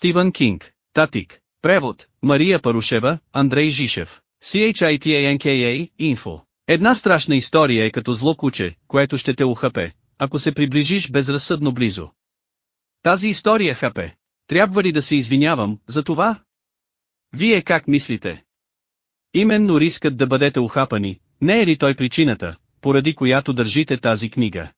Стивън Кинг, Татик. Превод, Мария Парушева, Андрей Жишев. CHITANKA, Info. Една страшна история е като зло куче, което ще те ухапе, ако се приближиш безразсъдно близо. Тази история хапе. Трябва ли да се извинявам за това? Вие как мислите? Именно рискът да бъдете ухапани, не е ли той причината, поради която държите тази книга?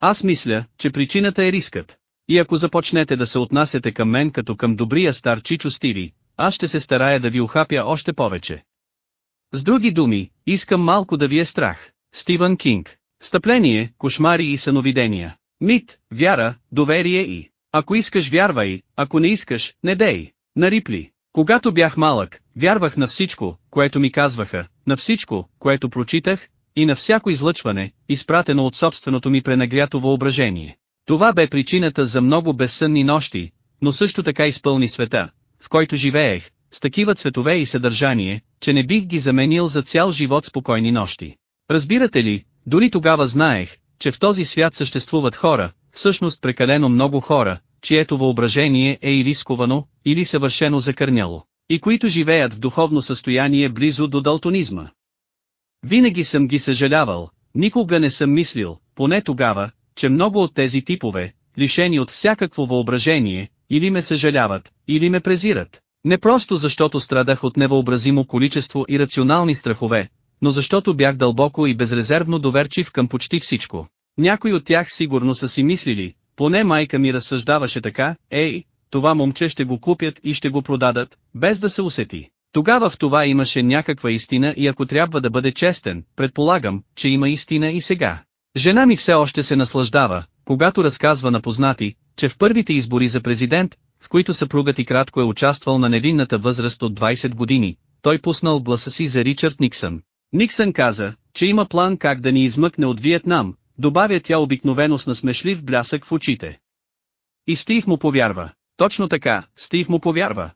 Аз мисля, че причината е рискът. И ако започнете да се отнасяте към мен като към добрия стар Чичо Стиви, аз ще се старая да ви ухапя още повече. С други думи, искам малко да ви е страх. Стивън Кинг. Стъпление, кошмари и съновидения. Мит, вяра, доверие и... Ако искаш вярвай, ако не искаш, не дей. На Рипли. Когато бях малък, вярвах на всичко, което ми казваха, на всичко, което прочитах, и на всяко излъчване, изпратено от собственото ми пренагрято въображение. Това бе причината за много безсънни нощи, но също така изпълни света, в който живеех, с такива цветове и съдържание, че не бих ги заменил за цял живот спокойни нощи. Разбирате ли, дори тогава знаех, че в този свят съществуват хора, всъщност прекалено много хора, чието въображение е или сковано, или съвършено закърняло, и които живеят в духовно състояние близо до далтонизма. Винаги съм ги съжалявал, никога не съм мислил, поне тогава, че много от тези типове, лишени от всякакво въображение, или ме съжаляват, или ме презират. Не просто защото страдах от невъобразимо количество ирационални страхове, но защото бях дълбоко и безрезервно доверчив към почти всичко. Някои от тях сигурно са си мислили, поне майка ми разсъждаваше така, ей, това момче ще го купят и ще го продадат, без да се усети. Тогава в това имаше някаква истина и ако трябва да бъде честен, предполагам, че има истина и сега. Жена ми все още се наслаждава, когато разказва на познати, че в първите избори за президент, в които съпругът и кратко е участвал на невинната възраст от 20 години, той пуснал гласа си за Ричард Никсън. Никсън каза, че има план как да ни измъкне от Виетнам, добавя тя обикновено с насмешлив блясък в очите. И Стив му повярва. Точно така, Стив му повярва.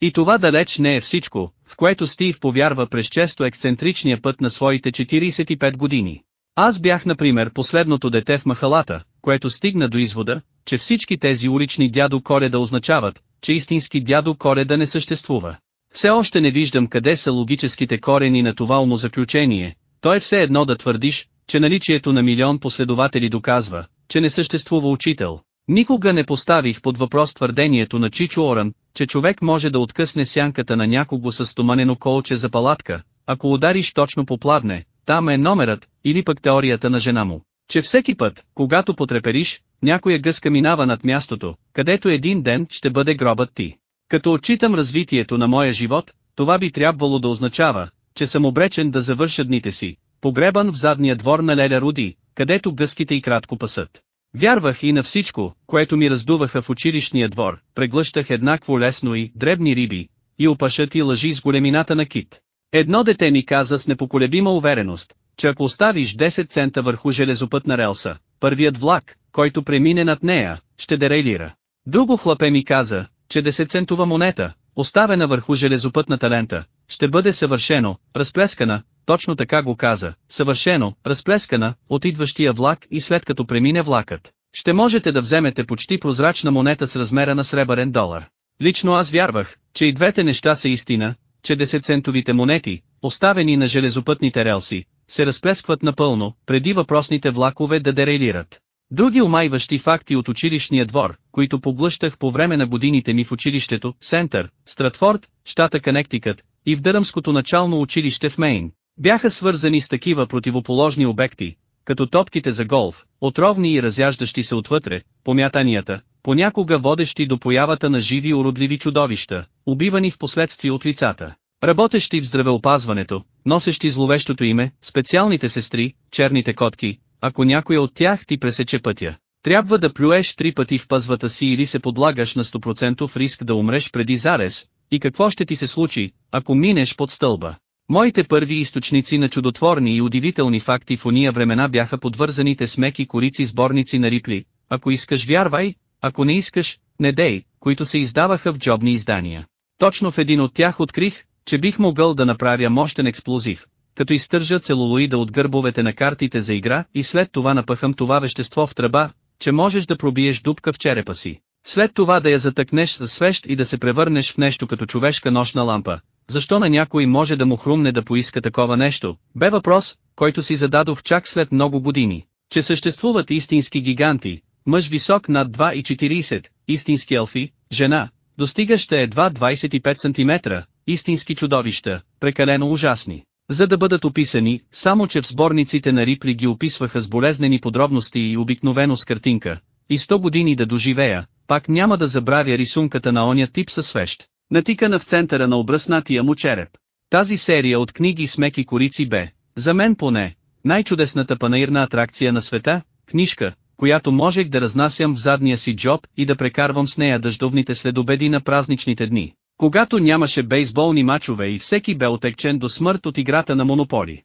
И това далеч не е всичко, в което Стив повярва през често ексцентричния път на своите 45 години. Аз бях например последното дете в махалата, което стигна до извода, че всички тези улични дядо Коледа означават, че истински дядо Коледа не съществува. Все още не виждам къде са логическите корени на това умозаключение, то е все едно да твърдиш, че наличието на милион последователи доказва, че не съществува учител. Никога не поставих под въпрос твърдението на Чичо Оран, че човек може да откъсне сянката на някого с стоманено колче за палатка, ако удариш точно по плавне, там е номерът, или пък теорията на жена му, че всеки път, когато потрепериш, някоя гъска минава над мястото, където един ден ще бъде гробът ти. Като отчитам развитието на моя живот, това би трябвало да означава, че съм обречен да завърша дните си, погребан в задния двор на Леля Руди, където гъските и кратко пасат. Вярвах и на всичко, което ми раздуваха в училищния двор, преглъщах еднакво лесно и дребни риби, и опашат и лъжи с големината на кит. Едно дете ми каза с непоколебима увереност, че ако оставиш 10 цента върху железопътна релса, първият влак, който премине над нея, ще дерейлира. Друго хлапе ми каза, че 10-центова монета, оставена върху железопътната лента, ще бъде съвършено, разплескана, точно така го каза, съвършено, разплескана, от идващия влак и след като премине влакът, ще можете да вземете почти прозрачна монета с размера на сребърен долар. Лично аз вярвах, че и двете неща са истина, че 10-центовите монети, оставени на железопътните релси, се разплескват напълно, преди въпросните влакове да дерейлират. Други омайващи факти от училищния двор, които поглъщах по време на годините ми в училището, Сентър, Стратфорд, щата Канектикът, и в Дъръмското начално училище в Мейн, бяха свързани с такива противоположни обекти, като топките за голф, отровни и разяждащи се отвътре, помятанията, понякога водещи до появата на живи уродливи чудовища, убивани в последствие от лицата. Работещи в здравеопазването, носещи зловещото име, специалните сестри, черните котки, ако някой от тях ти пресече пътя. Трябва да плюеш три пъти в пъзвата си или се подлагаш на 100% риск да умреш преди зарез, и какво ще ти се случи, ако минеш под стълба. Моите първи източници на чудотворни и удивителни факти в уния времена бяха подвързаните с меки корици сборници на Рипли, ако искаш вярвай, ако не искаш, не дей, които се издаваха в джобни издания. Точно в един от тях открих, че бих могъл да направя мощен експлозив, като изтържа целулоида от гърбовете на картите за игра и след това напъхам това вещество в тръба, че можеш да пробиеш дупка в черепа си. След това да я затъкнеш с свещ и да се превърнеш в нещо като човешка нощна лампа. Защо на някой може да му хрумне да поиска такова нещо? Бе въпрос, който си зададох чак след много години. Че съществуват истински гиганти, мъж висок над 2,40, истински елфи, жена, достигаща едва 25 см, истински чудовища, прекалено ужасни. За да бъдат описани, само че в сборниците на Рипли ги описваха с болезнени подробности и обикновено с картинка, и 100 години да доживея, пак няма да забравя рисунката на оня тип със свещ, натикана в центъра на обръснатия му череп. Тази серия от книги с меки корици бе, за мен поне, най-чудесната панаирна атракция на света, книжка, която можех да разнасям в задния си джоб и да прекарвам с нея дъждовните следобеди на празничните дни, когато нямаше бейсболни мачове и всеки бе отекчен до смърт от играта на монополи.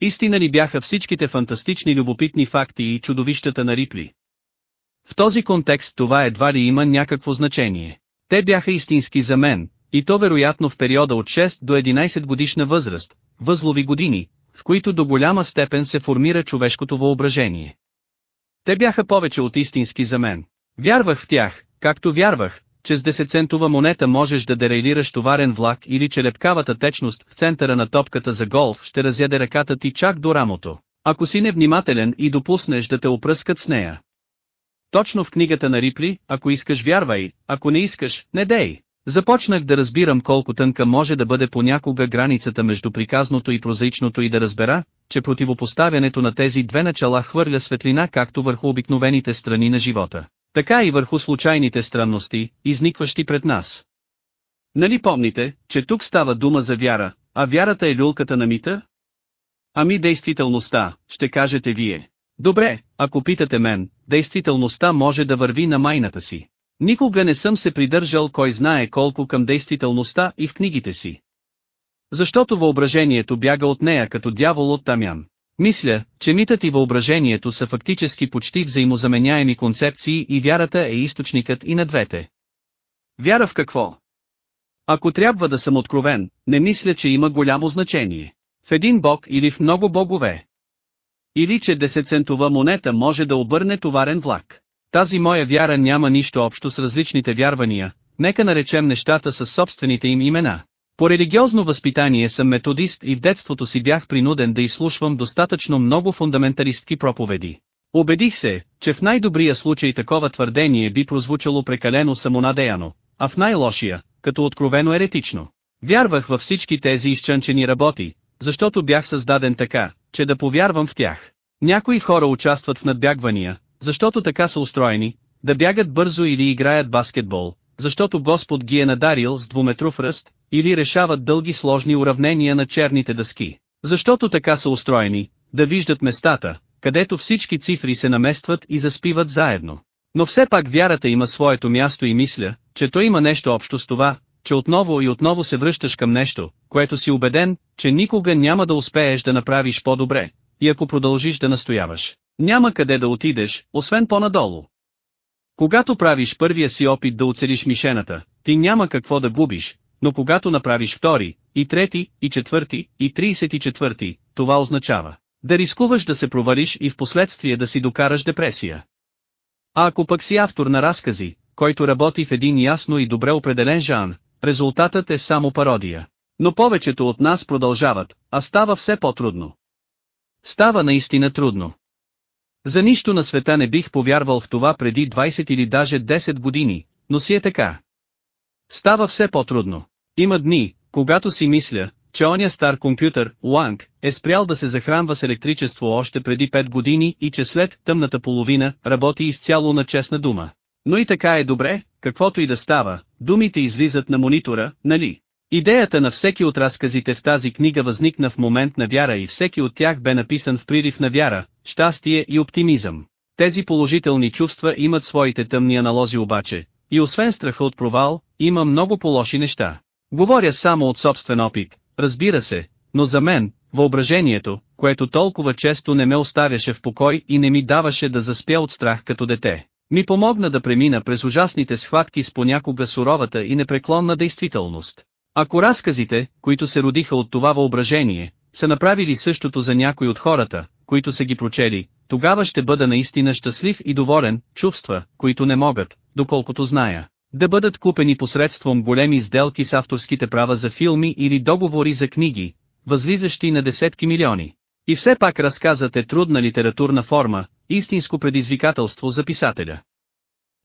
Истина ли бяха всичките фантастични любопитни факти и чудовищата на Рипли? В този контекст това едва ли има някакво значение. Те бяха истински за мен, и то вероятно в периода от 6 до 11 годишна възраст, възлови години, в които до голяма степен се формира човешкото въображение. Те бяха повече от истински за мен. Вярвах в тях, както вярвах, че с 10-центова монета можеш да дерейлираш товарен влак или че лепкавата течност в центъра на топката за голф ще разяде ръката ти чак до рамото, ако си невнимателен и допуснеш да те опръскат с нея. Точно в книгата на Рипли, ако искаш вярвай, ако не искаш, не дей. Започнах да разбирам колко тънка може да бъде понякога границата между приказното и прозаичното и да разбера, че противопоставянето на тези две начала хвърля светлина както върху обикновените страни на живота, така и върху случайните странности, изникващи пред нас. Нали помните, че тук става дума за вяра, а вярата е люлката на мита? Ами действителността, ще кажете вие. Добре, ако питате мен, действителността може да върви на майната си. Никога не съм се придържал кой знае колко към действителността и в книгите си. Защото въображението бяга от нея като дявол от тамян. Мисля, че митът и въображението са фактически почти взаимозаменяеми концепции и вярата е източникът и на двете. Вяра в какво? Ако трябва да съм откровен, не мисля, че има голямо значение. В един бог или в много богове. Или че 10-центова монета може да обърне товарен влак. Тази моя вяра няма нищо общо с различните вярвания, нека наречем нещата с собствените им имена. По религиозно възпитание съм методист и в детството си бях принуден да изслушвам достатъчно много фундаменталистки проповеди. Убедих се, че в най-добрия случай такова твърдение би прозвучало прекалено самонадеяно, а в най-лошия, като откровено еретично. Вярвах във всички тези изчънчени работи, защото бях създаден така, че да повярвам в тях. Някои хора участват в надбягвания, защото така са устроени, да бягат бързо или играят баскетбол, защото Господ ги е надарил с двуметров ръст, или решават дълги сложни уравнения на черните дъски, защото така са устроени, да виждат местата, където всички цифри се наместват и заспиват заедно. Но все пак вярата има своето място и мисля, че то има нещо общо с това, че отново и отново се връщаш към нещо, което си убеден, че никога няма да успееш да направиш по-добре, и ако продължиш да настояваш, няма къде да отидеш, освен по-надолу. Когато правиш първия си опит да оцелиш мишената, ти няма какво да губиш, но когато направиш втори, и трети, и четвърти, и 34, това означава да рискуваш да се провалиш и в последствие да си докараш депресия. А ако пък си автор на разкази, който работи в един ясно и добре определен жанр, резултатът е само пародия. Но повечето от нас продължават, а става все по-трудно. Става наистина трудно. За нищо на света не бих повярвал в това преди 20 или даже 10 години, но си е така. Става все по-трудно. Има дни, когато си мисля, че оня стар компютър, Уанг, е спрял да се захранва с електричество още преди 5 години и че след тъмната половина работи изцяло на честна дума. Но и така е добре, каквото и да става, думите излизат на монитора, нали? Идеята на всеки от разказите в тази книга възникна в момент на вяра и всеки от тях бе написан в пририв на вяра, щастие и оптимизъм. Тези положителни чувства имат своите тъмни аналози обаче, и освен страха от провал, има много по-лоши неща. Говоря само от собствен опит, разбира се, но за мен, въображението, което толкова често не ме оставяше в покой и не ми даваше да заспя от страх като дете, ми помогна да премина през ужасните схватки с понякога суровата и непреклонна действителност. Ако разказите, които се родиха от това въображение, са направили същото за някой от хората, които са ги прочели, тогава ще бъда наистина щастлив и доволен, чувства, които не могат, доколкото зная, да бъдат купени посредством големи сделки с авторските права за филми или договори за книги, възлизащи на десетки милиони. И все пак разказът е трудна литературна форма, истинско предизвикателство за писателя.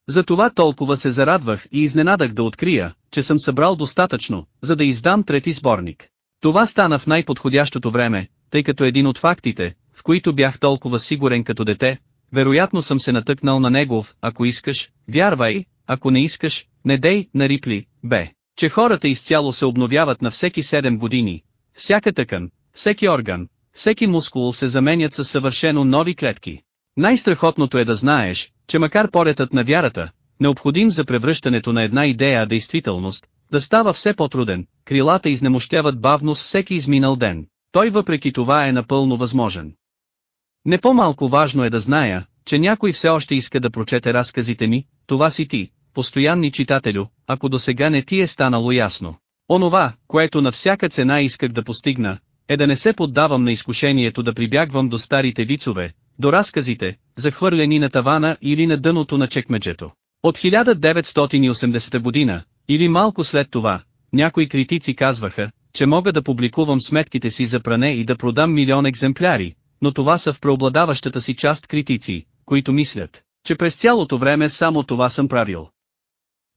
Затова толкова се зарадвах и изненадах да открия, че съм събрал достатъчно, за да издам трети сборник. Това стана в най-подходящото време, тъй като един от фактите, в които бях толкова сигурен като дете, вероятно съм се натъкнал на негов, ако искаш, вярвай, ако не искаш, не дей, нарипли, бе, че хората изцяло се обновяват на всеки 7 години, всяка тъкан, всеки орган, всеки мускул се заменят с съвършено нови клетки. Най-страхотното е да знаеш, че макар поретът на вярата, необходим за превръщането на една идея действителност, да става все по-труден, крилата изнемощяват бавно с всеки изминал ден. Той въпреки това е напълно възможен. Не по-малко важно е да зная, че някой все още иска да прочете разказите ми, това си ти, постоянни читателю, ако до сега не ти е станало ясно. Онова, което на всяка цена исках да постигна, е да не се поддавам на изкушението да прибягвам до старите вицове, до разказите, захвърлени на тавана или на дъното на чекмеджето. От 1980 година, или малко след това, някои критици казваха, че мога да публикувам сметките си за пране и да продам милион екземпляри, но това са в преобладаващата си част критици, които мислят, че през цялото време само това съм правил.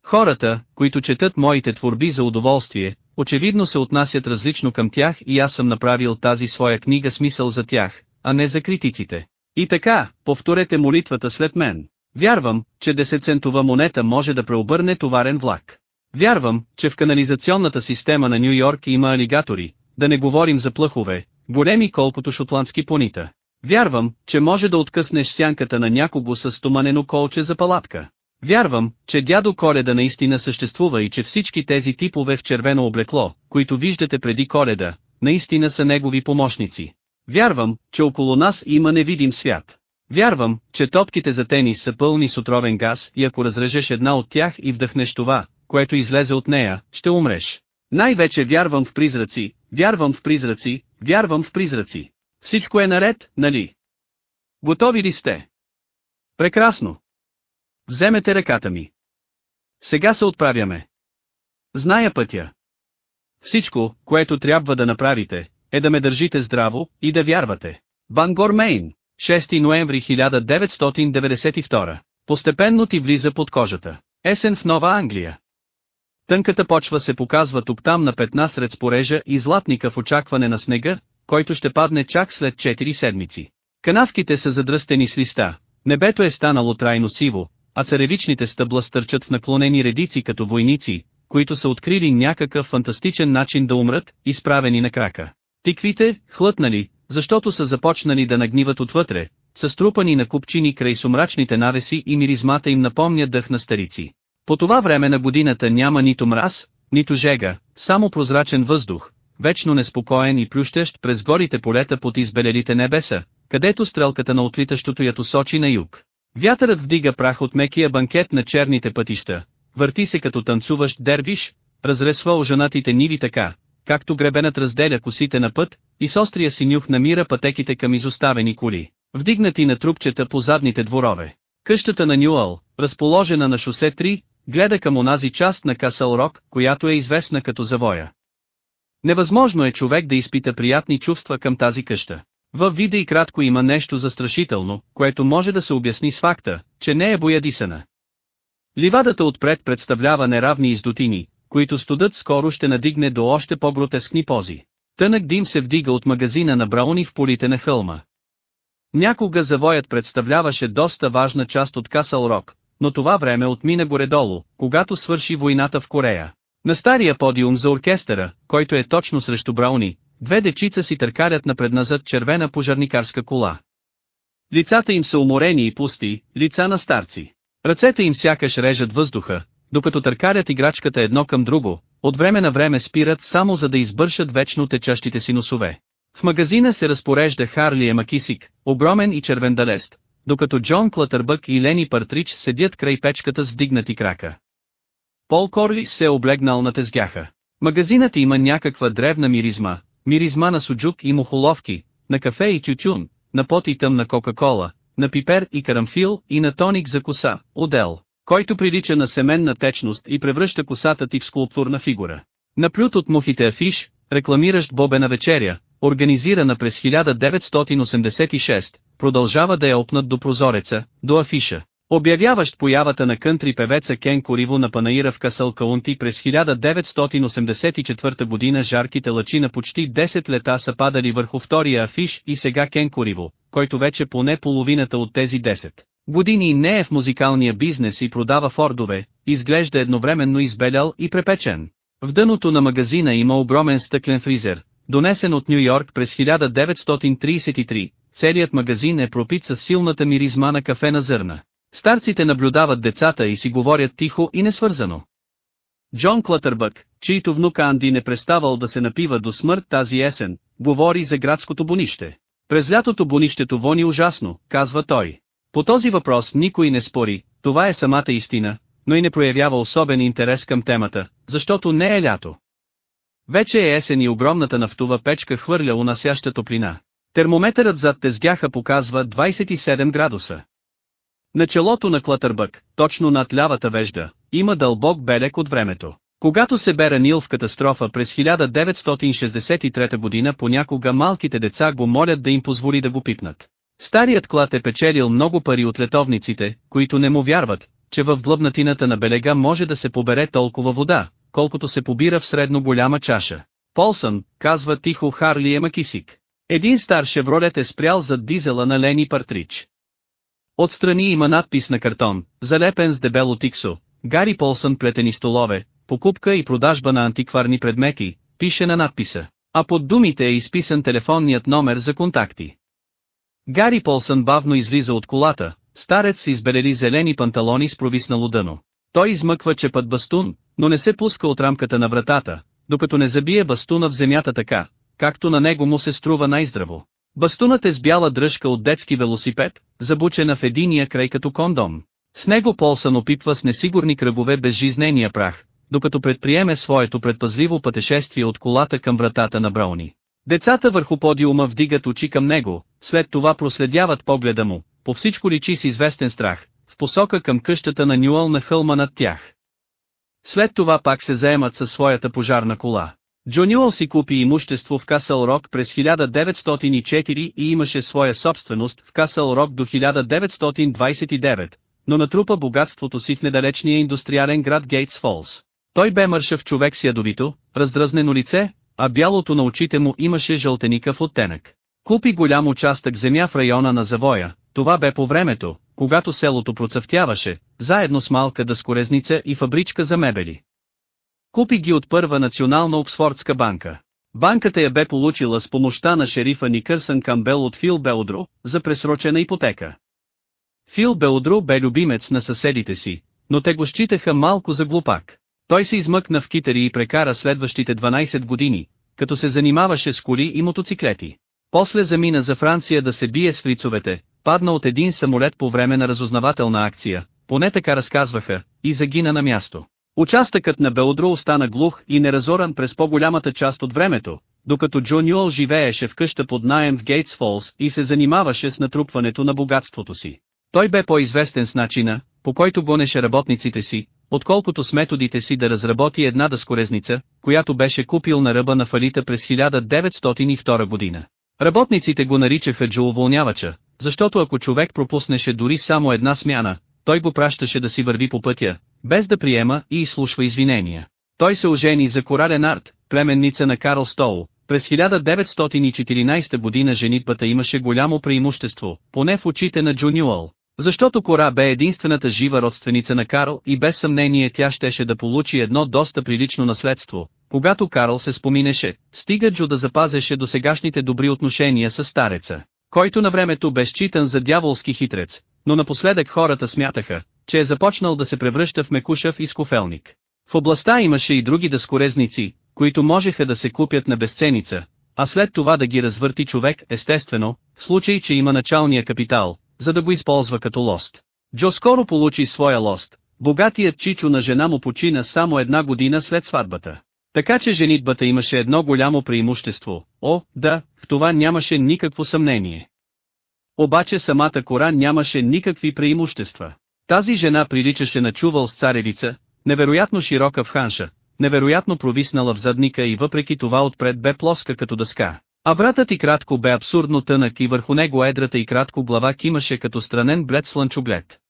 Хората, които четат моите творби за удоволствие, очевидно се отнасят различно към тях и аз съм направил тази своя книга смисъл за тях, а не за критиците. И така, повторете молитвата след мен. Вярвам, че 10-центова монета може да преобърне товарен влак. Вярвам, че в канализационната система на Нью Йорк има алигатори, да не говорим за плъхове, големи колкото шотландски понита. Вярвам, че може да откъснеш сянката на някого с стоманено колче за палатка. Вярвам, че дядо Коледа наистина съществува и че всички тези типове в червено облекло, които виждате преди Коледа, наистина са негови помощници. Вярвам, че около нас има невидим свят. Вярвам, че топките за тенис са пълни с отровен газ и ако разрежеш една от тях и вдъхнеш това, което излезе от нея, ще умреш. Най-вече вярвам в призраци, вярвам в призраци, вярвам в призраци. Всичко е наред, нали? Готови ли сте? Прекрасно. Вземете ръката ми. Сега се отправяме. Зная пътя. Всичко, което трябва да направите, е да ме държите здраво и да вярвате. Бангор Мейн, 6 ноември 1992. Постепенно ти влиза под кожата. Есен в Нова Англия. Тънката почва се показва тук-там на петна сред спорежа и златника в очакване на снега, който ще падне чак след 4 седмици. Канавките са задръстени с листа, небето е станало трайно сиво, а царевичните стъбла стърчат в наклонени редици като войници, които са открили някакъв фантастичен начин да умрат, изправени на крака. Тиквите, хлътнали, защото са започнали да нагниват отвътре, са струпани на купчини край сумрачните навеси и миризмата им напомнят дъх на старици. По това време на годината няма нито мраз, нито жега, само прозрачен въздух, вечно неспокоен и плющещ през горите полета под избелелите небеса, където стрелката на отлитащото ято сочи на юг. Вятърът вдига прах от мекия банкет на черните пътища, върти се като танцуващ дервиш, разресва ожанатите ниви така, както гребенът разделя косите на път, и с острия си нюх намира пътеките към изоставени коли, вдигнати на трупчета по задните дворове. Къщата на Нюал, разположена на шосе 3, гледа към онази част на Касъл Рок, която е известна като завоя. Невъзможно е човек да изпита приятни чувства към тази къща. Във вида и кратко има нещо застрашително, което може да се обясни с факта, че не е боядисана. Ливадата отпред представлява неравни издотини, които студът скоро ще надигне до още по-гротескни пози. Тънък дим се вдига от магазина на Брауни в полите на хълма. Някога завоят представляваше доста важна част от Касъл Рок, но това време отмина горе-долу, когато свърши войната в Корея. На стария подиум за оркестъра, който е точно срещу Брауни, две дечица си търкалят напредназад червена пожарникарска кола. Лицата им са уморени и пусти, лица на старци. Ръцете им сякаш режат въздуха, докато търкарят играчката едно към друго, от време на време спират само за да избършат вечно течащите си носове. В магазина се разпорежда Харли Емакисик, огромен и червен далест, докато Джон Клатърбък и Лени Партрич седят край печката с вдигнати крака. Пол Корли се е облегнал на тезгяха. Магазинът има някаква древна миризма, миризма на суджук и мухоловки, на кафе и тютюн, на пот и тъмна кока-кола, на пипер и карамфил и на тоник за коса, отдел. Който прилича на семенна течност и превръща косата ти в скулптурна фигура. Наплют от мухите афиш, рекламиращ Бобена вечеря, организирана през 1986, продължава да я опнат до прозореца, до афиша. Обявяващ появата на кънтри певеца Кен Кориво на Панаира в Касъл Каунти през 1984 година жарките лъчи на почти 10 лета са падали върху втория афиш и сега Кен Кориво, който вече поне половината от тези 10 години не е в музикалния бизнес и продава фордове, изглежда едновременно избелял и препечен. В дъното на магазина има огромен стъклен фризер, донесен от Нью Йорк през 1933, целият магазин е пропит с силната миризма на кафе на зърна. Старците наблюдават децата и си говорят тихо и несвързано. Джон Клътърбък, чийто внук Анди не преставал да се напива до смърт тази есен, говори за градското бонище. През лятото бонището вони ужасно, казва той. По този въпрос никой не спори, това е самата истина, но и не проявява особен интерес към темата, защото не е лято. Вече е есен и огромната нафтова печка хвърля унасяща топлина. Термометърът зад тезгяха показва 27 градуса. На челото на Клатърбък, точно над лявата вежда, има дълбок белек от времето. Когато се бе ранил в катастрофа през 1963 година понякога малките деца го молят да им позволи да го пипнат. Старият клад е печелил много пари от летовниците, които не му вярват, че в длъбнатината на белега може да се побере толкова вода, колкото се побира в средно голяма чаша. Полсън, казва тихо Харли Емакисик. Един стар шевролет е спрял зад дизела на Лени Партрич. Отстрани има надпис на картон, залепен с дебело тиксо, Гари Полсън плетени столове, покупка и продажба на антикварни предмети, пише на надписа, а под думите е изписан телефонният номер за контакти. Гари Полсън бавно излиза от колата, старец с избелели зелени панталони с провиснало дъно. Той измъква чепът бастун, но не се пуска от рамката на вратата, докато не забие бастуна в земята така, както на него му се струва най-здраво. Бастунът е с бяла дръжка от детски велосипед, забучена в единия край като кондом. С него Полсън опипва с несигурни кръгове безжизнения прах, докато предприеме своето предпазливо пътешествие от колата към вратата на Брауни. Децата върху подиума вдигат очи към него, след това проследяват погледа му, по всичко личи с известен страх, в посока към къщата на Нюъл на хълма над тях. След това пак се заемат със своята пожарна кола. Джонюъл си купи имущество в Касъл Рок през 1904 и имаше своя собственост в Касъл Рок до 1929, но натрупа богатството си в недалечния индустриален град Гейтс Фолс. Той бе мършав човек с ядовито, раздразнено лице, а бялото на очите му имаше жълтеникъв оттенък. Купи голям участък земя в района на Завоя, това бе по времето, когато селото процъфтяваше, заедно с малка дъскорезница и фабричка за мебели. Купи ги от първа национална Оксфордска банка. Банката я бе получила с помощта на шерифа Никърсън Камбел от Фил Белдро, за пресрочена ипотека. Фил Белдро бе любимец на съседите си, но те го считаха малко за глупак. Той се измъкна в китари и прекара следващите 12 години, като се занимаваше с коли и мотоциклети. После замина за Франция да се бие с фрицовете, падна от един самолет по време на разузнавателна акция, поне така разказваха, и загина на място. Участъкът на Белдро остана глух и неразоран през по-голямата част от времето, докато Джо Нюъл живееше в къща под наем в Гейтс Фолс и се занимаваше с натрупването на богатството си. Той бе по-известен с начина, по който гонеше работниците си, отколкото с методите си да разработи една дъскорезница, която беше купил на ръба на фалита през 1902 година. Работниците го наричаха Джо уволнявача, защото ако човек пропуснеше дори само една смяна, той го пращаше да си върви по пътя, без да приема и изслушва извинения. Той се ожени за корален арт, племенница на Карл Стоу. През 1914 година женитбата имаше голямо преимущество, поне в очите на Джо. Защото Кора бе единствената жива родственица на Карл и без съмнение тя щеше да получи едно доста прилично наследство. Когато Карл се споминеше, стига Джо да запазеше до сегашните добри отношения с стареца, който на времето бе считан за дяволски хитрец, но напоследък хората смятаха, че е започнал да се превръща в мекушав изкофелник. В областта имаше и други дъскорезници, които можеха да се купят на безценица, а след това да ги развърти човек, естествено, в случай че има началния капитал, за да го използва като лост. Джо скоро получи своя лост, богатият чичо на жена му почина само една година след сватбата. Така че женитбата имаше едно голямо преимущество, о, да, в това нямаше никакво съмнение. Обаче самата кора нямаше никакви преимущества. Тази жена приличаше на чувал с царевица, невероятно широка в ханша, невероятно провиснала в задника и въпреки това отпред бе плоска като дъска. А вратът и кратко бе абсурдно тънък и върху него едрата и кратко глава кимаше като странен блед слънчоглед.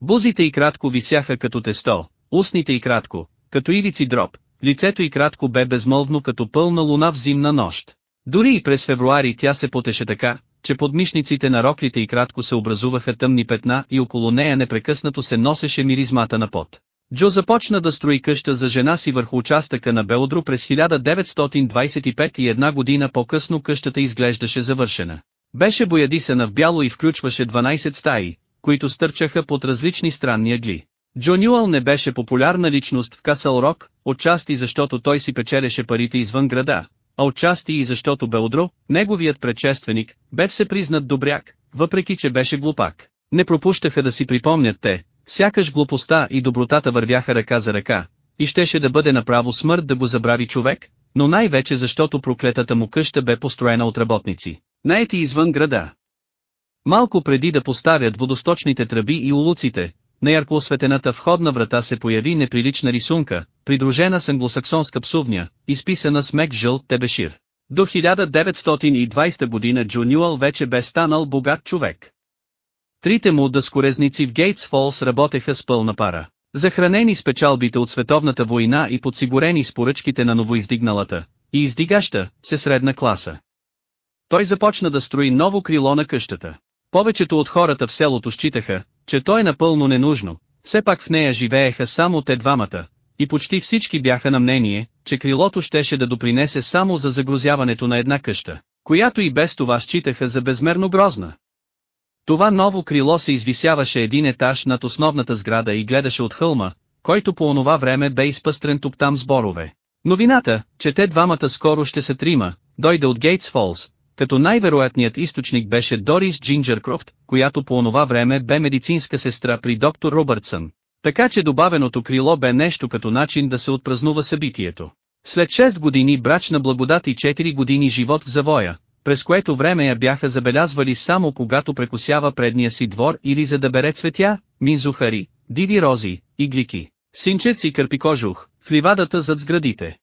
Бузите и кратко висяха като тесто, устните и кратко, като ивици дроб, лицето и кратко бе безмълвно като пълна луна в зимна нощ. Дори и през февруари тя се потеше така, че под мишниците на роклите и кратко се образуваха тъмни петна и около нея непрекъснато се носеше миризмата на пот. Джо започна да строи къща за жена си върху участъка на Белодру през 1925 и една година по-късно къщата изглеждаше завършена. Беше боядисана в бяло и включваше 12 стаи, които стърчаха под различни странни ъгли. Джо Нюал не беше популярна личност в Касъл Рок, отчасти защото той си печелеше парите извън града, а отчасти и защото Белодро, неговият предшественик, бе все признат добряк, въпреки че беше глупак. Не пропущаха да си припомнят те, сякаш глупостта и добротата вървяха ръка за ръка, и щеше да бъде направо смърт да го забрави човек, но най-вече защото проклетата му къща бе построена от работници, наети извън града. Малко преди да поставят водосточните тръби и улуците, на ярко осветената входна врата се появи неприлична рисунка, придружена с англосаксонска псувня, изписана с мек жълт тебешир. До 1920 година Джо Нюал вече бе станал богат човек. Трите му дъскорезници в Гейтс Фолс работеха с пълна пара. Захранени с печалбите от световната война и подсигурени с поръчките на новоиздигналата, и издигаща, се средна класа. Той започна да строи ново крило на къщата. Повечето от хората в селото считаха, че той е напълно ненужно, все пак в нея живееха само те двамата, и почти всички бяха на мнение, че крилото щеше да допринесе само за загрузяването на една къща, която и без това считаха за безмерно грозна. Това ново крило се извисяваше един етаж над основната сграда и гледаше от хълма, който по онова време бе изпъстрен тук там с. Новината, че те двамата скоро ще се трима, дойде от Гейтс Фолс, като най-вероятният източник беше Дорис Джинджеркрофт, която по онова време бе медицинска сестра при доктор Робъртсън. Така че добавеното крило бе нещо като начин да се отпразнува събитието. След 6 години брачна благодат и 4 години живот в завоя, през което време я бяха забелязвали само когато прекусява предния си двор или за да бере цветя, минзухари, диди рози, иглики, синчец и кърпикожух, в ливадата зад сградите.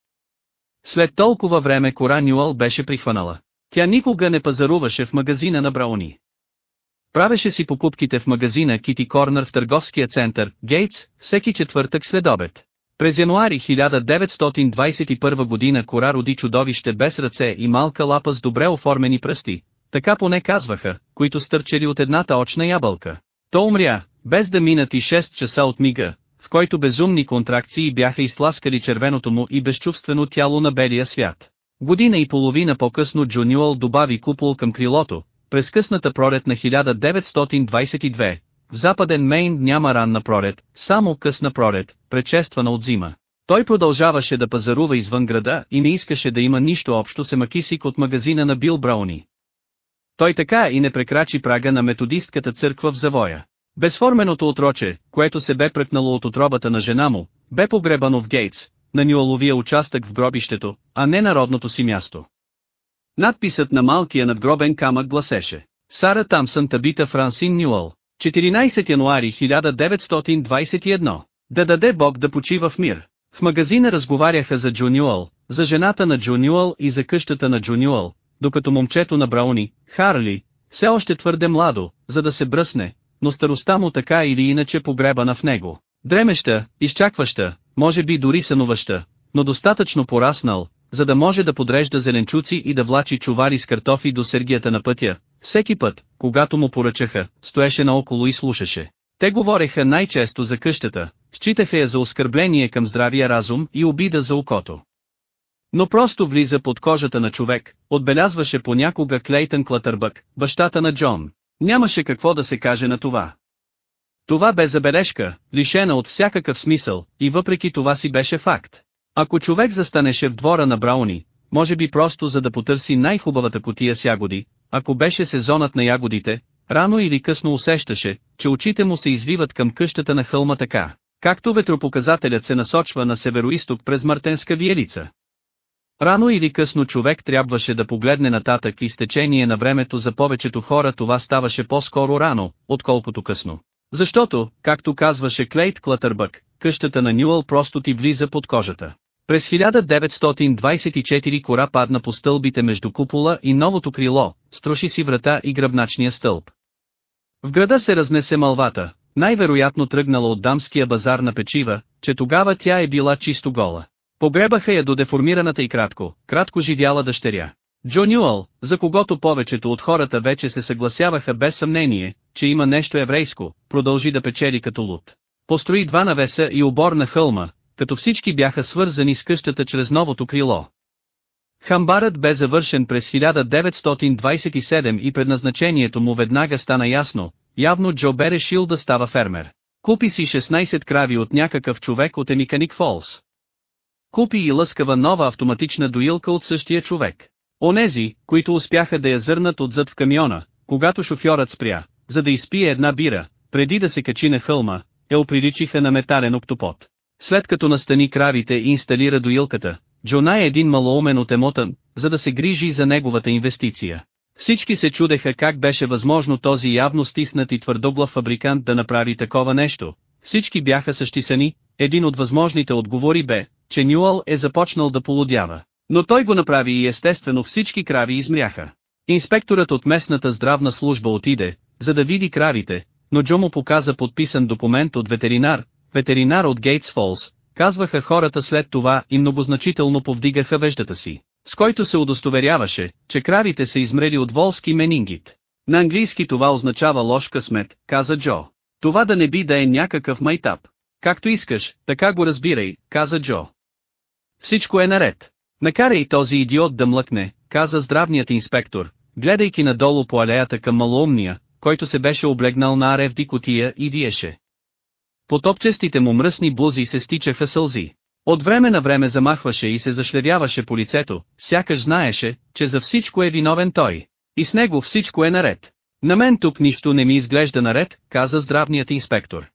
След толкова време Кора Нюал беше прихванала. Тя никога не пазаруваше в магазина на Брауни. Правеше си покупките в магазина Кити Корнер в търговския център, Гейтс, всеки четвъртък след обед. През януари 1921 година Кора роди чудовище без ръце и малка лапа с добре оформени пръсти, така поне казваха, които стърчели от едната очна ябълка. То умря, без да минат и 6 часа от мига, в който безумни контракции бяха изтласкали червеното му и безчувствено тяло на белия свят. Година и половина по-късно Джунюал добави купол към крилото, през късната пролет на 1922, в западен Мейн няма ранна пролет, само късна пролет, предшествана от зима. Той продължаваше да пазарува извън града и не искаше да има нищо общо с Макисик от магазина на Бил Брауни. Той така и не прекрачи прага на методистката църква в завоя. Безформеното отроче, което се бе пръкнало от отробата на жена му, бе погребано в Гейтс, на Нюаловия участък в гробището, а не народното си място. Надписът на малкия надгробен камък гласеше Сара Тамсън Табита Франсин Нюал, 14 януари 1921. Да даде Бог да почива в мир. В магазина разговаряха за Джо Нюал, за жената на Джо Нюал и за къщата на Джо Нюал, докато момчето на Брауни, Харли, все още твърде младо, за да се бръсне, но старостта му така или иначе погребана в него. Дремеща, изчакваща, може би дори сънуваща, но достатъчно пораснал, за да може да подрежда зеленчуци и да влачи чувари с картофи до сергията на пътя. Всеки път, когато му поръчаха, стоеше наоколо и слушаше. Те говореха най-често за къщата, считаха я за оскърбление към здравия разум и обида за окото. Но просто влиза под кожата на човек, отбелязваше понякога Клейтън Клатърбък, бащата на Джон. Нямаше какво да се каже на това. Това бе забележка, лишена от всякакъв смисъл, и въпреки това си беше факт. Ако човек застанеше в двора на Брауни, може би просто за да потърси най-хубавата котия с ягоди, ако беше сезонът на ягодите, рано или късно усещаше, че очите му се извиват към къщата на хълма така, както ветропоказателят се насочва на североисток през Мартенска виелица. Рано или късно човек трябваше да погледне нататък и с течение на времето за повечето хора това ставаше по-скоро рано, отколкото късно. Защото, както казваше Клейт Клатърбък, къщата на Нюъл просто ти влиза под кожата. През 1924 кора падна по стълбите между купола и новото крило, струши си врата и гръбначния стълб. В града се разнесе мълвата, най-вероятно тръгнала от дамския базар на печива, че тогава тя е била чисто гола. Погребаха я до деформираната и кратко, кратко живяла дъщеря. Джо Нюъл, за когото повечето от хората вече се съгласяваха без съмнение, че има нещо еврейско, продължи да печели като луд. Построи два навеса и обор на хълма, като всички бяха свързани с къщата чрез новото крило. Хамбарът бе завършен през 1927 и предназначението му веднага стана ясно, явно Джо бе решил да става фермер. Купи си 16 крави от някакъв човек от Емиканик Фолс. Купи и лъскава нова автоматична доилка от същия човек. Онези, които успяха да я зърнат отзад в камиона, когато шофьорът спря, за да изпие една бира, преди да се качи на хълма, я оприличиха на метален октопод. След като настани кравите и инсталира доилката, Джона е един малоумен от емотън, за да се грижи за неговата инвестиция. Всички се чудеха как беше възможно този явно стиснат и твърдоглав фабрикант да направи такова нещо. Всички бяха същисани, един от възможните отговори бе, че Нюал е започнал да полудява. Но той го направи и естествено всички крави измряха. Инспекторът от местната здравна служба отиде, за да види кравите, но Джо му показа подписан документ от ветеринар, ветеринар от Гейтс Фолс, казваха хората след това и многозначително повдигаха веждата си, с който се удостоверяваше, че кравите са измрели от волски менингит. На английски това означава лош късмет, каза Джо. Това да не би да е някакъв майтап. Както искаш, така го разбирай, каза Джо. Всичко е наред. Накарай този идиот да млъкне, каза здравният инспектор, гледайки надолу по алеята към малоумния, който се беше облегнал на аревди котия и виеше. По топчестите му мръсни бузи се стичаха сълзи. От време на време замахваше и се зашлевяваше по лицето, сякаш знаеше, че за всичко е виновен той. И с него всичко е наред. На мен тук нищо не ми изглежда наред, каза здравният инспектор.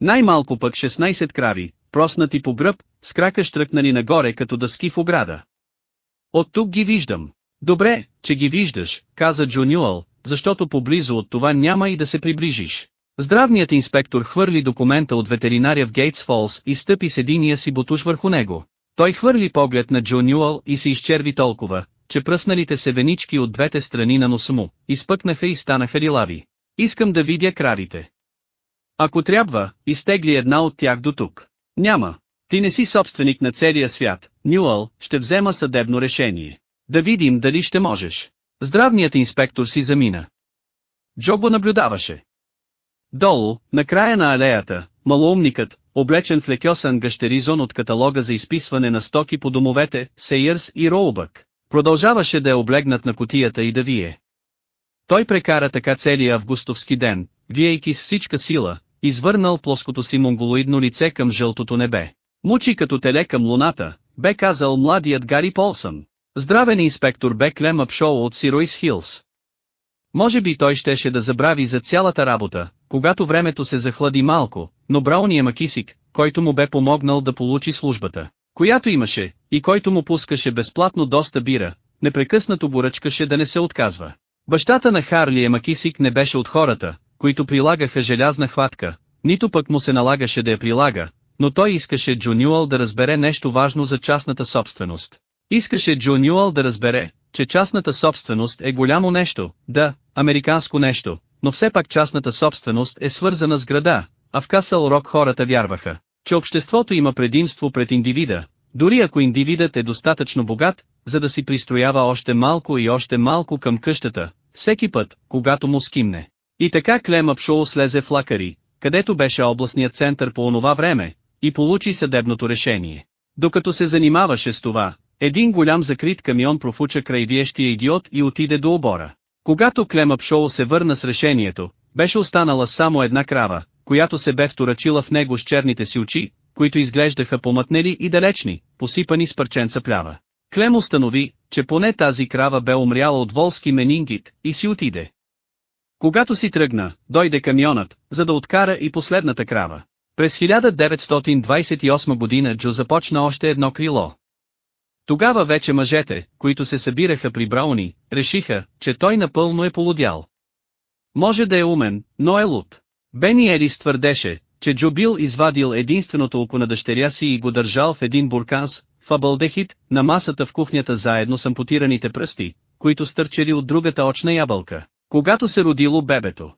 Най-малко пък 16 крави, проснати по гръб, с крака штръкнали нагоре като дъски в ограда. От тук ги виждам. Добре, че ги виждаш, каза Джо защото поблизо от това няма и да се приближиш. Здравният инспектор хвърли документа от ветеринаря в Гейтс Фолс и стъпи с единия си бутуш върху него. Той хвърли поглед на Джо Нюъл и се изчерви толкова, че пръсналите се венички от двете страни на носа му, изпъкнаха и станаха лилави. Искам да видя кравите. Ако трябва, изтегли една от тях до тук. Няма. Ти не си собственик на целия свят, Нюъл, ще взема съдебно решение. Да видим дали ще можеш. Здравният инспектор си замина. Джо го наблюдаваше. Долу, на края на алеята, малоумникът, облечен в лекьосан гъщеризон от каталога за изписване на стоки по домовете, Сейърс и Роубък, продължаваше да е облегнат на котията и да вие. Той прекара така целия августовски ден, виейки с всичка сила, извърнал плоското си монголоидно лице към жълтото небе. Мучи като теле към луната, бе казал младият Гари Полсън. Здравен инспектор бе Клем Шоу от Сиройс Хилс. Може би той щеше да забрави за цялата работа, когато времето се захлади малко, но Брауния Макисик, който му бе помогнал да получи службата, която имаше, и който му пускаше безплатно доста бира, непрекъснато боръчкаше да не се отказва. Бащата на Харли Макисик не беше от хората, които прилагаха желязна хватка, нито пък му се налагаше да я прилага, но той искаше Джо да разбере нещо важно за частната собственост. Искаше Джо да разбере, че частната собственост е голямо нещо, да, американско нещо, но все пак частната собственост е свързана с града, а в Касъл Рок хората вярваха, че обществото има предимство пред индивида, дори ако индивидът е достатъчно богат, за да си пристроява още малко и още малко към къщата, всеки път, когато му скимне. И така Клем Апшоу слезе в Лакари, където беше областният център по онова време, и получи съдебното решение. Докато се занимаваше с това, един голям закрит камион профуча край виещия идиот и отиде до обора. Когато Клемъп Шоу се върна с решението, беше останала само една крава, която се бе вторачила в него с черните си очи, които изглеждаха помътнели и далечни, посипани с парченца плява. Клем установи, че поне тази крава бе умряла от волски менингит, и си отиде. Когато си тръгна, дойде камионът, за да откара и последната крава. През 1928 година Джо започна още едно крило. Тогава вече мъжете, които се събираха при Брауни, решиха, че той напълно е полудял. Може да е умен, но е луд. Бени Елис твърдеше, че Джо бил извадил единственото око на дъщеря си и го държал в един бурканс, фабълдехит, на масата в кухнята заедно с ампутираните пръсти, които стърчели от другата очна ябълка, когато се родило бебето.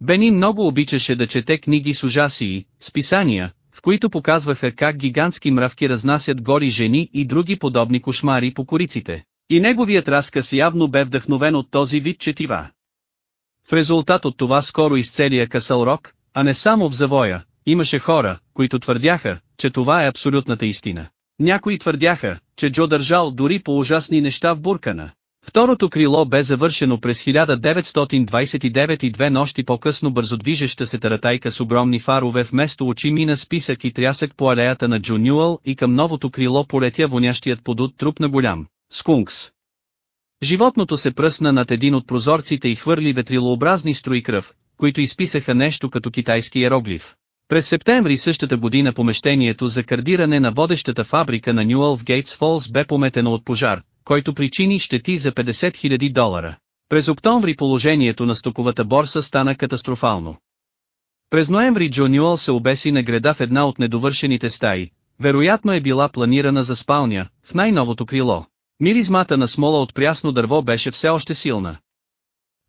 Бени много обичаше да чете книги с ужасии, списания, в които показваха как гигантски мравки разнасят гори жени и други подобни кошмари по кориците. И неговият разказ явно бе вдъхновен от този вид четива. В резултат от това скоро из целия Касъл Рок, а не само в завоя, имаше хора, които твърдяха, че това е абсолютната истина. Някои твърдяха, че Джо държал дори по ужасни неща в буркана. Второто крило бе завършено през 1929 и две нощи по-късно бързодвижеща се таратайка с огромни фарове вместо очи мина списък и трясък по алеята на Джо Нюъл и към новото крило полетя вонящият подут труп на голям, скункс. Животното се пръсна над един от прозорците и хвърли ветрилообразни строи кръв, които изписаха нещо като китайски иероглиф. През септември същата година помещението за кардиране на водещата фабрика на Нюъл в Гейтс Фолс бе пометено от пожар, който причини щети за 50 000 долара. През октомври положението на стоковата борса стана катастрофално. През ноември Джо Нюъл се обеси на греда в една от недовършените стаи, вероятно е била планирана за спалня, в най-новото крило. Миризмата на смола от прясно дърво беше все още силна.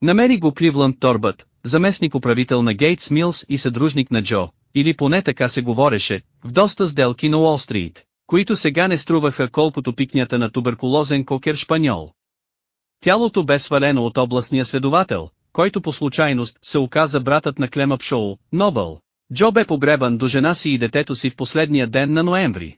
Намери го Кливланд Торбът, заместник-управител на Гейтс Милс и съдружник на Джо, или поне така се говореше, в доста сделки на Уолл-стрит, които сега не струваха колкото пикнята на туберкулозен кокер шпаньол. Тялото бе свалено от областния следовател, който по случайност се оказа братът на Клемъп Шоу, Нобъл. Джо бе погребан до жена си и детето си в последния ден на ноември.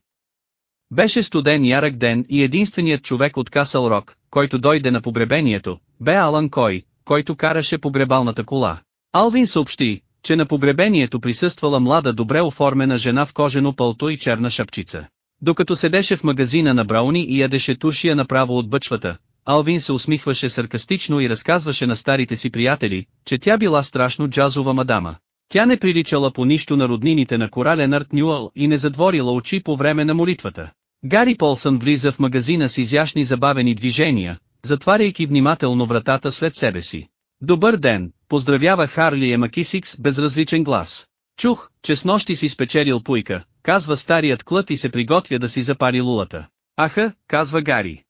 Беше студен ярък ден и единственият човек от Касъл Рок, който дойде на погребението, бе Алан Кой, който караше погребалната кола. Алвин съобщи, че на погребението присъствала млада добре оформена жена в кожено пълто и черна шапчица. Докато седеше в магазина на Брауни и ядеше тушия направо от бъчвата, Алвин се усмихваше саркастично и разказваше на старите си приятели, че тя била страшно джазова мадама. Тя не приличала по нищо на роднините на корален Арт Нюъл и не задворила очи по време на молитвата. Гари Полсън влиза в магазина с изящни забавени движения, затваряйки внимателно вратата след себе си. Добър ден, поздравява Харли Емакисикс безразличен глас. Чух, че с нощи си спечелил пуйка, казва старият клъп и се приготвя да си запари лулата. Аха, казва Гари.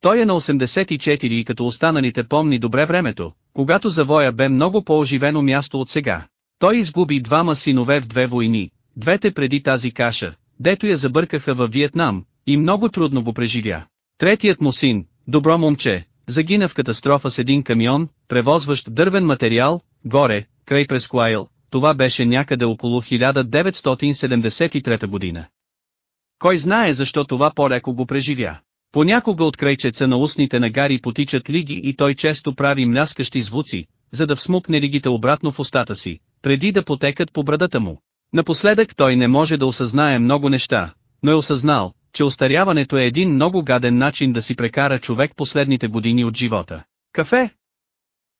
Той е на 84 и като останалите помни добре времето, когато завоя бе много по-оживено място от сега. Той изгуби двама синове в две войни, двете преди тази каша, дето я забъркаха във Виетнам, и много трудно го преживя. Третият му син, добро момче, загина в катастрофа с един камион, превозващ дървен материал, горе, край Прескуайл, това беше някъде около 1973 година. Кой знае защо това по-леко го преживя. Понякога от крайчеца на устните на Гари потичат лиги и той често прави мляскащи звуци, за да всмукне лигите обратно в устата си, преди да потекат по брадата му. Напоследък той не може да осъзнае много неща, но е осъзнал, че остаряването е един много гаден начин да си прекара човек последните години от живота. Кафе?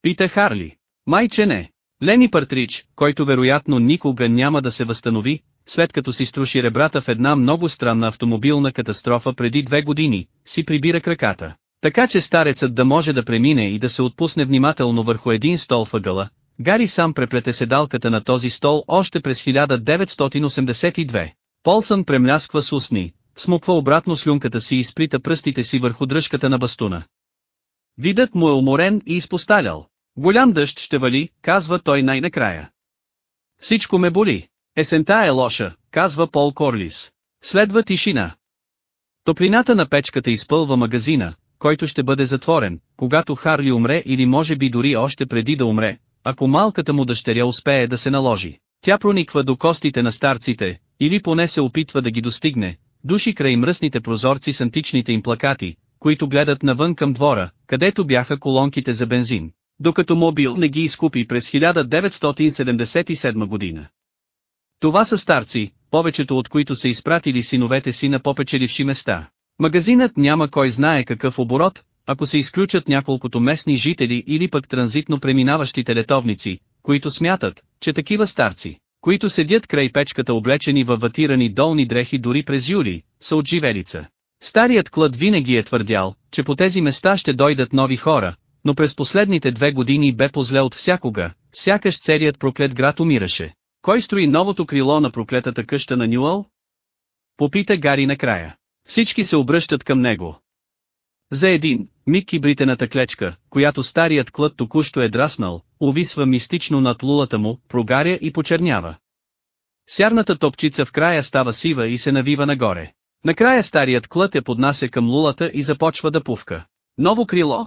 Пита Харли. Майче не. Лени Партрич, който вероятно никога няма да се възстанови, след като си струши ребрата в една много странна автомобилна катастрофа преди две години, си прибира краката. Така че старецът да може да премине и да се отпусне внимателно върху един стол въгъла, Гари сам преплете седалката на този стол още през 1982. Полсън премлясква с устни, смуква обратно слюнката си и сплита пръстите си върху дръжката на бастуна. Видът му е уморен и изпосталял. Голям дъжд ще вали, казва той най-накрая. Всичко ме боли. Есента е лоша, казва Пол Корлис. Следва тишина. Топлината на печката изпълва магазина, който ще бъде затворен, когато Харли умре или може би дори още преди да умре, ако малката му дъщеря успее да се наложи. Тя прониква до костите на старците, или поне се опитва да ги достигне, души край мръсните прозорци с античните им плакати, които гледат навън към двора, където бяха колонките за бензин, докато мобил не ги изкупи през 1977 година. Това са старци, повечето от които са изпратили синовете си на попечеливши места. Магазинът няма кой знае какъв оборот, ако се изключат няколкото местни жители или пък транзитно преминаващите летовници, които смятат, че такива старци, които седят край печката облечени във ватирани долни дрехи дори през юли, са от живелица. Старият клад винаги е твърдял, че по тези места ще дойдат нови хора, но през последните две години бе позле от всякога, сякаш целият проклет град умираше. Кой строи новото крило на проклетата къща на Нюъл? Попита Гари накрая. Всички се обръщат към него. За един, миг кибритената клечка, която старият клът току-що е драснал, увисва мистично над лулата му, прогаря и почернява. Сярната топчица в края става сива и се навива нагоре. Накрая старият клът я поднася към лулата и започва да пувка. Ново крило?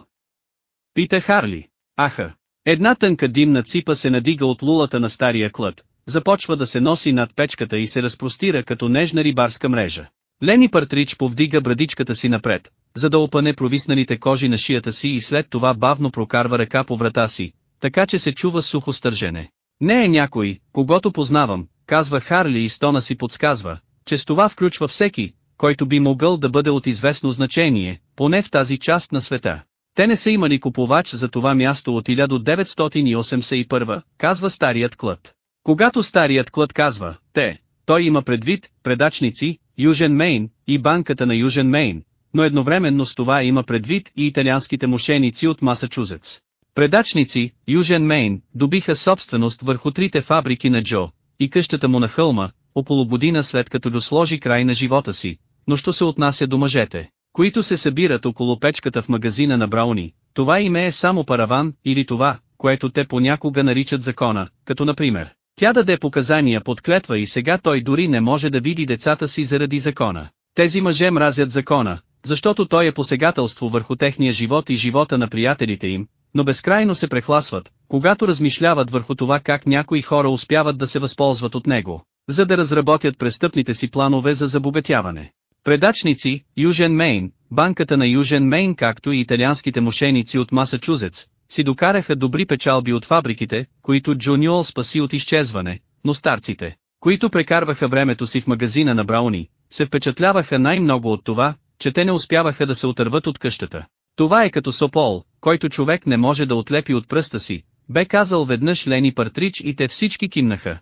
Пита Харли. Аха. Една тънка димна ципа се надига от лулата на стария клът, започва да се носи над печката и се разпростира като нежна рибарска мрежа. Лени Партрич повдига брадичката си напред, за да опане провисналите кожи на шията си и след това бавно прокарва ръка по врата си, така че се чува сухо стържене. Не е някой, когато познавам, казва Харли и стона си подсказва, че с това включва всеки, който би могъл да бъде от известно значение, поне в тази част на света. Те не са имали купувач за това място от 1981, казва старият клът. Когато старият клът казва, те, той има предвид, предачници, Южен Мейн, и банката на Южен Мейн, но едновременно с това има предвид и италианските мошеници от Масачузетс. Предачници, Южен Мейн, добиха собственост върху трите фабрики на Джо, и къщата му на хълма, около година след като досложи край на живота си, но що се отнася до мъжете, които се събират около печката в магазина на Брауни, това име е само параван, или това, което те понякога наричат закона, като например, тя даде показания под клетва и сега той дори не може да види децата си заради закона. Тези мъже мразят закона, защото той е посегателство върху техния живот и живота на приятелите им, но безкрайно се прехласват, когато размишляват върху това как някои хора успяват да се възползват от него, за да разработят престъпните си планове за забогатяване. Предачници, Южен Мейн, банката на Южен Мейн както и италианските мошеници от Масачузетс, си докараха добри печалби от фабриките, които Джуниол спаси от изчезване, но старците, които прекарваха времето си в магазина на Брауни, се впечатляваха най-много от това, че те не успяваха да се отърват от къщата. Това е като Сопол, който човек не може да отлепи от пръста си, бе казал веднъж Лени Партрич и те всички кимнаха.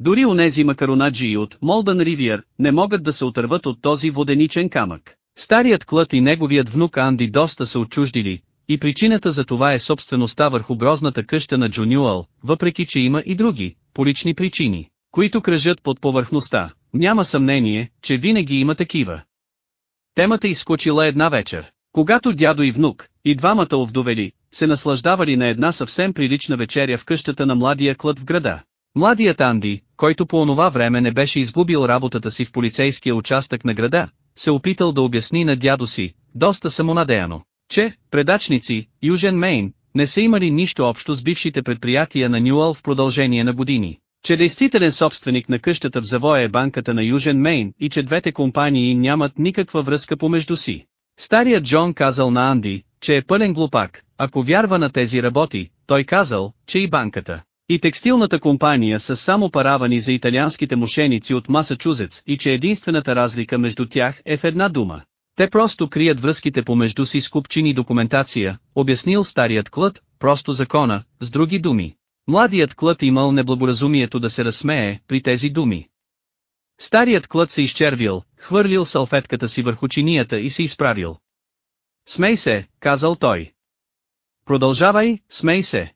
Дори онези макаронаджи от Молдън Ривиер не могат да се отърват от този воденичен камък. Старият клът и неговият внук Анди доста са отчуждили, и причината за това е собствеността върху грозната къща на Джунюал, въпреки че има и други, полични причини, които кръжат под повърхността. Няма съмнение, че винаги има такива. Темата изскочила една вечер, когато дядо и внук, и двамата овдовели, се наслаждавали на една съвсем прилична вечеря в къщата на младия клът в града. Младият Анди, който по онова време не беше изгубил работата си в полицейския участък на града, се опитал да обясни на дядо си, доста самонадеяно, че, предачници, Южен Мейн, не са имали нищо общо с бившите предприятия на Нюъл в продължение на години, че действителен собственик на къщата в завоя е банката на Южен Мейн и че двете компании нямат никаква връзка помежду си. Старият Джон казал на Анди, че е пълен глупак, ако вярва на тези работи, той казал, че и банката. И текстилната компания са само паравани за италианските мошеници от Масачузетс и че единствената разлика между тях е в една дума. Те просто крият връзките помежду си с купчини документация, обяснил старият клът, просто закона, с други думи. Младият клът имал неблагоразумието да се разсмее при тези думи. Старият клът се изчервил, хвърлил салфетката си върху чинията и се изправил. Смей се, казал той. Продължавай, смей се.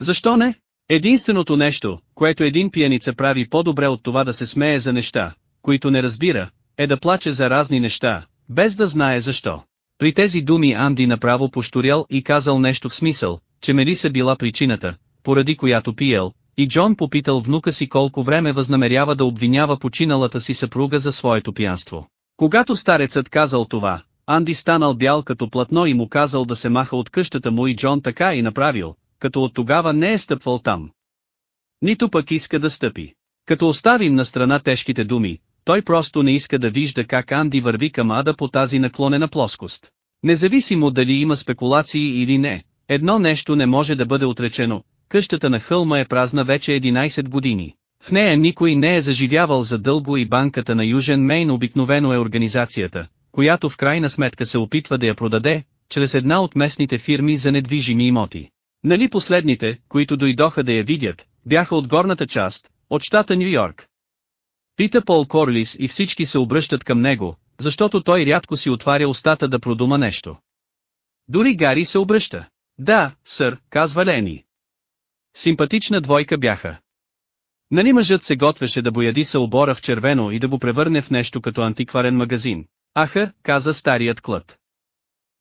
Защо не? Единственото нещо, което един пияница прави по-добре от това да се смее за неща, които не разбира, е да плаче за разни неща, без да знае защо. При тези думи Анди направо пошторял и казал нещо в смисъл, че Мелиса била причината, поради която пиел, и Джон попитал внука си колко време възнамерява да обвинява починалата си съпруга за своето пиянство. Когато старецът казал това, Анди станал бял като платно и му казал да се маха от къщата му и Джон така и направил, като от тогава не е стъпвал там. Нито пък иска да стъпи. Като оставим на страна тежките думи, той просто не иска да вижда как Анди върви към ада по тази наклонена плоскост. Независимо дали има спекулации или не, едно нещо не може да бъде отречено, къщата на хълма е празна вече 11 години. В нея никой не е заживявал за дълго и банката на Южен Мейн обикновено е организацията, която в крайна сметка се опитва да я продаде, чрез една от местните фирми за недвижими имоти. Нали последните, които дойдоха да я видят, бяха от горната част, от щата Нью Йорк. Пита Пол Корлис и всички се обръщат към него, защото той рядко си отваря устата да продума нещо. Дори Гари се обръща. Да, сър, казва Лени. Симпатична двойка бяха. Нали мъжът се готвеше да бояди обора в червено и да го превърне в нещо като антикварен магазин. Аха, каза старият клът.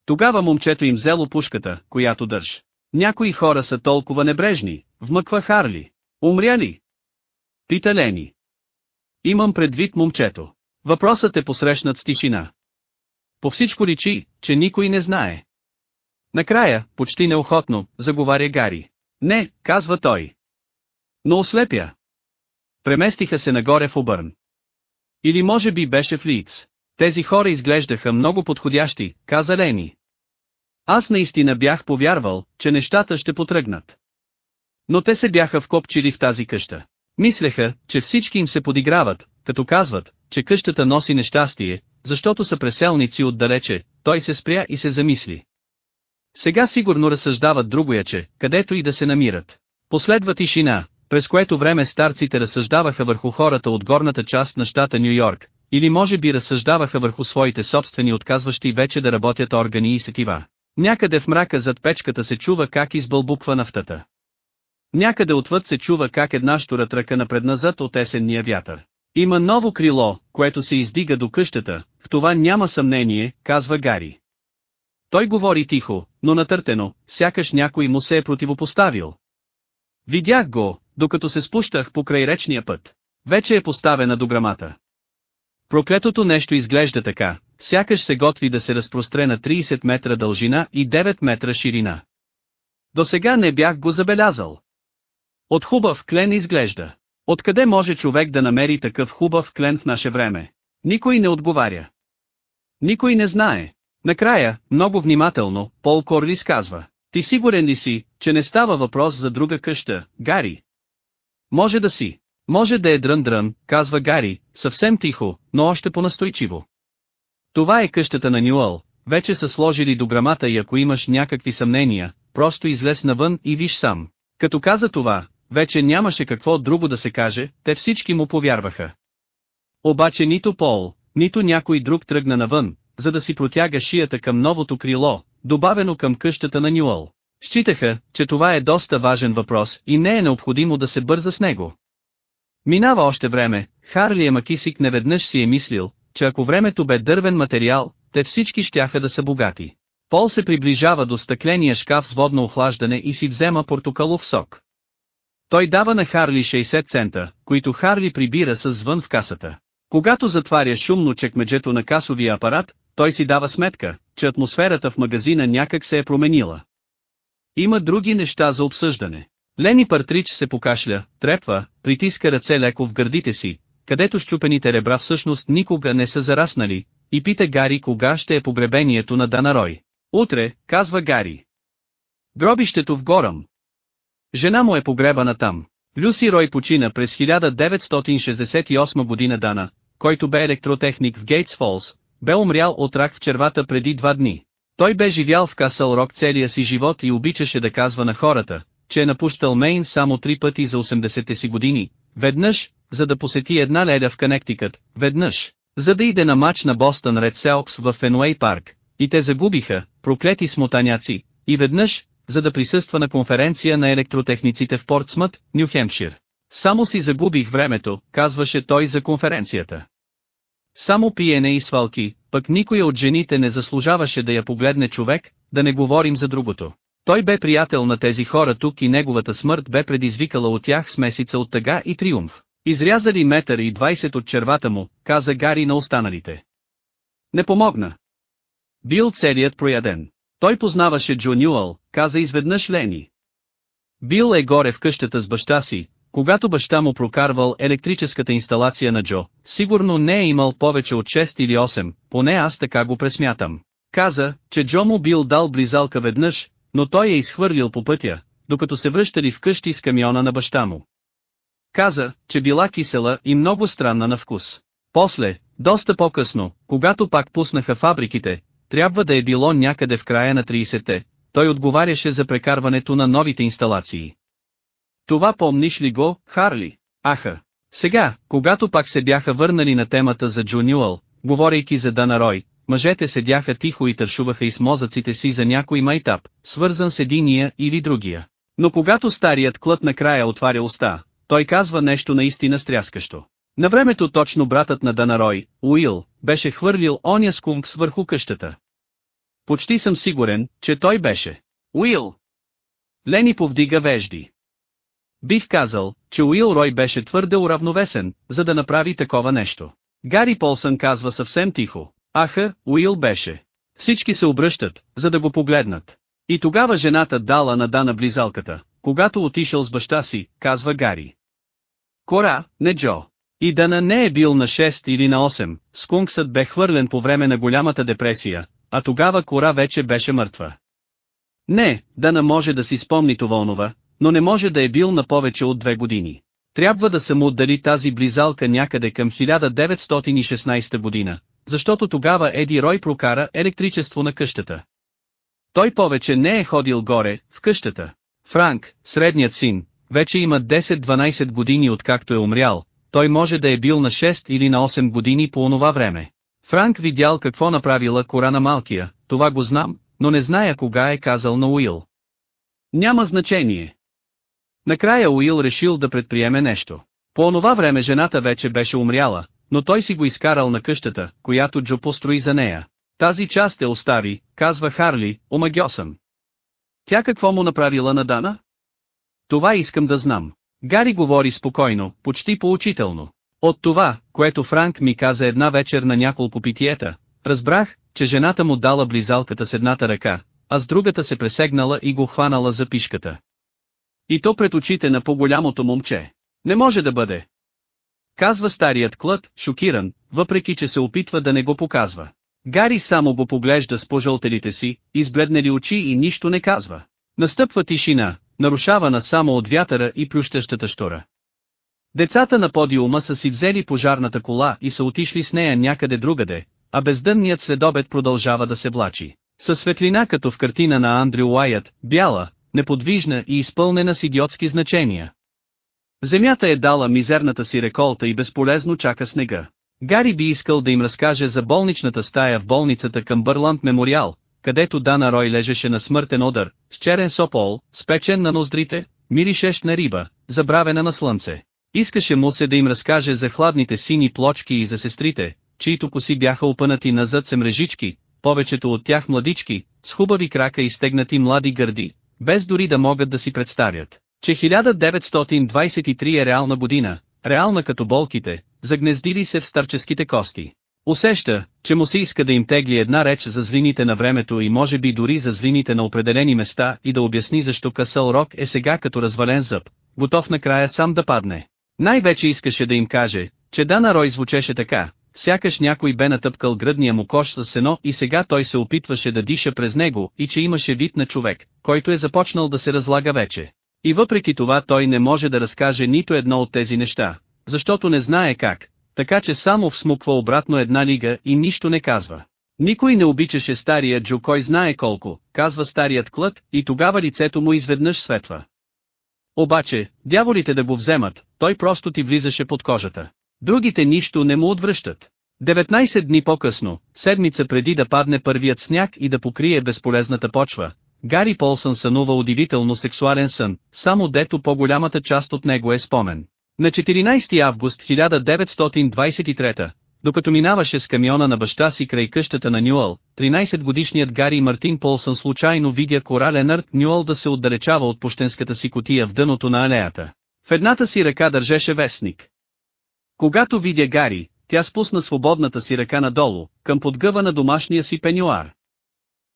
Тогава момчето им взело пушката, която държ. Някои хора са толкова небрежни, вмъква Харли. Умря ли? Пита Лени. Имам предвид момчето. Въпросът е посрещнат с тишина. По всичко личи, че никой не знае. Накрая, почти неохотно, заговаря Гари. Не, казва той. Но ослепя. Преместиха се нагоре в обърн. Или може би беше в лиц. Тези хора изглеждаха много подходящи, каза Лени. Аз наистина бях повярвал, че нещата ще потръгнат. Но те се бяха вкопчили в тази къща. Мислеха, че всички им се подиграват, като казват, че къщата носи нещастие, защото са преселници отдалече, той се спря и се замисли. Сега сигурно разсъждават другояче, където и да се намират. Последва тишина, през което време старците разсъждаваха върху хората от горната част на щата Нью Йорк, или може би разсъждаваха върху своите собствени отказващи вече да работят органи и сетива. Някъде в мрака зад печката се чува как избълбуква нафтата. Някъде отвъд се чува как една штура тръка напредназад от есенния вятър. Има ново крило, което се издига до къщата, в това няма съмнение, казва Гари. Той говори тихо, но натъртено, сякаш някой му се е противопоставил. Видях го, докато се спущах по край речния път. Вече е поставена до грамата. Проклетото нещо изглежда така, сякаш се готви да се разпростре на 30 метра дължина и 9 метра ширина. До сега не бях го забелязал. От хубав клен изглежда. Откъде може човек да намери такъв хубав клен в наше време? Никой не отговаря. Никой не знае. Накрая, много внимателно, Пол Корлис казва. Ти сигурен ли си, че не става въпрос за друга къща, Гари? Може да си. Може да е дрън-дрън, казва Гари, съвсем тихо, но още по-настойчиво. Това е къщата на Нюъл, вече са сложили до грамата и ако имаш някакви съмнения, просто излез навън и виж сам. Като каза това, вече нямаше какво друго да се каже, те всички му повярваха. Обаче нито Пол, нито някой друг тръгна навън, за да си протяга шията към новото крило, добавено към къщата на Нюъл. Считаха, че това е доста важен въпрос и не е необходимо да се бърза с него. Минава още време, Харли Макисик неведнъж си е мислил, че ако времето бе дървен материал, те всички щяха да са богати. Пол се приближава до стъкления шкаф с водно охлаждане и си взема портокалов сок. Той дава на Харли 60 цента, които Харли прибира с звън в касата. Когато затваря шумно чекмеджето на касовия апарат, той си дава сметка, че атмосферата в магазина някак се е променила. Има други неща за обсъждане. Лени Партрич се покашля, трепва, притиска ръце леко в гърдите си, където щупените ребра всъщност никога не са зараснали, и пита Гари кога ще е погребението на Дана Рой. Утре, казва Гари. Гробището в Горъм. Жена му е погребана там. Люси Рой почина през 1968 година Дана, който бе електротехник в Гейтс Фолс, бе умрял от рак в червата преди два дни. Той бе живял в Касъл Рок целия си живот и обичаше да казва на хората, че е напущал Мейн само три пъти за 80-те си години, веднъж, за да посети една леля в Канектикът, веднъж, за да иде на матч на Бостън Ред Селкс в Фенуей парк, и те загубиха, проклети смотаняци, и веднъж, за да присъства на конференция на електротехниците в Портсмът, Нью Хемпшир. Само си загубих времето, казваше той за конференцията. Само пиене и свалки, пък никоя от жените не заслужаваше да я погледне човек, да не говорим за другото. Той бе приятел на тези хора тук и неговата смърт бе предизвикала от тях смесица от тъга и триумф. Изрязали метър и 20 от червата му, каза Гари на останалите. Не помогна. Бил целият прояден. Той познаваше Джо Нюъл, каза изведнъж Лени. Бил е горе в къщата с баща си, когато баща му прокарвал електрическата инсталация на Джо, сигурно не е имал повече от 6 или 8, поне аз така го пресмятам. Каза, че Джо му бил дал близалка веднъж, но той е изхвърлил по пътя, докато се връщали вкъщи с камиона на баща му. Каза, че била кисела и много странна на вкус. После, доста по-късно, когато пак пуснаха фабриките, трябва да е било някъде в края на 30-те, той отговаряше за прекарването на новите инсталации. Това помниш ли го, Харли? Аха. Сега, когато пак се бяха върнали на темата за Джунюъл, говорейки за Дана Рой, мъжете седяха тихо и тършуваха из мозъците си за някой майтап, свързан с единия или другия. Но когато старият клът накрая отваря уста, той казва нещо наистина стряскащо. На времето точно братът на Данарой, Уил, беше хвърлил оня скункс върху къщата. Почти съм сигурен, че той беше. Уил! Лени повдига вежди. Бих казал, че Уил Рой беше твърде уравновесен, за да направи такова нещо. Гари Полсън казва съвсем тихо. Аха, Уил беше. Всички се обръщат, за да го погледнат. И тогава жената дала на Дана близалката, когато отишъл с баща си, казва Гари. Кора, не Джо. И Дана не е бил на 6 или на 8, скунксът бе хвърлен по време на голямата депресия, а тогава Кора вече беше мъртва. Не, Дана може да си спомни това онова, но не може да е бил на повече от две години. Трябва да са му отдали тази близалка някъде към 1916 година, защото тогава Еди Рой прокара електричество на къщата. Той повече не е ходил горе, в къщата. Франк, средният син, вече има 10-12 години откакто е умрял, той може да е бил на 6 или на 8 години по онова време. Франк видял какво направила кора на малкия, това го знам, но не зная кога е казал на Уил. Няма значение. Накрая Уил решил да предприеме нещо. По онова време жената вече беше умряла, но той си го изкарал на къщата, която Джо построи за нея. Тази част е остави, казва Харли, омагьосан. Тя какво му направила на Дана? Това искам да знам. Гари говори спокойно, почти поучително. От това, което Франк ми каза една вечер на няколко питиета, разбрах, че жената му дала близалката с едната ръка, а с другата се пресегнала и го хванала за пишката. И то пред очите на по-голямото момче. Не може да бъде. Казва старият клът, шокиран, въпреки че се опитва да не го показва. Гари само го поглежда с пожълтелите си, избледнели очи и нищо не казва. Настъпва тишина, нарушавана само от вятъра и плющащата штора. Децата на подиума са си взели пожарната кола и са отишли с нея някъде другаде, а бездънният следобед продължава да се влачи. Със светлина като в картина на Андрю Уайът, бяла, неподвижна и изпълнена с идиотски значения. Земята е дала мизерната си реколта и безполезно чака снега. Гари би искал да им разкаже за болничната стая в болницата към Бърланд Мемориал, където Дана Рой лежеше на смъртен удар, с черен сопол, спечен на ноздрите, миришещ на риба, забравена на слънце. Искаше му се да им разкаже за хладните сини плочки и за сестрите, чието коси бяха опънати назад се мрежички, повечето от тях младички, с хубави крака и стегнати млади гърди, без дори да могат да си представят, че 1923 е реална година, реална като болките, загнездили се в старческите кости. Усеща, че му се иска да им тегли една реч за злините на времето и може би дори за злините на определени места и да обясни защо Късъл Рок е сега като развален зъб, готов накрая сам да падне. Най-вече искаше да им каже, че Дана Рой звучеше така, сякаш някой бе натъпкал гръдния му кош с сено и сега той се опитваше да диша през него и че имаше вид на човек, който е започнал да се разлага вече. И въпреки това той не може да разкаже нито едно от тези неща, защото не знае как, така че само всмуква обратно една лига и нищо не казва. Никой не обичаше стария Джо кой знае колко, казва старият клът, и тогава лицето му изведнъж светва. Обаче, дяволите да го вземат, той просто ти влизаше под кожата. Другите нищо не му отвръщат. 19 дни по-късно, седмица преди да падне първият сняг и да покрие безполезната почва, Гари Полсън сънува удивително сексуален сън, само дето по-голямата част от него е спомен. На 14 август 1923, докато минаваше с камиона на баща си край къщата на Нюъл, 13-годишният Гари Мартин Полсън случайно видя кора Ленард Нюъл да се отдалечава от пощенската си котия в дъното на алеята. В едната си ръка държеше вестник. Когато видя Гари, тя спусна свободната си ръка надолу, към подгъва на домашния си пенюар.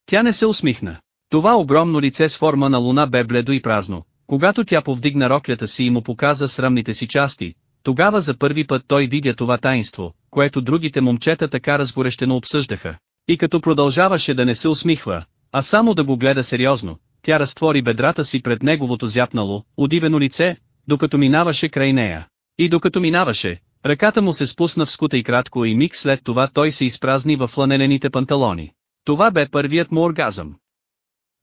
Тя не се усмихна. Това огромно лице с форма на луна бе бледо и празно, когато тя повдигна роклята си и му показа срамните си части, тогава за първи път той видя това таинство, което другите момчета така разгорещено обсъждаха. И като продължаваше да не се усмихва, а само да го гледа сериозно, тя разтвори бедрата си пред неговото зяпнало, удивено лице, докато минаваше край нея. И докато минаваше, ръката му се спусна в скута и кратко и миг след това той се изпразни в фланелените панталони. Това бе първият му оргазъм.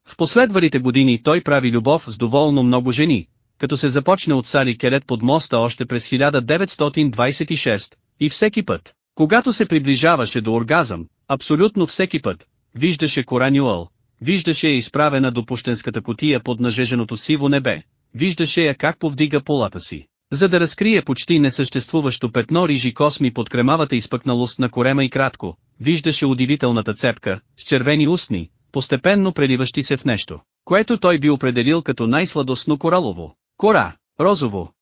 В последвалите години той прави любов с доволно много жени, като се започне от Сали Келет под моста още през 1926, и всеки път, когато се приближаваше до оргазъм, абсолютно всеки път, виждаше Кора Нюъл, виждаше я изправена до пущенската котия под нажеженото сиво небе, виждаше я как повдига полата си. За да разкрие почти несъществуващо петно рижи косми под кремавата изпъкналост на корема и кратко, виждаше удивителната цепка, с червени устни, постепенно преливащи се в нещо, което той би определил като най-сладостно коралово. Кора, розово.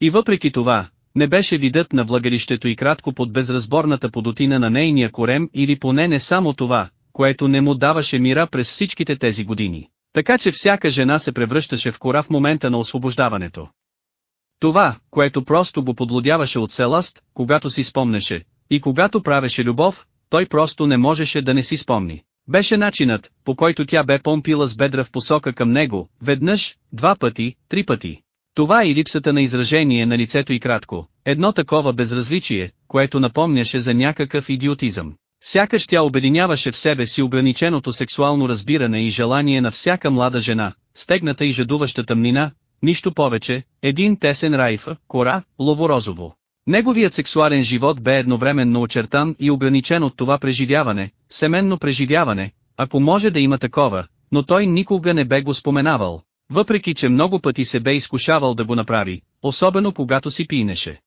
И въпреки това, не беше видът на влагалището и кратко под безразборната подотина на нейния корем или поне не само това, което не му даваше мира през всичките тези години. Така че всяка жена се превръщаше в кора в момента на освобождаването. Това, което просто го подлодяваше от селаст, когато си спомнеше, и когато правеше любов, той просто не можеше да не си спомни. Беше начинът, по който тя бе помпила с бедра в посока към него, веднъж, два пъти, три пъти. Това и липсата на изражение на лицето и кратко, едно такова безразличие, което напомняше за някакъв идиотизъм. Сякаш тя обединяваше в себе си ограниченото сексуално разбиране и желание на всяка млада жена, стегната и жадуваща тъмнина, нищо повече, един тесен райфа, кора, ловорозово. Неговият сексуален живот бе едновременно очертан и ограничен от това преживяване, семенно преживяване, ако може да има такова, но той никога не бе го споменавал, въпреки че много пъти се бе изкушавал да го направи, особено когато си пинеше.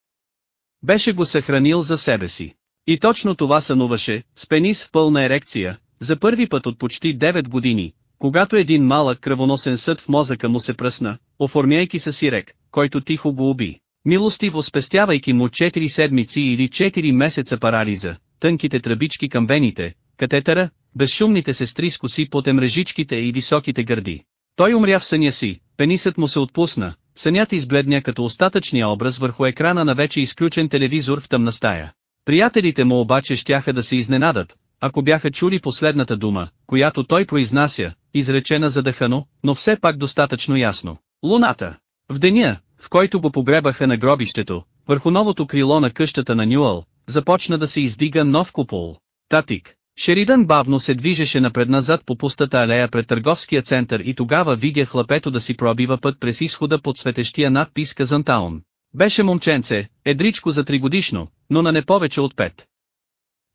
Беше го съхранил за себе си. И точно това сънуваше, с пенис в пълна ерекция, за първи път от почти 9 години, когато един малък кръвоносен съд в мозъка му се пръсна, оформяйки се сирек, който тихо го уби. Милостиво спестявайки му 4 седмици или 4 месеца парализа, тънките тръбички към вените, катетъра, безшумните сестри с коси по темрежичките и високите гърди. Той умря в съня си, пенисът му се отпусна, сънят избледня като остатъчния образ върху екрана на вече изключен телевизор в тъмна стая. Приятелите му обаче щяха да се изненадат, ако бяха чули последната дума, която той произнася, изречена задъхано, но все пак достатъчно ясно. Луната. В деня, в който го погребаха на гробището, върху новото крило на къщата на Нюъл, започна да се издига нов купол. Татик. Шеридън бавно се движеше напред-назад по пустата алея пред търговския център и тогава видя хлапето да си пробива път през изхода под светещия надпис Казантаун. Беше момченце, едричко за тригодишно, но на не повече от пет.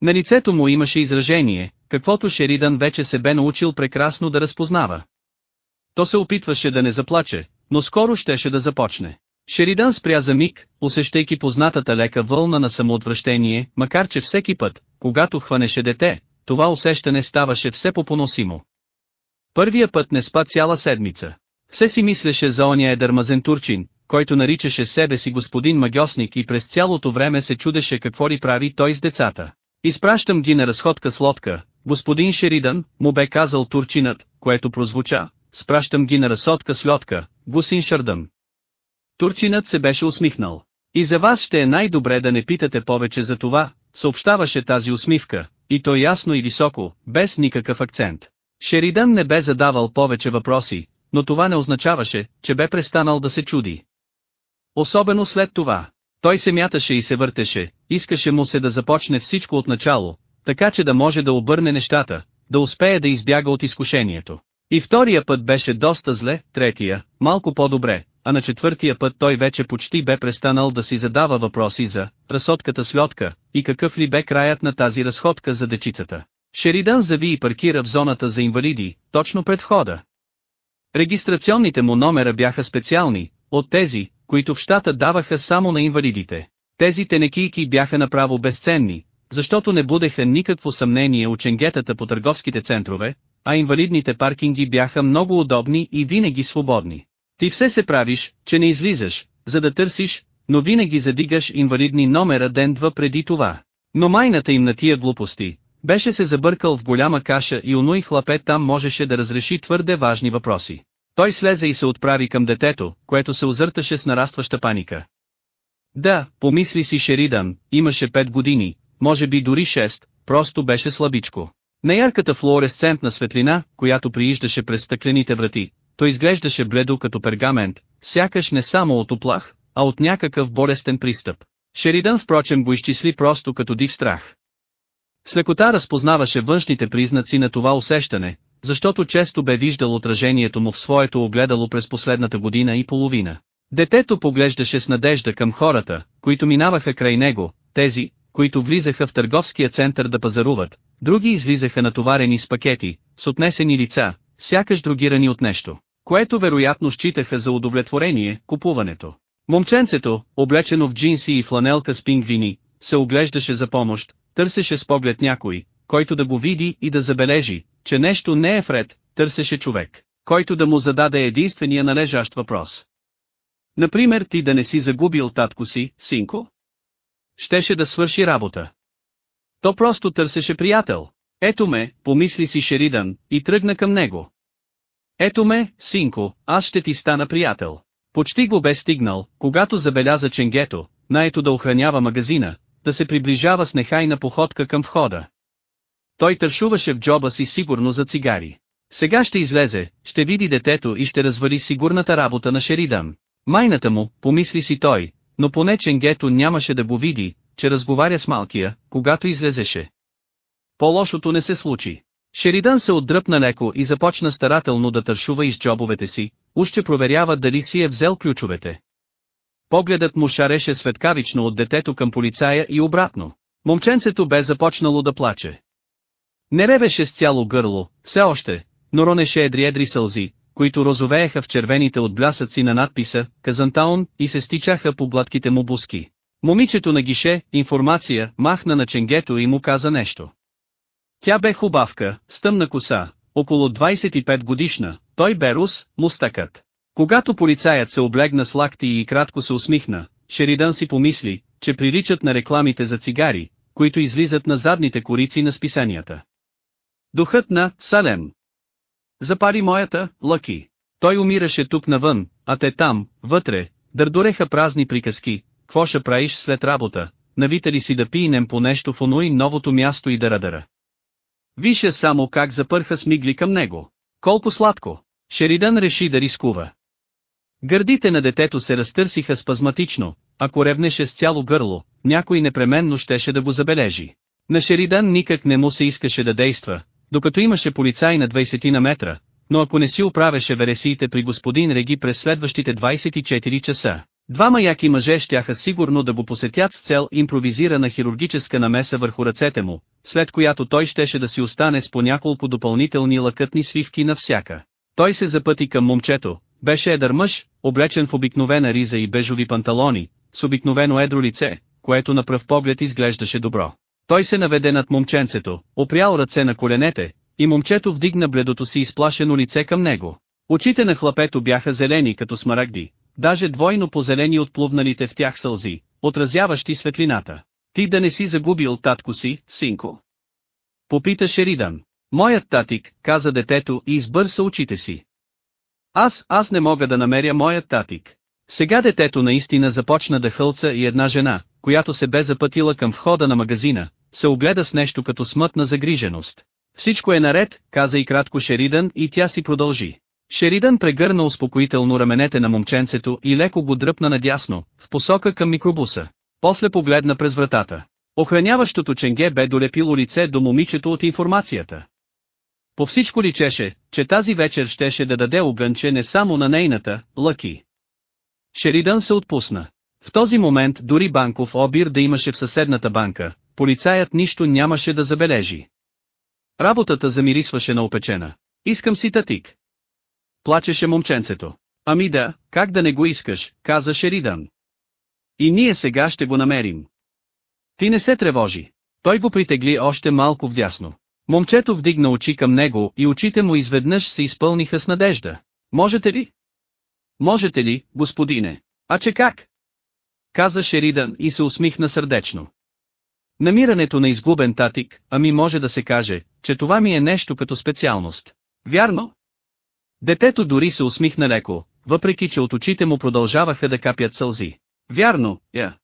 На лицето му имаше изражение, каквото Шеридан вече се бе научил прекрасно да разпознава. То се опитваше да не заплаче, но скоро щеше да започне. Шеридан спря за миг, усещайки познатата лека вълна на самоотвращение, макар че всеки път, когато хванеше дете, това усещане ставаше все по-поносимо. Първия път не спа цяла седмица. Все си мислеше за оня едър турчин, който наричаше себе си господин магиосник и през цялото време се чудеше какво ли прави той с децата. Изпращам ги на разходка с лодка, господин Шеридан, му бе казал турчинът, което прозвуча, спращам ги на разходка с лодка, гусин Шардъм. Турчинът се беше усмихнал. И за вас ще е най-добре да не питате повече за това, съобщаваше тази усмивка, и то ясно и високо, без никакъв акцент. Шеридан не бе задавал повече въпроси, но това не означаваше, че бе престанал да се чуди. Особено след това. Той се мяташе и се въртеше, искаше му се да започне всичко от начало, така че да може да обърне нещата, да успее да избяга от изкушението. И втория път беше доста зле, третия, малко по-добре, а на четвъртия път той вече почти бе престанал да си задава въпроси за разходката с лодка и какъв ли бе краят на тази разходка за дечицата. Шеридан зави и паркира в зоната за инвалиди, точно пред входа. Регистрационните му номера бяха специални, от тези, които в щата даваха само на инвалидите. Тези тенекийки бяха направо безценни, защото не будеха никакво съмнение у ченгетата по търговските центрове, а инвалидните паркинги бяха много удобни и винаги свободни. Ти все се правиш, че не излизаш, за да търсиш, но винаги задигаш инвалидни номера ден-два преди това. Но майната им на тия глупости, беше се забъркал в голяма каша и онуй хлапе там можеше да разреши твърде важни въпроси. Той слезе и се отправи към детето, което се озърташе с нарастваща паника. Да, помисли си Шеридан, имаше 5 години, може би дори 6, просто беше слабичко. Неярката флуоресцентна светлина, която прииждаше през стъклените врати, то изглеждаше бледо като пергамент, сякаш не само от оплах, а от някакъв болестен пристъп. Шеридан впрочем го изчисли просто като див страх. С лекота разпознаваше външните признаци на това усещане, защото често бе виждал отражението му в своето огледало през последната година и половина. Детето поглеждаше с надежда към хората, които минаваха край него, тези, които влизаха в търговския център да пазаруват, други излизаха натоварени с пакети, с отнесени лица, сякаш другирани от нещо, което вероятно считаха за удовлетворение, купуването. Момченцето, облечено в джинси и фланелка с пингвини, се оглеждаше за помощ, търсеше с поглед някой, който да го види и да забележи, че нещо не е вред, търсеше човек, който да му зададе единствения належащ въпрос. Например ти да не си загубил татко си, синко? Щеше да свърши работа. То просто търсеше приятел. Ето ме, помисли си Шеридан, и тръгна към него. Ето ме, синко, аз ще ти стана приятел. Почти го бе стигнал, когато забеляза Ченгето, наето да охранява магазина, да се приближава с нехайна походка към входа. Той тършуваше в джоба си сигурно за цигари. Сега ще излезе, ще види детето и ще развали сигурната работа на Шеридан. Майната му, помисли си той, но поне Ченгето нямаше да го види, че разговаря с малкия, когато излезеше. По-лошото не се случи. Шеридан се отдръпна леко и започна старателно да тършува из джобовете си, уж проверява дали си е взел ключовете. Погледът му шареше светкавично от детето към полицая и обратно. Момченцето бе започнало да плаче. Не ревеше с цяло гърло, все още, но ронеше едри-едри сълзи, които розовееха в червените от блясъци на надписа «Казантаун» и се стичаха по гладките му буски. Момичето на гише, информация, махна на ченгето и му каза нещо. Тя бе хубавка, с тъмна коса, около 25 годишна, той бе рус, мустакът. Когато полицаят се облегна с лакти и кратко се усмихна, Шеридан си помисли, че приличат на рекламите за цигари, които излизат на задните корици на списанията. Духът на Салем. Запари моята, Лъки. Той умираше тук навън, а те там, вътре, дърдореха празни приказки, какво ще правиш след работа, навита ли си да пинем по нещо в онуи новото място и да радара. Виша само как запърха смигли към него. Колко сладко! Шеридан реши да рискува. Гърдите на детето се разтърсиха спазматично, ако ревнеше с цяло гърло, някой непременно щеше да го забележи. На Шеридан никак не му се искаше да действа, докато имаше полицай на 20 на метра, но ако не си оправеше вересиите при господин Реги през следващите 24 часа, двама яки мъже щяха сигурно да го посетят с цел импровизирана хирургическа намеса върху ръцете му, след която той щеше да си остане с по няколко допълнителни лъкътни свивки на всяка. Той се запъти към момчето, беше едър мъж, облечен в обикновена риза и бежови панталони, с обикновено едро лице, което на пръв поглед изглеждаше добро. Той се наведе над момченцето, опрял ръце на коленете, и момчето вдигна бледото си изплашено лице към него. Очите на хлапето бяха зелени като смарагди, даже двойно позелени от плувналите в тях сълзи, отразяващи светлината. Ти да не си загубил татко си, синко. Попита Шеридан. Моят татик, каза детето и избърса очите си. Аз, аз не мога да намеря моят татик. Сега детето наистина започна да хълца и една жена, която се бе запътила към входа на магазина, се огледа с нещо като смътна загриженост. Всичко е наред, каза и кратко Шеридан и тя си продължи. Шеридан прегърна успокоително раменете на момченцето и леко го дръпна надясно, в посока към микробуса. После погледна през вратата. Охраняващото ченге бе долепило лице до момичето от информацията. По всичко личеше, че тази вечер щеше да даде огънче не само на нейната, Лъки. Шеридан се отпусна. В този момент дори банков обир да имаше в съседната банка, полицаят нищо нямаше да забележи. Работата замирисваше на опечена. Искам си татик. Плачеше момченцето. Ами да, как да не го искаш, каза Шеридан. И ние сега ще го намерим. Ти не се тревожи. Той го притегли още малко вдясно. Момчето вдигна очи към него и очите му изведнъж се изпълниха с надежда. Можете ли? Можете ли, господине? А че как? Каза Шеридан и се усмихна сърдечно. Намирането на изгубен татик, ами може да се каже, че това ми е нещо като специалност. Вярно? Детето дори се усмихна леко, въпреки че от очите му продължаваха да капят сълзи. Вярно, я. Yeah.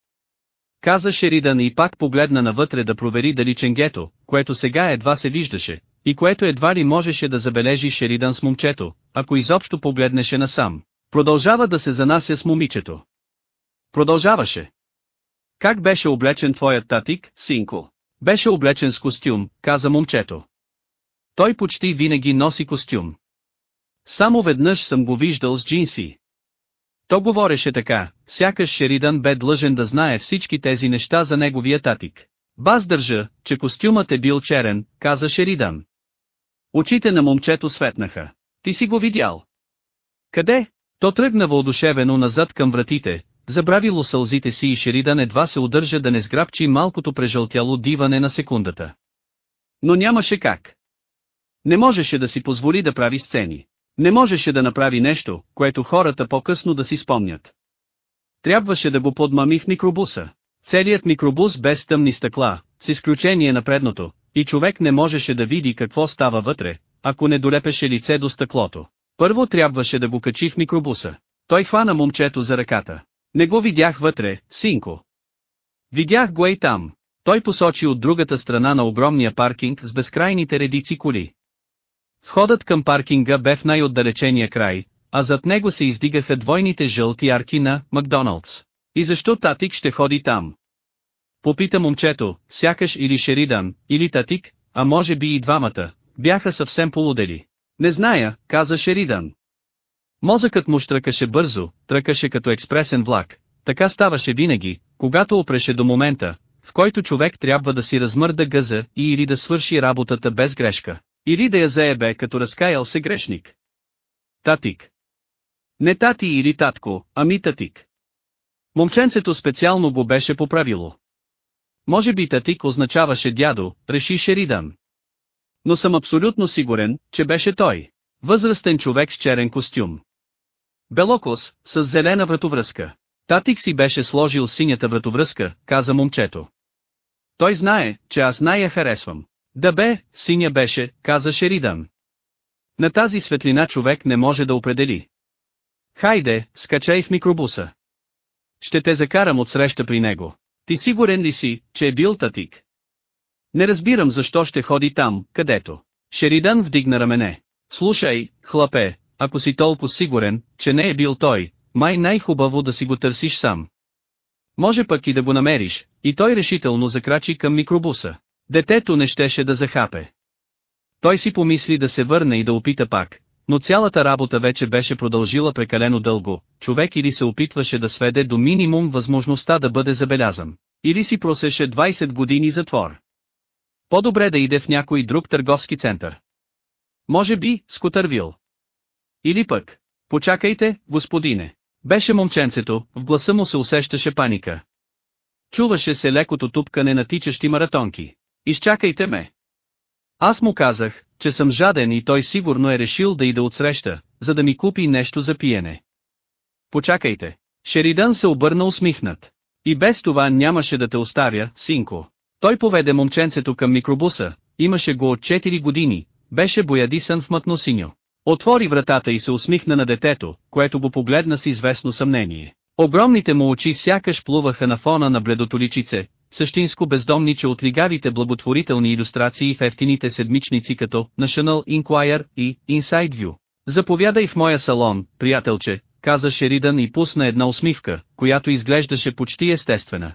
Каза Шеридан и пак погледна навътре да провери дали ченгето, което сега едва се виждаше, и което едва ли можеше да забележи Шеридан с момчето, ако изобщо погледнеше насам. Продължава да се занася с момичето. Продължаваше. Как беше облечен твоят татик, синко? Беше облечен с костюм, каза момчето. Той почти винаги носи костюм. Само веднъж съм го виждал с джинси. То говореше така, сякаш Шеридан бе длъжен да знае всички тези неща за неговия татик. Баз държа, че костюмът е бил черен, каза Шеридан. Очите на момчето светнаха. Ти си го видял. Къде? То тръгна въодушевено назад към вратите, забравило сълзите си и Шеридан едва се удържа да не сграбчи малкото прежълтяло диване на секундата. Но нямаше как. Не можеше да си позволи да прави сцени. Не можеше да направи нещо, което хората по-късно да си спомнят. Трябваше да го подмами в микробуса. Целият микробус без тъмни стъкла, с изключение на предното, и човек не можеше да види какво става вътре, ако не долепеше лице до стъклото. Първо трябваше да го качи в микробуса. Той хвана момчето за ръката. Не го видях вътре, синко. Видях го и там. Той посочи от другата страна на огромния паркинг с безкрайните редици коли. Входът към паркинга бе в най-отдалечения край, а зад него се издигаха двойните жълти арки на Макдоналдс. И защо Татик ще ходи там? Попита момчето, сякаш или Шеридан, или Татик, а може би и двамата, бяха съвсем полудели. Не зная, каза Шеридан. Мозъкът му штръкаше бързо, тръкаше като експресен влак. Така ставаше винаги, когато опреше до момента, в който човек трябва да си размърда гъза и или да свърши работата без грешка, или да я заебе като разкаял се грешник. Татик. Не тати или татко, ами татик. Момченцето специално го беше поправило. Може би татик означаваше дядо, реши Шеридан. Но съм абсолютно сигурен, че беше той. Възрастен човек с черен костюм. Белокос, с зелена вратовръзка. Татик си беше сложил синята вратовръзка, каза момчето. Той знае, че аз най-я харесвам. Да бе, синя беше, каза Шеридан. На тази светлина човек не може да определи. Хайде, скачай в микробуса. Ще те закарам от среща при него. Ти сигурен ли си, че е бил татик? Не разбирам защо ще ходи там, където. Шеридан вдигна рамене. Слушай, хлапе, ако си толкова сигурен, че не е бил той, май най-хубаво да си го търсиш сам. Може пък и да го намериш, и той решително закрачи към микробуса. Детето не щеше да захапе. Той си помисли да се върне и да опита пак, но цялата работа вече беше продължила прекалено дълго, човек или се опитваше да сведе до минимум възможността да бъде забелязан, или си просеше 20 години затвор. По-добре да иде в някой друг търговски център. Може би, Скотървил. Или пък, почакайте, господине. Беше момченцето, в гласа му се усещаше паника. Чуваше се лекото тупкане на тичащи маратонки. Изчакайте ме. Аз му казах, че съм жаден и той сигурно е решил да иде отсреща, за да ми купи нещо за пиене. Почакайте. Шеридан се обърна усмихнат. И без това нямаше да те оставя, синко. Той поведе момченцето към микробуса, имаше го от 4 години, беше боядисан в мътно синьо. Отвори вратата и се усмихна на детето, което го погледна с известно съмнение. Огромните му очи сякаш плуваха на фона на бледотоличице, същинско бездомниче от лигавите благотворителни иллюстрации в ефтините седмичници като National Enquirer и Inside View. Заповядай в моя салон, приятелче, каза Шеридан и пусна една усмивка, която изглеждаше почти естествена.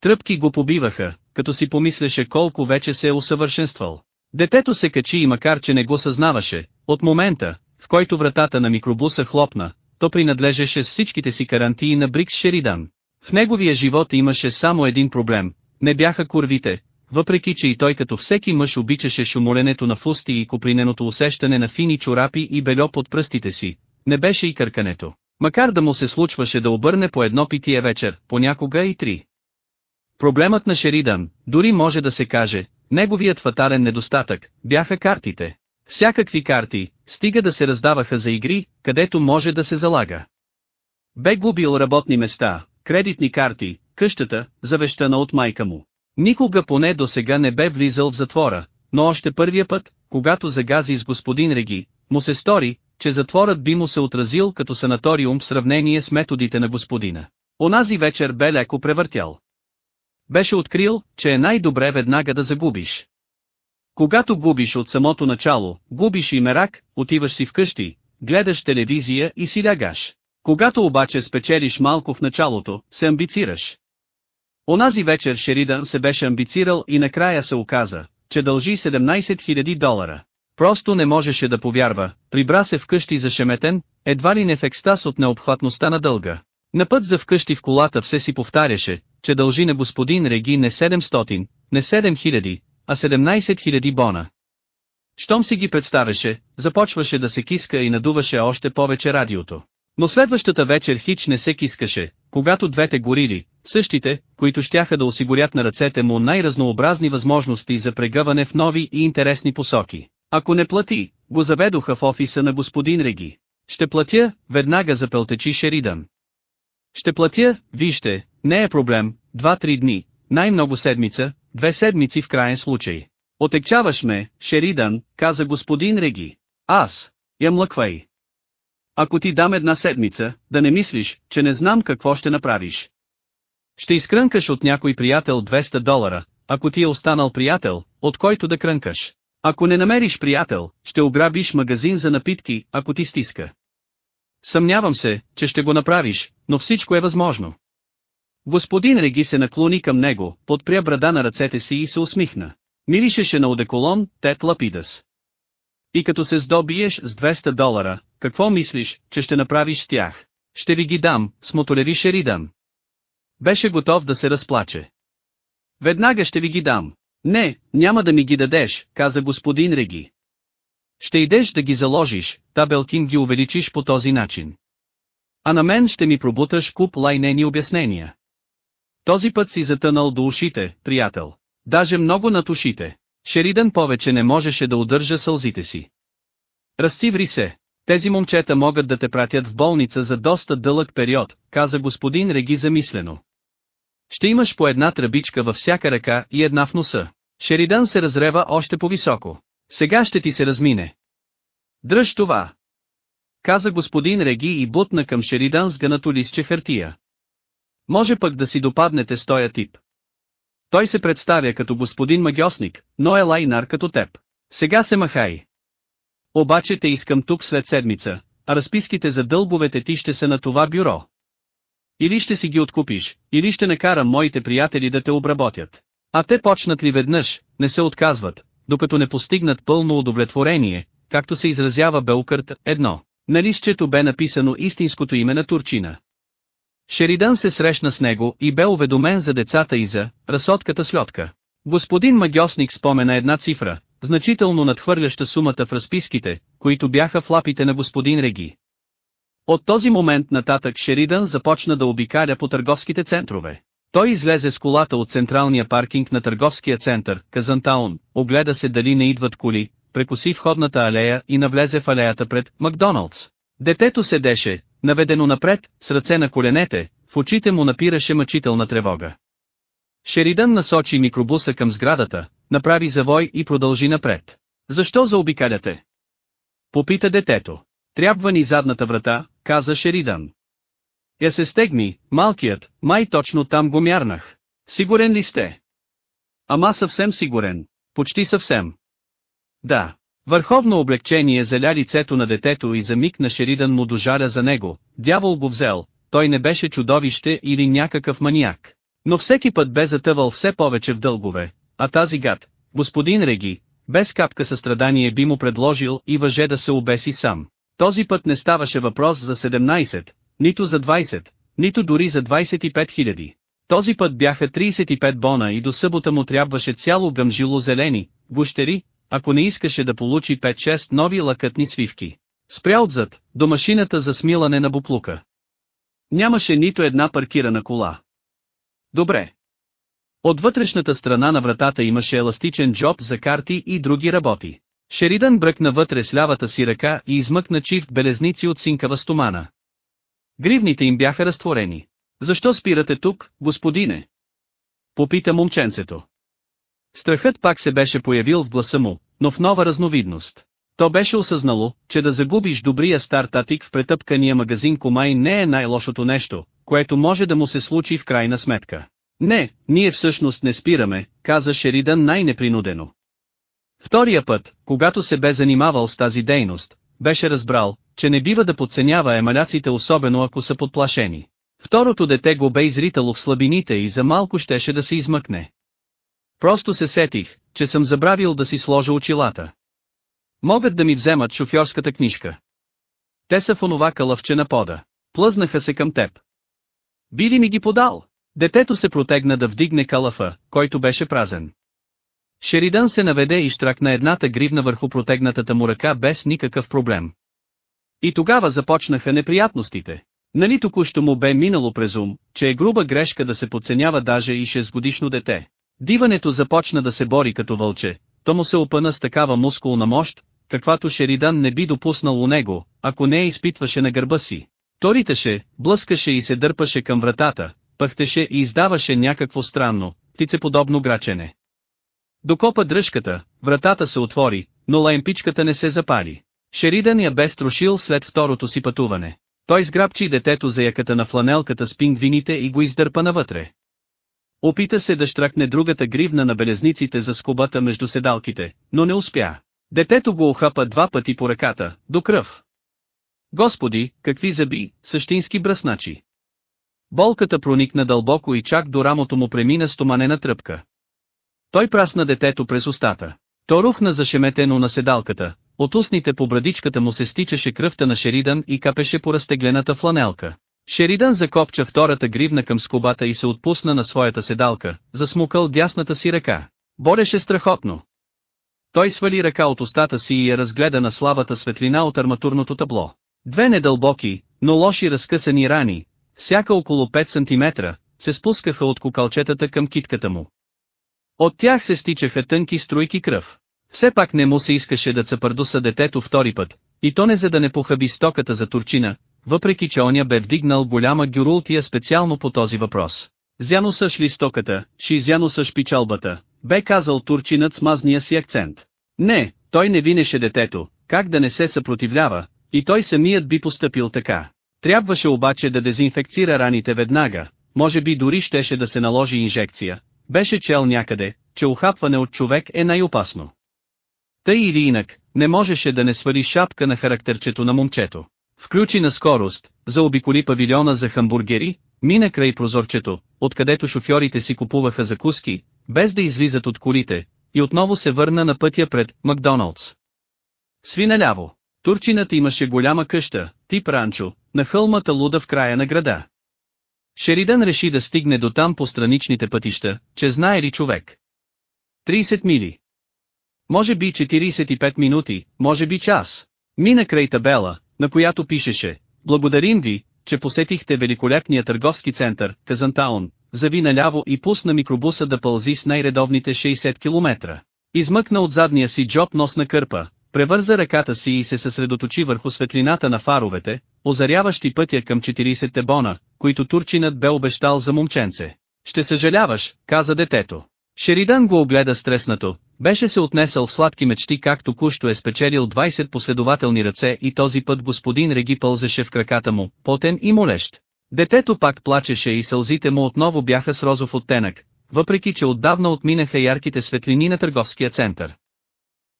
Тръпки го побиваха, като си помислеше колко вече се е усъвършенствал. Детето се качи и макар че не го съзнаваше, от момента, в който вратата на микробуса хлопна, то принадлежеше с всичките си карантии на Брикс Шеридан. В неговия живот имаше само един проблем, не бяха курвите, въпреки че и той като всеки мъж обичаше шумоленето на фусти и коприненото усещане на фини чорапи и бельо под пръстите си, не беше и къркането. Макар да му се случваше да обърне по едно питие вечер, понякога и три. Проблемът на Шеридан, дори може да се каже, неговият фатален недостатък, бяха картите. Всякакви карти, стига да се раздаваха за игри, където може да се залага. Бе губил работни места, кредитни карти, къщата, завещана от майка му. Никога поне до сега не бе влизал в затвора, но още първия път, когато загази с господин Реги, му се стори, че затворът би му се отразил като санаториум в сравнение с методите на господина. Онази вечер бе леко превъртял. Беше открил, че е най-добре веднага да загубиш. Когато губиш от самото начало, губиш и мерак, отиваш си вкъщи, гледаш телевизия и си лягаш. Когато обаче спечелиш малко в началото, се амбицираш. Онази вечер Шеридан се беше амбицирал и накрая се оказа, че дължи 17 000 долара. Просто не можеше да повярва, прибра се вкъщи зашеметен, едва ли не в екстаз от необхватността на дълга. На път за вкъщи в колата все си повтаряше, че дължи на господин Реги не 700, не 7000, а 17 000 бона. Щом си ги представяше, започваше да се киска и надуваше още повече радиото. Но следващата вечер хич не се кискаше, когато двете горили, същите, които щяха да осигурят на ръцете му най-разнообразни възможности за прегъване в нови и интересни посоки. Ако не плати, го заведоха в офиса на господин Реги. Ще платя, веднага запълтечи Шеридан. Ще платя, вижте, не е проблем, два-три дни, най-много седмица, две седмици в крайен случай. Отекчаваш ме, Шеридан, каза господин Реги. Аз, я млъквай. Ако ти дам една седмица, да не мислиш, че не знам какво ще направиш. Ще изкрънкаш от някой приятел 200 долара, ако ти е останал приятел, от който да крънкаш. Ако не намериш приятел, ще ограбиш магазин за напитки, ако ти стиска. Съмнявам се, че ще го направиш, но всичко е възможно. Господин Реги се наклони към него, подпря брада на ръцете си и се усмихна. Миришеше на одеколон, Тет Лапидас. И като се здобиеш с 200 долара, какво мислиш, че ще направиш с тях? Ще ви ги дам, с моторери Шеридан. Беше готов да се разплаче. Веднага ще ви ги дам. Не, няма да ми ги дадеш, каза господин Реги. Ще идеш да ги заложиш, табелкин ги увеличиш по този начин. А на мен ще ми пробуташ куп лайнени обяснения. Този път си затънал до ушите, приятел. Даже много над ушите. Шеридан повече не можеше да удържа сълзите си. Разциври се. Тези момчета могат да те пратят в болница за доста дълъг период, каза господин Реги замислено. Ще имаш по една тръбичка във всяка ръка и една в носа. Шеридан се разрева още по-високо. Сега ще ти се размине. Дръж това. Каза господин Реги и бутна към Шеридан с гънато листче хартия. Може пък да си допаднете с тоя тип. Той се представя като господин магиосник, но е лайнар като теб. Сега се махай. Обаче те искам тук след седмица, а разписките за дълговете ти ще са на това бюро. Или ще си ги откупиш, или ще накарам моите приятели да те обработят. А те почнат ли веднъж, не се отказват, докато не постигнат пълно удовлетворение, както се изразява Белкърт, едно. На листчето бе написано истинското име на Турчина. Шеридан се срещна с него и бе уведомен за децата и за разсодката с льотка. Господин Магиосник спомена една цифра, значително надхвърляща сумата в разписките, които бяха в лапите на господин Реги. От този момент нататък Шеридан започна да обикаля по търговските центрове. Той излезе с колата от централния паркинг на търговския център, Казантаун, огледа се дали не идват коли, прекоси входната алея и навлезе в алеята пред Макдоналдс. Детето седеше, наведено напред, с ръце на коленете, в очите му напираше мъчителна тревога. Шеридан насочи микробуса към сградата, направи завой и продължи напред. Защо заобикаляте? Попита детето. Трябва ни задната врата, каза Шеридан. Я се стегни, малкият, май точно там го мярнах. Сигурен ли сте? Ама съвсем сигурен, почти съвсем. Да. Върховно облегчение заля лицето на детето и за миг на Шеридан му дожаря за него, дявол го взел, той не беше чудовище или някакъв маниак. Но всеки път бе затъвал все повече в дългове, а тази гад, господин Реги, без капка състрадание би му предложил и въже да се обеси сам. Този път не ставаше въпрос за 17, нито за 20, нито дори за 25 хиляди. Този път бяха 35 бона и до събота му трябваше цяло гъмжило зелени, гущери, ако не искаше да получи 5-6 нови лакътни свивки. Спря отзад, до машината за смилане на буплука. Нямаше нито една паркирана кола. Добре. От вътрешната страна на вратата имаше еластичен джоб за карти и други работи. Шеридан бръкна вътре с лявата си ръка и измъкна чифт белезници от синкава стомана. Гривните им бяха разтворени. Защо спирате тук, господине? Попита момченцето. Страхът пак се беше появил в гласа му, но в нова разновидност. То беше осъзнало, че да загубиш добрия стар татик в претъпкания магазин Комай не е най-лошото нещо, което може да му се случи в крайна сметка. Не, ние всъщност не спираме, каза Шеридан най-непринудено. Втория път, когато се бе занимавал с тази дейност, беше разбрал, че не бива да подценява емаляците особено ако са подплашени. Второто дете го бе изритало в слабините и за малко щеше да се измъкне. Просто се сетих, че съм забравил да си сложа очилата. Могат да ми вземат шофьорската книжка. Те са в онова кълъвче на пода. Плъзнаха се към теб. Би ми ги подал? Детето се протегна да вдигне калафа, който беше празен. Шеридън се наведе и штракна едната гривна върху протегнатата му ръка без никакъв проблем. И тогава започнаха неприятностите. Нали току-що му бе минало през ум, че е груба грешка да се подценява даже и 6 годишно дете. Диването започна да се бори като вълче, то му се опъна с такава мускулна мощ, каквато Шеридан не би допуснал у него, ако не я изпитваше на гърба си. Ториташе, блъскаше и се дърпаше към вратата, пъхтеше и издаваше някакво странно, птицеподобно грачене. Докопа дръжката, вратата се отвори, но лаемпичката не се запали. Шеридан я бе струшил след второто си пътуване. Той сграбчи детето за яката на фланелката с пингвините и го издърпа навътре. Опита се да штракне другата гривна на белезниците за скобата между седалките, но не успя. Детето го охапа два пъти по ръката, до кръв. Господи, какви зъби, същински бръсначи. Болката проникна дълбоко и чак до рамото му премина стоманена тръпка. Той прасна детето през устата. То рухна зашеметено на седалката, от устните по брадичката му се стичаше кръвта на Шеридан и капеше по разтеглената фланелка. Шеридан закопча втората гривна към скобата и се отпусна на своята седалка, засмукал дясната си ръка. Бореше страхотно. Той свали ръка от устата си и я разгледа на слабата светлина от арматурното табло. Две недълбоки, но лоши разкъсани рани, всяка около 5 см, се спускаха от кукалчетата към китката му. От тях се стичаха тънки струйки кръв. Все пак не му се искаше да цапърдуса детето втори път, и то не за да не похаби стоката за турчина, въпреки че оня бе вдигнал голяма гюрултия специално по този въпрос. Зяносъш ли стоката, ши зяносъш пичалбата, бе казал турчинът с мазния си акцент. Не, той не винеше детето, как да не се съпротивлява, и той самият би поступил така. Трябваше обаче да дезинфекцира раните веднага, може би дори щеше да се наложи инжекция. Беше чел някъде, че ухапване от човек е най-опасно. Тъй или инак, не можеше да не свали шапка на характерчето на момчето. Включи на скорост, заобиколи павилиона за хамбургери, мина край прозорчето, откъдето шофьорите си купуваха закуски, без да излизат от колите, и отново се върна на пътя пред Макдоналдс. Сви наляво. Турчинът имаше голяма къща, тип ранчо, на хълмата луда в края на града. Шеридан реши да стигне до там по страничните пътища, че знае ли човек. 30 мили. Може би 45 минути, може би час. Мина край табела, на която пишеше, благодарим ви, че посетихте великолепния търговски център, Казантаун, зави наляво и пусна микробуса да пълзи с най-редовните 60 км. Измъкна от задния си джоб носна кърпа, превърза ръката си и се съсредоточи върху светлината на фаровете, озаряващи пътя към 40 бона, които турчинът бе обещал за момченце. Ще съжаляваш, каза детето. Шеридан го огледа стреснато, беше се отнесъл в сладки мечти както кущо е спечелил 20 последователни ръце и този път господин Реги пълзеше в краката му, потен и молещ. Детето пак плачеше и сълзите му отново бяха с розов оттенък, въпреки че отдавна отминаха ярките светлини на търговския център.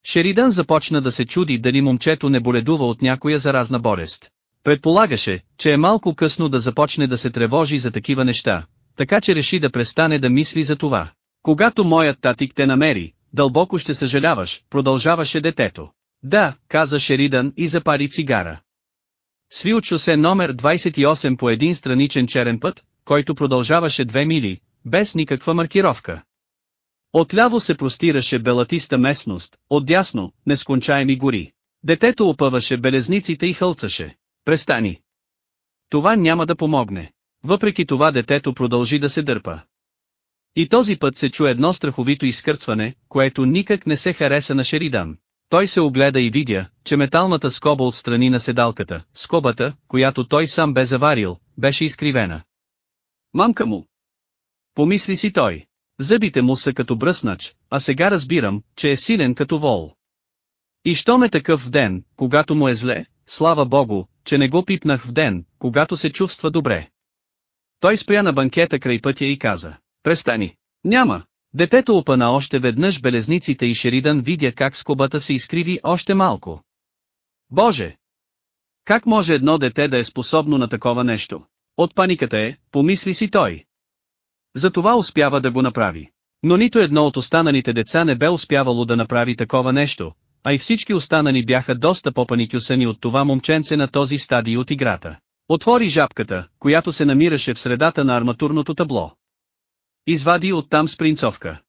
Шеридан започна да се чуди дали момчето не боледува от някоя заразна болест. Предполагаше, че е малко късно да започне да се тревожи за такива неща, така че реши да престане да мисли за това. Когато моят татик те намери, дълбоко ще съжаляваш, продължаваше детето. Да, каза Шеридан и запари цигара. Сви от шосе номер 28 по един страничен черен път, който продължаваше две мили, без никаква маркировка. Отляво се простираше белатиста местност, отдясно, нескончаеми гори. Детето опъваше белезниците и хълцаше. Престани. Това няма да помогне. Въпреки това детето продължи да се дърпа. И този път се чу едно страховито изкърцване, което никак не се хареса на Шеридан. Той се огледа и видя, че металната скоба отстрани на седалката, скобата, която той сам бе заварил, беше изкривена. Мамка му! Помисли си той. Зъбите му са като бръснач, а сега разбирам, че е силен като вол. И що ме такъв в ден, когато му е зле, слава богу, че не го пипнах в ден, когато се чувства добре. Той спря на банкета край пътя и каза, престани, няма. Детето опана още веднъж белезниците и Шеридан видя как скобата се изкриви още малко. Боже! Как може едно дете да е способно на такова нещо? От паниката е, помисли си той. Затова успява да го направи. Но нито едно от останалите деца не бе успявало да направи такова нещо, а и всички останали бяха доста по-паникюсани от това момченце на този стадий от играта. Отвори жабката, която се намираше в средата на арматурното табло. Извади оттам спринцовка.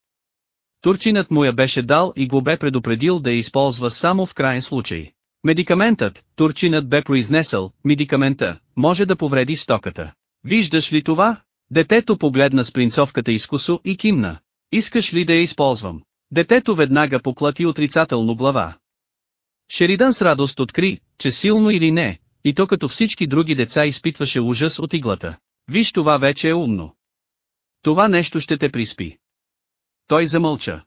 Турчинът му я беше дал и го бе предупредил да я използва само в крайен случай. Медикаментът, турчинът бе произнесъл, медикамента, може да повреди стоката. Виждаш ли това? Детето погледна спринцовката изкусо и кимна. Искаш ли да я използвам? Детето веднага поклати отрицателно глава. Шеридан с радост откри, че силно или не, и то като всички други деца изпитваше ужас от иглата. Виж това вече е умно. Това нещо ще те приспи. Той замълча.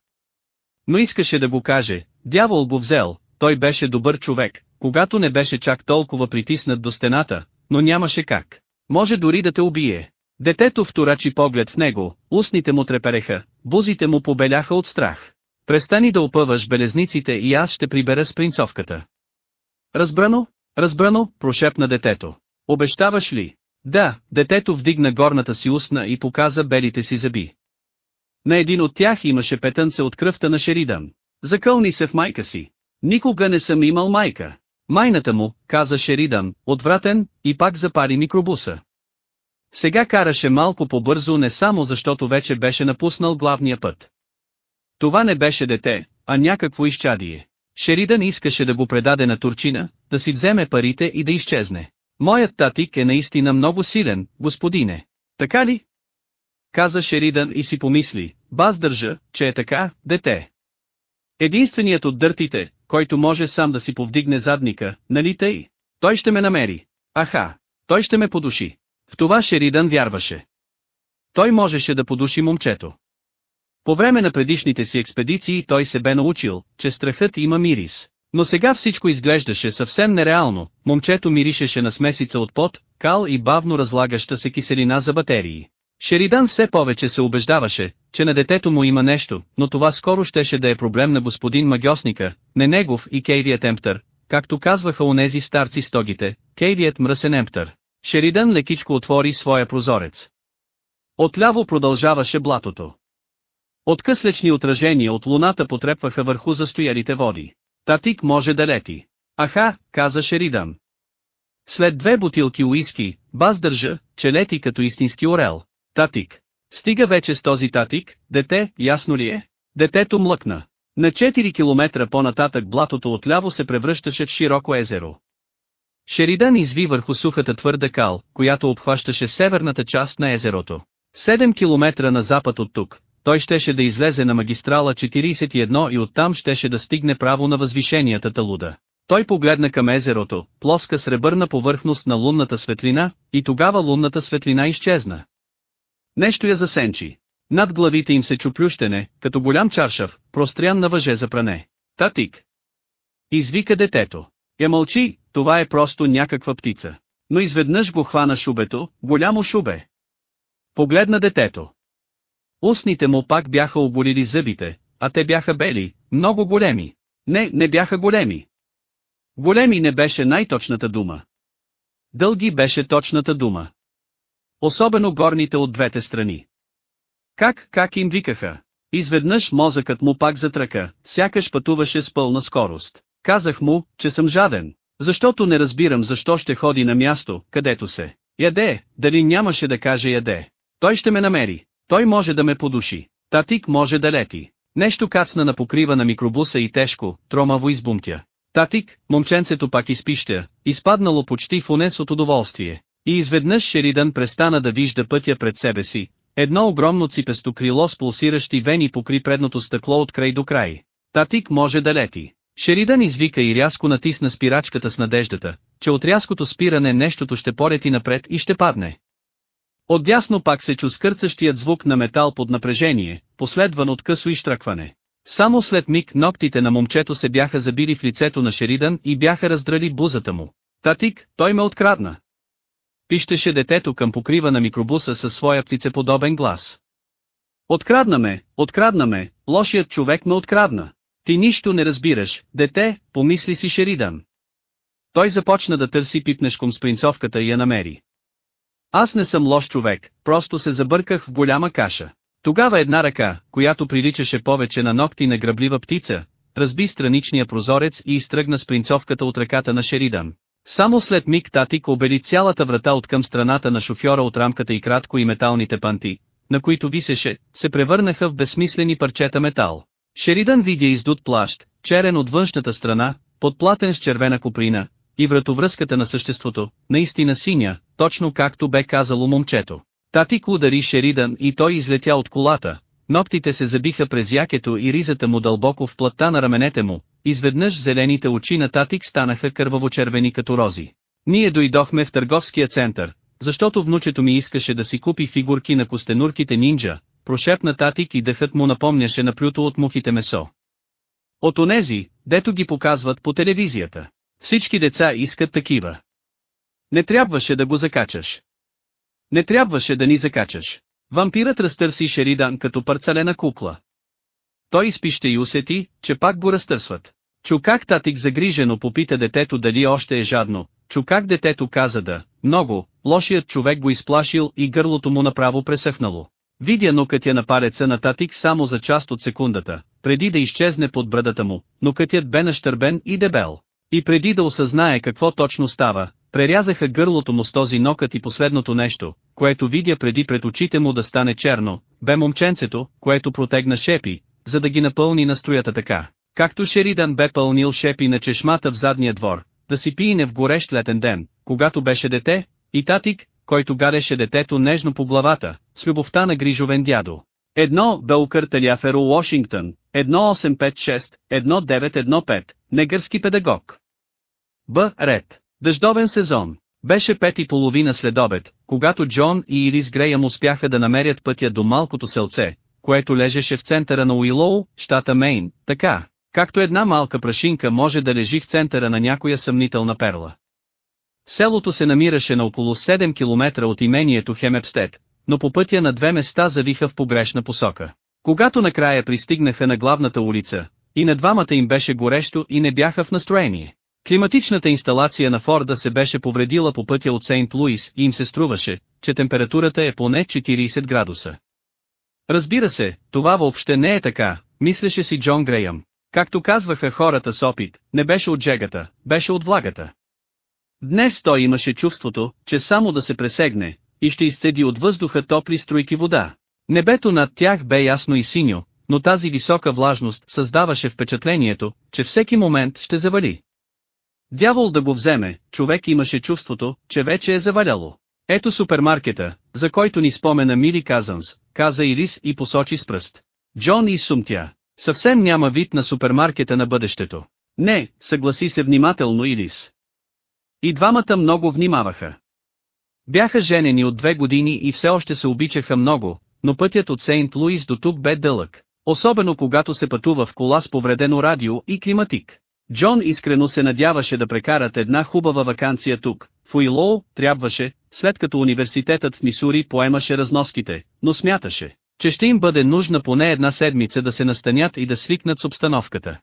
Но искаше да го каже, дявол го взел, той беше добър човек, когато не беше чак толкова притиснат до стената, но нямаше как. Може дори да те убие. Детето вторачи поглед в него, устните му трепереха, бузите му побеляха от страх. Престани да опъваш белезниците и аз ще прибера с принцовката. Разбрано? Разбрано, прошепна детето. Обещаваш ли? Да, детето вдигна горната си устна и показа белите си зъби. На един от тях имаше петънце от кръвта на Шеридан. Закълни се в майка си. Никога не съм имал майка. Майната му, каза Шеридан, отвратен, и пак запари микробуса. Сега караше малко по-бързо не само защото вече беше напуснал главния път. Това не беше дете, а някакво изчадие. Шеридан искаше да го предаде на Турчина, да си вземе парите и да изчезне. Моят татик е наистина много силен, господине. Така ли? Каза Шеридан и си помисли, баз държа, че е така, дете. Единственият от дъртите, който може сам да си повдигне задника, нали тъй? Той ще ме намери. Аха, той ще ме подуши. В това Шеридан вярваше. Той можеше да подуши момчето. По време на предишните си експедиции той се бе научил, че страхът има мирис. Но сега всичко изглеждаше съвсем нереално, момчето миришеше на смесица от пот, кал и бавно разлагаща се киселина за батерии. Шеридан все повече се убеждаваше, че на детето му има нещо, но това скоро щеше да е проблем на господин магиосника, не негов и Кейрият Емптър, както казваха онези старци стогите, Кейрият мръсен Емптър. Шеридан лекичко отвори своя прозорец. Отляво продължаваше блатото. Откъслечни отражения от луната потрепваха върху застоялите води. Татик може да лети. Аха, каза Шеридан. След две бутилки уиски, баз държа, че лети като истински орел. Татик. Стига вече с този татик, дете, ясно ли е? Детето млъкна. На 4 километра по-нататък блатото отляво се превръщаше в широко езеро. Шеридан изви върху сухата твърда кал, която обхващаше северната част на езерото. 7 километра на запад от тук, той щеше да излезе на магистрала 41 и оттам щеше да стигне право на възвишенията Талуда. Той погледна към езерото, плоска сребърна повърхност на лунната светлина, и тогава лунната светлина изчезна. Нещо я засенчи. Над главите им се чуплющене, като голям чаршав, прострян на въже за пране. Татик! Извика детето. Я мълчи, това е просто някаква птица. Но изведнъж го хвана шубето, голямо шубе. Погледна детето. Устните му пак бяха оболили зъбите, а те бяха бели, много големи. Не, не бяха големи. Големи не беше най-точната дума. Дълги беше точната дума. Особено горните от двете страни. Как, как им викаха? Изведнъж мозъкът му пак затръка, сякаш пътуваше с пълна скорост. Казах му, че съм жаден, защото не разбирам защо ще ходи на място, където се. Яде, дали нямаше да каже яде. Той ще ме намери. Той може да ме подуши. Татик може да лети. Нещо кацна на покрива на микробуса и тежко, тромаво избумтя. Татик, момченцето пак изпища, изпаднало почти в унес от удоволствие. И изведнъж Шеридан престана да вижда пътя пред себе си. Едно огромно ципесто крило с пулсиращи вени покри предното стъкло от край до край. Татик може да лети. Шеридан извика и рязко натисна спирачката с надеждата, че от рязкото спиране нещото ще порети напред и ще падне. Отдясно пак се чу скърцащият звук на метал под напрежение, последван от късо изтръкване. Само след миг ногтите на момчето се бяха забили в лицето на Шеридан и бяха раздрали бузата му. Татик, той ме открадна. Пищеше детето към покрива на микробуса със своя птицеподобен глас. Открадна ме, открадна ме, лошият човек ме открадна. Ти нищо не разбираш, дете, помисли си Шеридан. Той започна да търси пипнешком с принцовката и я намери. Аз не съм лош човек, просто се забърках в голяма каша. Тогава една ръка, която приличаше повече на ногти на гръблива птица, разби страничния прозорец и изтръгна с принцовката от ръката на Шеридан. Само след миг Татик обели цялата врата от към страната на шофьора от рамката и кратко и металните панти, на които висеше, се превърнаха в безсмислени парчета метал. Шеридан видя издут плащ, черен от външната страна, подплатен с червена куприна, и вратовръзката на съществото, наистина синя, точно както бе казало момчето. Татик удари Шеридан и той излетя от колата, ногтите се забиха през якето и ризата му дълбоко в плътта на раменете му, изведнъж зелените очи на Татик станаха кърваво-червени като рози. Ние дойдохме в търговския център, защото внучето ми искаше да си купи фигурки на костенурките нинджа, прошепна Татик и дъхът му напомняше на плюто от мухите месо. От онези, дето ги показват по телевизията. Всички деца искат такива. Не трябваше да го закачаш. Не трябваше да ни закачаш. Вампирът разтърси Шеридан като парцалена кукла. Той изпище и усети, че пак го разтърсват. Чу как татик загрижено попита детето дали още е жадно, чу как детето каза да, много, лошият човек го изплашил и гърлото му направо пресъхнало. Видя нокътя на палеца на татик само за част от секундата, преди да изчезне под брадата му, но кътят бе нащърбен и дебел. И преди да осъзнае какво точно става, прерязаха гърлото му с този нокът и последното нещо, което видя преди пред очите му да стане черно, бе момченцето, което протегна шепи, за да ги напълни на строята така, както Шеридан бе пълнил шепи на чешмата в задния двор, да си пине в горещ летен ден, когато беше дете, и татик, който гадеше детето нежно по главата, с любовта на грижовен дядо. Едно Белкър Таляферо Уошингтон, 1856, 1915, негърски педагог. Б. Ред. Дъждовен сезон. Беше пет и половина след обед, когато Джон и Ирис Греям успяха да намерят пътя до малкото селце, което лежеше в центъра на Уилоу, щата Мейн, така, както една малка прашинка може да лежи в центъра на някоя съмнителна перла. Селото се намираше на около 7 км от имението Хемепстед, но по пътя на две места завиха в погрешна посока. Когато накрая пристигнаха на главната улица, и на двамата им беше горещо и не бяха в настроение. Климатичната инсталация на Форда се беше повредила по пътя от Сейнт Луис и им се струваше, че температурата е поне 40 градуса. Разбира се, това въобще не е така, мислеше си Джон Греям. Както казваха хората с опит, не беше от жегата, беше от влагата. Днес той имаше чувството, че само да се пресегне, и ще изцеди от въздуха топли струйки вода. Небето над тях бе ясно и синьо, но тази висока влажност създаваше впечатлението, че всеки момент ще завали. Дявол да го вземе, човек имаше чувството, че вече е заваляло. Ето супермаркета, за който ни спомена Мили Казанс, каза Ирис и посочи с пръст. Джон и сумтя. Съвсем няма вид на супермаркета на бъдещето. Не, съгласи се внимателно Ирис. И двамата много внимаваха. Бяха женени от две години и все още се обичаха много, но пътят от Сейнт Луис до тук бе дълъг, особено когато се пътува в кола с повредено радио и климатик. Джон искрено се надяваше да прекарат една хубава вакансия тук, в Уилоу, трябваше, след като университетът в Мисури поемаше разноските, но смяташе, че ще им бъде нужна поне една седмица да се настанят и да свикнат с обстановката.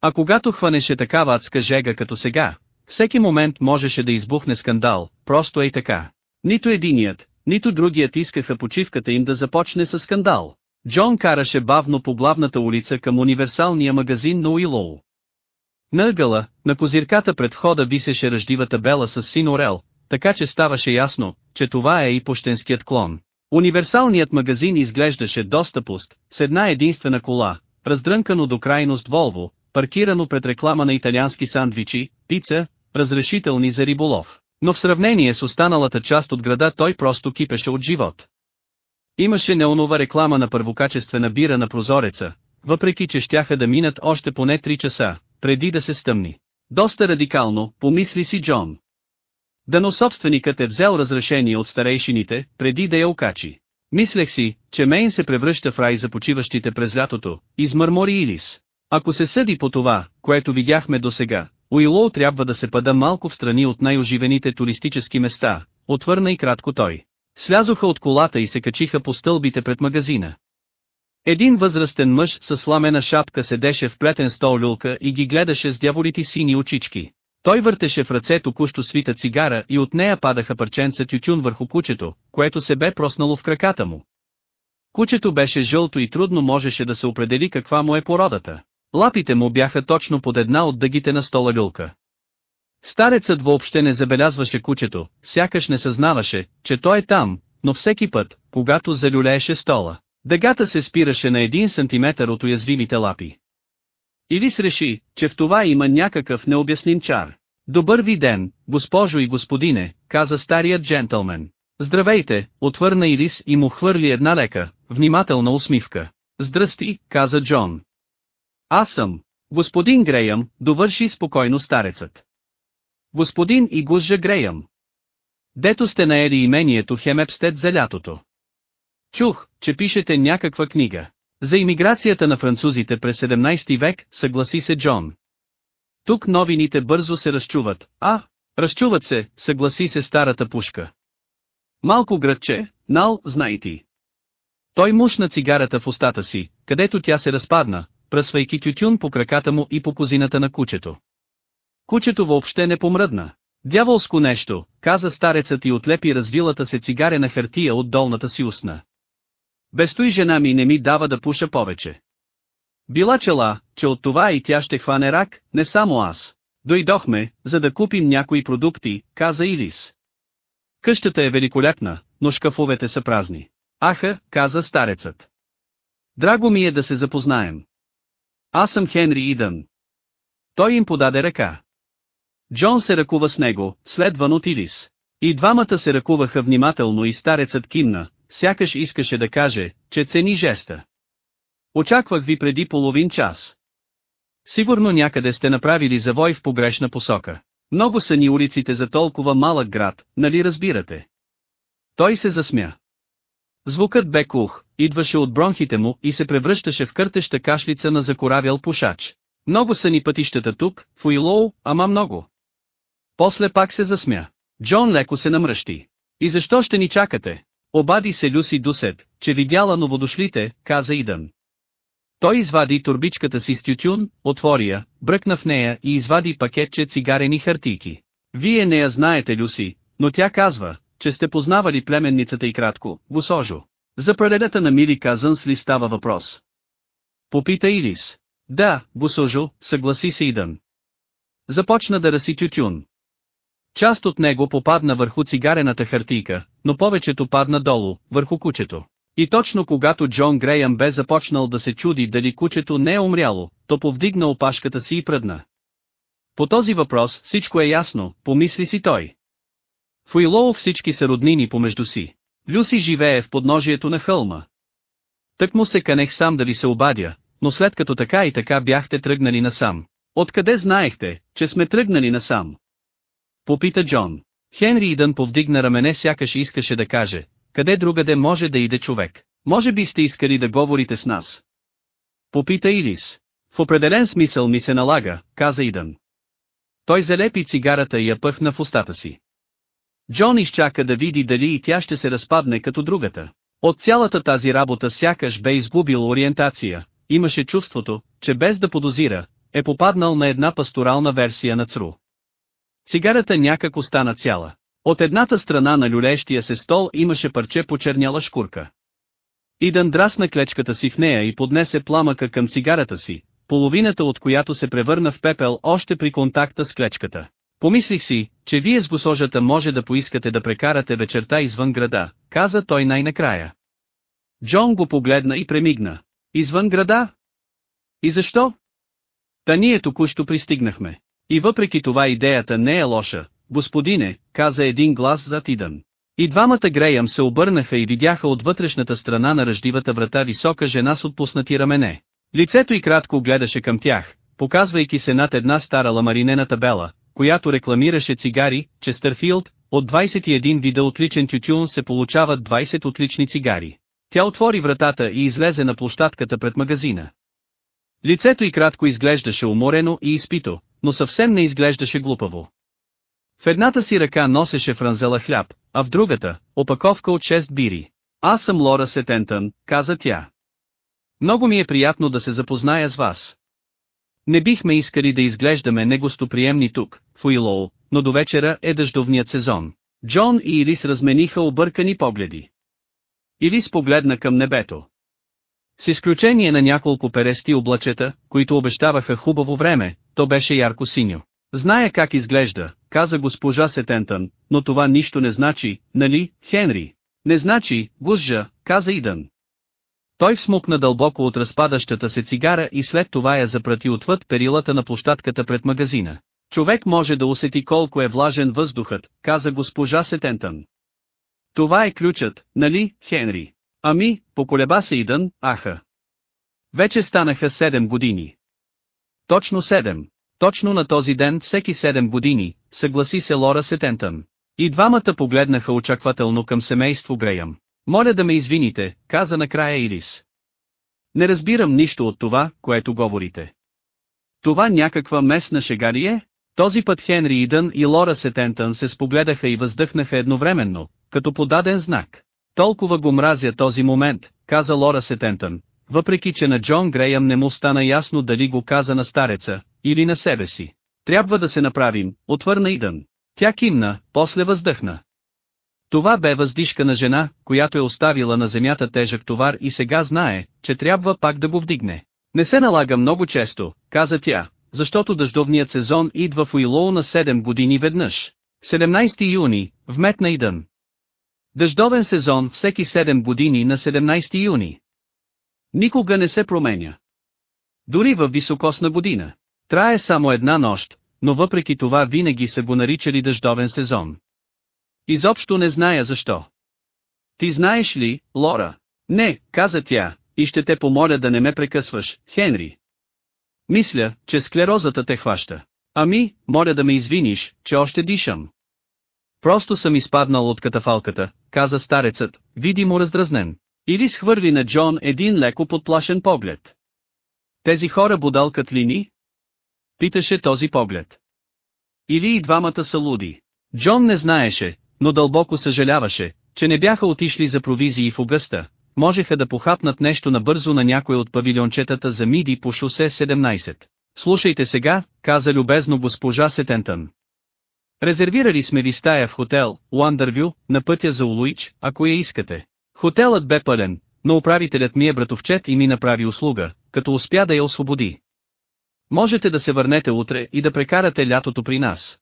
А когато хванеше такава адска жега като сега, всеки момент можеше да избухне скандал, просто е и така. Нито единият, нито другият искаха почивката им да започне с скандал. Джон караше бавно по главната улица към универсалния магазин на Уилоу. На ъгъла, на козирката пред входа висеше ръждивата бела с син орел, така че ставаше ясно, че това е и пощенският клон. Универсалният магазин изглеждаше доста пуст, с една единствена кола, раздрънкано до крайност Волво, паркирано пред реклама на италиански сандвичи, пица, разрешителни за риболов. Но в сравнение с останалата част от града той просто кипеше от живот. Имаше неонова реклама на първокачествена бира на прозореца, въпреки че щяха да минат още поне 3 часа, преди да се стъмни. Доста радикално, помисли си Джон. Дано собственикът е взел разрешение от старейшините, преди да я окачи. Мислех си, че Мейн се превръща в рай за почиващите през лятото, измърмори Илис. Ако се съди по това, което видяхме до сега, Уилоу трябва да се пада малко в страни от най-оживените туристически места, отвърна и кратко той. Слязоха от колата и се качиха по стълбите пред магазина. Един възрастен мъж с сламена шапка седеше в плетен стол люлка и ги гледаше с дяволите сини очички. Той въртеше в ръце току-що свита цигара и от нея падаха парченца тютюн върху кучето, което се бе проснало в краката му. Кучето беше жълто и трудно можеше да се определи каква му е породата. Лапите му бяха точно под една от дъгите на стола люлка. Старецът въобще не забелязваше кучето, сякаш не съзнаваше, че той е там, но всеки път, когато залюлееше стола, дъгата се спираше на един сантиметър от уязвимите лапи. Илис реши, че в това има някакъв необясним чар. Добър ви ден, госпожо и господине, каза старият джентълмен. Здравейте, отвърна Илис и му хвърли една лека, внимателна усмивка. Здрасти, каза Джон. Аз съм. Господин Греям, довърши спокойно старецът. Господин и гузжа Греям. Дето сте наели имението Хемепстед за лятото. Чух, че пишете някаква книга. За имиграцията на французите през 17 век, съгласи се Джон. Тук новините бързо се разчуват, а, разчуват се, съгласи се старата пушка. Малко градче, Нал, знай ти. Той мушна цигарата в устата си, където тя се разпадна, пръсвайки тютюн по краката му и по козината на кучето. Кучето въобще не помръдна. Дяволско нещо, каза старецът и отлепи развилата се цигарена хартия от долната си устна. Без той жена ми не ми дава да пуша повече. Била чела, че от това и тя ще хване рак, не само аз. Дойдохме, за да купим някои продукти, каза Илис. Къщата е великолепна, но шкафовете са празни. Аха, каза старецът. Драго ми е да се запознаем. Аз съм Хенри Идън. Той им подаде ръка. Джон се ръкува с него, следван от Илис. И двамата се ръкуваха внимателно и старецът кимна, сякаш искаше да каже, че цени жеста. Очаквах ви преди половин час. Сигурно някъде сте направили завой в погрешна посока. Много са ни улиците за толкова малък град, нали разбирате? Той се засмя. Звукът бе кух, идваше от бронхите му и се превръщаше в къртеща кашлица на закоравял пушач. Много са ни пътищата тук, в Уилоу, ама много. После пак се засмя. Джон леко се намръщи. И защо ще ни чакате? Обади се Люси Дусет, че видяла новодошлите, каза Идън. Той извади турбичката си с тютюн, отвори я, бръкна в нея и извади пакетче цигарени хартийки. Вие не я знаете Люси, но тя казва, че сте познавали племенницата и кратко, госожо. За преледата на Мили Казънс ли става въпрос? Попита Илис. Да, госожо, съгласи се Идън. Започна да раси тютюн. Част от него попадна върху цигарената хартийка, но повечето падна долу, върху кучето. И точно когато Джон Греъм бе започнал да се чуди дали кучето не е умряло, то повдигна опашката си и пръдна. По този въпрос всичко е ясно, помисли си той. В Уилоу всички са роднини помежду си. Люси живее в подножието на хълма. Тък му се канех сам да ви се обадя, но след като така и така бяхте тръгнали насам. Откъде знаехте, че сме тръгнали насам? Попита Джон. Хенри Идън повдигна рамене сякаш искаше да каже, къде другаде може да иде човек. Може би сте искали да говорите с нас. Попита Илис. В определен смисъл ми се налага, каза Идън. Той залепи цигарата и я пъхна в устата си. Джон изчака да види дали и тя ще се разпадне като другата. От цялата тази работа сякаш бе изгубил ориентация, имаше чувството, че без да подозира, е попаднал на една пасторална версия на ЦРУ. Цигарата някак остана цяла. От едната страна на люлещия се стол имаше парче почерняла шкурка. Идън драсна клечката си в нея и поднесе пламъка към цигарата си, половината от която се превърна в пепел още при контакта с клечката. Помислих си, че вие с госожата може да поискате да прекарате вечерта извън града, каза той най-накрая. Джон го погледна и премигна. Извън града? И защо? Та ние току-що пристигнахме. И въпреки това идеята не е лоша, господине, каза един глас зад Идън. И двамата Греям се обърнаха и видяха от вътрешната страна на ръждивата врата висока жена с отпуснати рамене. Лицето й кратко гледаше към тях, показвайки се над една стара ламаринена табела, която рекламираше цигари, Честърфилд, от 21 вида отличен тютюн се получават 20 отлични цигари. Тя отвори вратата и излезе на площадката пред магазина. Лицето й кратко изглеждаше уморено и изпито, но съвсем не изглеждаше глупаво. В едната си ръка носеше франзела хляб, а в другата – опаковка от 6 бири. Аз съм Лора Сетентън, каза тя. Много ми е приятно да се запозная с вас. Не бихме искали да изглеждаме негостоприемни тук, в Уилоу, но до вечера е дъждовният сезон. Джон и Ирис размениха объркани погледи. Ирис погледна към небето. С изключение на няколко перести облачета, които обещаваха хубаво време, то беше ярко синьо. Зная как изглежда, каза госпожа Сетентън, но това нищо не значи, нали, Хенри? Не значи, гузжа, каза Идън. Той всмукна дълбоко от разпадащата се цигара и след това я запрати отвъд перилата на площадката пред магазина. Човек може да усети колко е влажен въздухът, каза госпожа Сетентън. Това е ключът, нали, Хенри? Ами, поколеба се Идън, аха. Вече станаха 7 години. Точно 7. Точно на този ден всеки 7 години, съгласи се Лора Сетентън. И двамата погледнаха очаквателно към семейство Греям. Моля да ме извините, каза накрая Ирис. Не разбирам нищо от това, което говорите. Това някаква местна шега ли е? Този път Хенри Идън и Лора Сетентън се спогледаха и въздъхнаха едновременно, като подаден знак. Толкова го мразя този момент, каза Лора Сетентън, въпреки че на Джон Греям не му стана ясно дали го каза на стареца, или на себе си. Трябва да се направим, отвърна Идън. Тя кимна, после въздъхна. Това бе въздишка на жена, която е оставила на земята тежък товар и сега знае, че трябва пак да го вдигне. Не се налага много често, каза тя, защото дъждовният сезон идва в Уилоу на 7 години веднъж. 17 юни, вметна Идън. Дъждовен сезон всеки 7 години на 17 юни. Никога не се променя. Дори във високосна година. Трае само една нощ, но въпреки това винаги са го наричали дъждовен сезон. Изобщо не зная защо. Ти знаеш ли, Лора? Не, каза тя, и ще те помоля да не ме прекъсваш, Хенри. Мисля, че склерозата те хваща. Ами, моля да ме извиниш, че още дишам. Просто съм изпаднал от катафалката, каза старецът, видимо раздразнен. Или схвърли на Джон един леко подплашен поглед. Тези хора будалкат ли ни? Питаше този поглед. Или и двамата са луди. Джон не знаеше, но дълбоко съжаляваше, че не бяха отишли за провизии в Огъста, можеха да похапнат нещо набързо на някой от павилиончетата за миди по шосе 17. Слушайте сега, каза любезно госпожа Сетентън. Резервирали сме ви стая в хотел, Уандървю, на пътя за Улуич, ако я искате. Хотелът бе пълен, но управителят ми е братовчет и ми направи услуга, като успя да я освободи. Можете да се върнете утре и да прекарате лятото при нас.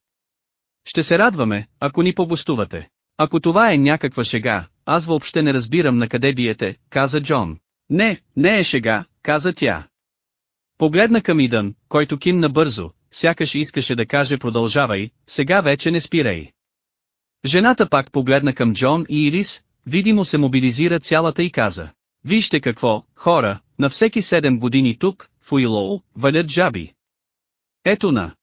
Ще се радваме, ако ни погостувате. Ако това е някаква шега, аз въобще не разбирам на къде биете, каза Джон. Не, не е шега, каза тя. Погледна към Идън, който кимна бързо, сякаш искаше да каже продължавай, сега вече не спирай. Жената пак погледна към Джон и Ирис, видимо се мобилизира цялата и каза. Вижте какво, хора, на всеки седем години тук, в Уилоу, валят жаби. Ето на.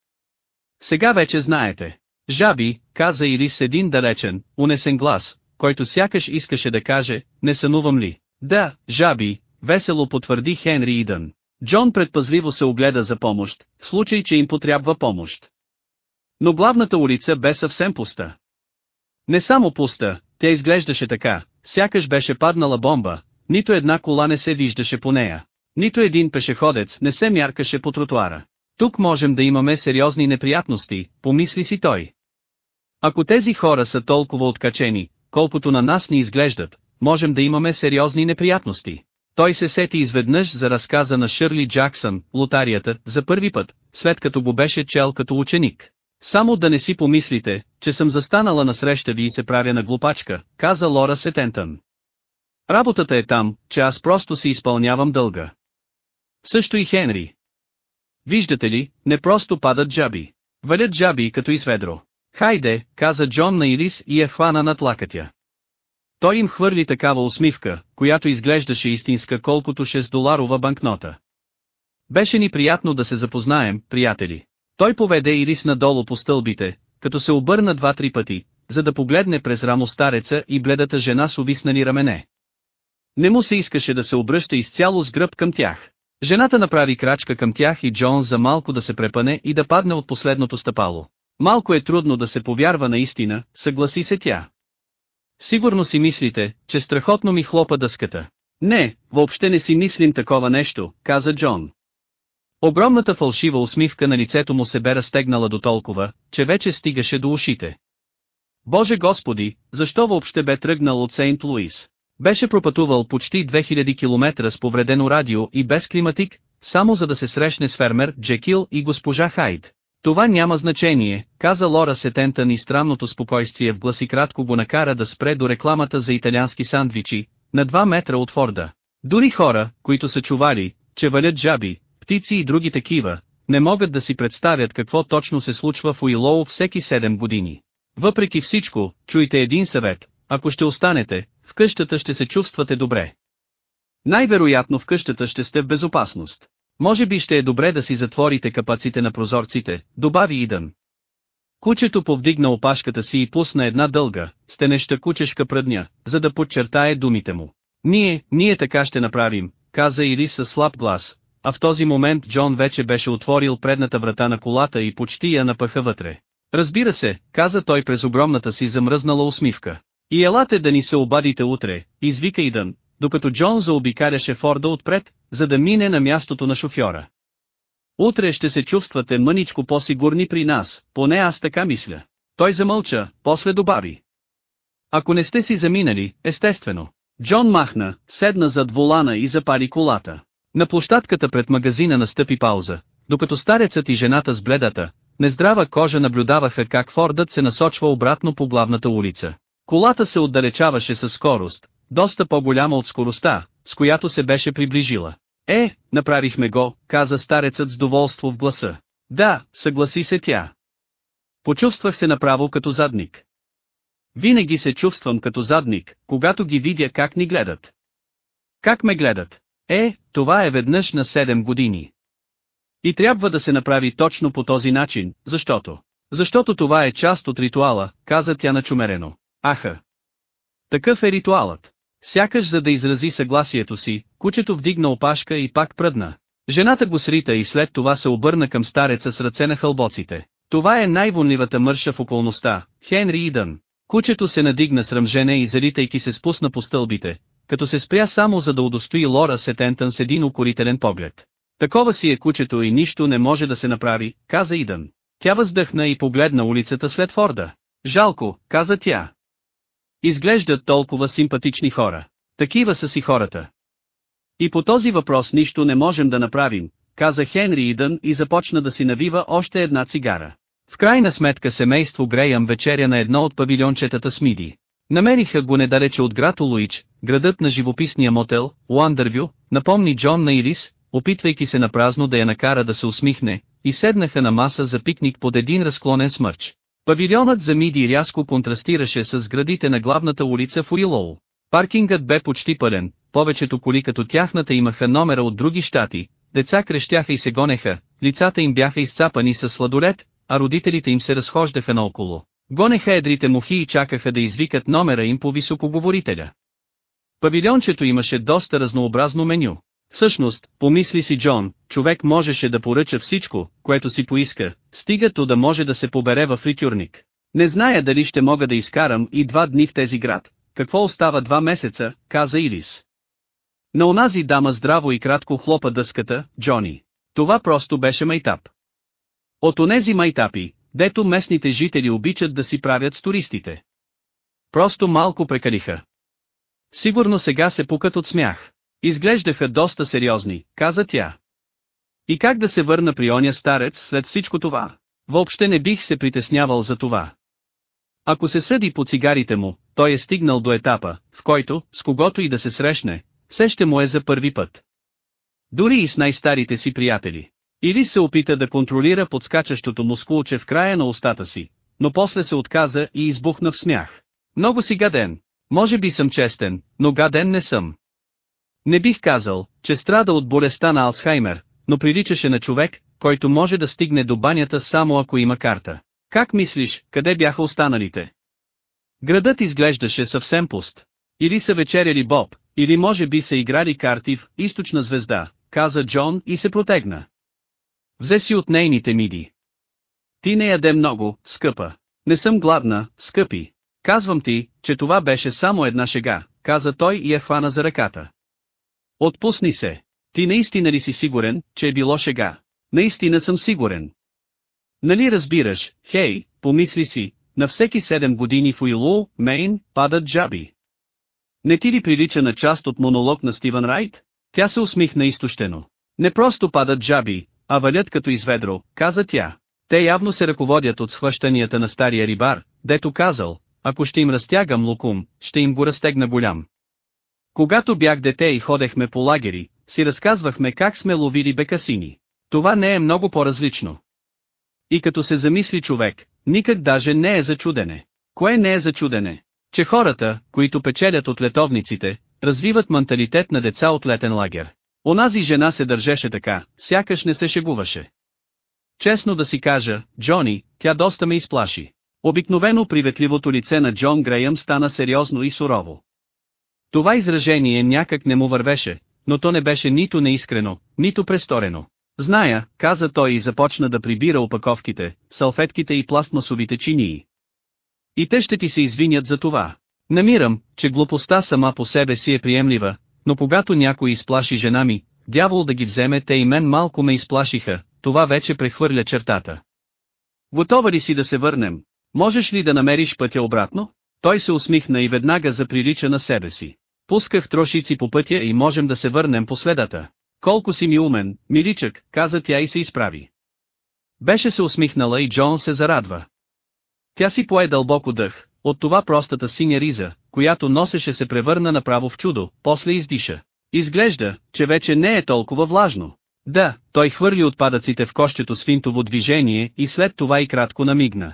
Сега вече знаете. Жаби, каза Ирис един далечен, унесен глас, който сякаш искаше да каже, не сънувам ли? Да, жаби, весело потвърди Хенри Идън. Джон предпазливо се огледа за помощ, в случай че им потрябва помощ. Но главната улица бе съвсем пуста. Не само пуста, тя изглеждаше така, сякаш беше паднала бомба, нито една кола не се виждаше по нея. Нито един пешеходец не се мяркаше по тротуара. Тук можем да имаме сериозни неприятности, помисли си той. Ако тези хора са толкова откачени, колкото на нас ни изглеждат, можем да имаме сериозни неприятности. Той се сети изведнъж за разказа на Шърли Джаксън, лотарията, за първи път, след като го беше чел като ученик. Само да не си помислите, че съм застанала на среща ви и се правя на глупачка, каза Лора Сетентън. Работата е там, че аз просто си изпълнявам дълга. Също и Хенри. Виждате ли, не просто падат джаби. Валят джаби като изведро. Хайде, каза Джон на Ирис и я хвана над лакътя. Той им хвърли такава усмивка, която изглеждаше истинска колкото 6-доларова банкнота. Беше ни приятно да се запознаем, приятели. Той поведе Ирис надолу по стълбите, като се обърна два-три пъти, за да погледне през рамо стареца и бледата жена с увиснали рамене. Не му се искаше да се обръща изцяло с гръб към тях. Жената направи крачка към тях и Джон за малко да се препане и да падне от последното стъпало. Малко е трудно да се повярва наистина, съгласи се тя. Сигурно си мислите, че страхотно ми хлопа дъската. Не, въобще не си мислим такова нещо, каза Джон. Огромната фалшива усмивка на лицето му се бе разтегнала до толкова, че вече стигаше до ушите. Боже Господи, защо въобще бе тръгнал от Сейнт Луис? Беше пропътувал почти 2000 км с повредено радио и без климатик, само за да се срещне с фермер Джекил и госпожа Хайд. Това няма значение, каза Лора Сетентън и странното спокойствие в гласи кратко го накара да спре до рекламата за италиански сандвичи, на 2 метра от Форда. Дори хора, които са чували, че валят жаби, птици и други такива, не могат да си представят какво точно се случва в Уилоу всеки 7 години. Въпреки всичко, чуйте един съвет, ако ще останете, в къщата ще се чувствате добре. Най-вероятно в къщата ще сте в безопасност. Може би ще е добре да си затворите капаците на прозорците, добави Идън. Кучето повдигна опашката си и пусна една дълга, стенеща кучешка пръдня, за да подчертае думите му. Ние, ние така ще направим, каза Ири със слаб глас, а в този момент Джон вече беше отворил предната врата на колата и почти я напъха вътре. Разбира се, каза той през огромната си замръзнала усмивка. И елате да ни се обадите утре, извика Идън, докато Джон заобикаляше Форда отпред, за да мине на мястото на шофьора. Утре ще се чувствате мъничко по-сигурни при нас, поне аз така мисля. Той замълча, после добави. Ако не сте си заминали, естествено. Джон махна, седна зад волана и запали колата. На площадката пред магазина настъпи пауза, докато старецът и жената с бледата, нездрава кожа наблюдаваха как Фордът се насочва обратно по главната улица. Колата се отдалечаваше със скорост, доста по-голяма от скоростта, с която се беше приближила. Е, направихме го, каза старецът с доволство в гласа. Да, съгласи се тя. Почувствах се направо като задник. Винаги се чувствам като задник, когато ги видя как ни гледат. Как ме гледат? Е, това е веднъж на 7 години. И трябва да се направи точно по този начин, защото... Защото това е част от ритуала, каза тя начумерено. Аха! Такъв е ритуалът. Сякаш за да изрази съгласието си, кучето вдигна опашка и пак пръдна. Жената го срита и след това се обърна към стареца с ръце на хълбоците. Това е най-вонливата мърша в околността, Хенри Идън. Кучето се надигна с ръмжене и заритайки се спусна по стълбите, като се спря само за да удостои Лора Сетентън с един укорителен поглед. Такова си е кучето и нищо не може да се направи, каза Идън. Тя въздъхна и погледна улицата след Форда. Жалко, каза тя. Изглеждат толкова симпатични хора. Такива са си хората. И по този въпрос нищо не можем да направим, каза Хенри Идън и започна да си навива още една цигара. В крайна сметка семейство Греям вечеря на едно от павилиончетата с Миди. Намериха го недалече от град Олуич, градът на живописния мотел, Уандървю, напомни Джон на Ирис, опитвайки се напразно да я накара да се усмихне, и седнаха на маса за пикник под един разклонен смърч. Павилионът за Миди рязко контрастираше с градите на главната улица в Уилоу. Паркингът бе почти пълен, повечето коли като тяхната имаха номера от други щати, деца крещяха и се гонеха, лицата им бяха изцапани с сладолет, а родителите им се разхождаха наоколо. Гонеха едрите мухи и чакаха да извикат номера им по високоговорителя. Павилиончето имаше доста разнообразно меню. Всъщност, помисли си Джон, човек можеше да поръча всичко, което си поиска, стига то да може да се побере в фритюрник. Не зная дали ще мога да изкарам и два дни в тези град. Какво остава два месеца, каза Илис. На онази дама здраво и кратко хлопа дъската, Джони. Това просто беше майтап. От онези майтапи, дето местните жители обичат да си правят с туристите. Просто малко прекалиха. Сигурно сега се пукат от смях. Изглеждаха доста сериозни, каза тя. И как да се върна при оня старец след всичко това? Въобще не бих се притеснявал за това. Ако се съди по цигарите му, той е стигнал до етапа, в който, с когото и да се срещне, все ще му е за първи път. Дори и с най-старите си приятели. Или се опита да контролира подскачащото мускулче в края на устата си, но после се отказа и избухна в смях. Много си гаден. Може би съм честен, но гаден не съм. Не бих казал, че страда от болестта на Алцхаймер, но приличаше на човек, който може да стигне до банята само ако има карта. Как мислиш, къде бяха останалите? Градът изглеждаше съвсем пуст. Или са вечеряли Боб, или може би са играли карти в «Източна звезда», каза Джон и се протегна. Взе си от нейните миди. Ти не яде много, скъпа. Не съм гладна, скъпи. Казвам ти, че това беше само една шега, каза той и я хвана за ръката. Отпусни се. Ти наистина ли си сигурен, че е било шега? Наистина съм сигурен. Нали разбираш, хей, помисли си, на всеки 7 години в Уилу, Мейн, падат джаби. Не ти ли прилича на част от монолог на Стивън Райт? Тя се усмихна изтощено. Не просто падат джаби, а валят като изведро, каза тя. Те явно се ръководят от схващанията на стария рибар, дето казал, ако ще им разтягам лукум, ще им го разтегна голям. Когато бях дете и ходехме по лагери, си разказвахме как сме ловили бекасини. Това не е много по-различно. И като се замисли човек, никак даже не е за чудене. Кое не е за чудене? Че хората, които печелят от летовниците, развиват менталитет на деца от летен лагер. Онази жена се държеше така, сякаш не се шегуваше. Честно да си кажа, Джони, тя доста ме изплаши. Обикновено приветливото лице на Джон Грейъм стана сериозно и сурово. Това изражение някак не му вървеше, но то не беше нито неискрено, нито престорено. Зная, каза той и започна да прибира опаковките, салфетките и пластмасовите чинии. И те ще ти се извинят за това. Намирам, че глупостта сама по себе си е приемлива, но когато някой изплаши жена ми, дявол да ги вземе те и мен малко ме изплашиха, това вече прехвърля чертата. Готова ли си да се върнем? Можеш ли да намериш пътя обратно? Той се усмихна и веднага заприлича на себе си. Пусках трошици по пътя и можем да се върнем по следата. Колко си ми умен, миличък, каза тя и се изправи. Беше се усмихнала и Джон се зарадва. Тя си пое дълбоко дъх, от това простата синя риза, която носеше се превърна направо в чудо, после издиша. Изглежда, че вече не е толкова влажно. Да, той хвърли отпадъците в кощето с финтово движение и след това и кратко намигна.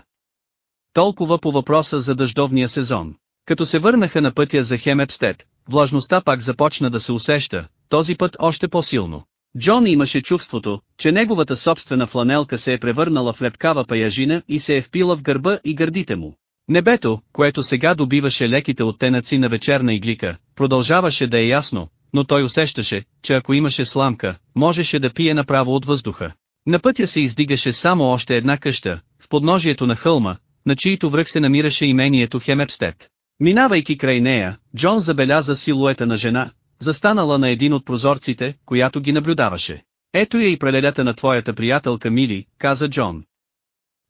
Толкова по въпроса за дъждовния сезон. Като се върнаха на пътя за Хемепстед, влажността пак започна да се усеща, този път още по-силно. Джон имаше чувството, че неговата собствена фланелка се е превърнала в лепкава паяжина и се е впила в гърба и гърдите му. Небето, което сега добиваше леките оттенъци на вечерна иглика, продължаваше да е ясно, но той усещаше, че ако имаше сламка, можеше да пие направо от въздуха. На пътя се издигаше само още една къща, в подножието на хълма, на чието връх се намираше имението Хемепстед. Минавайки край нея, Джон забеляза силуета на жена, застанала на един от прозорците, която ги наблюдаваше. Ето я и преледата на твоята приятелка Мили, каза Джон.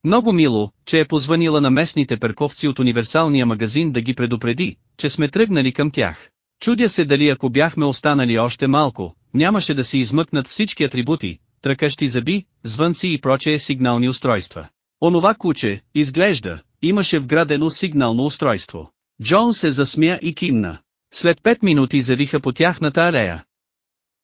Много мило, че е позванила на местните перковци от универсалния магазин да ги предупреди, че сме тръгнали към тях. Чудя се дали ако бяхме останали още малко, нямаше да си измъкнат всички атрибути, тръкащи зъби, звънци и прочее сигнални устройства. Онова куче, изглежда, имаше вградено сигнално устройство. Джон се засмя и кимна. След пет минути завиха по тяхната алея.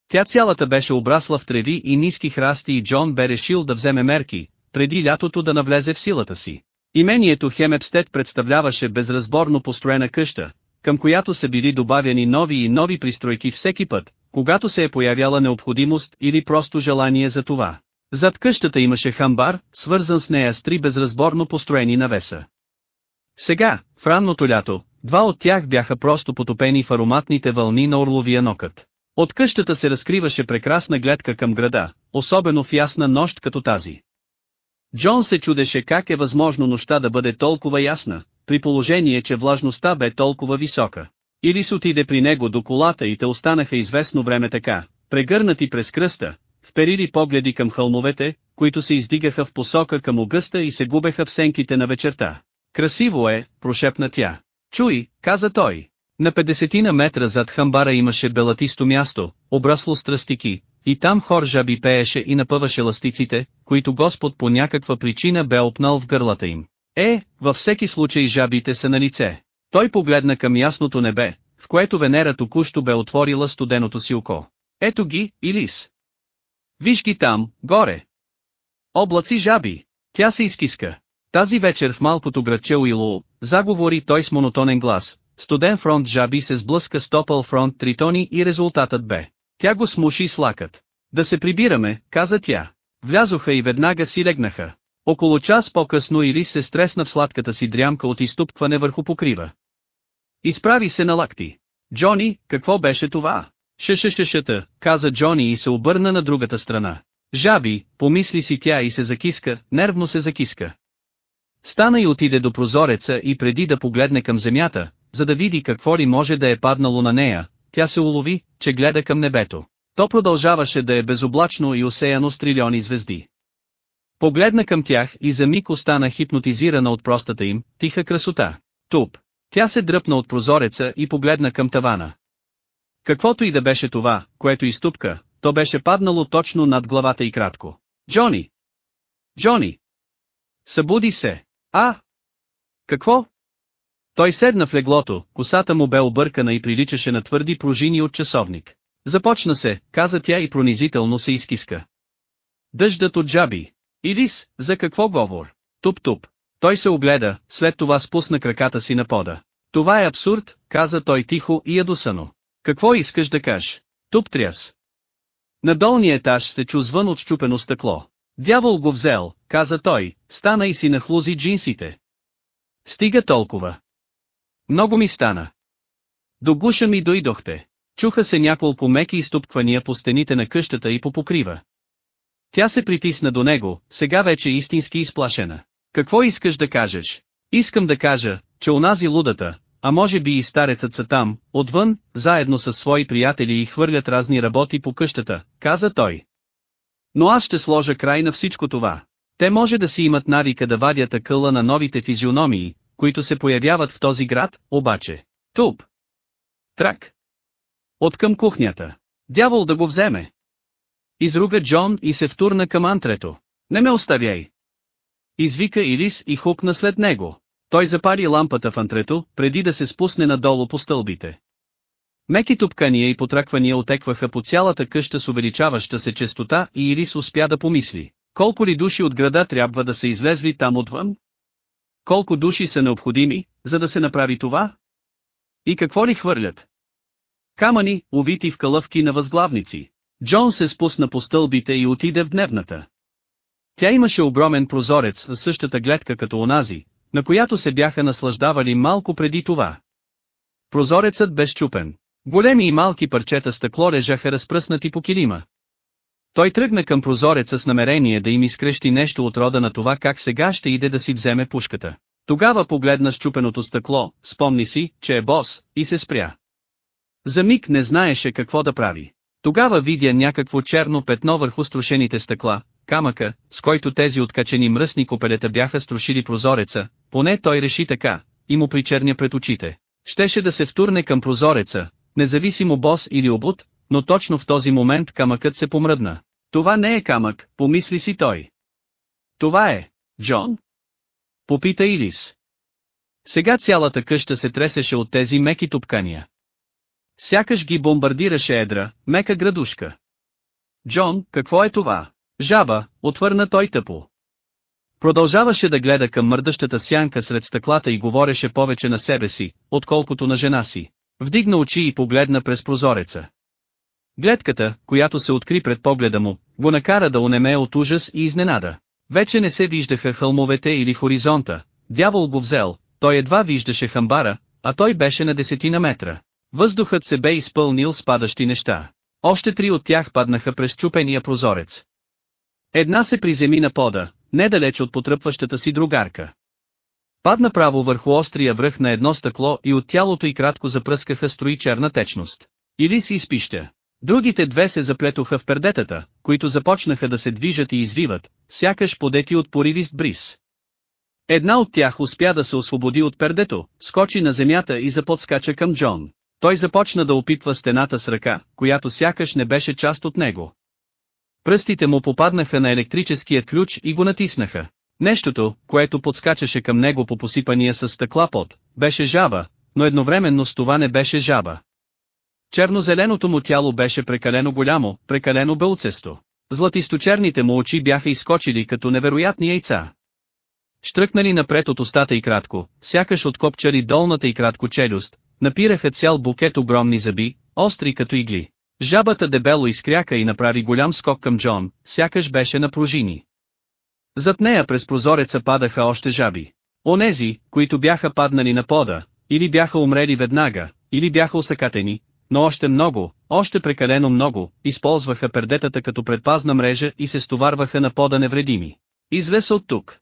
Тя цялата беше обрасла в треви и ниски храсти и Джон бе решил да вземе мерки, преди лятото да навлезе в силата си. Имението Хемепстед представляваше безразборно построена къща, към която са били добавяни нови и нови пристройки всеки път, когато се е появяла необходимост или просто желание за това. Зад къщата имаше хамбар, свързан с нея с три безразборно построени навеса. Сега, в ранното лято, два от тях бяха просто потопени в ароматните вълни на орловия нокът. От къщата се разкриваше прекрасна гледка към града, особено в ясна нощ като тази. Джон се чудеше как е възможно нощта да бъде толкова ясна, при положение че влажността бе толкова висока. Или с отиде при него до колата и те останаха известно време така, прегърнати през кръста, вперили погледи към хълмовете, които се издигаха в посока към огъста и се губеха в сенките на вечерта. Красиво е, прошепна тя. Чуй, каза той. На 50 на метра зад хамбара имаше белатисто място, обрасло с тръстики, и там хор жаби пееше и напъваше ластиците, които Господ по някаква причина бе опнал в гърлата им. Е, във всеки случай жабите са на лице. Той погледна към ясното небе, в което Венера току-що бе отворила студеното си око. Ето ги, Илис. Виж ги там, горе. Облаци жаби. Тя се изкиска. Тази вечер в малкото градче Уилоу, заговори той с монотонен глас, студен фронт жаби се сблъска с топъл фронт тритони и резултатът бе. Тя го смуши с лакът. Да се прибираме, каза тя. Влязоха и веднага си легнаха. Около час по-късно Ирис се стресна в сладката си дрямка от изтупкване върху покрива. Изправи се на лакти. Джони, какво беше това? Шешешешета, каза Джони и се обърна на другата страна. Жаби, помисли си тя и се закиска, нервно се закиска. Стана и отиде до прозореца и преди да погледне към земята, за да види какво ли може да е паднало на нея, тя се улови, че гледа към небето. То продължаваше да е безоблачно и осеяно с трилиони звезди. Погледна към тях и за миг остана хипнотизирана от простата им, тиха красота. Туп. Тя се дръпна от прозореца и погледна към тавана. Каквото и да беше това, което изтупка, то беше паднало точно над главата и кратко. Джони! Джони! Събуди се. А! Какво? Той седна в леглото, косата му бе объркана и приличаше на твърди пружини от часовник. Започна се, каза тя и пронизително се изкиска. Дъждът от жаби. Ирис, за какво говор? Туп-туп. Той се огледа, след това спусна краката си на пода. Това е абсурд, каза той тихо и ядосано. Какво искаш да кажеш? Туп тряс. На долния етаж се чу звън от щупено стъкло. Дявол го взел, каза той, стана и си нахлузи джинсите. Стига толкова. Много ми стана. До гуша ми дойдохте. Чуха се няколко меки изтупквания по стените на къщата и по покрива. Тя се притисна до него, сега вече истински изплашена. Какво искаш да кажеш? Искам да кажа, че онази лудата, а може би и старецът са там, отвън, заедно с свои приятели и хвърлят разни работи по къщата, каза той. Но аз ще сложа край на всичко това. Те може да си имат навика да вадят акъла на новите физиономии, които се появяват в този град, обаче. Туп! Трак! От към кухнята. Дявол да го вземе. Изруга Джон и се втурна към антрето. Не ме оставяй! Извика Ирис и хукна след него. Той запари лампата в антрето, преди да се спусне надолу по стълбите. Меки тупкания и потраквания отекваха по цялата къща с увеличаваща се честота и Ирис успя да помисли. Колко ли души от града трябва да са излезли там отвън? Колко души са необходими, за да се направи това? И какво ли хвърлят? Камъни, увити в калъвки на възглавници. Джон се спусна по стълбите и отиде в дневната. Тя имаше огромен прозорец с същата гледка като онази, на която се бяха наслаждавали малко преди това. Прозорецът бе щупен. Големи и малки парчета стъкло лежаха разпръснати по килима. Той тръгна към прозореца с намерение да им изкрещи нещо от рода на това как сега ще иде да си вземе пушката. Тогава погледна щупеното стъкло, спомни си, че е бос, и се спря. За миг не знаеше какво да прави. Тогава видя някакво черно петно върху струшените стъкла, камъка, с който тези откачени мръсни копелета бяха струшили прозореца, поне той реши така, и му причерня пред очите. Щеше да се втурне към прозореца, независимо бос или обут, но точно в този момент камъкът се помръдна. Това не е камък, помисли си той. Това е, Джон? Попита Илис. Сега цялата къща се тресеше от тези меки тупкания. Сякаш ги бомбардираше едра, мека градушка. Джон, какво е това? Жаба, отвърна той тъпо. Продължаваше да гледа към мърдащата сянка сред стъклата и говореше повече на себе си, отколкото на жена си. Вдигна очи и погледна през прозореца. Гледката, която се откри пред погледа му, го накара да онеме от ужас и изненада. Вече не се виждаха хълмовете или хоризонта, дявол го взел, той едва виждаше хамбара, а той беше на десетина метра. Въздухът се бе изпълнил с падащи неща. Още три от тях паднаха през чупения прозорец. Една се приземи на пода, недалеч от потръпващата си другарка. Падна право върху острия връх на едно стъкло и от тялото й кратко запръскаха строи черна течност. Или си изпища. Другите две се заплетоха в пердетата, които започнаха да се движат и извиват, сякаш подети от поривист бриз. Една от тях успя да се освободи от пердето, скочи на земята и заподскача към Джон. Той започна да опитва стената с ръка, която сякаш не беше част от него. Пръстите му попаднаха на електрическия ключ и го натиснаха. Нещото, което подскачаше към него по посипания с стъкла под, беше жаба, но едновременно с това не беше жаба. Чернозеленото му тяло беше прекалено голямо, прекалено бълцесто. Златисточерните му очи бяха изкочили като невероятни яйца. Штръкнали напред от устата и кратко, сякаш откопчали долната и кратко челюст, напираха цял букет огромни зъби, остри като игли. Жабата дебело изкряка и направи голям скок към Джон, сякаш беше на пружини. Зад нея през прозореца падаха още жаби. Онези, които бяха паднали на пода, или бяха умрели веднага, или бяха усъкатени, но още много, още прекалено много, използваха пердетата като предпазна мрежа и се стоварваха на пода невредими. Излез от тук.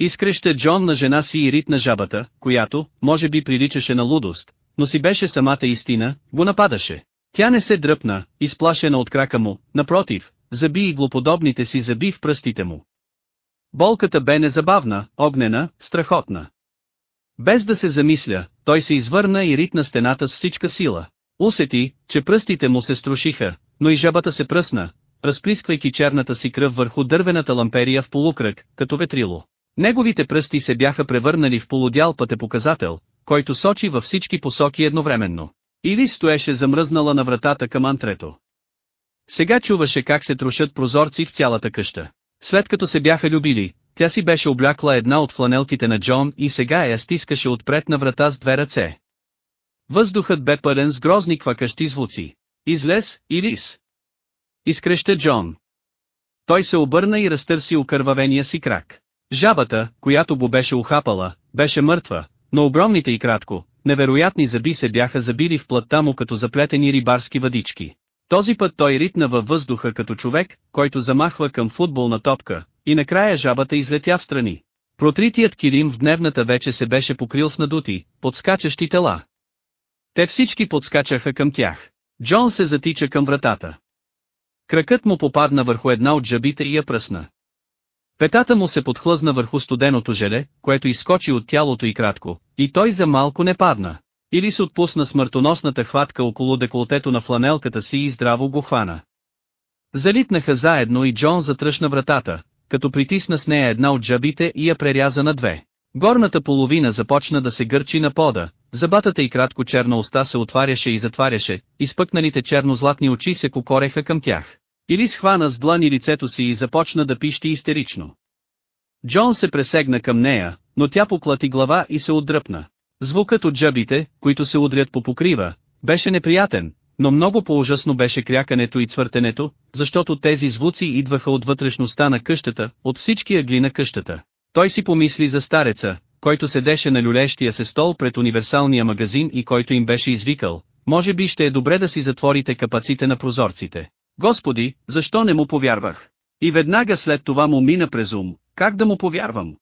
Изкреща Джон на жена си и рит на жабата, която, може би приличаше на лудост, но си беше самата истина, го нападаше. Тя не се дръпна, изплашена от крака му, напротив, заби и глуподобните си заби в пръстите му. Болката бе незабавна, огнена, страхотна. Без да се замисля, той се извърна и ритна стената с всичка сила. Усети, че пръстите му се струшиха, но и жабата се пръсна, разплисквайки черната си кръв върху дървената ламперия в полукръг, като ветрило. Неговите пръсти се бяха превърнали в полудял пътепоказател, който сочи във всички посоки едновременно. Или стоеше замръзнала на вратата към антрето. Сега чуваше как се трошат прозорци в цялата къща. След като се бяха любили, тя си беше облякла една от фланелките на Джон и сега я стискаше отпред на врата с две ръце. Въздухът бе пълен с грозни квакащи звуци. Излез, Ирис. Изкреща Джон. Той се обърна и разтърси окървавения си крак. Жабата, която го беше ухапала, беше мъртва, но огромните и кратко, невероятни зъби се бяха забили в плътта му като заплетени рибарски въдички. Този път той ритна във въздуха като човек, който замахва към футболна топка, и накрая жабата излетя в страни. Протритият килим в дневната вече се беше покрил с надути, подскачащи тела. Те всички подскачаха към тях. Джон се затича към вратата. Кракът му попадна върху една от жабите и я пръсна. Петата му се подхлъзна върху студеното желе, което изскочи от тялото и кратко, и той за малко не падна. Или се отпусна смъртоносната хватка около деколтето на фланелката си и здраво го хвана. Залитнаха заедно и Джон затръшна вратата, като притисна с нея една от жабите и я преряза на две. Горната половина започна да се гърчи на пода, забатата и кратко черна уста се отваряше и затваряше, изпъкналите черно-златни очи се кокореха към тях. Или схвана с длани лицето си и започна да пищи истерично. Джон се пресегна към нея, но тя поклати глава и се отдръпна. Звукът от джабите, които се удрят по покрива, беше неприятен, но много по-ужасно беше крякането и цвъртенето, защото тези звуци идваха от вътрешността на къщата, от всички ъгли на къщата. Той си помисли за стареца, който седеше на люлещия се стол пред универсалния магазин и който им беше извикал, може би ще е добре да си затворите капаците на прозорците. Господи, защо не му повярвах? И веднага след това му мина през ум, как да му повярвам?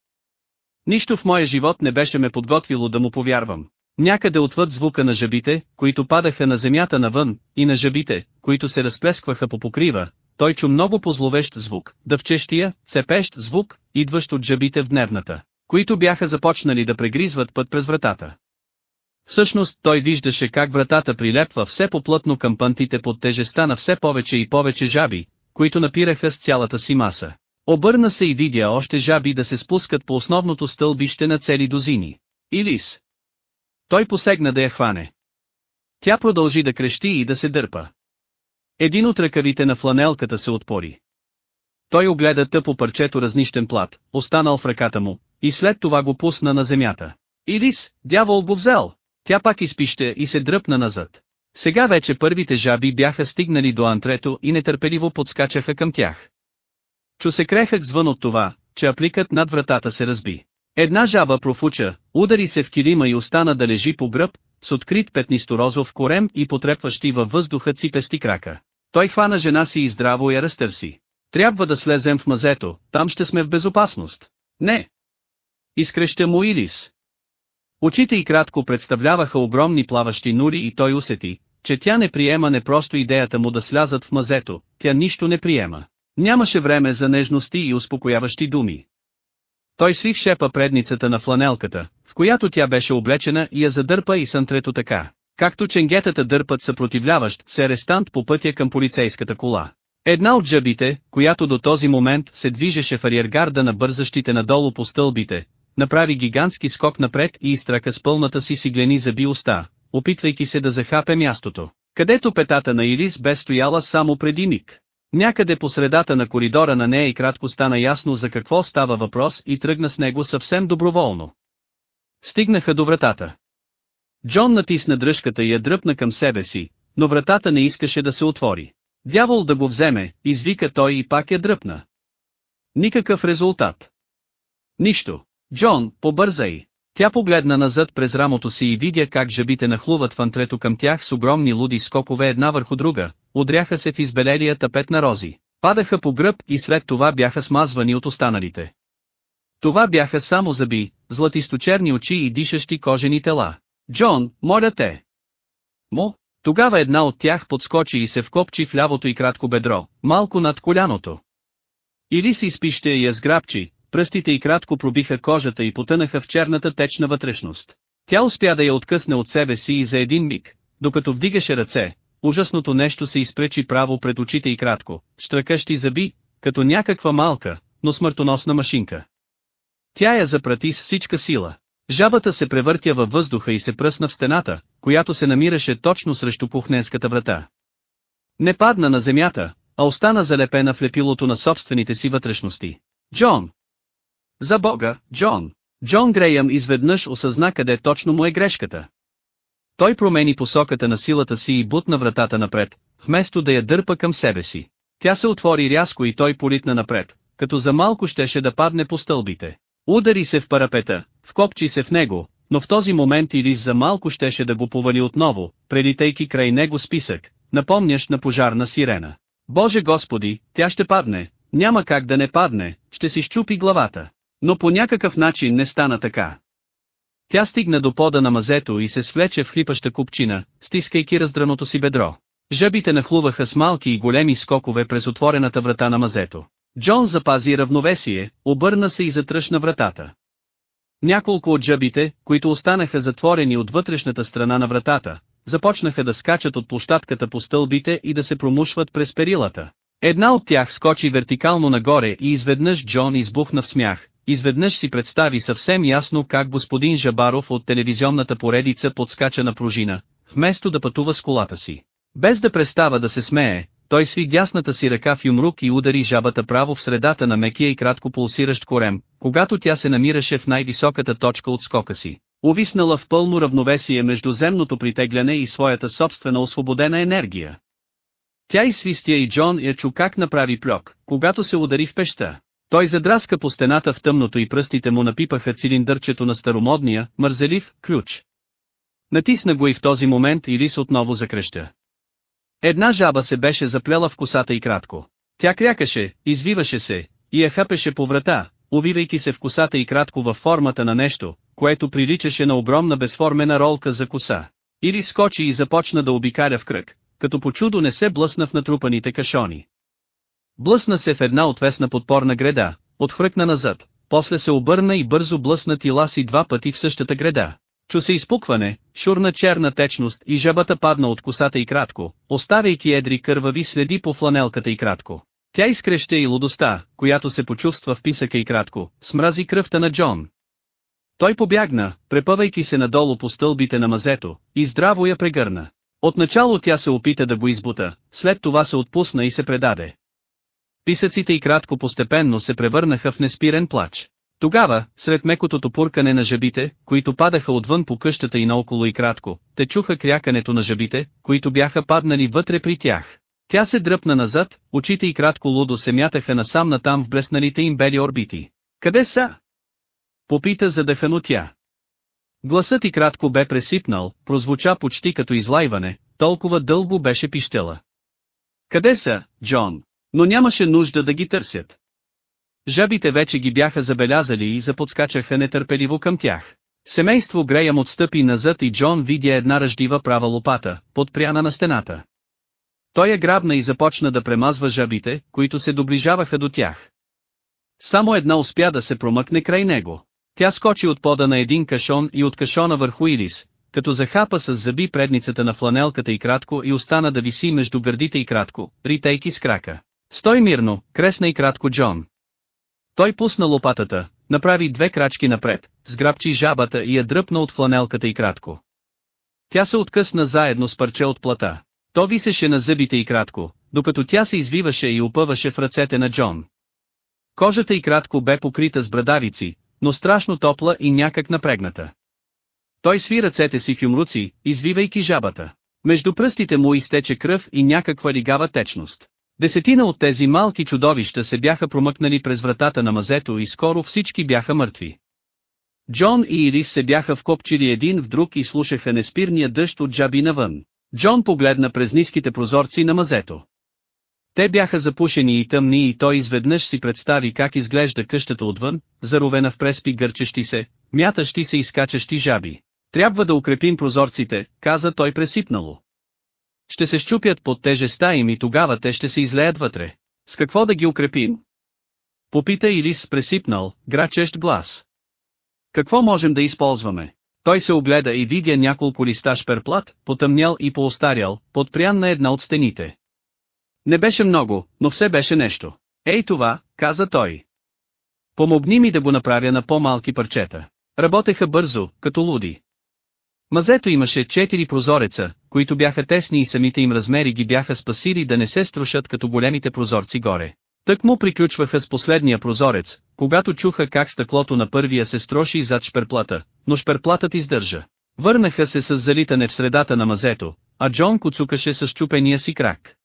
Нищо в моя живот не беше ме подготвило да му повярвам. Някъде отвъд звука на жабите, които падаха на земята навън, и на жабите, които се разплескваха по покрива, той чу много позловещ звук, дъвчещия, цепещ звук, идващ от жабите в дневната, които бяха започнали да прегризват път през вратата. Всъщност той виждаше как вратата прилепва все поплътно към пантите под тежеста на все повече и повече жаби, които напираха с цялата си маса. Обърна се и видя още жаби да се спускат по основното стълбище на цели дозини. Илис. Той посегна да я хване. Тя продължи да крещи и да се дърпа. Един от ръкавите на фланелката се отпори. Той огледа тъпо парчето разнищен плат, останал в ръката му, и след това го пусна на земята. Илис, дявол го взел! Тя пак изпище и се дръпна назад. Сега вече първите жаби бяха стигнали до антрето и нетърпеливо подскачаха към тях. Чу се крехък звън от това, че апликът над вратата се разби. Една жаба профуча, удари се в килима и остана да лежи по гръб, с открит петнисторозов корем и потрепващи във въздуха ципести крака. Той хвана жена си и здраво я разтърси. Трябва да слезем в мазето, там ще сме в безопасност. Не. Изкреща му Илис. Очите и кратко представляваха огромни плаващи нури и той усети, че тя не приема не просто идеята му да слязат в мазето, тя нищо не приема. Нямаше време за нежности и успокояващи думи. Той сви в шепа предницата на фланелката, в която тя беше облечена и я задърпа и сантрето така, както ченгетата дърпат съпротивляващ се арестант по пътя към полицейската кола. Една от жабите, която до този момент се движеше в ариергарда на бързащите надолу по стълбите, направи гигантски скок напред и изтрака с пълната си сиглени зъби уста, опитвайки се да захапе мястото, където петата на Ирис бе стояла само преди миг. Някъде по средата на коридора на нея и кратко стана ясно за какво става въпрос и тръгна с него съвсем доброволно. Стигнаха до вратата. Джон натисна дръжката и я дръпна към себе си, но вратата не искаше да се отвори. Дявол да го вземе, извика той и пак я дръпна. Никакъв резултат. Нищо. Джон, побързай. Тя погледна назад през рамото си и видя как жабите нахлуват в антрето към тях с огромни луди скокове една върху друга, удряха се в избелелия тапет на рози, падаха по гръб и след това бяха смазвани от останалите. Това бяха само зъби, златисточерни очи и дишащи кожени тела. Джон, моля те! Мо, тогава една от тях подскочи и се вкопчи в лявото и кратко бедро, малко над коляното. Или си спище и я сграбчи, пръстите и кратко пробиха кожата и потънаха в черната течна вътрешност. Тя успя да я откъсне от себе си и за един миг, докато вдигаше ръце, ужасното нещо се изпречи право пред очите и кратко, штръкащи зъби, като някаква малка, но смъртоносна машинка. Тя я запрати с всичка сила. Жабата се превъртя във въздуха и се пръсна в стената, която се намираше точно срещу кухненската врата. Не падна на земята, а остана залепена в лепилото на собствените си вътрешности. Джон! За Бога, Джон! Джон Грейъм изведнъж осъзна къде точно му е грешката. Той промени посоката на силата си и бутна вратата напред, вместо да я дърпа към себе си. Тя се отвори рязко и той политна напред, като за малко щеше да падне по стълбите. Удари се в парапета, вкопчи се в него, но в този момент Ирис за малко щеше да го повали отново, прелитейки край него списък, напомняш на пожарна сирена. Боже Господи, тя ще падне, няма как да не падне, ще си щупи главата. Но по някакъв начин не стана така. Тя стигна до пода на мазето и се свлече в хлипаща купчина, стискайки раздраното си бедро. Жъбите нахлуваха с малки и големи скокове през отворената врата на мазето. Джон запази равновесие, обърна се и затръшна вратата. Няколко от жъбите, които останаха затворени от вътрешната страна на вратата, започнаха да скачат от площадката по стълбите и да се промушват през перилата. Една от тях скочи вертикално нагоре и изведнъж Джон избухна в смях, изведнъж си представи съвсем ясно как господин Жабаров от телевизионната поредица подскача на пружина, вместо да пътува с колата си. Без да престава да се смее, той сви дясната си ръка в юмрук и удари жабата право в средата на мекия и кратко пулсиращ корем, когато тя се намираше в най-високата точка от скока си, увиснала в пълно равновесие между земното притегляне и своята собствена освободена енергия. Тя изсвистя и Джон я чу как направи плюк, когато се удари в пеща. Той задраска по стената в тъмното и пръстите му напипаха цилиндърчето на старомодния, мързелив, ключ. Натисна го и в този момент Ирис отново закреща. Една жаба се беше заплела в косата и кратко. Тя крякаше, извиваше се, и я хъпеше по врата, увивайки се в косата и кратко във формата на нещо, което приличаше на огромна безформена ролка за коса. Ири скочи и започна да обикаля в кръг, като по чудо не се блъсна в натрупаните кашони. Блъсна се в една отвесна подпорна греда, отхвъркна назад, после се обърна и бързо блъсна тила си два пъти в същата греда. Чу се изпукване, шурна черна течност и жабата падна от косата и кратко, оставяйки едри кървави следи по фланелката и кратко. Тя изкреща и лудостта, която се почувства в писъка и кратко, смрази кръвта на Джон. Той побягна, препъвайки се надолу по стълбите на мазето, и здраво я прегърна. Отначало тя се опита да го избута, след това се отпусна и се предаде. Писъците и кратко постепенно се превърнаха в неспирен плач. Тогава, сред мекото пуркане на жабите, които падаха отвън по къщата и наоколо и кратко, те чуха крякането на жабите, които бяха паднали вътре при тях. Тя се дръпна назад, очите и кратко лудо се мятаха насам натам в блесналите им бели орбити. Къде са? Попита задъхано тя. Гласът и кратко бе пресипнал, прозвуча почти като излайване, толкова дълго беше пищела. Къде са, Джон? Но нямаше нужда да ги търсят. Жабите вече ги бяха забелязали и заподскачаха нетърпеливо към тях. Семейство Греям отстъпи назад и Джон видя една ръждива права лопата, подпряна на стената. Той я грабна и започна да премазва жабите, които се доближаваха до тях. Само една успя да се промъкне край него. Тя скочи от пода на един кашон и от кашона върху Ирис, като захапа с зъби предницата на фланелката и кратко и остана да виси между гърдите и кратко, ритейки с крака. Стой мирно, кресна и кратко Джон. Той пусна лопатата, направи две крачки напред, сграбчи жабата и я дръпна от фланелката и кратко. Тя се откъсна заедно с парче от плата. То висеше на зъбите и кратко, докато тя се извиваше и опъваше в ръцете на Джон. Кожата и кратко бе покрита с брадавици, но страшно топла и някак напрегната. Той сви ръцете си в юмруци, извивайки жабата. Между пръстите му изтече кръв и някаква лигава течност. Десетина от тези малки чудовища се бяха промъкнали през вратата на мазето и скоро всички бяха мъртви. Джон и Ирис се бяха вкопчили един в друг и слушаха неспирния дъжд от джаби навън. Джон погледна през ниските прозорци на мазето. Те бяха запушени и тъмни и той изведнъж си представи как изглежда къщата отвън, заровена в преспи гърчещи се, мятащи се и скачащи жаби. Трябва да укрепим прозорците, каза той пресипнало. Ще се щупят под тежеста им и тогава те ще се излеят вътре. С какво да ги укрепим? Попита Илис с пресипнал, грачещ глас. Какво можем да използваме? Той се огледа и видя няколко листа шперплат, потъмнял и поостарял, подпрян на една от стените. Не беше много, но все беше нещо. Ей това, каза той. Помогни ми да го направя на по-малки парчета. Работеха бързо, като луди. Мазето имаше четири прозореца, които бяха тесни и самите им размери ги бяха спасили да не се струшат като големите прозорци горе. Тък му приключваха с последния прозорец, когато чуха как стъклото на първия се строши зад шперплата, но шперплатът издържа. Върнаха се с залитане в средата на мазето, а Джон коцукаше с чупения си крак.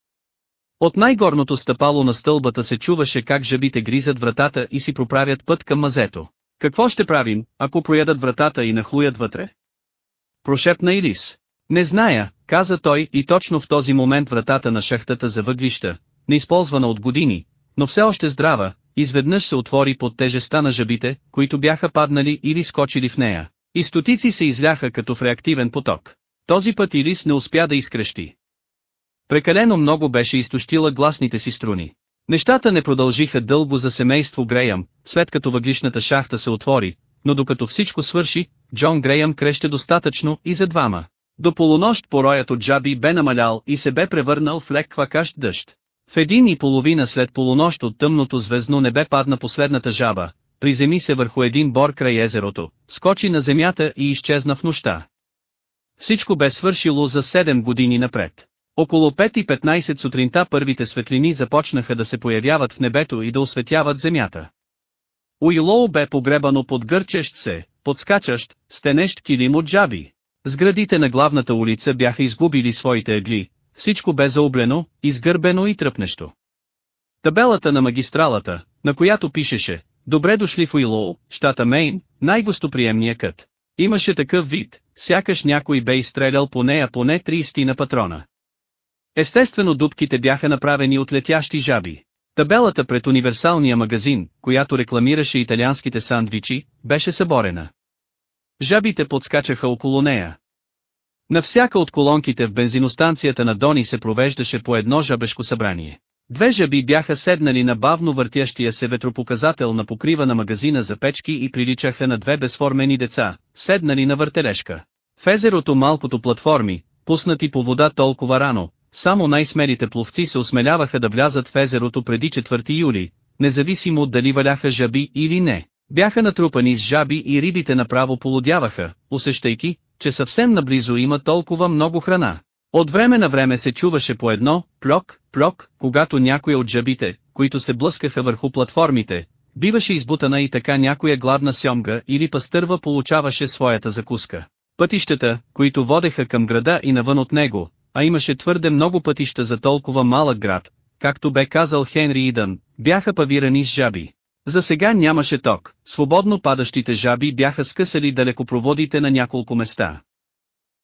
От най-горното стъпало на стълбата се чуваше как жабите гризат вратата и си проправят път към мазето. Какво ще правим, ако проядат вратата и нахлуят вътре? Прошепна Илис. Не зная, каза той и точно в този момент вратата на шахтата за въглища, неизползвана от години, но все още здрава, изведнъж се отвори под тежеста на жабите, които бяха паднали или скочили в нея. И стотици се изляха като в реактивен поток. Този път Илис не успя да изкрещи. Прекалено много беше изтощила гласните си струни. Нещата не продължиха дълго за семейство Греям, след като въглишната шахта се отвори, но докато всичко свърши, Джон Греям креще достатъчно и за двама. До полунощ пороят от джаби бе намалял и се бе превърнал в лек квакащ дъжд. В един и половина след полунощ от тъмното звездно небе падна последната жаба, приземи се върху един бор край езерото, скочи на земята и изчезна в нощта. Всичко бе свършило за 7 години напред. Около 5.15 сутринта първите светлини започнаха да се появяват в небето и да осветяват земята. Уилоу бе погребано под гърчещ се, подскачащ, стенещ килим от джаби. Сградите на главната улица бяха изгубили своите ъгли, всичко бе заоблено, изгърбено и тръпнещо. Табелата на магистралата, на която пишеше, Добре дошли в Уилоу, щата Мейн, най-гостоприемния кът. Имаше такъв вид, сякаш някой бе изстрелял по нея поне 30 на патрона. Естествено дубките бяха направени от летящи жаби. Табелата пред универсалния магазин, която рекламираше италианските сандвичи, беше съборена. Жабите подскачаха около нея. На всяка от колонките в бензиностанцията на Дони се провеждаше по едно жабешко събрание. Две жаби бяха седнали на бавно въртящия се ветропоказател на покрива на магазина за печки и приличаха на две безформени деца, седнали на въртележка. В езерото малкото платформи, пуснати по вода толкова рано, само най-смелите пловци се осмеляваха да влязат в езерото преди 4 юли, независимо дали валяха жаби или не. Бяха натрупани с жаби и рибите направо полудяваха, усещайки, че съвсем наблизо има толкова много храна. От време на време се чуваше по едно, плок, плок, когато някой от жабите, които се блъскаха върху платформите, биваше избутана и така някоя гладна сьомга или пастърва получаваше своята закуска. Пътищата, които водеха към града и навън от него, а имаше твърде много пътища за толкова малък град, както бе казал Хенри Идън, бяха павирани с жаби. За сега нямаше ток, свободно падащите жаби бяха скъсали далекопроводите на няколко места.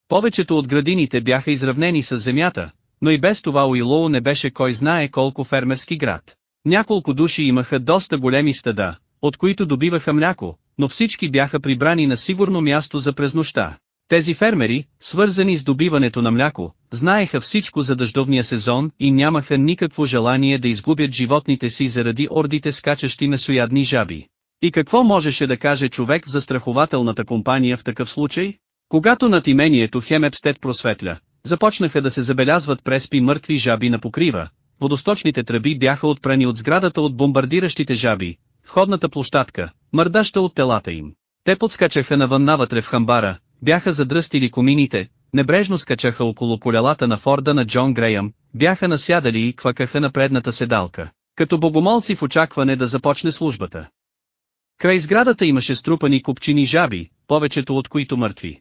Повечето от градините бяха изравнени с земята, но и без това Уилоу не беше кой знае колко фермерски град. Няколко души имаха доста големи стада, от които добиваха мляко, но всички бяха прибрани на сигурно място за през нощта. Тези фермери, свързани с добиването на мляко, знаеха всичко за дъждовния сезон и нямаха никакво желание да изгубят животните си заради ордите скачащи месоядни жаби. И какво можеше да каже човек в застрахователната компания в такъв случай? Когато над имението Хемепстед просветля, започнаха да се забелязват преспи мъртви жаби на покрива, водосточните тръби бяха отпрани от сградата от бомбардиращите жаби, входната площадка, мърдаща от телата им. Те подскачаха навън навътре в хамбара, бяха задръстили комините, небрежно скачаха около полялата на Форда на Джон Греям, бяха насядали и квакаха на предната седалка, като богомолци в очакване да започне службата. Край сградата имаше струпани купчини жаби, повечето от които мъртви.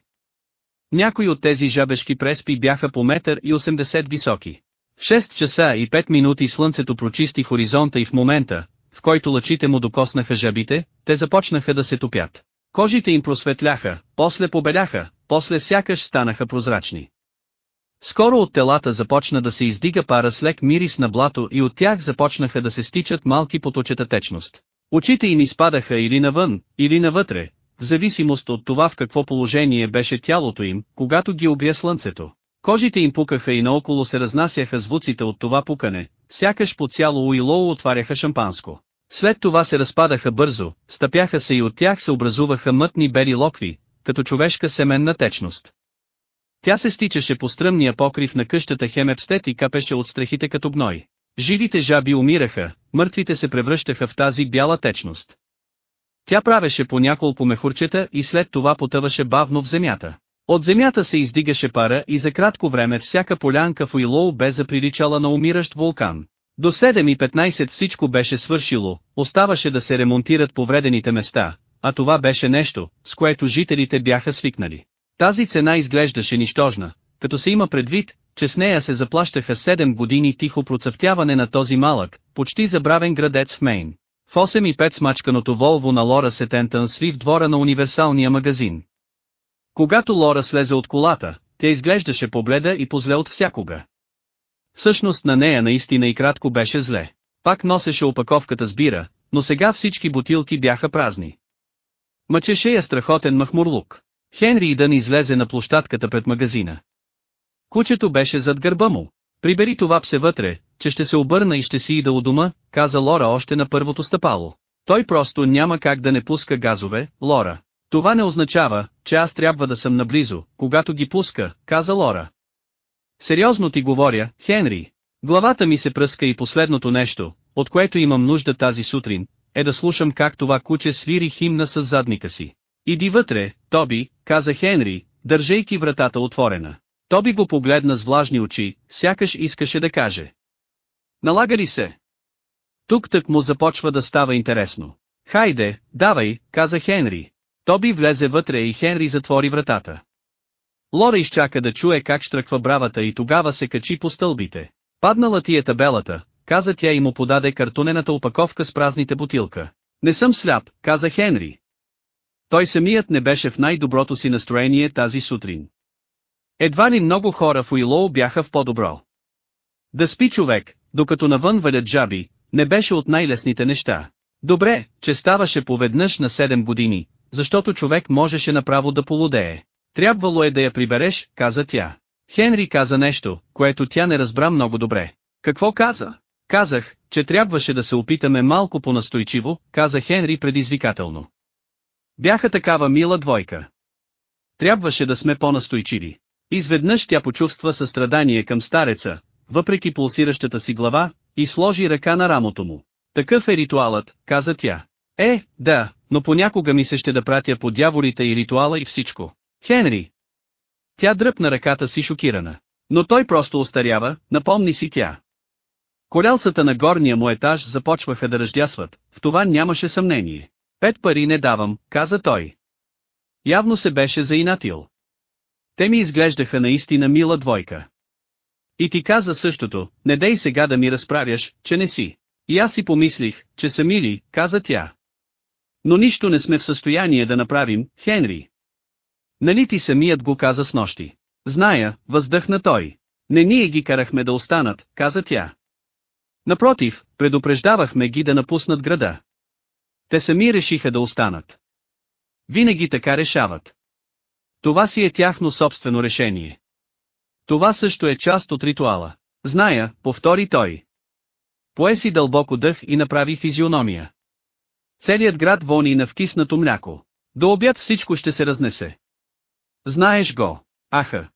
Някои от тези жабешки преспи бяха по метър и 80 високи. В 6 часа и 5 минути слънцето прочисти хоризонта и в момента, в който лъчите му докоснаха жабите, те започнаха да се топят. Кожите им просветляха, после побеляха, после сякаш станаха прозрачни. Скоро от телата започна да се издига пара с лек мирис на блато и от тях започнаха да се стичат малки поточета течност. Очите им изпадаха или навън, или навътре, в зависимост от това в какво положение беше тялото им, когато ги обя слънцето. Кожите им пукаха и наоколо се разнасяха звуците от това пукане, сякаш по цяло уилоу отваряха шампанско. След това се разпадаха бързо, стъпяха се и от тях се образуваха мътни бели локви, като човешка семенна течност. Тя се стичаше по стръмния покрив на къщата Хемепстет и капеше от страхите като гной. Живите жаби умираха, мъртвите се превръщаха в тази бяла течност. Тя правеше по няколко мехурчета и след това потъваше бавно в земята. От земята се издигаше пара и за кратко време всяка полянка в Уилоу бе заприличала на умиращ вулкан. До 7.15 всичко беше свършило, оставаше да се ремонтират повредените места, а това беше нещо, с което жителите бяха свикнали. Тази цена изглеждаше нищожна, като се има предвид, че с нея се заплащаха 7 години тихо процъфтяване на този малък, почти забравен градец в Мейн. В 8 и 5 смачканото Волво на Лора Сетентън сви в двора на универсалния магазин. Когато Лора слезе от колата, тя изглеждаше побледа и позле от всякога. Всъщност на нея наистина и кратко беше зле. Пак носеше опаковката с бира, но сега всички бутилки бяха празни. Мъчеше я страхотен махмурлук. Хенри Идън излезе на площадката пред магазина. Кучето беше зад гърба му. Прибери това псе вътре, че ще се обърна и ще си ида у дома, каза Лора още на първото стъпало. Той просто няма как да не пуска газове, Лора. Това не означава, че аз трябва да съм наблизо, когато ги пуска, каза Лора. Сериозно ти говоря, Хенри. Главата ми се пръска и последното нещо, от което имам нужда тази сутрин, е да слушам как това куче свири химна с задника си. Иди вътре, Тоби, каза Хенри, държейки вратата отворена. Тоби го погледна с влажни очи, сякаш искаше да каже. Налага ли се? Тук тък му започва да става интересно. Хайде, давай, каза Хенри. Тоби влезе вътре и Хенри затвори вратата. Лора изчака да чуе как штръква бравата и тогава се качи по стълбите. Паднала ти е табелата, каза тя и му подаде картонената опаковка с празните бутилка. Не съм сляп, каза Хенри. Той самият не беше в най-доброто си настроение тази сутрин. Едва ли много хора в Уилоу бяха в по-добро. Да спи човек, докато навън валят жаби, не беше от най-лесните неща. Добре, че ставаше поведнъж на 7 години, защото човек можеше направо да полудее. Трябвало е да я прибереш, каза тя. Хенри каза нещо, което тя не разбра много добре. Какво каза? Казах, че трябваше да се опитаме малко по-настойчиво, каза Хенри предизвикателно. Бяха такава мила двойка. Трябваше да сме по-настойчиви. Изведнъж тя почувства състрадание към стареца, въпреки пулсиращата си глава, и сложи ръка на рамото му. Такъв е ритуалът, каза тя. Е, да, но понякога ми се ще да пратя по дяволите и ритуала и всичко. Хенри! Тя дръпна ръката си шокирана. Но той просто остарява, напомни си тя. Колялцата на горния му етаж започваха да ръждясват, в това нямаше съмнение. Пет пари не давам, каза той. Явно се беше заинатил. Те ми изглеждаха наистина мила двойка. И ти каза същото, не дей сега да ми разправяш, че не си. И аз си помислих, че са мили, каза тя. Но нищо не сме в състояние да направим, Хенри. Нали ти самият го каза с нощи? Зная, въздъхна той. Не ние ги карахме да останат, каза тя. Напротив, предупреждавахме ги да напуснат града. Те сами решиха да останат. Винаги така решават. Това си е тяхно собствено решение. Това също е част от ритуала. Зная, повтори той. Пое си дълбоко дъх и направи физиономия. Целият град вони на вкиснато мляко. До обяд всичко ще се разнесе. Знаеш го, аха.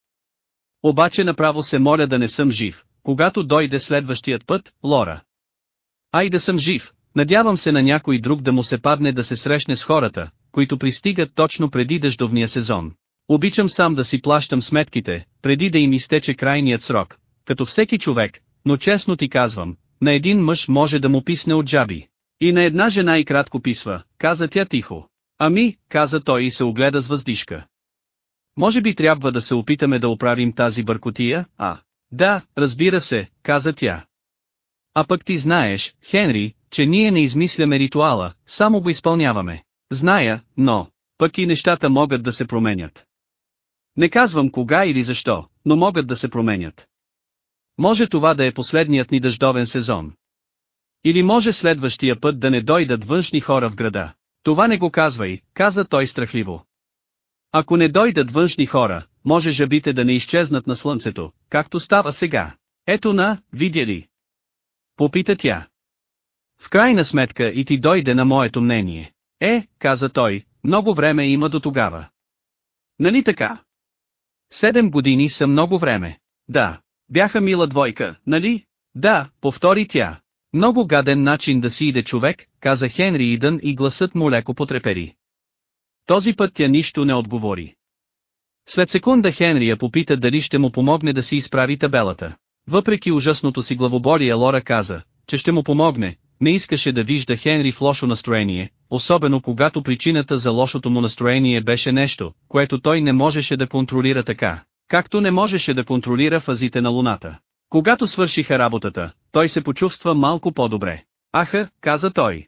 Обаче направо се моля да не съм жив, когато дойде следващият път, Лора. Ай да съм жив, надявам се на някой друг да му се падне да се срещне с хората, които пристигат точно преди дъждовния сезон. Обичам сам да си плащам сметките, преди да им изтече крайният срок, като всеки човек, но честно ти казвам, на един мъж може да му писне от джаби. И на една жена и кратко писва, каза тя тихо. Ами, каза той и се огледа с въздишка. Може би трябва да се опитаме да оправим тази бъркотия, а? Да, разбира се, каза тя. А пък ти знаеш, Хенри, че ние не измисляме ритуала, само го изпълняваме. Зная, но, пък и нещата могат да се променят. Не казвам кога или защо, но могат да се променят. Може това да е последният ни дъждовен сезон. Или може следващия път да не дойдат външни хора в града. Това не го казвай, каза той страхливо. Ако не дойдат външни хора, може жабите да не изчезнат на слънцето, както става сега. Ето на, видя ли? Попита тя. В крайна сметка и ти дойде на моето мнение. Е, каза той, много време има до тогава. Нали така? Седем години са много време. Да, бяха мила двойка, нали? Да, повтори тя. Много гаден начин да си иде човек, каза Хенри Идън и гласът му леко потрепери. Този път тя нищо не отговори. След секунда Хенри я попита дали ще му помогне да си изправи табелата. Въпреки ужасното си главоболие Лора каза, че ще му помогне, не искаше да вижда Хенри в лошо настроение, особено когато причината за лошото му настроение беше нещо, което той не можеше да контролира така, както не можеше да контролира фазите на луната. Когато свършиха работата, той се почувства малко по-добре. Аха, каза той.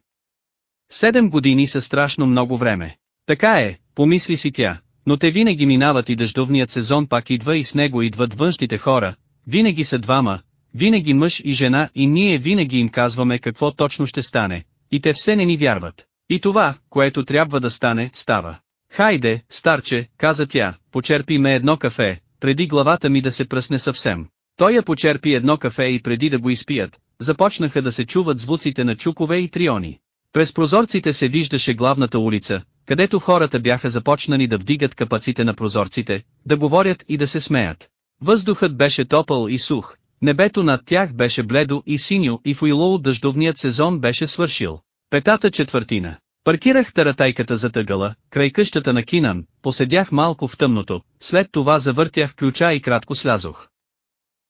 Седем години са страшно много време. Така е, помисли си тя, но те винаги минават и дъждовният сезон пак идва и с него идват външните хора, винаги са двама, винаги мъж и жена и ние винаги им казваме какво точно ще стане, и те все не ни вярват. И това, което трябва да стане, става. Хайде, старче, каза тя, почерпи ме едно кафе, преди главата ми да се пръсне съвсем. Той я почерпи едно кафе и преди да го изпият, започнаха да се чуват звуците на чукове и триони. През прозорците се виждаше главната улица, където хората бяха започнали да вдигат капаците на прозорците, да говорят и да се смеят. Въздухът беше топъл и сух, небето над тях беше бледо и синьо и в Уилоу дъждовният сезон беше свършил. Петата четвъртина. Паркирах таратайката за тъгъла, край къщата на Кинан, поседях малко в тъмното, след това завъртях ключа и кратко слязох.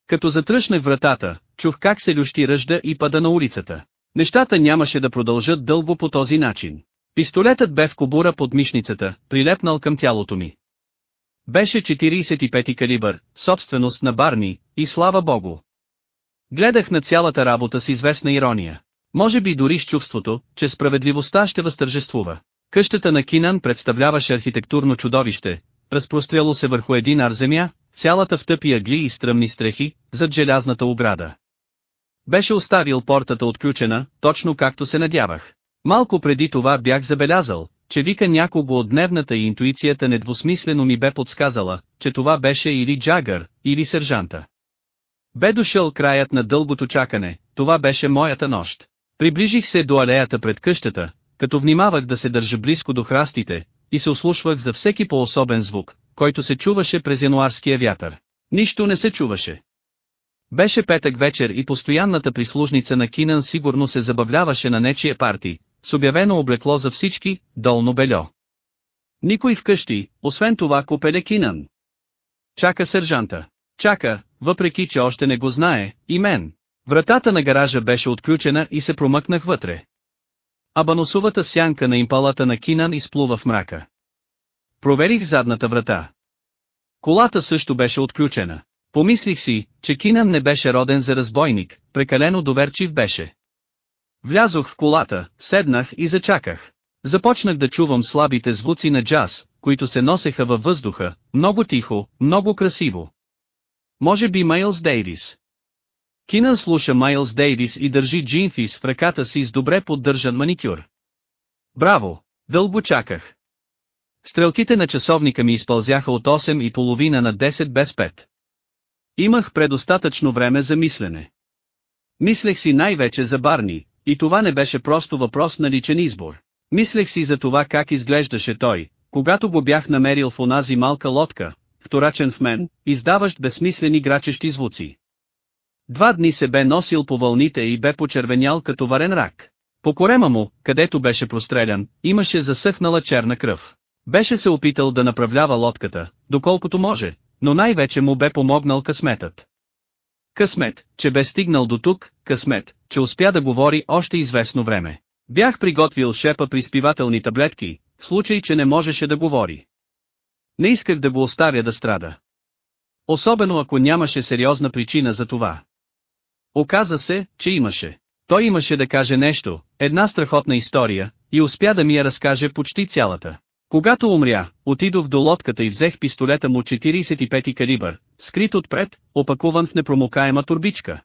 Като затръшнах вратата, чух как се лющи ръжда и пада на улицата. Нещата нямаше да продължат дълго по този начин. Пистолетът бе в кобура под мишницата, прилепнал към тялото ми. Беше 45 калибър, собственост на Барни, и слава богу. Гледах на цялата работа с известна ирония. Може би дори с чувството, че справедливостта ще възтържествува. Къщата на Кинан представляваше архитектурно чудовище, разпростряло се върху един ар земя, цялата в тъпи ъгли и стръмни стрехи, зад желязната ограда. Беше оставил портата отключена, точно както се надявах. Малко преди това бях забелязал, че вика някого от дневната и интуицията недвусмислено ми бе подсказала, че това беше или Джагър, или сержанта. Бе дошъл краят на дългото чакане, това беше моята нощ. Приближих се до алеята пред къщата, като внимавах да се държа близко до храстите, и се ослушвах за всеки по-особен звук, който се чуваше през януарския вятър. Нищо не се чуваше. Беше петък вечер и постоянната прислужница на Кинан сигурно се забавляваше на нечия парти, с обявено облекло за всички, долно бельо. Никой вкъщи, освен това купеле Кинан. Чака сержанта. Чака, въпреки че още не го знае, и мен. Вратата на гаража беше отключена и се промъкнах вътре. А баносовата сянка на импалата на Кинан изплува в мрака. Проверих задната врата. Колата също беше отключена. Помислих си, че Кинан не беше роден за разбойник, прекалено доверчив беше. Влязох в колата, седнах и зачаках. Започнах да чувам слабите звуци на джаз, които се носеха във въздуха, много тихо, много красиво. Може би Майлз Дейвис. Кинан слуша Майлз Дейвис и държи джинфис в ръката си с добре поддържан маникюр. Браво! Дълго чаках. Стрелките на часовника ми изпълзяха от 8 и половина на 10 без 5. Имах предостатъчно време за мислене. Мислех си най-вече за Барни, и това не беше просто въпрос на личен избор. Мислех си за това как изглеждаше той, когато го бях намерил в онази малка лодка, вторачен в мен, издаващ безсмислени грачещи звуци. Два дни се бе носил по вълните и бе почервенял като варен рак. По корема му, където беше прострелян, имаше засъхнала черна кръв. Беше се опитал да направлява лодката, доколкото може, но най-вече му бе помогнал късметът. Късмет, че бе стигнал до тук, късмет, че успя да говори още известно време. Бях приготвил шепа при спивателни таблетки, в случай че не можеше да говори. Не исках да го оставя да страда. Особено ако нямаше сериозна причина за това. Оказа се, че имаше. Той имаше да каже нещо, една страхотна история, и успя да ми я разкаже почти цялата. Когато умря, отидох до лодката и взех пистолета му 45 калибър, скрит отпред, опакуван в непромокаема турбичка.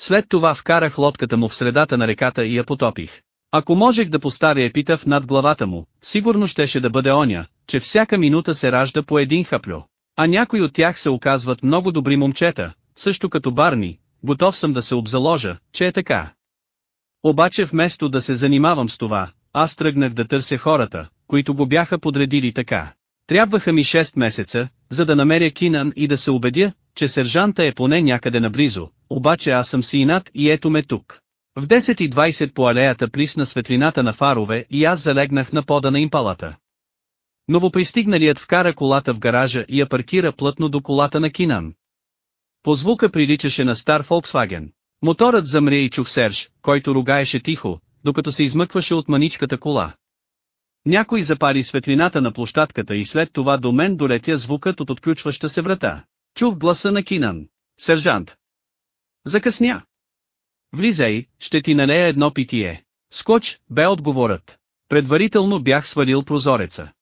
След това вкарах лодката му в средата на реката и я потопих. Ако можех да поставя епитав над главата му, сигурно щеше да бъде оня, че всяка минута се ражда по един хаплю. А някои от тях се оказват много добри момчета, също като Барни, готов съм да се обзаложа, че е така. Обаче вместо да се занимавам с това, аз тръгнах да търся хората, които го бяха подредили така. Трябваха ми 6 месеца, за да намеря Кинан и да се убедя, че сержанта е поне някъде наблизо, обаче аз съм си инат и ето ме тук. В 10.20 по алеята плисна светлината на фарове и аз залегнах на пода на импалата. Новопристигналият вкара колата в гаража и я паркира плътно до колата на Кинан. По звука приличаше на стар Volkswagen. Моторът замря и чух Серж, който ругаеше тихо, докато се измъкваше от маничката кола. Някой запали светлината на площадката и след това до мен долетя звукът от отключваща се врата. Чух гласа на Кинан. Сержант. Закъсня. Влизай, ще ти налея едно питие. Скоч, бе отговорът. Предварително бях свалил прозореца.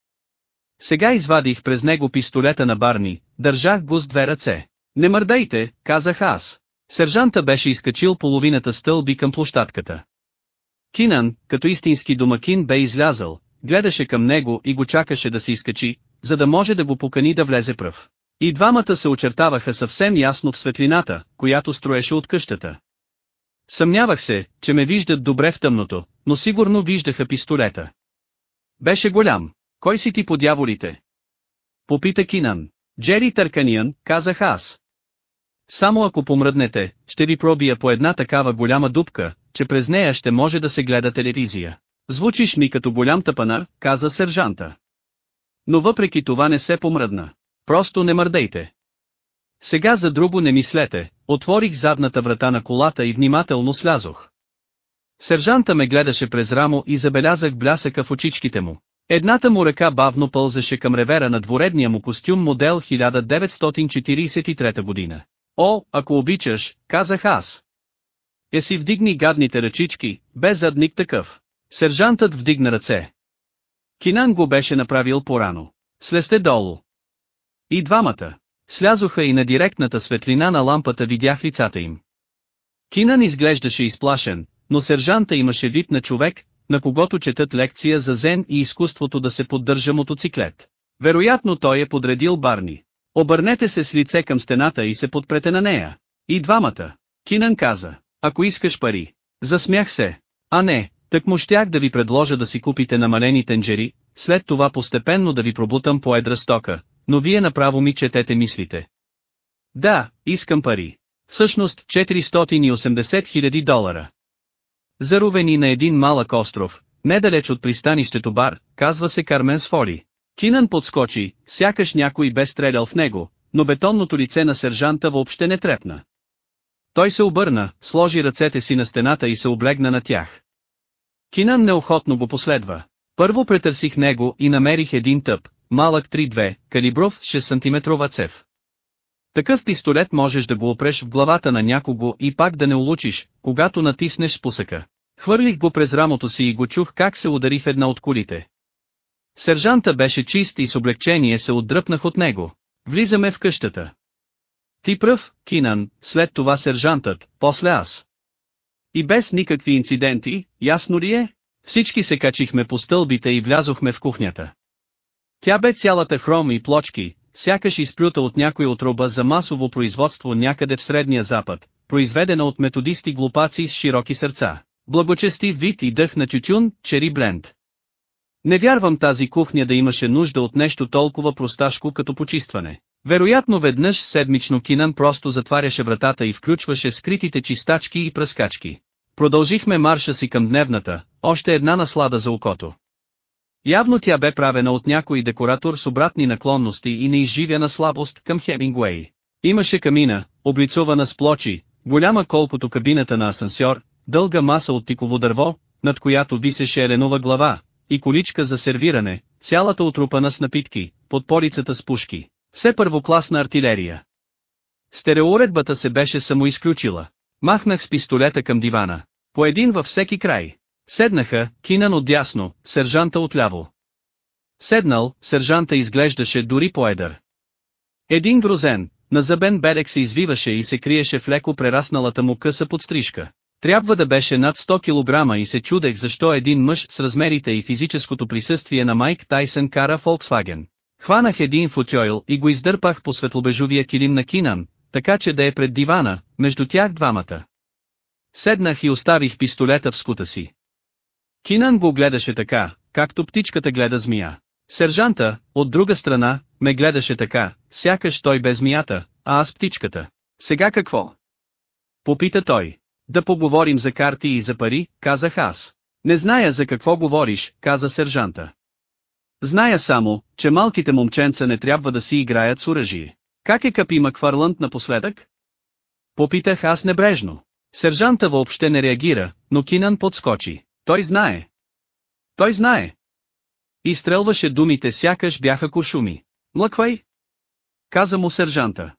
Сега извадих през него пистолета на Барни, държах го с две ръце. Не мърдайте, казах аз. Сержанта беше изкачил половината стълби към площадката. Кинан, като истински домакин бе излязъл, гледаше към него и го чакаше да се изкачи, за да може да го покани да влезе пръв. И двамата се очертаваха съвсем ясно в светлината, която строеше от къщата. Съмнявах се, че ме виждат добре в тъмното, но сигурно виждаха пистолета. Беше голям. Кой си ти по дяволите? Попита Кинан. Джери Търканиан, казах аз. Само ако помръднете, ще ви пробия по една такава голяма дупка, че през нея ще може да се гледа телевизия. Звучиш ми като голям тъпанар, каза сержанта. Но въпреки това не се помръдна. Просто не мърдейте. Сега за друго не мислете, отворих задната врата на колата и внимателно слязох. Сержанта ме гледаше през рамо и забелязах блясъка в очичките му. Едната му ръка бавно пълзаше към ревера на дворедния му костюм модел 1943 година. О, ако обичаш, казах аз. Е си вдигни гадните ръчички, без задник такъв. Сержантът вдигна ръце. Кинан го беше направил порано. Слезте долу. И двамата. Слязоха и на директната светлина на лампата видях лицата им. Кинан изглеждаше изплашен, но сержанта имаше вид на човек, на когото четат лекция за зен и изкуството да се поддържа мотоциклет. Вероятно той е подредил Барни. Обърнете се с лице към стената и се подпрете на нея. И двамата. Кинан каза, ако искаш пари. Засмях се. А не, так му щях да ви предложа да си купите намалени тенджери, след това постепенно да ви пробутам по едра стока, но вие направо ми четете мислите. Да, искам пари. Всъщност 480 000 долара. Заровени на един малък остров, недалеч от пристанището Бар, казва се Кармен Сфори. Кинан подскочи, сякаш някой бе стрелял в него, но бетонното лице на сержанта въобще не трепна. Той се обърна, сложи ръцете си на стената и се облегна на тях. Кинан неохотно го последва. Първо претърсих него и намерих един тъп, малък 3-2, калибров 6 см цев. Такъв пистолет можеш да го опреш в главата на някого и пак да не улучиш, когато натиснеш спусъка. Хвърлих го през рамото си и го чух как се удари в една от кулите. Сержанта беше чист и с облегчение се отдръпнах от него. Влизаме в къщата. Ти пръв, Кинан, след това сержантът, после аз. И без никакви инциденти, ясно ли е? Всички се качихме по стълбите и влязохме в кухнята. Тя бе цялата хром и плочки, сякаш изплюта от някой отроба за масово производство някъде в Средния Запад, произведена от методисти глупаци с широки сърца. Благочести вид и дъх на тютюн, чери бленд. Не вярвам тази кухня да имаше нужда от нещо толкова просташко като почистване. Вероятно веднъж седмично Кинан просто затваряше вратата и включваше скритите чистачки и пръскачки. Продължихме марша си към дневната, още една наслада за окото. Явно тя бе правена от някой декоратор с обратни наклонности и неизживяна слабост към Хемингуей. Имаше камина, облицована с плочи, голяма колкото кабината на асансьор, дълга маса от тиково дърво, над която висеше еленова глава, и количка за сервиране, цялата отрупана с напитки, под полицата с пушки. Все първокласна артилерия. Стереоуредбата се беше самоизключила. Махнах с пистолета към дивана. По един във всеки край. Седнаха, Кинан отдясно, сержанта отляво. Седнал, сержанта изглеждаше дори поедър. Един грозен, назъбен берег се извиваше и се криеше в леко прерасналата му къса подстрижка. Трябва да беше над 100 кг и се чудех защо един мъж с размерите и физическото присъствие на Майк Тайсън кара Volkswagen. Хванах един футьойл и го издърпах по светлобежовия килим на Кинан, така че да е пред дивана, между тях двамата. Седнах и оставих пистолета в скута си. Кинан го гледаше така, както птичката гледа змия. Сержанта, от друга страна, ме гледаше така, сякаш той бе змията, а аз птичката. Сега какво? Попита той. Да поговорим за карти и за пари, казах аз. Не зная за какво говориш, каза сержанта. Зная само, че малките момченца не трябва да си играят с оръжие. Как е Капи Макфарланд напоследък? Попитах аз небрежно. Сержанта въобще не реагира, но Кинан подскочи. Той знае. Той знае. И стрелваше думите сякаш бяха кошуми. Млъквай! Каза му сержанта.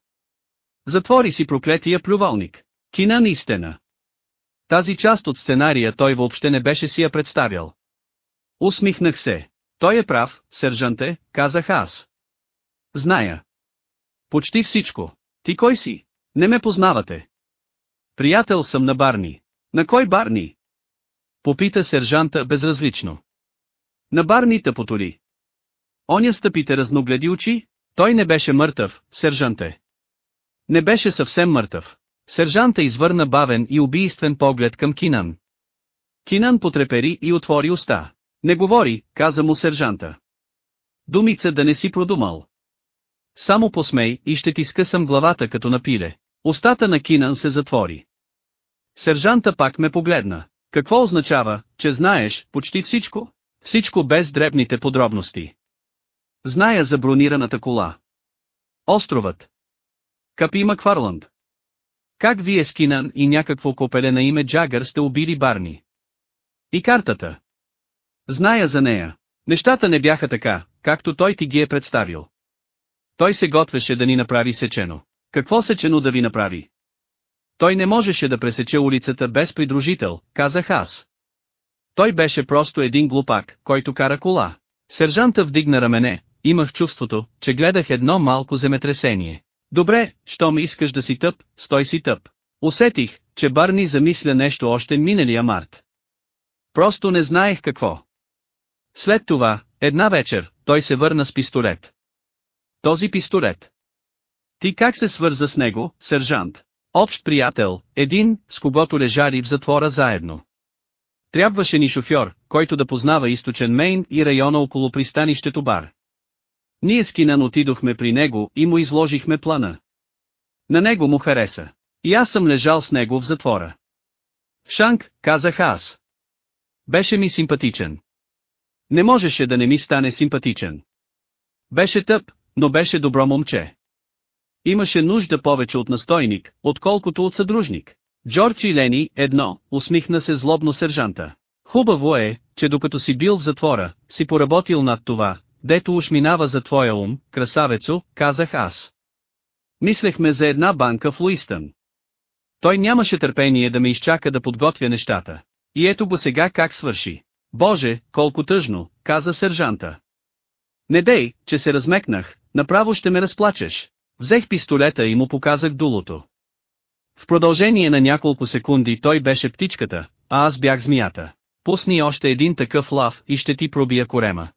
Затвори си проклетия плювалник. Кинан истина. Тази част от сценария той въобще не беше си я представял. Усмихнах се. Той е прав, сержанте, казах аз. Зная. Почти всичко. Ти кой си? Не ме познавате. Приятел съм на Барни. На кой Барни? Попита сержанта безразлично. На Барни тъпотоли. Оня стъпите разногледи очи, той не беше мъртъв, сержанте. Не беше съвсем мъртъв. Сержанта извърна бавен и убийствен поглед към Кинан. Кинан потрепери и отвори уста. Не говори, каза му сержанта. Думица да не си продумал. Само посмей и ще ти скъсам главата като напиле. Устата на Кинан се затвори. Сержанта пак ме погледна. Какво означава, че знаеш почти всичко? Всичко без дребните подробности. Зная за бронираната кола. Островът. Капи Макфарланд. Как вие с Кинан и някакво копеле на име Джагър сте убили Барни? И картата. Зная за нея. Нещата не бяха така, както той ти ги е представил. Той се готвеше да ни направи сечено. Какво сечено да ви направи? Той не можеше да пресече улицата без придружител, казах аз. Той беше просто един глупак, който кара кола. Сержанта вдигна рамене, имах чувството, че гледах едно малко земетресение. Добре, щом искаш да си тъп, стой си тъп. Усетих, че Барни замисля нещо още миналия март. Просто не знаех какво. След това, една вечер, той се върна с пистолет. Този пистолет. Ти как се свърза с него, сержант? Общ приятел, един, с когото лежали в затвора заедно. Трябваше ни шофьор, който да познава източен Мейн и района около пристанището Бар. Ние с Кинан отидохме при него и му изложихме плана. На него му хареса. И аз съм лежал с него в затвора. В Шанк, казах аз. Беше ми симпатичен. Не можеше да не ми стане симпатичен. Беше тъп, но беше добро момче. Имаше нужда повече от настойник, отколкото от съдружник. Джордж и Лени, едно, усмихна се злобно сержанта. Хубаво е, че докато си бил в затвора, си поработил над това, дето уж минава за твоя ум, красавецо, казах аз. Мислехме за една банка в Луистън. Той нямаше търпение да ме изчака да подготвя нещата. И ето го сега как свърши. Боже, колко тъжно, каза сержанта. Не дей, че се размекнах, направо ще ме разплачеш. Взех пистолета и му показах дулото. В продължение на няколко секунди той беше птичката, а аз бях змията. Пусни още един такъв лав и ще ти пробия корема.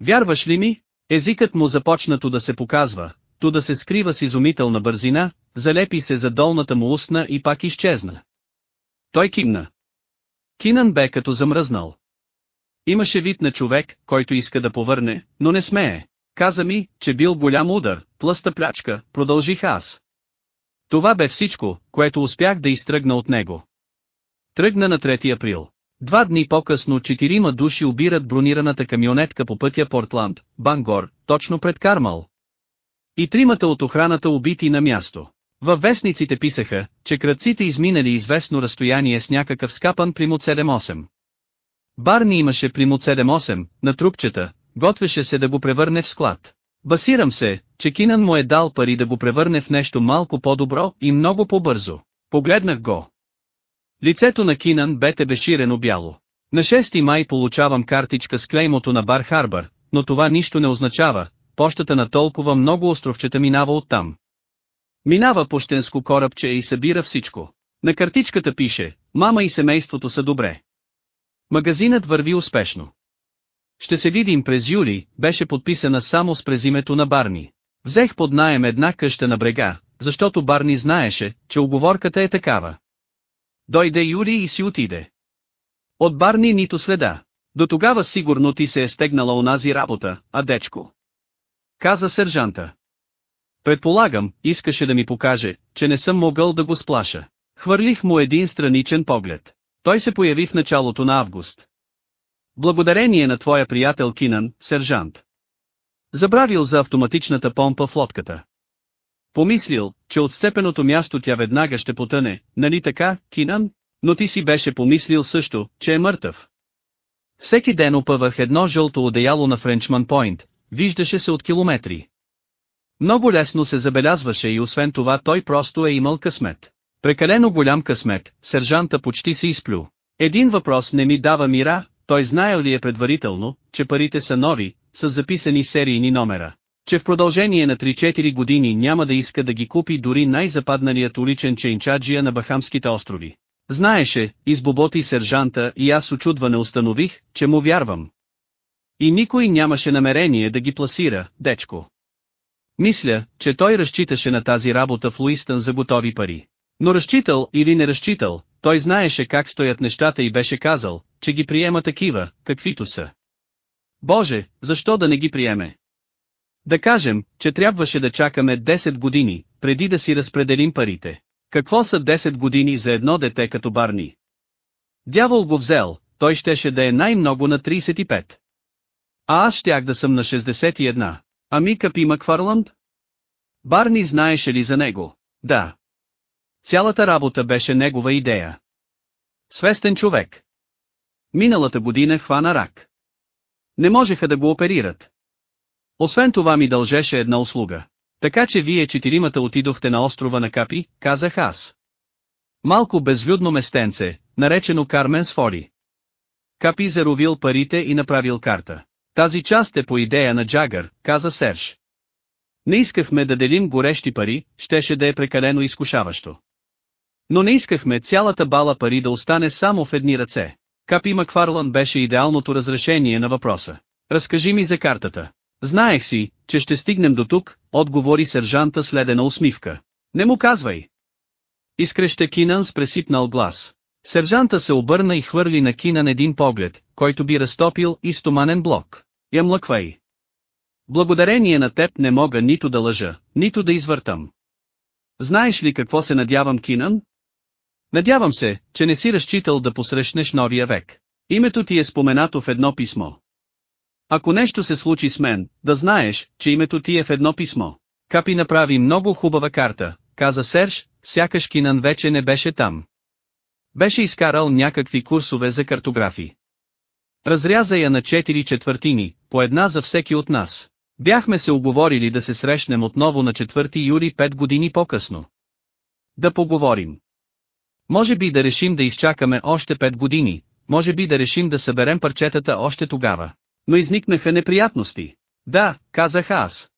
Вярваш ли ми? Езикът му започнато да се показва, то да се скрива с изумителна бързина, залепи се за долната му устна и пак изчезна. Той кимна. Кинан бе като замръзнал. Имаше вид на човек, който иска да повърне, но не смее. Каза ми, че бил голям удар, плъста плячка, продължих аз. Това бе всичко, което успях да изтръгна от него. Тръгна на 3 април. Два дни по-късно четирима души обират бронираната камионетка по пътя Портланд, Бангор, точно пред Кармал. И тримата от охраната убити на място. Във вестниците писаха, че кръците изминали известно разстояние с някакъв скапан примут 7-8. Барни имаше примут 7-8, на трупчета, готвеше се да го превърне в склад. Басирам се, че Кинан му е дал пари да го превърне в нещо малко по-добро и много по-бързо. Погледнах го. Лицето на Кинан бе тебеширено бяло. На 6 май получавам картичка с клеймото на Бар Харбър, но това нищо не означава, пощата на толкова много островчета минава оттам. Минава пощенско корабче и събира всичко. На картичката пише, мама и семейството са добре. Магазинът върви успешно. Ще се видим през юли, беше подписана само с презимето на Барни. Взех под наем една къща на брега, защото Барни знаеше, че оговорката е такава. Дойде Юли и си отиде. От Барни нито следа. До тогава сигурно ти се е стегнала онази работа, а дечко. Каза сержанта. Предполагам, искаше да ми покаже, че не съм могъл да го сплаша. Хвърлих му един страничен поглед. Той се появи в началото на август. Благодарение на твоя приятел Кинан, сержант. Забравил за автоматичната помпа в лодката. Помислил, че от сцепеното място тя веднага ще потъне, нали така, Кинан? Но ти си беше помислил също, че е мъртъв. Всеки ден опъвах едно жълто одеяло на Френчман Пойнт, виждаше се от километри. Много лесно се забелязваше и освен това той просто е имал късмет. Прекалено голям късмет, сержанта почти се изплю. Един въпрос не ми дава мира, той знаел ли е предварително, че парите са нови, с записани серийни номера. Че в продължение на 3-4 години няма да иска да ги купи дори най-западналият уличен чейнчаджия на Бахамските острови. Знаеше, избоботи сержанта и аз очудване установих, че му вярвам. И никой нямаше намерение да ги пласира, дечко. Мисля, че той разчиташе на тази работа в Луистън за готови пари. Но разчитал или не разчитал, той знаеше как стоят нещата и беше казал, че ги приема такива, каквито са. Боже, защо да не ги приеме? Да кажем, че трябваше да чакаме 10 години, преди да си разпределим парите. Какво са 10 години за едно дете като Барни? Дявол го взел, той щеше да е най-много на 35. А аз щях да съм на 61. Ами Капи Макфарланд? Барни знаеше ли за него? Да. Цялата работа беше негова идея. Свестен човек. Миналата година хвана рак. Не можеха да го оперират. Освен това ми дължеше една услуга. Така че вие четиримата отидохте на острова на Капи, казах аз. Малко безлюдно местенце, наречено Карменс Фори. Капи заровил парите и направил карта. Тази част е по идея на Джагър, каза Серж. Не искахме да делим горещи пари, щеше да е прекалено изкушаващо. Но не искахме цялата бала пари да остане само в едни ръце. Капи Макфарлан беше идеалното разрешение на въпроса. Разкажи ми за картата. Знаех си, че ще стигнем до тук, отговори сержанта с ледена усмивка. Не му казвай. Изкреща Кинан с пресипнал глас. Сержанта се обърна и хвърли на Кинан един поглед, който би разтопил и стоманен блок. Я млъквай. Благодарение на теб не мога нито да лъжа, нито да извъртам. Знаеш ли какво се надявам Кинан? Надявам се, че не си разчитал да посрещнеш новия век. Името ти е споменато в едно писмо. Ако нещо се случи с мен, да знаеш, че името ти е в едно писмо. Капи направи много хубава карта, каза Серж, сякаш Кинан вече не беше там. Беше изкарал някакви курсове за картографи. Разряза я на четири четвъртини, по една за всеки от нас. Бяхме се оговорили да се срещнем отново на 4 юли 5 години по-късно. Да поговорим. Може би да решим да изчакаме още 5 години, може би да решим да съберем парчетата още тогава. Но изникнаха неприятности. Да, казах аз.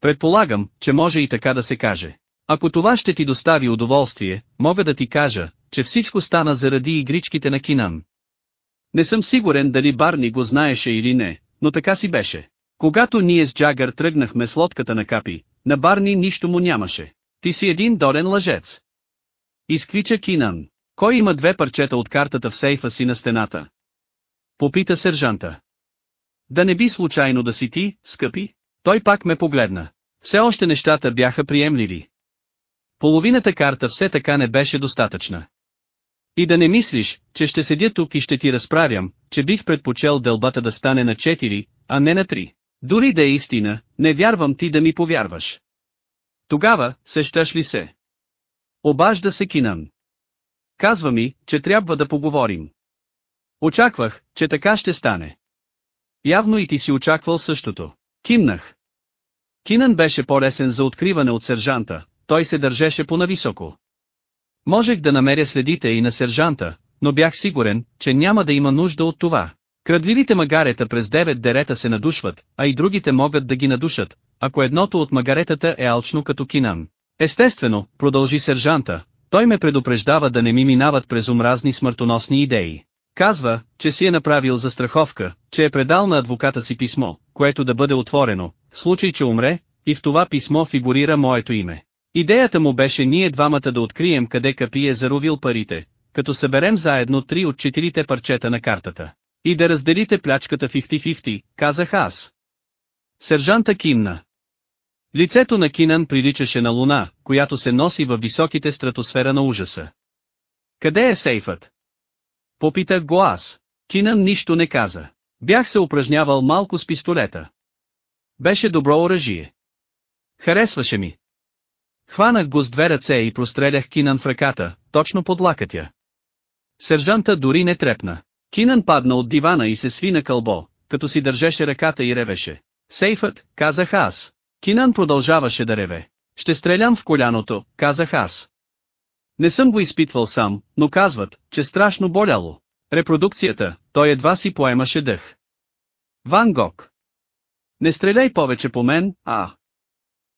Предполагам, че може и така да се каже. Ако това ще ти достави удоволствие, мога да ти кажа, че всичко стана заради игричките на Кинан. Не съм сигурен дали Барни го знаеше или не, но така си беше. Когато ние с Джагър тръгнахме с лодката на Капи, на Барни нищо му нямаше. Ти си един долен лъжец. Изквича Кинан. Кой има две парчета от картата в сейфа си на стената? Попита сержанта. Да не би случайно да си ти, скъпи? Той пак ме погледна. Все още нещата бяха приемливи. Половината карта все така не беше достатъчна. И да не мислиш, че ще седя тук и ще ти разправям, че бих предпочел дълбата да стане на 4, а не на 3. Дори да е истина, не вярвам ти да ми повярваш. Тогава, сещаш ли се? Обажда се Кинан. Казва ми, че трябва да поговорим. Очаквах, че така ще стане. Явно и ти си очаквал същото. Кимнах. Кинан беше по-лесен за откриване от сержанта, той се държеше по-нависоко. Можех да намеря следите и на сержанта, но бях сигурен, че няма да има нужда от това. Крадливите магарета през 9 дерета се надушват, а и другите могат да ги надушат, ако едното от магаретата е алчно като кинан. Естествено, продължи сержанта, той ме предупреждава да не ми минават през омразни смъртоносни идеи. Казва, че си е направил застраховка, че е предал на адвоката си писмо, което да бъде отворено, в случай че умре, и в това писмо фигурира моето име. Идеята му беше ние двамата да открием къде Капи е заровил парите, като съберем заедно три от четирите парчета на картата. И да разделите плячката 50-50, казах аз. Сержанта кимна. Лицето на Кинан приличаше на луна, която се носи във високите стратосфера на ужаса. Къде е сейфът? Попитах го аз. Кинан нищо не каза. Бях се упражнявал малко с пистолета. Беше добро оръжие. Харесваше ми. Хванах го с две ръце и прострелях Кинан в ръката, точно под лакътя. Сержанта дори не трепна. Кинан падна от дивана и се сви на кълбо, като си държеше ръката и ревеше. Сейфът, казах аз. Кинан продължаваше да реве. Ще стрелям в коляното, казах аз. Не съм го изпитвал сам, но казват, че страшно боляло. Репродукцията, той едва си поемаше дъх. Ван Гог. Не стреляй повече по мен, а.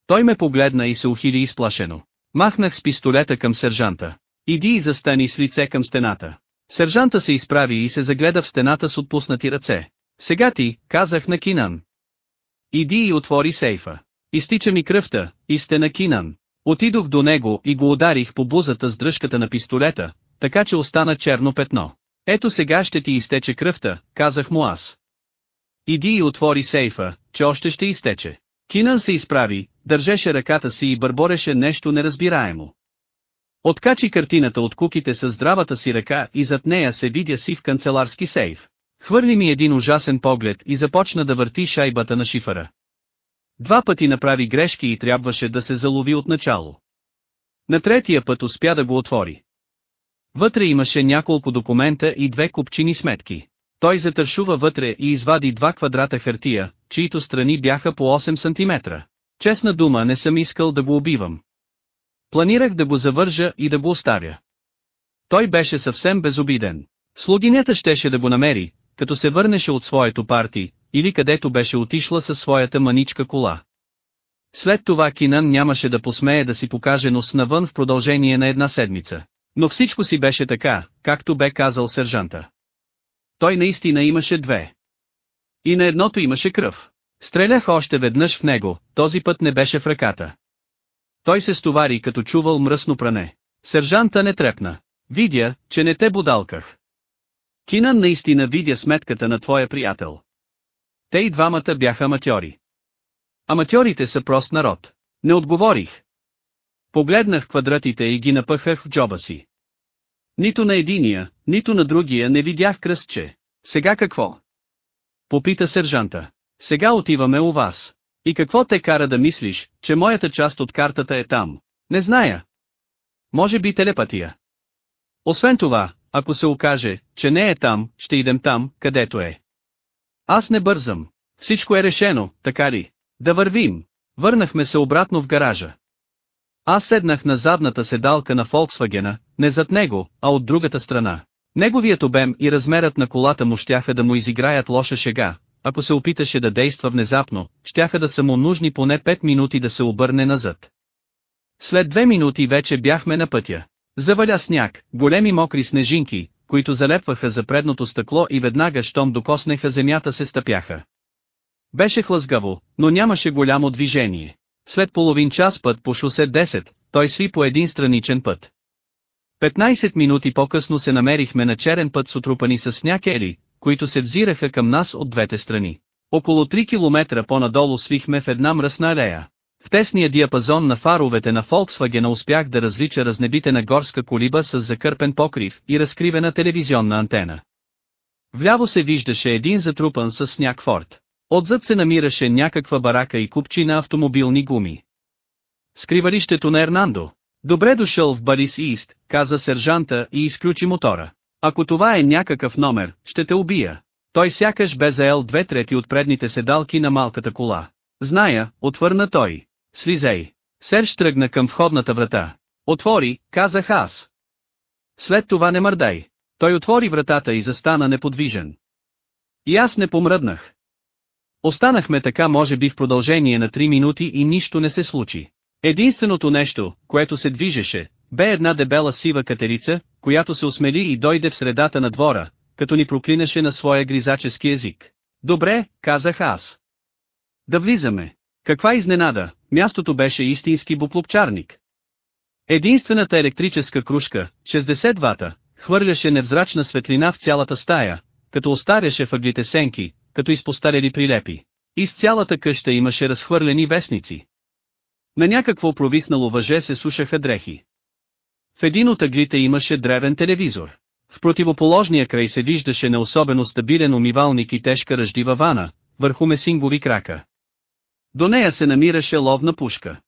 Той ме погледна и се ухили изплашено. Махнах с пистолета към сержанта. Иди и застани с лице към стената. Сержанта се изправи и се загледа в стената с отпуснати ръце. Сега ти, казах на Кинан. Иди и отвори сейфа. Изтича ми кръвта, и сте на Кинан. Отидох до него и го ударих по бузата с дръжката на пистолета, така че остана черно петно. Ето сега ще ти изтече кръвта, казах му аз. Иди и отвори сейфа, че още ще изтече. Кинан се изправи, държеше ръката си и бърбореше нещо неразбираемо. Откачи картината от куките с здравата си ръка и зад нея се видя сив канцеларски сейф. Хвърли ми един ужасен поглед и започна да върти шайбата на шифъра. Два пъти направи грешки и трябваше да се залови от начало. На третия път успя да го отвори. Вътре имаше няколко документа и две купчини сметки. Той затършува вътре и извади два квадрата хартия, чието страни бяха по 8 см. Честна дума не съм искал да го убивам. Планирах да го завържа и да го оставя. Той беше съвсем безобиден. Слугинята щеше да го намери, като се върнеше от своето парти, или където беше отишла със своята маничка кола. След това Кинан нямаше да посмее да си покаже нос навън в продължение на една седмица. Но всичко си беше така, както бе казал сержанта. Той наистина имаше две. И на едното имаше кръв. Стрелях още веднъж в него, този път не беше в ръката. Той се стовари като чувал мръсно пране. Сержанта не трепна. Видя, че не те будалках. Кинан наистина видя сметката на твоя приятел. Те и двамата бяха аматьори. Аматьорите са прост народ. Не отговорих. Погледнах квадратите и ги напъхах в джоба си. Нито на единия, нито на другия не видях кръстче. Сега какво? Попита сержанта. Сега отиваме у вас. И какво те кара да мислиш, че моята част от картата е там? Не зная. Може би телепатия. Освен това, ако се окаже, че не е там, ще идем там, където е. Аз не бързам. Всичко е решено, така ли? Да вървим. Върнахме се обратно в гаража. Аз седнах на задната седалка на Фолксвагена, не зад него, а от другата страна. Неговият обем и размерът на колата му щяха да му изиграят лоша шега, ако се опиташе да действа внезапно, щяха да са му нужни поне 5 минути да се обърне назад. След две минути вече бяхме на пътя. Заваля сняг, големи мокри снежинки, които залепваха за предното стъкло и веднага щом докоснеха земята се стъпяха. Беше хлъзгаво, но нямаше голямо движение. След половин час път по шосе 10, той сви по един страничен път. 15 минути по-късно се намерихме на черен път с отрупани с сняг ели, които се взираха към нас от двете страни. Около 3 км по-надолу свихме в една мръсна алея. В тесния диапазон на фаровете на Volkswagen успях да различа разнебитена горска колиба с закърпен покрив и разкривена телевизионна антена. Вляво се виждаше един затрупан с сняг форт. Отзад се намираше някаква барака и купчи на автомобилни гуми. Скривалището на Ернандо. Добре дошъл в Барис Ист, каза сержанта и изключи мотора. Ако това е някакъв номер, ще те убия. Той сякаш бе заел две трети от предните седалки на малката кола. Зная, отвърна той. Слизей. Серж тръгна към входната врата. Отвори, казах аз. След това не мърдай. Той отвори вратата и застана неподвижен. И аз не помръднах. Останахме така може би в продължение на 3 минути и нищо не се случи. Единственото нещо, което се движеше, бе една дебела сива катерица, която се осмели и дойде в средата на двора, като ни проклинаше на своя гризачески език. Добре, казах аз. Да влизаме. Каква изненада, мястото беше истински буклопчарник. Единствената електрическа кружка, 60 вата, хвърляше невзрачна светлина в цялата стая, като остаряше въглите сенки, като изпостарели прилепи. Из цялата къща имаше разхвърлени вестници. На някакво провиснало въже се сушаха дрехи. В един от аглите имаше древен телевизор. В противоположния край се виждаше не особено стабилен умивалник и тежка ръждива вана, върху месингови крака. До нея се намираше ловна пушка.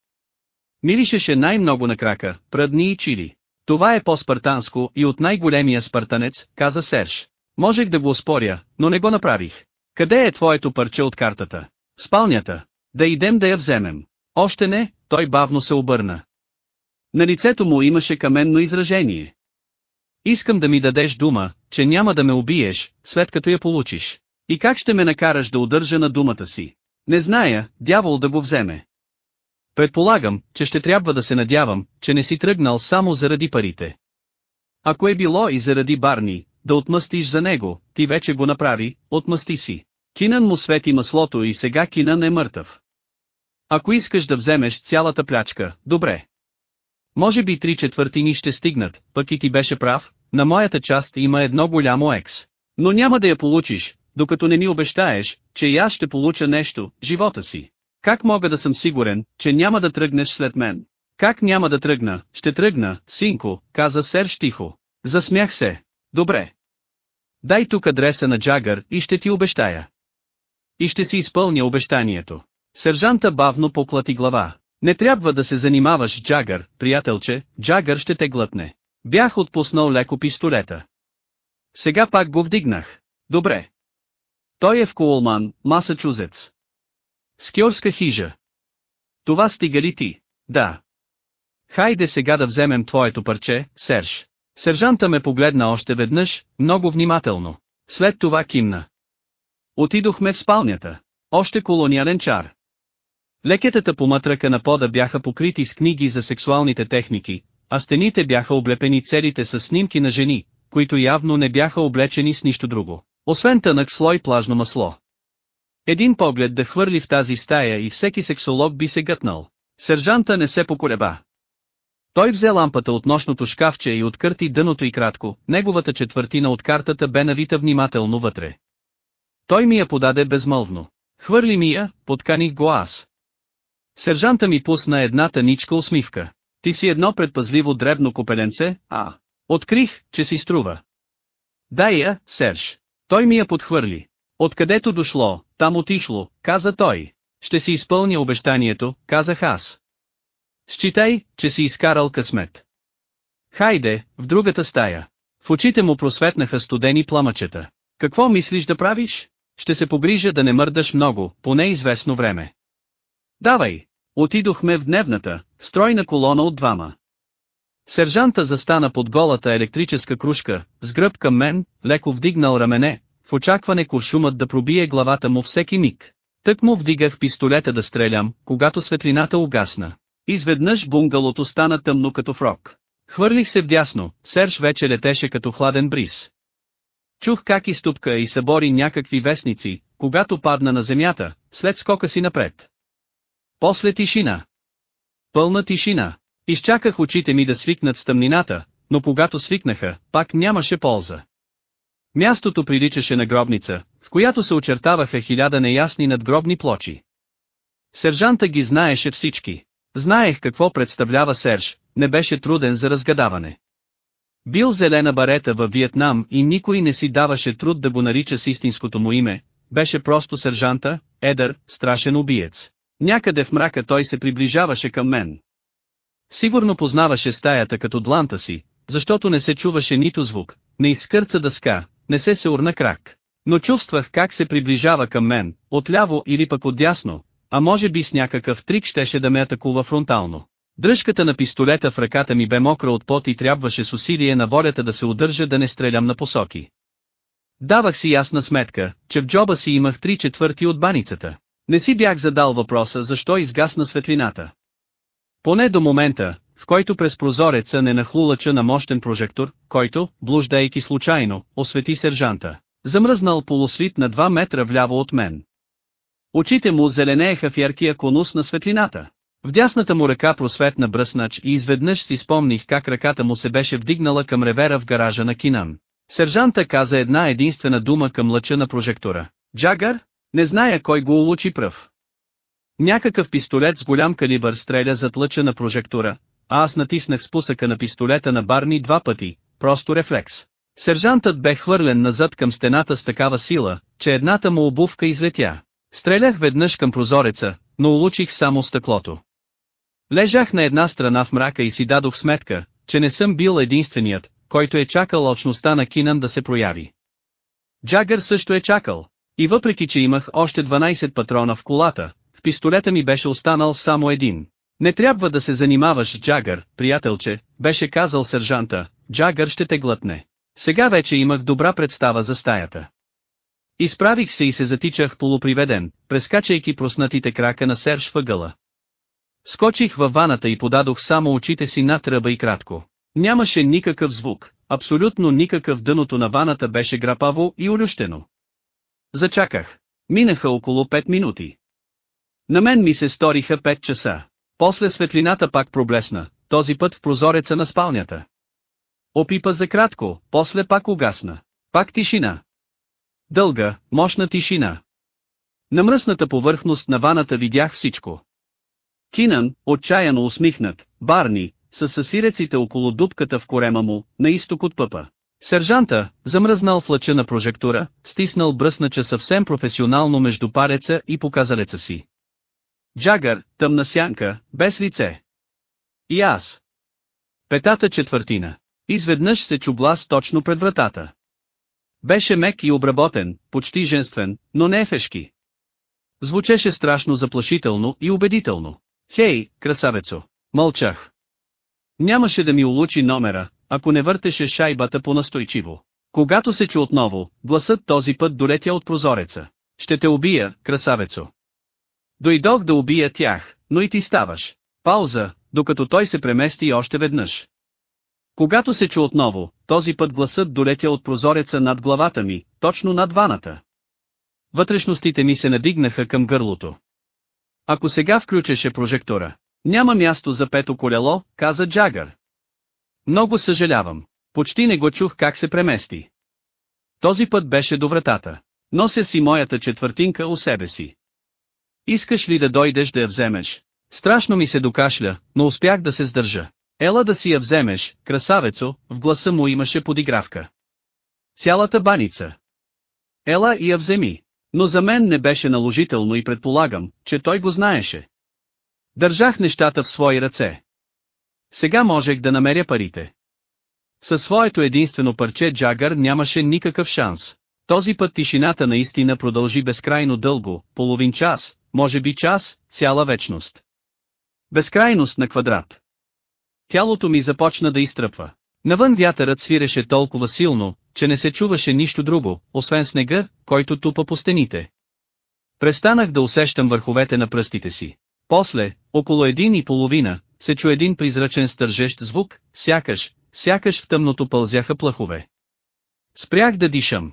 Миришеше най-много на крака, пръдни и чили. Това е по-спартанско и от най-големия спартанец, каза Серж. Можех да го оспоря, но не го направих. Къде е твоето парче от картата? Спалнята. Да идем да я вземем. Още не, той бавно се обърна. На лицето му имаше каменно изражение. Искам да ми дадеш дума, че няма да ме убиеш, след като я получиш. И как ще ме накараш да удържа на думата си? Не зная, дявол да го вземе. Предполагам, че ще трябва да се надявам, че не си тръгнал само заради парите. Ако е било и заради Барни, да отмъстиш за него, ти вече го направи, отмъсти си. Кинан му свети маслото и сега Кинан е мъртъв. Ако искаш да вземеш цялата плячка, добре. Може би три четвъртини ще стигнат, пък и ти беше прав, на моята част има едно голямо екс. Но няма да я получиш, докато не ми обещаеш, че и аз ще получа нещо, живота си. Как мога да съм сигурен, че няма да тръгнеш след мен? Как няма да тръгна, ще тръгна, синко, каза Серж тихо. Засмях се. Добре. Дай тук адреса на Джагър и ще ти обещая. И ще си изпълня обещанието. Сержанта бавно поклати глава. Не трябва да се занимаваш Джагър, приятелче, Джагър ще те глътне. Бях отпуснал леко пистолета. Сега пак го вдигнах. Добре. Той е в Коулман, Масачузетс. Скьорска хижа. Това стига ли ти? Да. Хайде сега да вземем твоето парче, Серж. Сержанта ме погледна още веднъж, много внимателно. След това кимна. Отидохме в спалнята. Още колониален чар. Лекетата по мътръка на пода бяха покрити с книги за сексуалните техники, а стените бяха облепени целите с снимки на жени, които явно не бяха облечени с нищо друго, освен тънък слой плажно масло. Един поглед да хвърли в тази стая и всеки сексолог би се гътнал. Сержанта не се поколеба. Той взе лампата от нощното шкафче и откърти дъното и кратко, неговата четвъртина от картата бе навита внимателно вътре. Той ми я подаде безмълвно. Хвърли ми я, подканих го аз. Сержанта ми пусна една тъничка усмивка. Ти си едно предпазливо дребно копеленце, а. Открих, че си струва. Дай я, Серж. Той ми я подхвърли. Откъдето дошло, там отишло, каза той. Ще си изпълня обещанието, казах аз. Считай, че си изкарал късмет. Хайде, в другата стая. В очите му просветнаха студени пламъчета. Какво мислиш да правиш? Ще се погрижа да не мърдаш много, поне известно време. Давай! Отидохме в дневната, стройна колона от двама. Сержанта застана под голата електрическа кружка, с гръб към мен, леко вдигнал рамене, в очакване куршумът да пробие главата му всеки миг. Тък му вдигах пистолета да стрелям, когато светлината угасна. Изведнъж бунгалото стана тъмно като фрок. Хвърлих се вдясно, Серж вече летеше като хладен бриз. Чух как изтупка и събори някакви вестници, когато падна на земята, след скока си напред. После тишина. Пълна тишина. Изчаках очите ми да свикнат с тъмнината, но когато свикнаха, пак нямаше полза. Мястото приличаше на гробница, в която се очертаваха хиляда неясни надгробни плочи. Сержанта ги знаеше всички. Знаех какво представлява Серж, не беше труден за разгадаване. Бил зелена барета във Виетнам и никой не си даваше труд да го нарича с истинското му име, беше просто сержанта, едър, страшен убиец. Някъде в мрака той се приближаваше към мен. Сигурно познаваше стаята като дланта си, защото не се чуваше нито звук, не изкърца дъска, не се се урна крак. Но чувствах как се приближава към мен, отляво или пък отдясно, а може би с някакъв трик щеше да ме атакува фронтално. Дръжката на пистолета в ръката ми бе мокра от пот и трябваше с усилие на волята да се удържа да не стрелям на посоки. Давах си ясна сметка, че в джоба си имах три четвърти от баницата. Не си бях задал въпроса защо изгасна светлината. Поне до момента, в който през прозореца не нахлу лъча на мощен прожектор, който, блуждайки случайно, освети сержанта, замръзнал полусвит на 2 метра вляво от мен. Очите му зеленееха в яркия конус на светлината. В дясната му ръка просветна бръснач и изведнъж си спомних как ръката му се беше вдигнала към ревера в гаража на Кинан. Сержанта каза една единствена дума към лъча на прожектора. Джагър? Не зная кой го улучи пръв. Някакъв пистолет с голям калибър стреля зад лъча на прожектора, а аз натиснах спусъка на пистолета на Барни два пъти, просто рефлекс. Сержантът бе хвърлен назад към стената с такава сила, че едната му обувка излетя. Стрелях веднъж към прозореца, но улучих само стъклото. Лежах на една страна в мрака и си дадох сметка, че не съм бил единственият, който е чакал очността на Кинан да се прояви. Джагър също е чакал. И въпреки че имах още 12 патрона в колата, пистолета ми беше останал само един. Не трябва да се занимаваш Джагър, приятелче, беше казал сержанта, Джагър ще те глътне. Сега вече имах добра представа за стаята. Изправих се и се затичах полуприведен, прескачайки проснатите крака на Серж въгъла. Скочих във ваната и подадох само очите си над ръба и кратко. Нямаше никакъв звук, абсолютно никакъв дъното на ваната беше грапаво и улющено. Зачаках. Минаха около 5 минути. На мен ми се сториха 5 часа. После светлината пак проблесна, този път в прозореца на спалнята. Опипа за кратко, после пак угасна. Пак тишина. Дълга, мощна тишина. На мръсната повърхност на ваната видях всичко. Кинан, отчаяно усмихнат, Барни, с съсиреците около дупката в корема му, на изток от пъпа. Сержанта, замръзнал в лъча на прожектора, стиснал бръснача съвсем професионално между пареца и показалеца си. Джагър, тъмна сянка, без лице. И аз. Петата четвъртина. Изведнъж се чу глас точно пред вратата. Беше мек и обработен, почти женствен, но не ефешки. Звучеше страшно заплашително и убедително. Хей, красавецо! Мълчах. Нямаше да ми улучи номера, ако не въртеше шайбата по-настойчиво. Когато се чу отново, гласът този път долетя от прозореца. Ще те убия, красавецо. Дойдох да убия тях, но и ти ставаш. Пауза, докато той се премести още веднъж. Когато се чу отново, този път гласът долетя от прозореца над главата ми, точно над ваната. Вътрешностите ми се надигнаха към гърлото. Ако сега включеше прожектора, няма място за пето колело, каза Джагър. Много съжалявам. Почти не го чух как се премести. Този път беше до вратата. Нося си моята четвъртинка у себе си. Искаш ли да дойдеш да я вземеш? Страшно ми се докашля, но успях да се сдържа. Ела да си я вземеш, красавецо, в гласа му имаше подигравка. Цялата баница. Ела и я вземи. Но за мен не беше наложително и предполагам, че той го знаеше. Държах нещата в свои ръце. Сега можех да намеря парите. Със своето единствено парче Джагър нямаше никакъв шанс. Този път тишината наистина продължи безкрайно дълго, половин час, може би час, цяла вечност. Безкрайност на квадрат. Тялото ми започна да изтръпва. Навън вятърът свиреше толкова силно, че не се чуваше нищо друго, освен снега, който тупа по стените. Престанах да усещам върховете на пръстите си. После, около един и половина, се чу един призрачен стържещ звук, сякаш, сякаш в тъмното пълзяха плъхове. Спрях да дишам.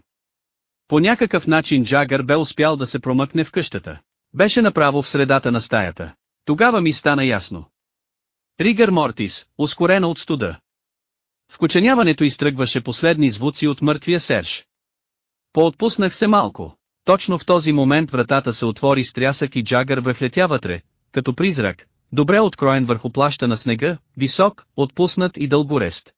По някакъв начин Джагър бе успял да се промъкне в къщата. Беше направо в средата на стаята. Тогава ми стана ясно. Ригър Мортис, ускорена от студа. В коченяването изтръгваше последни звуци от мъртвия Серж. Поотпуснах се малко. Точно в този момент вратата се отвори с трясък и Джагър връхлетя вътре, като призрак, добре откроен върху плаща на снега, висок, отпуснат и дългорест.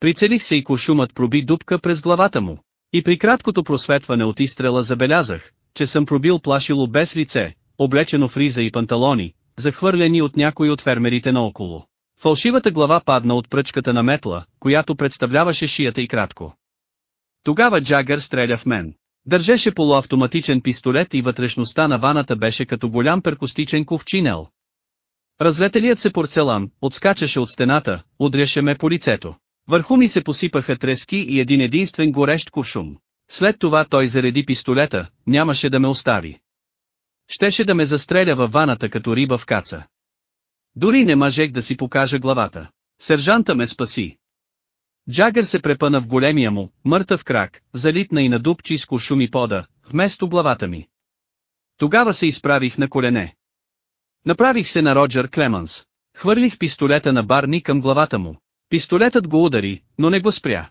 Прицелих се и кошумът проби дупка през главата му. И при краткото просветване от изстрела забелязах, че съм пробил плашило без лице, облечено в риза и панталони, захвърлени от някой от фермерите наоколо. Фалшивата глава падна от пръчката на метла, която представляваше шията и кратко. Тогава Джагър стреля в мен. Държеше полуавтоматичен пистолет и вътрешността на ваната беше като голям перкустичен ковчинел. Разлетелият се порцелан, отскачаше от стената, удряше ме по лицето. Върху ми се посипаха трески и един единствен горещ куршум. След това той зареди пистолета, нямаше да ме остави. Щеше да ме застреля във ваната като риба в каца. Дори не мъжех да си покажа главата. Сержанта ме спаси. Джагър се препъна в големия му, мъртъв крак, залитна и надупчи с куршуми пода, вместо главата ми. Тогава се изправих на колене. Направих се на Роджер Клеманс. Хвърлих пистолета на Барни към главата му. Пистолетът го удари, но не го спря.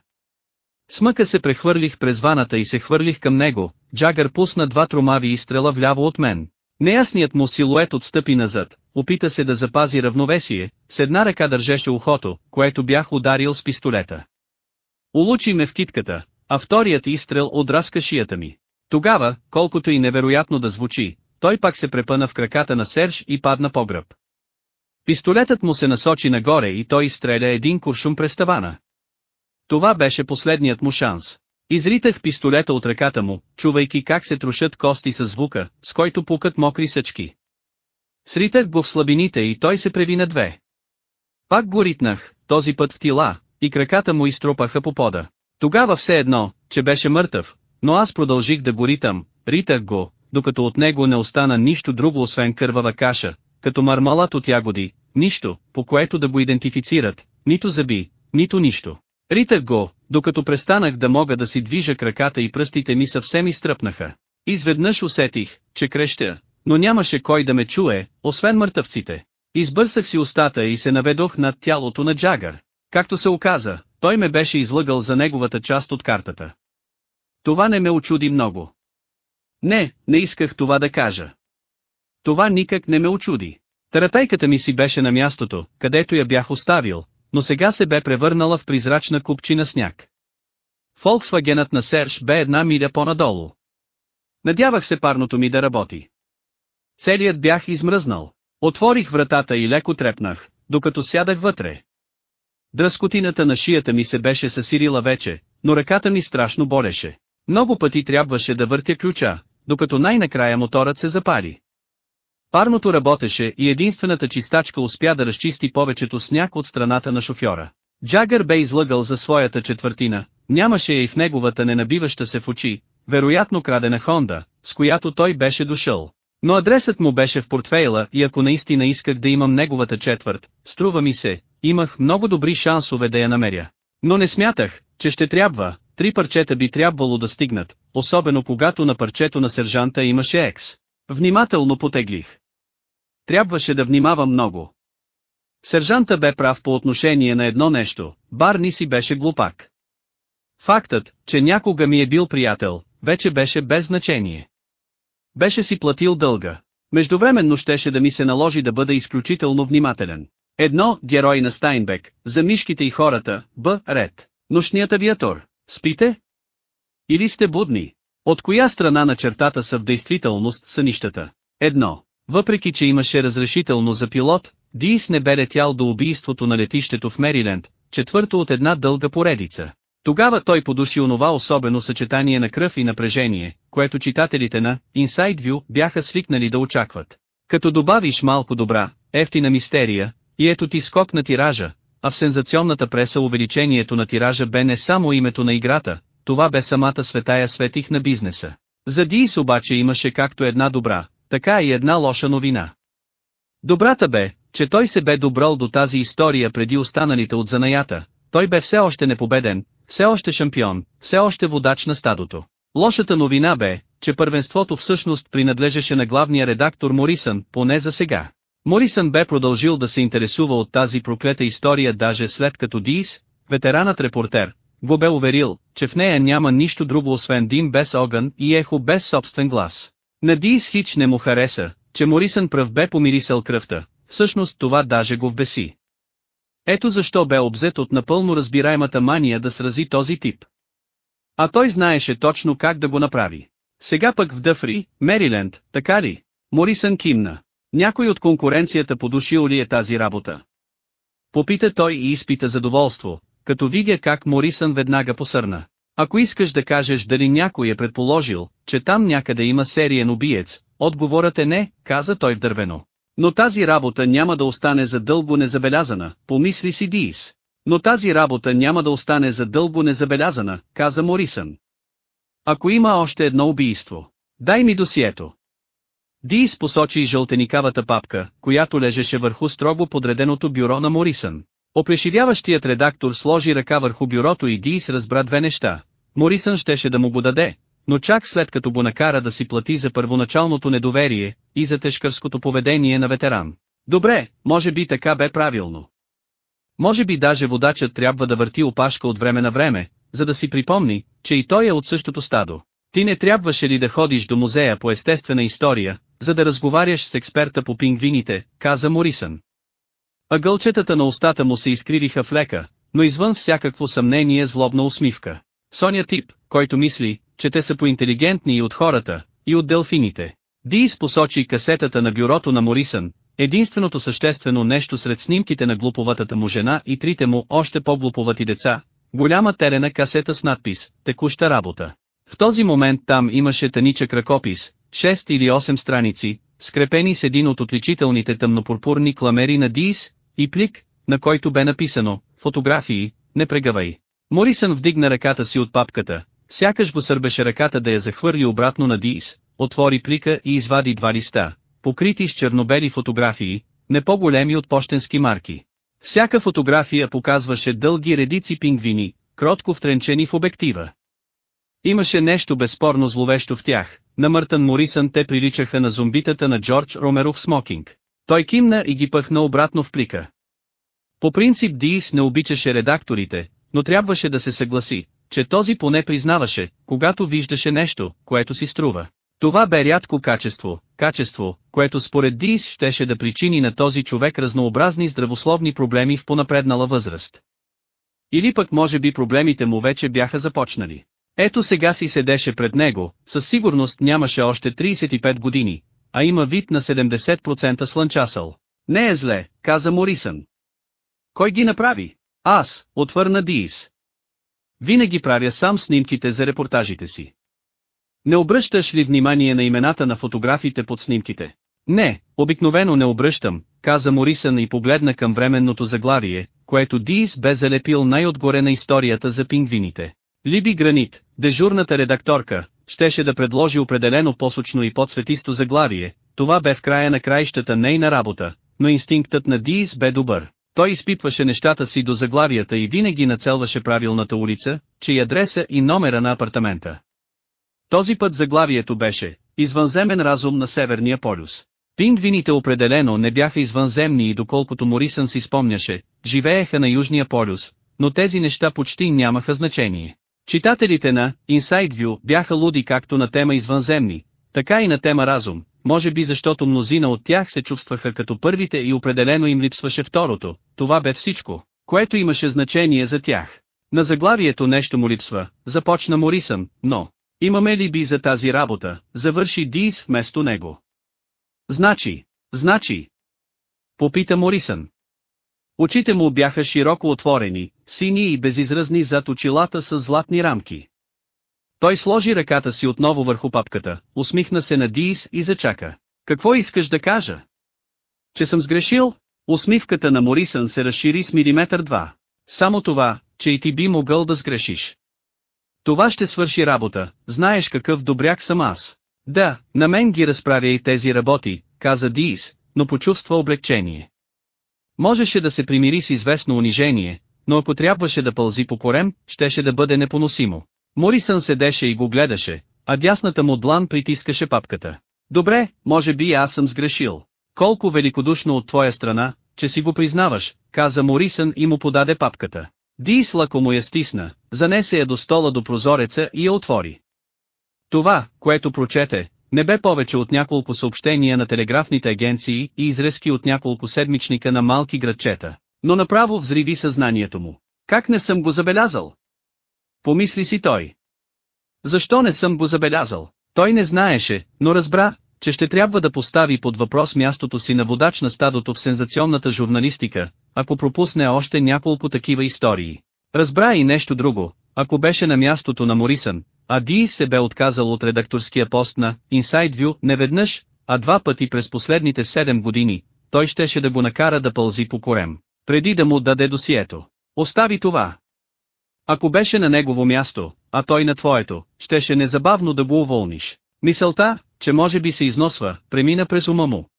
Смъка се прехвърлих през ваната и се хвърлих към него, Джагър пусна два тромави изстрела вляво от мен. Неясният му силует отстъпи назад, опита се да запази равновесие, с една ръка държеше ухото, което бях ударил с пистолета. Улучи ме в китката, а вторият изстрел отраска шията ми. Тогава, колкото и невероятно да звучи, той пак се препъна в краката на Серж и падна по гръб. Пистолетът му се насочи нагоре и той изстреля един куршум през тавана. Това беше последният му шанс. Изритах пистолета от ръката му, чувайки как се трушат кости с звука, с който пукат мокри съчки. Сритах го в слабините и той се преви на две. Пак го ритнах, този път в тила, и краката му изтропаха по пода. Тогава все едно, че беше мъртъв, но аз продължих да го ритам, ритах го, докато от него не остана нищо друго освен кървава каша, като мармалат от ягоди, нищо, по което да го идентифицират, нито зъби, нито нищо. Ритах го, докато престанах да мога да си движа краката и пръстите ми съвсем изтръпнаха. Изведнъж усетих, че крещя, но нямаше кой да ме чуе, освен мъртъвците. Избърсах си устата и се наведох над тялото на Джагър. Както се оказа, той ме беше излъгал за неговата част от картата. Това не ме очуди много. Не, не исках това да кажа. Това никак не ме очуди. Таратайката ми си беше на мястото, където я бях оставил, но сега се бе превърнала в призрачна купчина сняг. Фолксвагенът на Серж бе една миля по-надолу. Надявах се парното ми да работи. Целият бях измръзнал. Отворих вратата и леко трепнах, докато сядах вътре. Дръскотината на шията ми се беше съсирила вече, но ръката ми страшно болеше. Много пъти трябваше да въртя ключа, докато най-накрая моторът се запали. Парното работеше и единствената чистачка успя да разчисти повечето сняг от страната на шофьора. Джагър бе излъгал за своята четвъртина, нямаше я и в неговата ненабиваща се в очи, вероятно крадена Хонда, с която той беше дошъл. Но адресът му беше в портфейла и ако наистина исках да имам неговата четвърт, струва ми се, имах много добри шансове да я намеря. Но не смятах, че ще трябва, три парчета би трябвало да стигнат, особено когато на парчето на сержанта имаше екс. Внимателно потеглих. Трябваше да внимавам много. Сержанта бе прав по отношение на едно нещо, Барни си беше глупак. Фактът, че някога ми е бил приятел, вече беше без значение. Беше си платил дълга. Междувременно щеше да ми се наложи да бъда изключително внимателен. Едно, герой на Стайнбек, за мишките и хората, Б. Ред. Нощният авиатор. Спите? Или сте будни? От коя страна на чертата са в действителност са нищата? Едно. Въпреки че имаше разрешително за пилот, Дис не бе летял до убийството на летището в Мериленд, четвърто от една дълга поредица. Тогава той подуши онова особено съчетание на кръв и напрежение, което читателите на Inside View бяха свикнали да очакват. Като добавиш малко добра, ефтина мистерия, и ето ти скок на тиража, а в сензационната преса увеличението на тиража бе не само името на играта, това бе самата светая светих на бизнеса. За Дис обаче имаше както една добра, така и една лоша новина. Добрата бе, че той се бе добрал до тази история преди останалите от занаята, той бе все още непобеден, все още шампион, все още водач на стадото. Лошата новина бе, че първенството всъщност принадлежеше на главния редактор Морисън, поне за сега. Морисън бе продължил да се интересува от тази проклета история даже след като Дис, ветеранът репортер, го бе уверил, че в нея няма нищо друго освен дим без огън и ехо без собствен глас. На Дис Хич не му хареса, че Морисън пръв бе помирисал кръвта, всъщност това даже го вбеси. Ето защо бе обзет от напълно разбираемата мания да срази този тип. А той знаеше точно как да го направи. Сега пък в Дъфри, Мериленд, така ли? Морисън кимна. Някой от конкуренцията подушил ли е тази работа? Попита той и изпита задоволство, като видя как Морисън веднага посърна. Ако искаш да кажеш дали някой е предположил, че там някъде има сериен убиец, отговорът е не, каза той в дървено. Но тази работа няма да остане за дълго незабелязана, помисли си Диис. Но тази работа няма да остане за дълго незабелязана, каза Морисън. Ако има още едно убийство, дай ми досието. Диис посочи жълтеникавата папка, която лежеше върху строго подреденото бюро на Морисън. Опрешивяващият редактор сложи ръка върху бюрото и Диис разбра две неща. Морисън щеше да му го даде, но чак след като го накара да си плати за първоначалното недоверие и за тежкърското поведение на ветеран. Добре, може би така бе правилно. Може би даже водачът трябва да върти опашка от време на време, за да си припомни, че и той е от същото стадо. Ти не трябваше ли да ходиш до музея по естествена история, за да разговаряш с експерта по пингвините, каза Морисън. Ъгълчетата на устата му се изкривиха в лека, но извън всякакво съмнение злобна усмивка. Соня тип, който мисли, че те са поинтелигентни и от хората, и от делфините. Дис посочи касетата на бюрото на Морисън, единственото съществено нещо сред снимките на глуповатата му жена и трите му още по-глуповати деца, голяма терена касета с надпис «Текуща работа». В този момент там имаше таничък ръкопис, 6 или 8 страници, скрепени с един от отличителните тъмнопурпурни кламери на Дис, и плик, на който бе написано «Фотографии, не прегавай». Морисън вдигна ръката си от папката, сякаш го сърбеше ръката да я захвърли обратно на Дис, отвори плика и извади два листа, покрити с чернобели фотографии, не по-големи от почтенски марки. Всяка фотография показваше дълги редици пингвини, кротко втренчени в обектива. Имаше нещо безспорно зловещо в тях, на Мъртън Морисън те приличаха на зомбитата на Джордж Ромеро в смокинг. Той кимна и ги пъхна обратно в плика. По принцип Диис не обичаше редакторите, но трябваше да се съгласи, че този поне признаваше, когато виждаше нещо, което си струва. Това бе рядко качество, качество, което според Диис щеше да причини на този човек разнообразни здравословни проблеми в понапреднала възраст. Или пък може би проблемите му вече бяха започнали. Ето сега си седеше пред него, със сигурност нямаше още 35 години, а има вид на 70% слънчасъл. Не е зле, каза Морисън. Кой ги направи? Аз, отвърна Диис. Винаги правя сам снимките за репортажите си. Не обръщаш ли внимание на имената на фотографите под снимките? Не, обикновено не обръщам, каза Морисън и погледна към временното заглавие, което Диис бе залепил най-отгоре на историята за пингвините. Либи Гранит, дежурната редакторка, щеше да предложи определено посочно и подсветисто заглавие, това бе в края на краищата нейна работа, но инстинктът на Диис бе добър. Той изпитваше нещата си до заглавията и винаги нацелваше правилната улица, чий адреса и номера на апартамента. Този път заглавието беше «Извънземен разум на Северния полюс». Пингвините определено не бяха извънземни и доколкото Морисън си спомняше, живееха на Южния полюс, но тези неща почти нямаха значение. Читателите на Inside View бяха луди както на тема извънземни, така и на тема разум, може би защото мнозина от тях се чувстваха като първите и определено им липсваше второто, това бе всичко, което имаше значение за тях. На заглавието нещо му липсва, започна Морисън, но, имаме ли би за тази работа, завърши Дис вместо него. Значи, значи. Попита Морисън. Очите му бяха широко отворени, сини и безизразни зад очилата с златни рамки. Той сложи ръката си отново върху папката, усмихна се на Диис и зачака. Какво искаш да кажа? Че съм сгрешил? Усмивката на Морисън се разшири с милиметър два. Само това, че и ти би могъл да сгрешиш. Това ще свърши работа, знаеш какъв добряк съм аз. Да, на мен ги разправя и тези работи, каза Диис, но почувства облегчение. Можеше да се примири с известно унижение, но ако трябваше да пълзи по корем, щеше да бъде непоносимо. Морисън седеше и го гледаше, а дясната му длан притискаше папката. Добре, може би аз съм сгрешил. Колко великодушно от твоя страна, че си го признаваш, каза Морисън и му подаде папката. Дис лако му я стисна, занесе я до стола до прозореца и я отвори. Това, което прочете, не бе повече от няколко съобщения на телеграфните агенции и изрезки от няколко седмичника на малки градчета, но направо взриви съзнанието му. Как не съм го забелязал? Помисли си той. Защо не съм го забелязал? Той не знаеше, но разбра, че ще трябва да постави под въпрос мястото си на водач на стадото в сензационната журналистика, ако пропусне още няколко такива истории. Разбра и нещо друго, ако беше на мястото на Морисън, а Ди се бе отказал от редакторския пост на Inside View не веднъж, а два пъти през последните 7 години, той щеше да го накара да пълзи по корем, преди да му даде досието. Остави това. Ако беше на негово място, а той на твоето, щеше незабавно да го уволниш. Мисълта, че може би се износва, премина през ума му.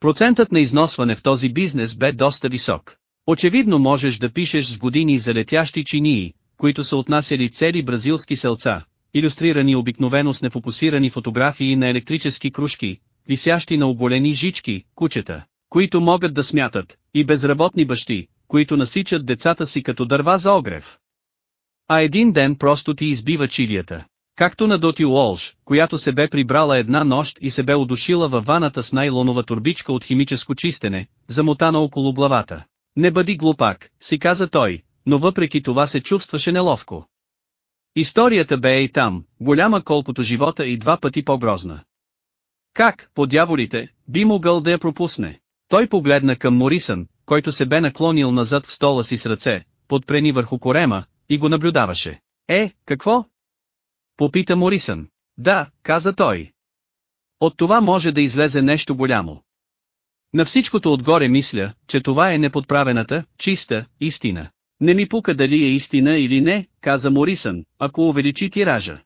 Процентът на износване в този бизнес бе доста висок. Очевидно можеш да пишеш с години за летящи чинии, които са отнасяли цели бразилски селца, иллюстрирани обикновено с нефокусирани фотографии на електрически кружки, висящи на оболени жички, кучета, които могат да смятат, и безработни бащи, които насичат децата си като дърва за огрев. А един ден просто ти избива чилията. Както на Доти Уолш, която се бе прибрала една нощ и се бе удушила във ваната с найлонова турбичка от химическо чистене, замотана около главата. Не бъди глупак, си каза той, но въпреки това се чувстваше неловко. Историята бе и там, голяма колкото живота и два пъти по-грозна. Как, по дяволите, би могъл да я пропусне? Той погледна към Морисън, който се бе наклонил назад в стола си с ръце, подпрени върху корема, и го наблюдаваше. Е, какво? Попита Морисън. Да, каза той. От това може да излезе нещо голямо. На всичкото отгоре мисля, че това е неподправената, чиста, истина. Не ми пука дали е истина или не, каза Морисън, ако увеличи тиража.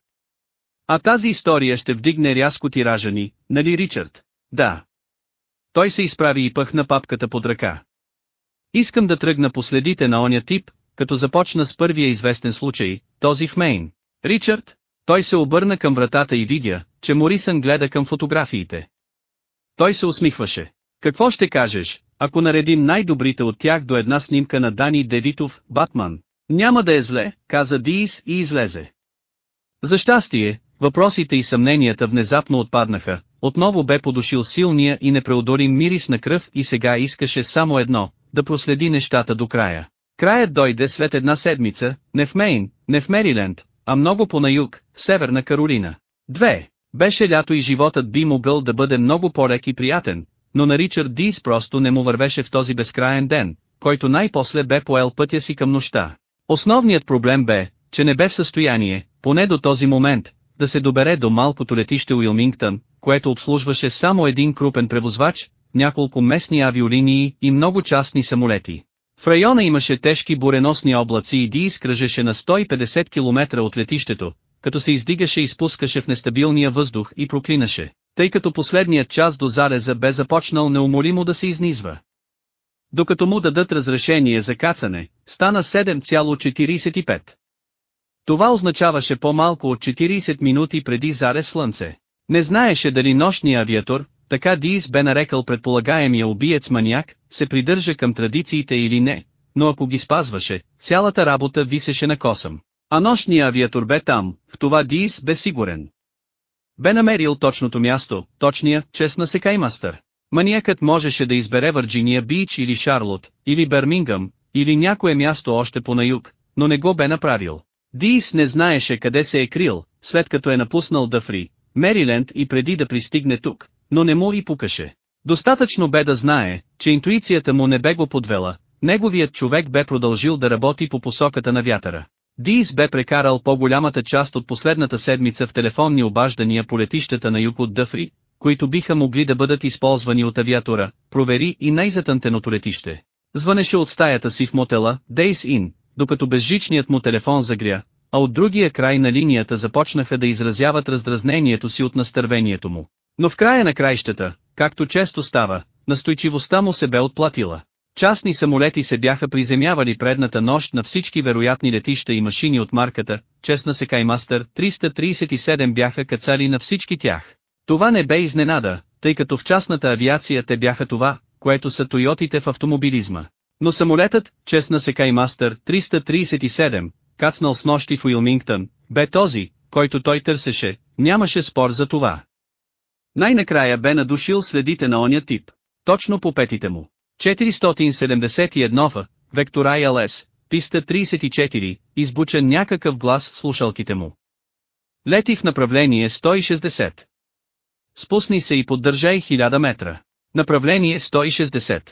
А тази история ще вдигне рязко тиража ни, нали Ричард? Да. Той се изправи и пъхна папката под ръка. Искам да тръгна по следите на оня тип, като започна с първия известен случай, този в Мейн. Ричард? Той се обърна към вратата и видя, че Морисън гледа към фотографиите. Той се усмихваше. Какво ще кажеш, ако наредим най-добрите от тях до една снимка на Дани Девитов, Батман? Няма да е зле, каза Диис и излезе. За щастие, въпросите и съмненията внезапно отпаднаха, отново бе подушил силния и непреодолим мирис на кръв и сега искаше само едно, да проследи нещата до края. Краят дойде след една седмица, не в Мейн, не в Мериленд, а много по на юг, Северна Каролина. Две. Беше лято и животът би могъл да бъде много по-лек и приятен, но на Ричард Дис просто не му вървеше в този безкраен ден, който най-после бе поел пътя си към нощта. Основният проблем бе, че не бе в състояние, поне до този момент, да се добере до малкото летище Уилмингтън, което обслужваше само един крупен превозвач, няколко местни авиолинии и много частни самолети. В района имаше тежки буреносни облаци и Ди изкръжеше на 150 км от летището, като се издигаше и спускаше в нестабилния въздух и проклинаше, тъй като последният час до зареза бе започнал неумолимо да се изнизва. Докато му дадат разрешение за кацане, стана 7,45. Това означаваше по-малко от 40 минути преди заре слънце. Не знаеше дали нощния авиатор, така Диис бе нарекал предполагаемия убиец-маняк, се придържа към традициите или не, но ако ги спазваше, цялата работа висеше на косъм. А нощния авиатор бе там, в това Диис бе сигурен. Бе намерил точното място, точния, честна секаймастър. Маниакът можеше да избере Върджиния Бич или Шарлот, или Бермингъм, или някое място още по на юг, но не го бе направил. Диис не знаеше къде се е крил, след като е напуснал Дъфри, Мериленд и преди да пристигне тук, но не му и пукаше. Достатъчно бе да знае, че интуицията му не бе го подвела, неговият човек бе продължил да работи по посоката на вятъра. Диис бе прекарал по-голямата част от последната седмица в телефонни обаждания по летищата на юг от Дъфри, които биха могли да бъдат използвани от авиатора, провери и най-затънтеното летище. Звънеше от стаята си в мотела, Дейс Ин, докато безжичният му телефон загря, а от другия край на линията започнаха да изразяват раздразнението си от настървението му. Но в края на краищата, както често става, настойчивостта му се бе отплатила. Частни самолети се бяха приземявали предната нощ на всички вероятни летища и машини от марката, честна се Каймастър 337 бяха кацали на всички тях. Това не бе изненада, тъй като в частната авиация те бяха това, което са тойотите в автомобилизма. Но самолетът, честна се Каймастър 337, кацнал с нощи в Уилмингтън, бе този, който той търсеше, нямаше спор за това. Най-накрая бе надушил следите на оня тип. Точно по петите му. 471 в, вектор ILS, писта 34, избучен някакъв глас в слушалките му. Лети в направление 160. Спусни се и поддържай 1000 метра. Направление 160.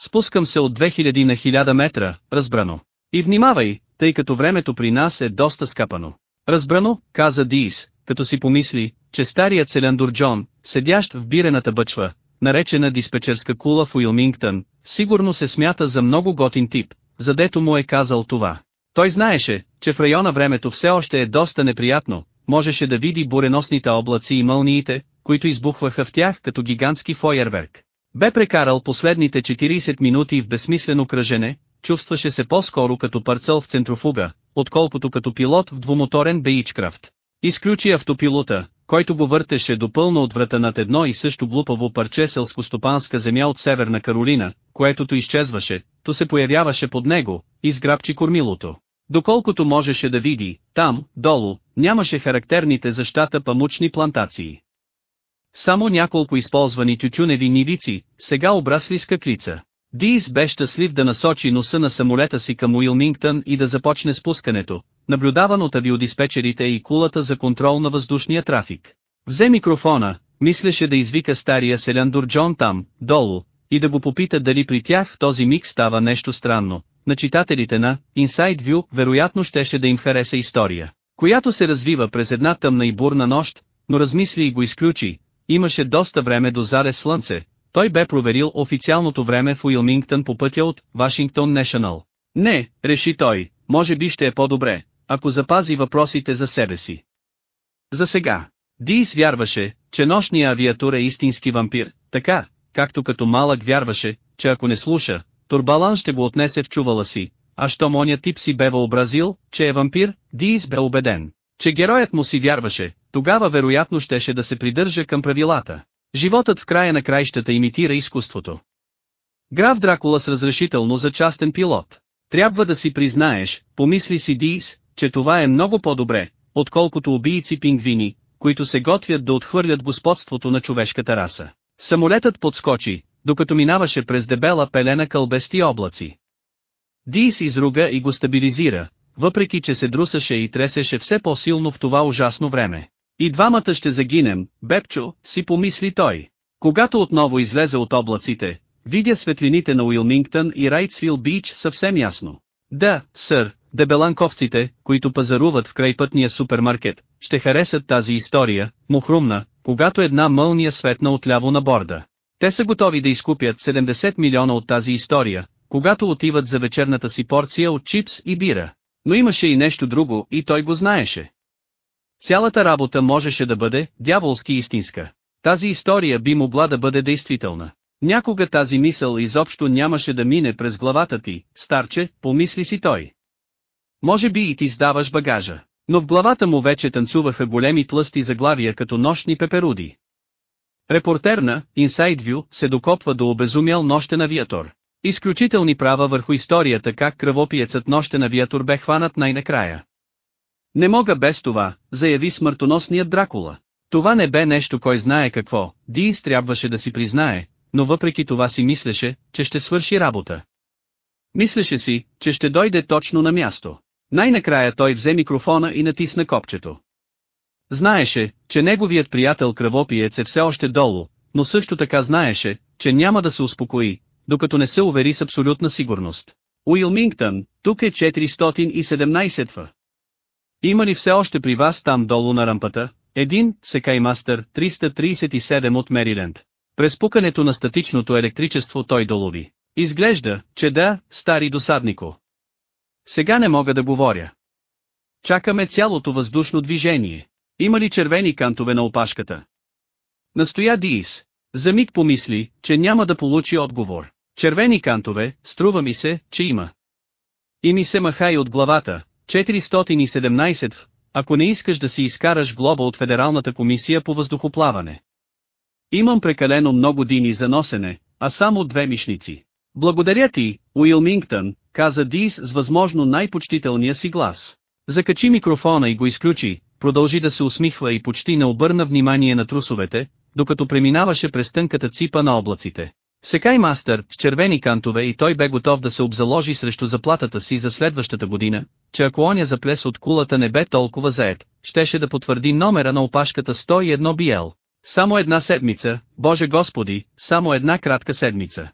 Спускам се от 2000 на 1000 метра, разбрано. И внимавай, тъй като времето при нас е доста скапано. Разбрано, каза Дис, като си помисли, че старият селяндур Джон, седящ в бирената бъчва, наречена диспетчерска кула в Уилмингтън, сигурно се смята за много готин тип, задето му е казал това. Той знаеше, че в района времето все още е доста неприятно, можеше да види буреносните облаци и мълниите, които избухваха в тях като гигантски фойерверк. Бе прекарал последните 40 минути в безсмислено кръжене, чувстваше се по-скоро като парцел в центрофуга, отколкото като пилот в двумоторен Бейчкрафт. Изключи автопилота, който го въртеше допълно от врата над едно и също глупаво парче селскостопанска земя от Северна Каролина, което то изчезваше, то се появяваше под него, изграбчи кормилото. Доколкото можеше да види, там, долу, нямаше характерните за щата памучни плантации. Само няколко използвани тютюневи нивици, сега обрасли с каклица. Дис бе щастлив да насочи носа на самолета си към Уилмингтън и да започне спускането, наблюдаван от авиодиспетчерите и кулата за контрол на въздушния трафик. Взе микрофона, мислеше да извика стария селяндор Джон там, долу, и да го попита дали при тях в този миг става нещо странно. На читателите на Inside View вероятно щеше да им хареса история, която се развива през една тъмна и бурна нощ, но размисли и го изключи, имаше доста време до заре слънце, той бе проверил официалното време в Уилмингтън по пътя от Вашингтон Нешанъл. Не, реши той, може би ще е по-добре, ако запази въпросите за себе си. За сега. Дис вярваше, че нощния авиатур е истински вампир, така, както като малък вярваше, че ако не слуша, Турбалан ще го отнесе в чувала си, а що моня тип си бе въобразил, че е вампир, Дис бе убеден, че героят му си вярваше, тогава вероятно щеше да се придържа към правилата. Животът в края на краищата имитира изкуството. Граф Дракула с разрешително за частен пилот. Трябва да си признаеш, помисли си Дис, че това е много по-добре, отколкото убийци пингвини, които се готвят да отхвърлят господството на човешката раса. Самолетът подскочи, докато минаваше през дебела пелена кълбести облаци. Дис изруга и го стабилизира, въпреки че се друсаше и тресеше все по-силно в това ужасно време. И двамата ще загинем, Бепчо, си помисли той. Когато отново излезе от облаците, видя светлините на Уилмингтън и Райтсвил Бич съвсем ясно. Да, сър, дебеланковците, които пазаруват в крайпътния супермаркет, ще харесат тази история, му хрумна, когато една мълния светна отляво на борда. Те са готови да изкупят 70 милиона от тази история, когато отиват за вечерната си порция от чипс и бира. Но имаше и нещо друго и той го знаеше. Цялата работа можеше да бъде дяволски истинска. Тази история би могла да бъде действителна. Някога тази мисъл изобщо нямаше да мине през главата ти, старче, помисли си той. Може би и ти сдаваш багажа. Но в главата му вече танцуваха големи тлъсти заглавия като нощни пеперуди. Репортер на Inside View се докопва до обезумял нощен авиатор. Изключителни права върху историята как кръвопиецът нощен авиатор бе хванат най-накрая. Не мога без това, заяви смъртоносният Дракула. Това не бе нещо кой знае какво, Диис трябваше да си признае, но въпреки това си мислеше, че ще свърши работа. Мислеше си, че ще дойде точно на място. Най-накрая той взе микрофона и натисна копчето. Знаеше, че неговият приятел кръвопиец е все още долу, но също така знаеше, че няма да се успокои, докато не се увери с абсолютна сигурност. Уилмингтън, тук е 417 в. Има ли все още при вас там долу на рампата, един, Секаймастър, 337 от Мериленд. През пукането на статичното електричество той долови. Изглежда, че да, стари досаднико. Сега не мога да говоря. Чакаме цялото въздушно движение. Има ли червени кантове на опашката? Настоя Диис. За миг помисли, че няма да получи отговор. Червени кантове, струва ми се, че има. И ми се маха и от главата, 417, ако не искаш да си изкараш глоба от Федералната комисия по въздухоплаване. Имам прекалено много дини за носене, а само две мишници. Благодаря ти, Уилмингтън, каза Дис с възможно най-почтителния си глас. Закачи микрофона и го изключи, продължи да се усмихва и почти не обърна внимание на трусовете, докато преминаваше през тънката ципа на облаците. Секай мастър, с червени кантове и той бе готов да се обзаложи срещу заплатата си за следващата година, че ако оня заплес от кулата не бе толкова заед, щеше да потвърди номера на опашката 101 BL. Само една седмица, Боже Господи, само една кратка седмица.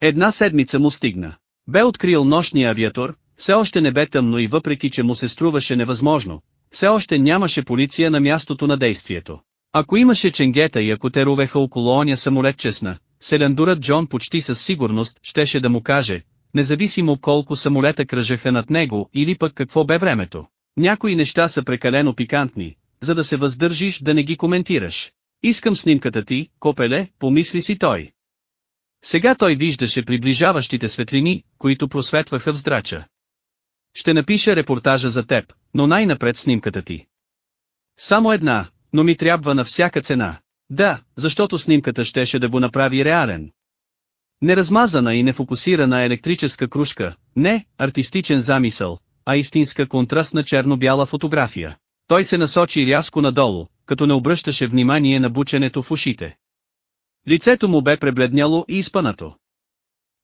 Една седмица му стигна. Бе открил нощния авиатор, все още не бе тъмно и въпреки че му се струваше невъзможно, все още нямаше полиция на мястото на действието. Ако имаше ченгета и ако те ровеха около оня самолет честна, селендурът Джон почти със сигурност щеше да му каже, независимо колко самолета кръжаха над него или пък какво бе времето. Някои неща са прекалено пикантни, за да се въздържиш да не ги коментираш. Искам снимката ти, копеле, помисли си той. Сега той виждаше приближаващите светлини, които просветваха в здрача. Ще напиша репортажа за теб, но най-напред снимката ти. Само една, но ми трябва на всяка цена. Да, защото снимката щеше да го направи реален. Неразмазана и нефокусирана електрическа кружка, не артистичен замисъл, а истинска контрастна черно-бяла фотография. Той се насочи рязко надолу, като не обръщаше внимание на бученето в ушите. Лицето му бе пребледняло и изпънато.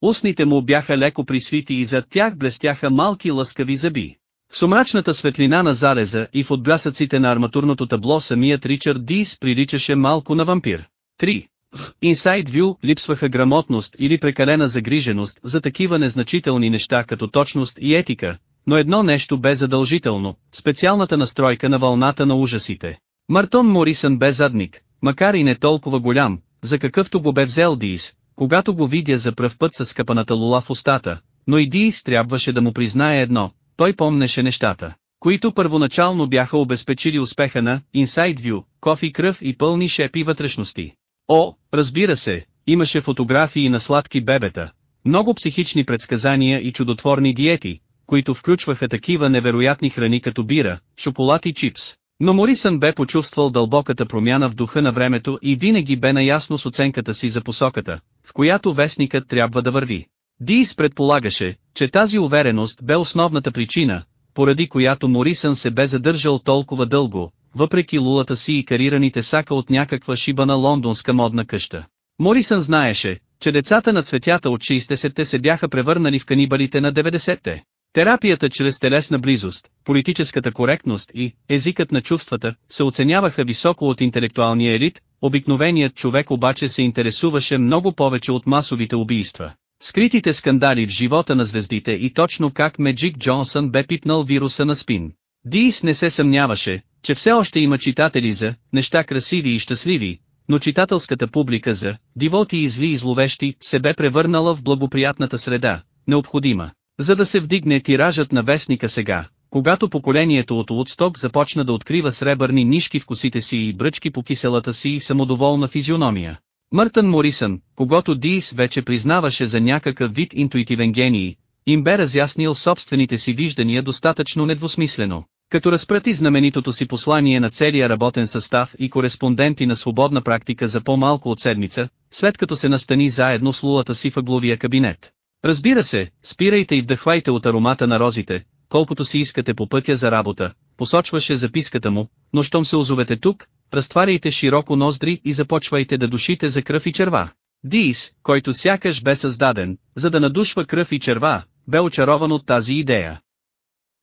Устните му бяха леко присвити и зад тях блестяха малки лъскави зъби. В сумрачната светлина на зареза и в отблясъците на арматурното табло самият Ричард Дис приличаше малко на вампир. 3. В Inside View липсваха грамотност или прекалена загриженост за такива незначителни неща като точност и етика, но едно нещо бе задължително – специалната настройка на вълната на ужасите. Мартон Морисън бе задник, макар и не толкова голям, за какъвто го бе взел Дис, когато го видя за пръв път с скъпаната лула в устата, но и Дис трябваше да му признае едно, той помнеше нещата, които първоначално бяха обезпечили успеха на Inside View, кофи кръв и пълни шепи вътрешности. О, разбира се, имаше фотографии на сладки бебета, много психични предсказания и чудотворни диети, които включваха такива невероятни храни като бира, шоколад и чипс. Но Морисън бе почувствал дълбоката промяна в духа на времето и винаги бе наясно с оценката си за посоката, в която вестникът трябва да върви. Дис предполагаше, че тази увереност бе основната причина, поради която Морисън се бе задържал толкова дълго, въпреки лулата си и карираните сака от някаква шибана лондонска модна къща. Морисън знаеше, че децата на цветята от 60-те се бяха превърнали в канибалите на 90-те. Терапията чрез телесна близост, политическата коректност и езикът на чувствата се оценяваха високо от интелектуалния елит, обикновеният човек обаче се интересуваше много повече от масовите убийства. Скритите скандали в живота на звездите и точно как Меджик Джонсън бе пипнал вируса на спин. Дис не се съмняваше, че все още има читатели за неща красиви и щастливи, но читателската публика за дивоти и зли и зловещи се бе превърнала в благоприятната среда, необходима, за да се вдигне тиражът на вестника сега, когато поколението от Лудсток започна да открива сребърни нишки в косите си и бръчки по киселата си и самодоволна физиономия. Мъртън Морисън, когато Дис вече признаваше за някакъв вид интуитивен гений, им бе разяснил собствените си виждания достатъчно недвусмислено, като разпрати знаменитото си послание на целия работен състав и кореспонденти на свободна практика за по-малко от седмица, след като се настани заедно с лулата си в ъгловия кабинет. Разбира се, спирайте и вдъхвайте от аромата на розите, колкото си искате по пътя за работа, посочваше записката му, но щом се озовете тук, разтваряйте широко ноздри и започвайте да душите за кръв и черва. Дис, който сякаш бе създаден, за да надушва кръв и черва, бе очарован от тази идея.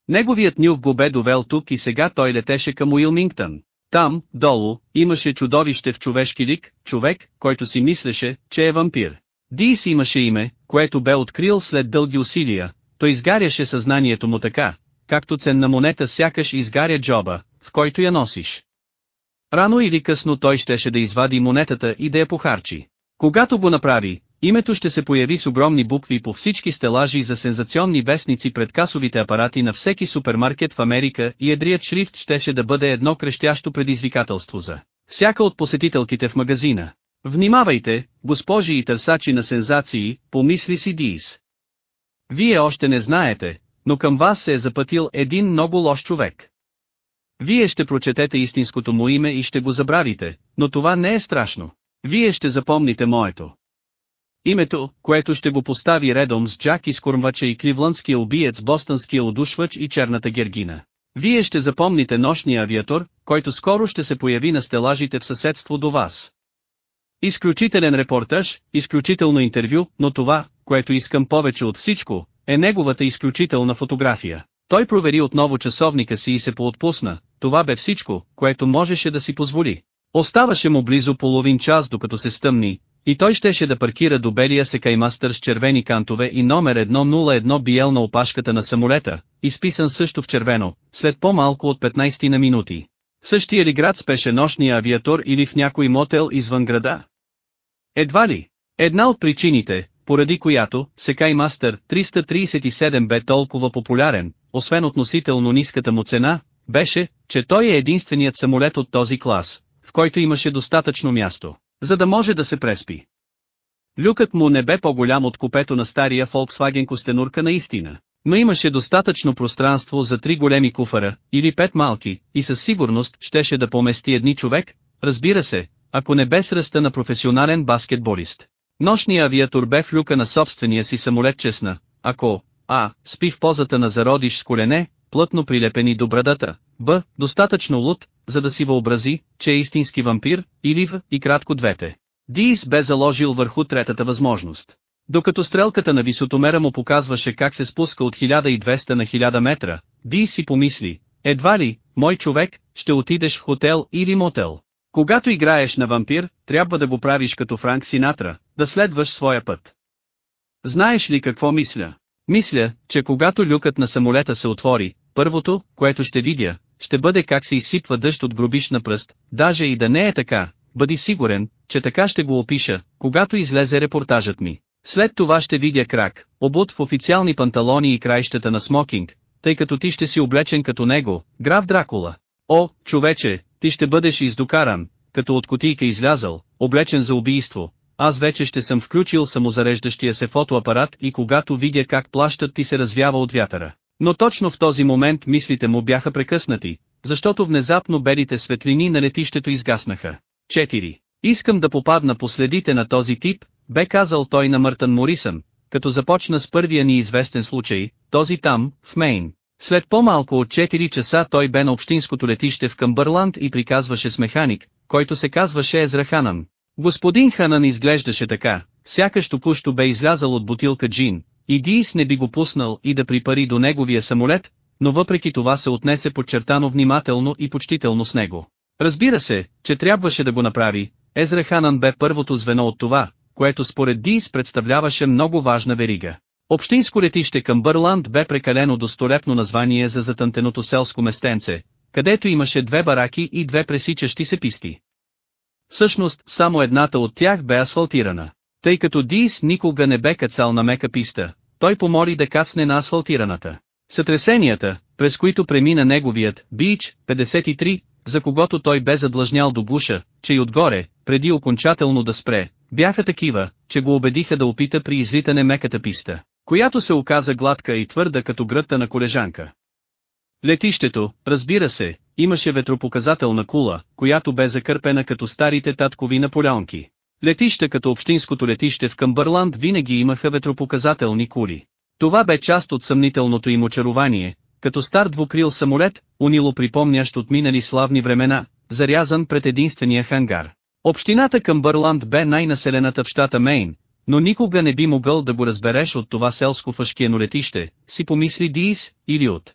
Неговият нюх го бе довел тук и сега той летеше към Уилмингтън. Там, долу, имаше чудовище в човешки лик, човек, който си мислеше, че е вампир. Дис имаше име, което бе открил след дълги усилия, то изгаряше съзнанието му така, както ценна монета сякаш изгаря джоба, в който я носиш. Рано или късно той щеше да извади монетата и да я похарчи. Когато го направи, името ще се появи с огромни букви по всички стелажи за сензационни вестници пред касовите апарати на всеки супермаркет в Америка и едрият шрифт щеше да бъде едно крещящо предизвикателство за всяка от посетителките в магазина. Внимавайте, госпожи и търсачи на сензации, помисли си Дис. Вие още не знаете, но към вас се е запътил един много лош човек. Вие ще прочетете истинското му име и ще го забравите, но това не е страшно. Вие ще запомните моето. Името, което ще го постави редом с Джак изкормвача и кливландския убиец бостонския одушвач и черната гергина. Вие ще запомните нощния авиатор, който скоро ще се появи на стелажите в съседство до вас. Изключителен репортаж, изключително интервю, но това, което искам повече от всичко, е неговата изключителна фотография. Той провери отново часовника си и се поотпусна, това бе всичко, което можеше да си позволи. Оставаше му близо половин час докато се стъмни, и той щеше да паркира до белия секаймастър с червени кантове и номер 101 биел на опашката на самолета, изписан също в червено, след по-малко от 15 на минути. Същия ли град спеше нощния авиатор или в някой мотел извън града? Едва ли. Една от причините, поради която Секай Мастер 337 бе толкова популярен, освен относително ниската му цена, беше, че той е единственият самолет от този клас, в който имаше достатъчно място, за да може да се преспи. Люкът му не бе по-голям от купето на стария Volkswagen костенурка наистина, но имаше достатъчно пространство за три големи куфара, или пет малки, и със сигурност щеше да помести едни човек, разбира се, ако не без ръста на професионален баскетболист. Нощният авиатор бе в люка на собствения си самолет честна, ако, а, спи в позата на зародиш с колене, плътно прилепени до брадата, б. достатъчно луд, за да си въобрази, че е истински вампир, или в, и кратко двете. Дис бе заложил върху третата възможност. Докато стрелката на висотомера му показваше как се спуска от 1200 на 1000 метра, Ди си помисли, едва ли, мой човек, ще отидеш в хотел или мотел. Когато играеш на вампир, трябва да го правиш като Франк Синатра, да следваш своя път. Знаеш ли какво мисля? Мисля, че когато люкът на самолета се отвори, първото, което ще видя, ще бъде как се изсипва дъжд от гробиш на пръст, даже и да не е така, бъди сигурен, че така ще го опиша, когато излезе репортажът ми. След това ще видя крак, обут в официални панталони и краищата на смокинг, тъй като ти ще си облечен като него, граф Дракула. О, човече, ти ще бъдеш издокаран, като от котийка излязъл, облечен за убийство. Аз вече ще съм включил самозареждащия се фотоапарат и когато видя как плащат ти се развява от вятъра. Но точно в този момент мислите му бяха прекъснати, защото внезапно белите светлини на летището изгаснаха. 4. Искам да попадна по следите на този тип, бе казал той на Мъртън Морисън, като започна с първия ни известен случай, този там, в Мейн. След по-малко от 4 часа той бе на общинското летище в Къмбърланд и приказваше с механик, който се казваше Езра Ханан. Господин Ханан изглеждаше така, сякаш току-що бе излязал от бутилка джин, и Диис не би го пуснал и да припари до неговия самолет, но въпреки това се отнесе подчертано внимателно и почтително с него. Разбира се, че трябваше да го направи, Езра Ханан бе първото звено от това, което според Дис представляваше много важна верига. Общинско летище към Бърланд бе прекалено достолепно название за затънтеното селско местенце, където имаше две бараки и две пресичащи се писти. Всъщност, само едната от тях бе асфалтирана. Тъй като Дис никога не бе кацал на мека писта, той помоли да кацне на асфалтираната. Сътресенията, през които премина неговият Бич 53, за когото той бе задлъжнял до буша, че и отгоре, преди окончателно да спре, бяха такива, че го убедиха да опита при излитане меката писта, която се оказа гладка и твърда като гръдта на колежанка. Летището, разбира се, имаше ветропоказателна кула, която бе закърпена като старите таткови наполеонки. Летища като общинското летище в Къмбърланд винаги имаха ветропоказателни кули. Това бе част от съмнителното им очарование, като стар двукрил самолет, унило припомнящ от минали славни времена, зарязан пред единствения хангар. Общината към Бърланд бе най-населената в щата Мейн, но никога не би могъл да го разбереш от това селско фашкиено летище, си помисли Диис, или от.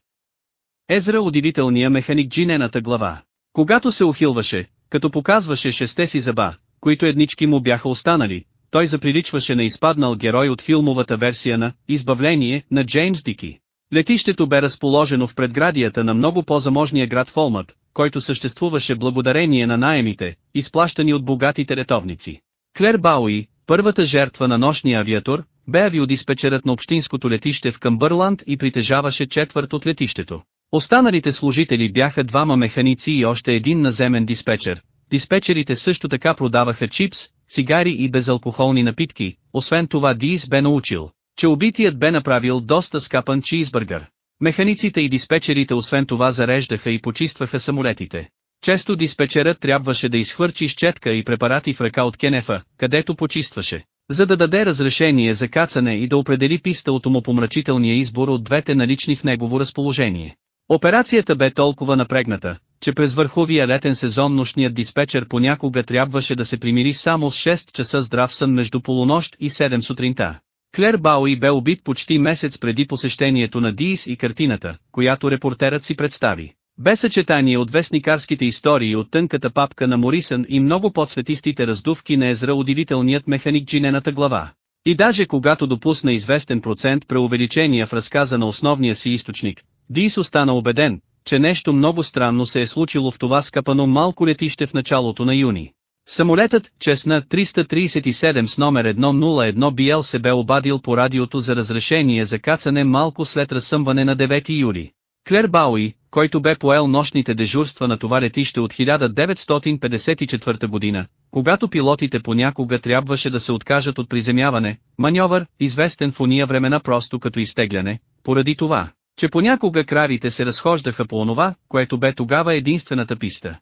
Езра удивителния механик джинената глава. Когато се ухилваше, като показваше шесте си зъба, които еднички му бяха останали, той заприличваше на изпаднал герой от филмовата версия на «Избавление» на Джеймс Дики. Летището бе разположено в предградията на много по-заможния град Фолмът, който съществуваше благодарение на наемите, изплащани от богатите ретовници. Клер Бауи, първата жертва на нощния авиатор, бе авиодиспетчерът на общинското летище в Къмбърланд и притежаваше четвърт от летището. Останалите служители бяха двама механици и още един наземен диспетчер. Диспетчерите също така продаваха чипс, цигари и безалкохолни напитки, освен това Диис бе научил, че убитият бе направил доста скапан чизбъргър. Механиците и диспетчерите освен това зареждаха и почистваха самолетите. Често диспетчерът трябваше да изхвърчи щетка и препарати в ръка от Кенефа, където почистваше, за да даде разрешение за кацане и да определи писта от умопомрачителния избор от двете налични в негово разположение. Операцията бе толкова напрегната, че през върховия летен сезон нощният диспетчер понякога трябваше да се примири само с 6 часа здрав сън между полунощ и 7 сутринта. Клер Бауи бе убит почти месец преди посещението на Диис и картината, която репортерът си представи. Бе съчетание от вестникарските истории от тънката папка на Морисън и много подсветистите раздувки на Езра удивителният механик джинената глава. И даже когато допусна известен процент преувеличения в разказа на основния си източник, Дис остана убеден, че нещо много странно се е случило в това скъпано малко летище в началото на юни. Самолетът, Чесна 337 с номер 101 BL се бе обадил по радиото за разрешение за кацане малко след разсъмване на 9 юли. Клер Бауи, който бе поел нощните дежурства на това летище от 1954 година, когато пилотите понякога трябваше да се откажат от приземяване, маньовър, известен в уния времена просто като изтегляне, поради това, че понякога кравите се разхождаха по онова, което бе тогава единствената писта.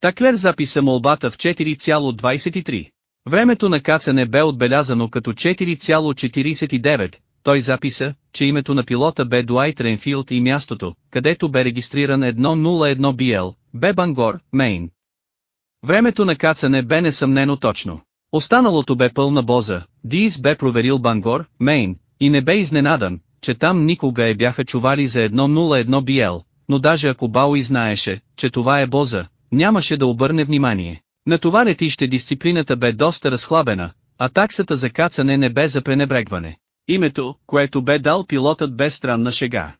Таклер записа молбата в 4,23. Времето на кацане бе отбелязано като 4,49, той записа, че името на пилота бе Дуайт Ренфилд и мястото, където бе регистриран 101 BL, бе Бангор, Мейн. Времето на кацане бе несъмнено точно. Останалото бе пълна боза, Диис бе проверил Бангор, Мейн, и не бе изненадан, че там никога е бяха чували за 101 BL, но даже ако Бауи знаеше, че това е боза, нямаше да обърне внимание. На това летище дисциплината бе доста разхлабена, а таксата за кацане не бе за пренебрегване. Името, което бе дал пилотът бе странна шега.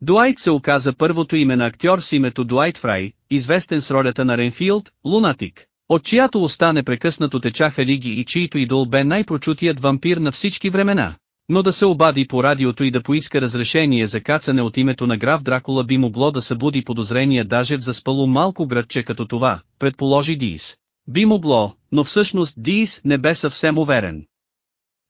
Дуайт се оказа първото име на актьор с името Дуайт Фрай, известен с ролята на Ренфилд, лунатик, от чиято уста непрекъснато течаха лиги и чието идол бе най-прочутият вампир на всички времена. Но да се обади по радиото и да поиска разрешение за кацане от името на граф Дракула би могло да събуди подозрения даже в заспало малко градче като това, предположи Дис. Би могло, но всъщност Дис не бе съвсем уверен.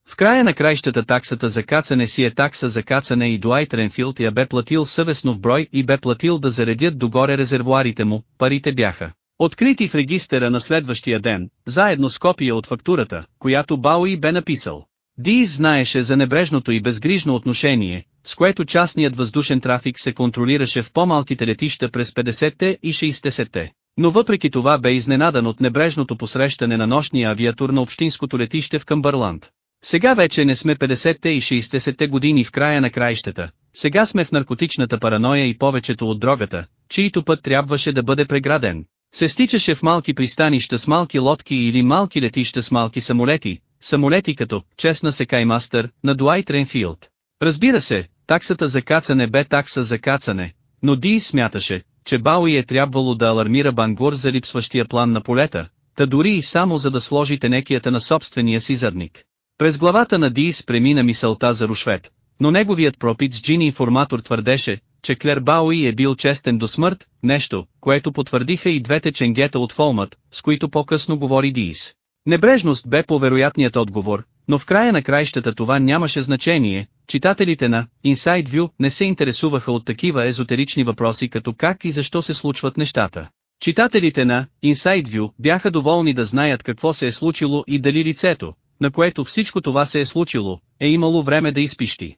В края на краищата таксата за кацане си е такса за кацане и Дуайт Ренфилд я бе платил съвестно в брой и бе платил да заредят догоре резервуарите му, парите бяха. Открити в регистъра на следващия ден, заедно с копия от фактурата, която Бауи бе написал. Диз знаеше за небрежното и безгрижно отношение, с което частният въздушен трафик се контролираше в по-малките летища през 50-те и 60-те. Но въпреки това бе изненадан от небрежното посрещане на нощния авиатур на общинското летище в Камбърланд. Сега вече не сме 50-те и 60-те години в края на краищата, сега сме в наркотичната параноя и повечето от дрогата, чието път трябваше да бъде преграден. Се стичаше в малки пристанища с малки лодки или малки летища с малки самолети, самолети като «Честна се Каймастър» на Дуайт Ренфилд. Разбира се, таксата за кацане бе такса за кацане, но Ди смяташе, че Бауи е трябвало да алармира Бангур за липсващия план на полета, та дори и само за да сложи тенекията на собствения си задник. През главата на Дис премина мисълта за Рушвет, но неговият пропит с джин информатор твърдеше, че Клер Бауи е бил честен до смърт, нещо, което потвърдиха и двете ченгета от Фолмът, с които по-късно говори Дис. Небрежност бе по-вероятният отговор, но в края на краищата това нямаше значение, читателите на Inside View не се интересуваха от такива езотерични въпроси като как и защо се случват нещата. Читателите на Inside View бяха доволни да знаят какво се е случило и дали лицето, на което всичко това се е случило, е имало време да изпищи.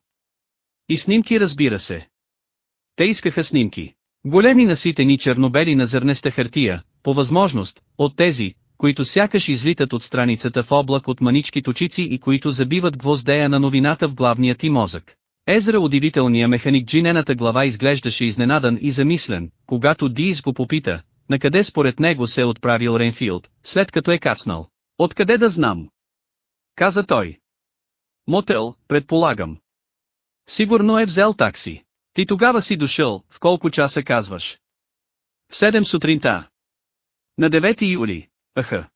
И снимки разбира се. Те искаха снимки. Големи наситени чернобели на зърнеста хартия, по възможност, от тези, които сякаш излитат от страницата в облак от манички точици и които забиват гвоздея на новината в главния ти мозък. Езра удивителния механик джинената глава изглеждаше изненадан и замислен, когато Диз го попита, на къде според него се е отправил Рейнфилд, след като е кацнал. Откъде да знам? Каза той. Мотел, предполагам. Сигурно е взел такси. Ти тогава си дошъл, в колко часа казваш? В 7 сутринта. На 9 юли, аха.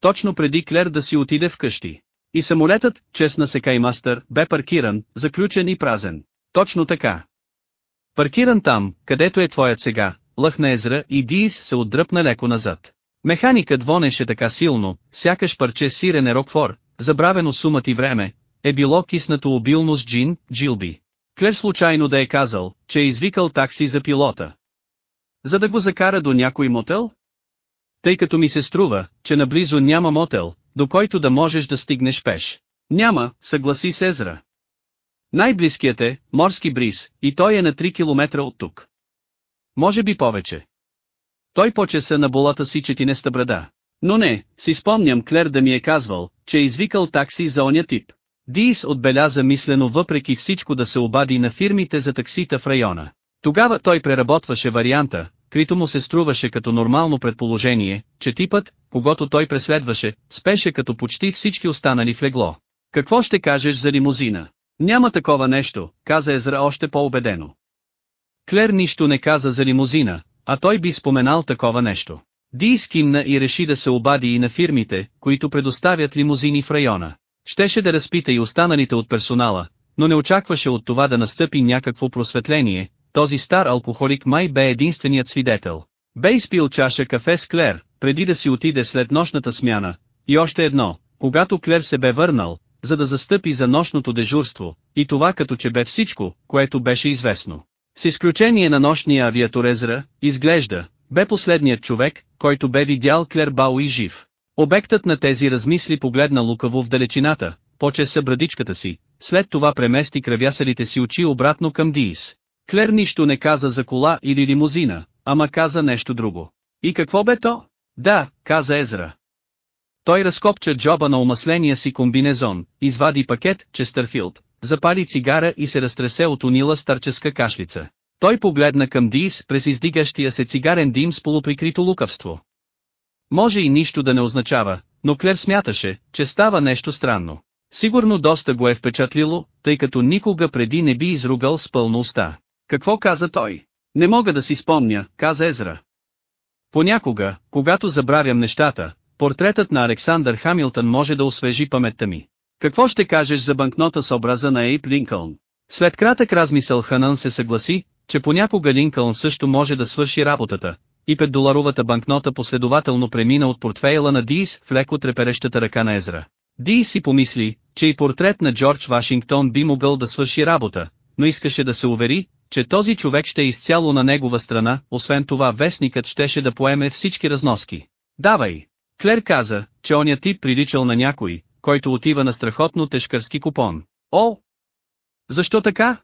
Точно преди Клер да си отиде вкъщи. И самолетът, честна се Каймастър, бе паркиран, заключен и празен. Точно така. Паркиран там, където е твоят сега, лъхна Езра и Диис се отдръпна леко назад. Механикът вонеше така силно, сякаш парче сирене Рокфор, забравено сумът и време, е било киснато обилно с джин, джилби. Клер случайно да е казал, че е извикал такси за пилота. За да го закара до някой мотел? Тъй като ми се струва, че наблизо няма мотел, до който да можеш да стигнеш пеш. Няма, съгласи Сезра. Най-близкият е, морски бриз, и той е на 3 км от тук. Може би повече. Той почеса на болата си четинеста брада. Но не, си спомням Клер да ми е казвал, че е извикал такси за оня тип. Дис отбеляза мислено въпреки всичко да се обади на фирмите за таксита в района. Тогава той преработваше варианта, крито му се струваше като нормално предположение, че типът, когато той преследваше, спеше като почти всички останали в легло. Какво ще кажеш за лимузина? Няма такова нещо, каза Езра още по-убедено. Клер нищо не каза за лимузина, а той би споменал такова нещо. Ди скимна и реши да се обади и на фирмите, които предоставят лимузини в района. Щеше да разпита и останалите от персонала, но не очакваше от това да настъпи някакво просветление, този стар алкохолик май бе единственият свидетел. Бе изпил чаша кафе с Клер, преди да си отиде след нощната смяна, и още едно, когато Клер се бе върнал, за да застъпи за нощното дежурство, и това като че бе всичко, което беше известно. С изключение на нощния авиаторезра, изглежда, бе последният човек, който бе видял Клер Бауи жив. Обектът на тези размисли погледна лукаво в далечината, почеса брадичката си, след това премести кръвясалите си очи обратно към Диис. Клер нищо не каза за кола или лимузина, ама каза нещо друго. И какво бе то? Да, каза Езра. Той разкопча джоба на омасления си комбинезон, извади пакет, Честърфилд, запали цигара и се разтресе от унила старческа кашлица. Той погледна към Диис през издигащия се цигарен дим с полуприкрито лукавство. Може и нищо да не означава, но Клер смяташе, че става нещо странно. Сигурно доста го е впечатлило, тъй като никога преди не би изругал с пълно уста. Какво каза той? Не мога да си спомня, каза Езра. Понякога, когато забравям нещата, портретът на Александър Хамилтън може да освежи паметта ми. Какво ще кажеш за банкнота с образа на Ейп Линкълн? След кратък размисъл Ханън се съгласи, че понякога Линкълн също може да свърши работата, и 5-доларовата банкнота последователно премина от портфейла на Дис в леко треперещата ръка на Езра. Дис си помисли, че и портрет на Джордж Вашингтон би могъл да свърши работа, но искаше да се увери, че този човек ще е изцяло на негова страна, освен това вестникът щеше да поеме всички разноски. Давай! Клер каза, че оня тип приличал на някой, който отива на страхотно тежкърски купон. О! Защо така?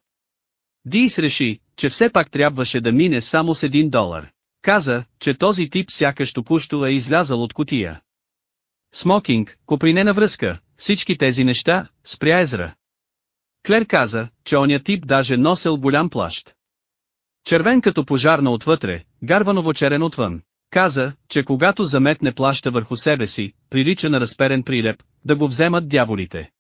Дис реши, че все пак трябваше да мине само с един долар. Каза, че този тип сякаш току-що е излязал от котия. Смокинг, копринена връзка, всички тези неща, спря Езра. Клер каза, че оня тип даже носел голям плащ. Червен като пожарна отвътре, гарваново черен отвън. Каза, че когато заметне плаща върху себе си, прилича на разперен прилеп, да го вземат дяволите.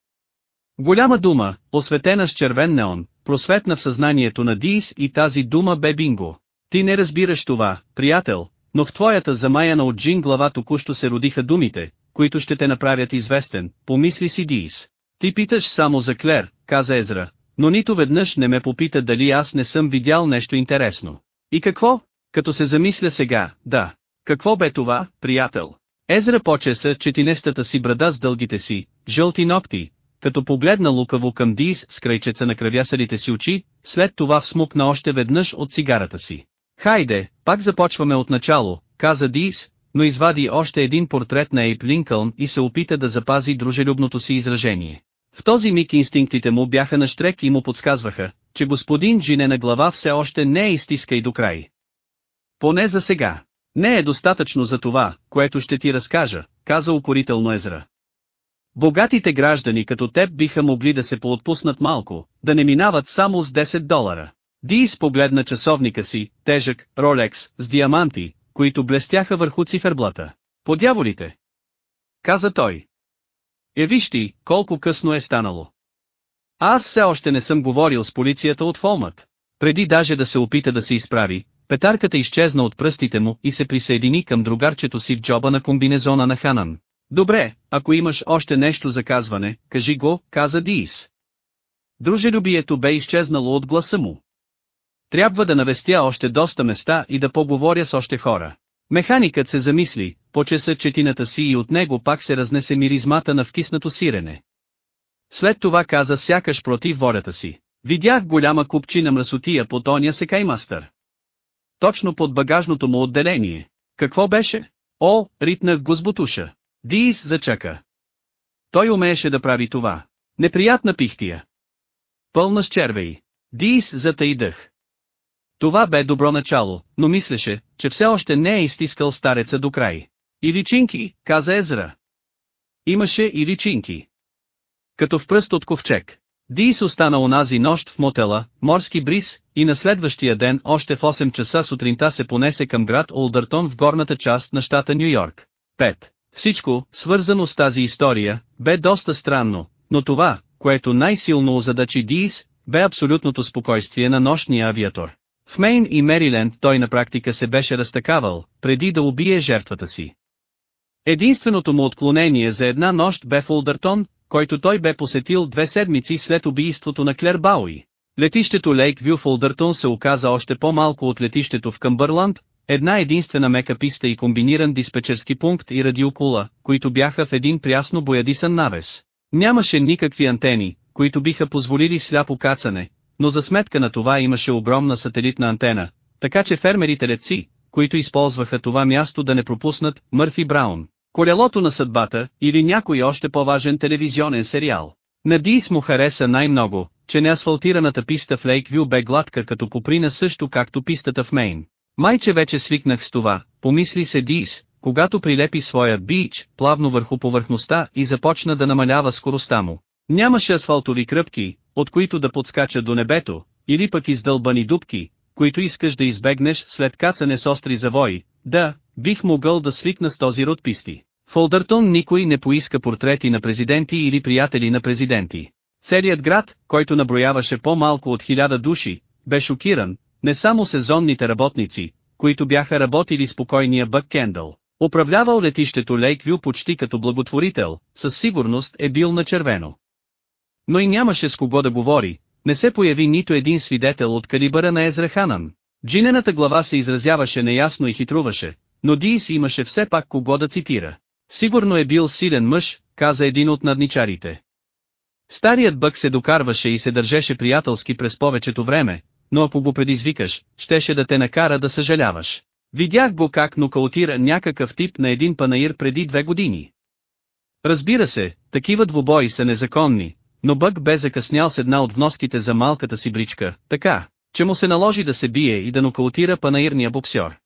Голяма дума, осветена с червен неон, просветна в съзнанието на Дис и тази дума бе бинго. Ти не разбираш това, приятел, но в твоята замаяна от джин глава току-що се родиха думите, които ще те направят известен, помисли си Дис. Ти питаш само за Клер, каза Езра, но нито веднъж не ме попита дали аз не съм видял нещо интересно. И какво? Като се замисля сега, да. Какво бе това, приятел? Езра почеса четинестата си брада с дългите си, жълти ногти, като погледна лукаво към Дис с крайчеца на кръвясалите си очи, след това всмукна още веднъж от цигарата си. Хайде, пак започваме от начало, каза Дис, но извади още един портрет на Ейп Линкълн и се опита да запази дружелюбното си изражение. В този миг инстинктите му бяха на штрек и му подсказваха, че господин Джине на глава все още не е изтиска и до край. Поне за сега. Не е достатъчно за това, което ще ти разкажа, каза укорително Езра. Богатите граждани като теб биха могли да се поотпуснат малко, да не минават само с 10 долара. Дис погледна часовника си, тежък, Ролекс, с диаманти, които блестяха върху циферблата. Подяволите! Каза той. Е виж ти, колко късно е станало. Аз все още не съм говорил с полицията от Фолмът. Преди даже да се опита да се изправи, петарката изчезна от пръстите му и се присъедини към другарчето си в джоба на комбинезона на Ханан. Добре, ако имаш още нещо за казване, кажи го, каза Диис. Дружелюбието бе изчезнало от гласа му. Трябва да навестя още доста места и да поговоря с още хора. Механикът се замисли, почеса четината си и от него пак се разнесе миризмата на вкиснато сирене. След това каза сякаш против волята си. Видях голяма купчина мръсотия под оня секаймастър. Точно под багажното му отделение. Какво беше? О, ритнах го с бутуша. Диис зачака. Той умееше да прави това. Неприятна пихтия. Пълна с червеи. Диис затаи дъх. Това бе добро начало, но мислеше, че все още не е изтискал стареца до край. И личинки, каза Езра. Имаше и личинки. Като в пръст от ковчег. Дис остана онази нощ в мотела, морски бриз, и на следващия ден още в 8 часа сутринта се понесе към град Олдъртон в горната част на щата Нью Йорк. 5. Всичко, свързано с тази история, бе доста странно, но това, което най-силно озадачи Дис, бе абсолютното спокойствие на нощния авиатор. В Мейн и Мериленд той на практика се беше разтакавал, преди да убие жертвата си. Единственото му отклонение за една нощ бе в Олдъртон, който той бе посетил две седмици след убийството на Клер Бауи. Летището Лейк Вю в Олдъртон се оказа още по-малко от летището в Къмбърланд, една единствена мека писта и комбиниран диспетчерски пункт и радиокула, които бяха в един прясно боядисан навес. Нямаше никакви антени, които биха позволили сляпо кацане, но за сметка на това имаше огромна сателитна антена, така че фермерите леци, които използваха това място да не пропуснат, Мърфи Браун, колелото на съдбата, или някой още по-важен телевизионен сериал. На Дис му хареса най-много, че неасфалтираната писта в Лейквю бе гладка като поприна също както пистата в Мейн. Майче вече свикнах с това, помисли се Дис, когато прилепи своя бич, плавно върху повърхността и започна да намалява скоростта му. Нямаше асфалтови кръпки, от които да подскача до небето, или пък издълбани дубки, които искаш да избегнеш след кацане с остри завои, да, бих могъл да свикна с този род писти. В никой не поиска портрети на президенти или приятели на президенти. Целият град, който наброяваше по-малко от хиляда души, бе шокиран, не само сезонните работници, които бяха работили спокойния Бък Кендъл. Управлявал летището Лейквю почти като благотворител, със сигурност е бил на червено. Но и нямаше с кого да говори, не се появи нито един свидетел от калибъра на Езра Ханан. Джинената глава се изразяваше неясно и хитруваше, но Диис имаше все пак кого да цитира. Сигурно е бил силен мъж, каза един от надничарите. Старият бък се докарваше и се държеше приятелски през повечето време, но ако го предизвикаш, щеше да те накара да съжаляваш. Видях го как нокаутира някакъв тип на един панаир преди две години. Разбира се, такива двубои са незаконни, но Бък бе закъснял с една от вноските за малката си бричка, така, че му се наложи да се бие и да нокаутира панаирния боксер.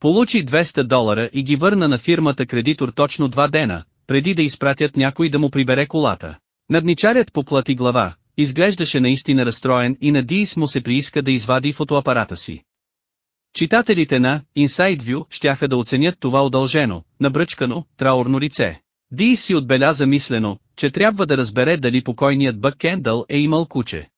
Получи 200 долара и ги върна на фирмата кредитор точно два дена, преди да изпратят някой да му прибере колата. Надничарят поплати глава, изглеждаше наистина разстроен и на Дис му се прииска да извади фотоапарата си. Читателите на Inside View щяха да оценят това удължено, набръчкано, траурно лице. Ди си отбеляза мислено, че трябва да разбере дали покойният Бък Кендъл е имал куче.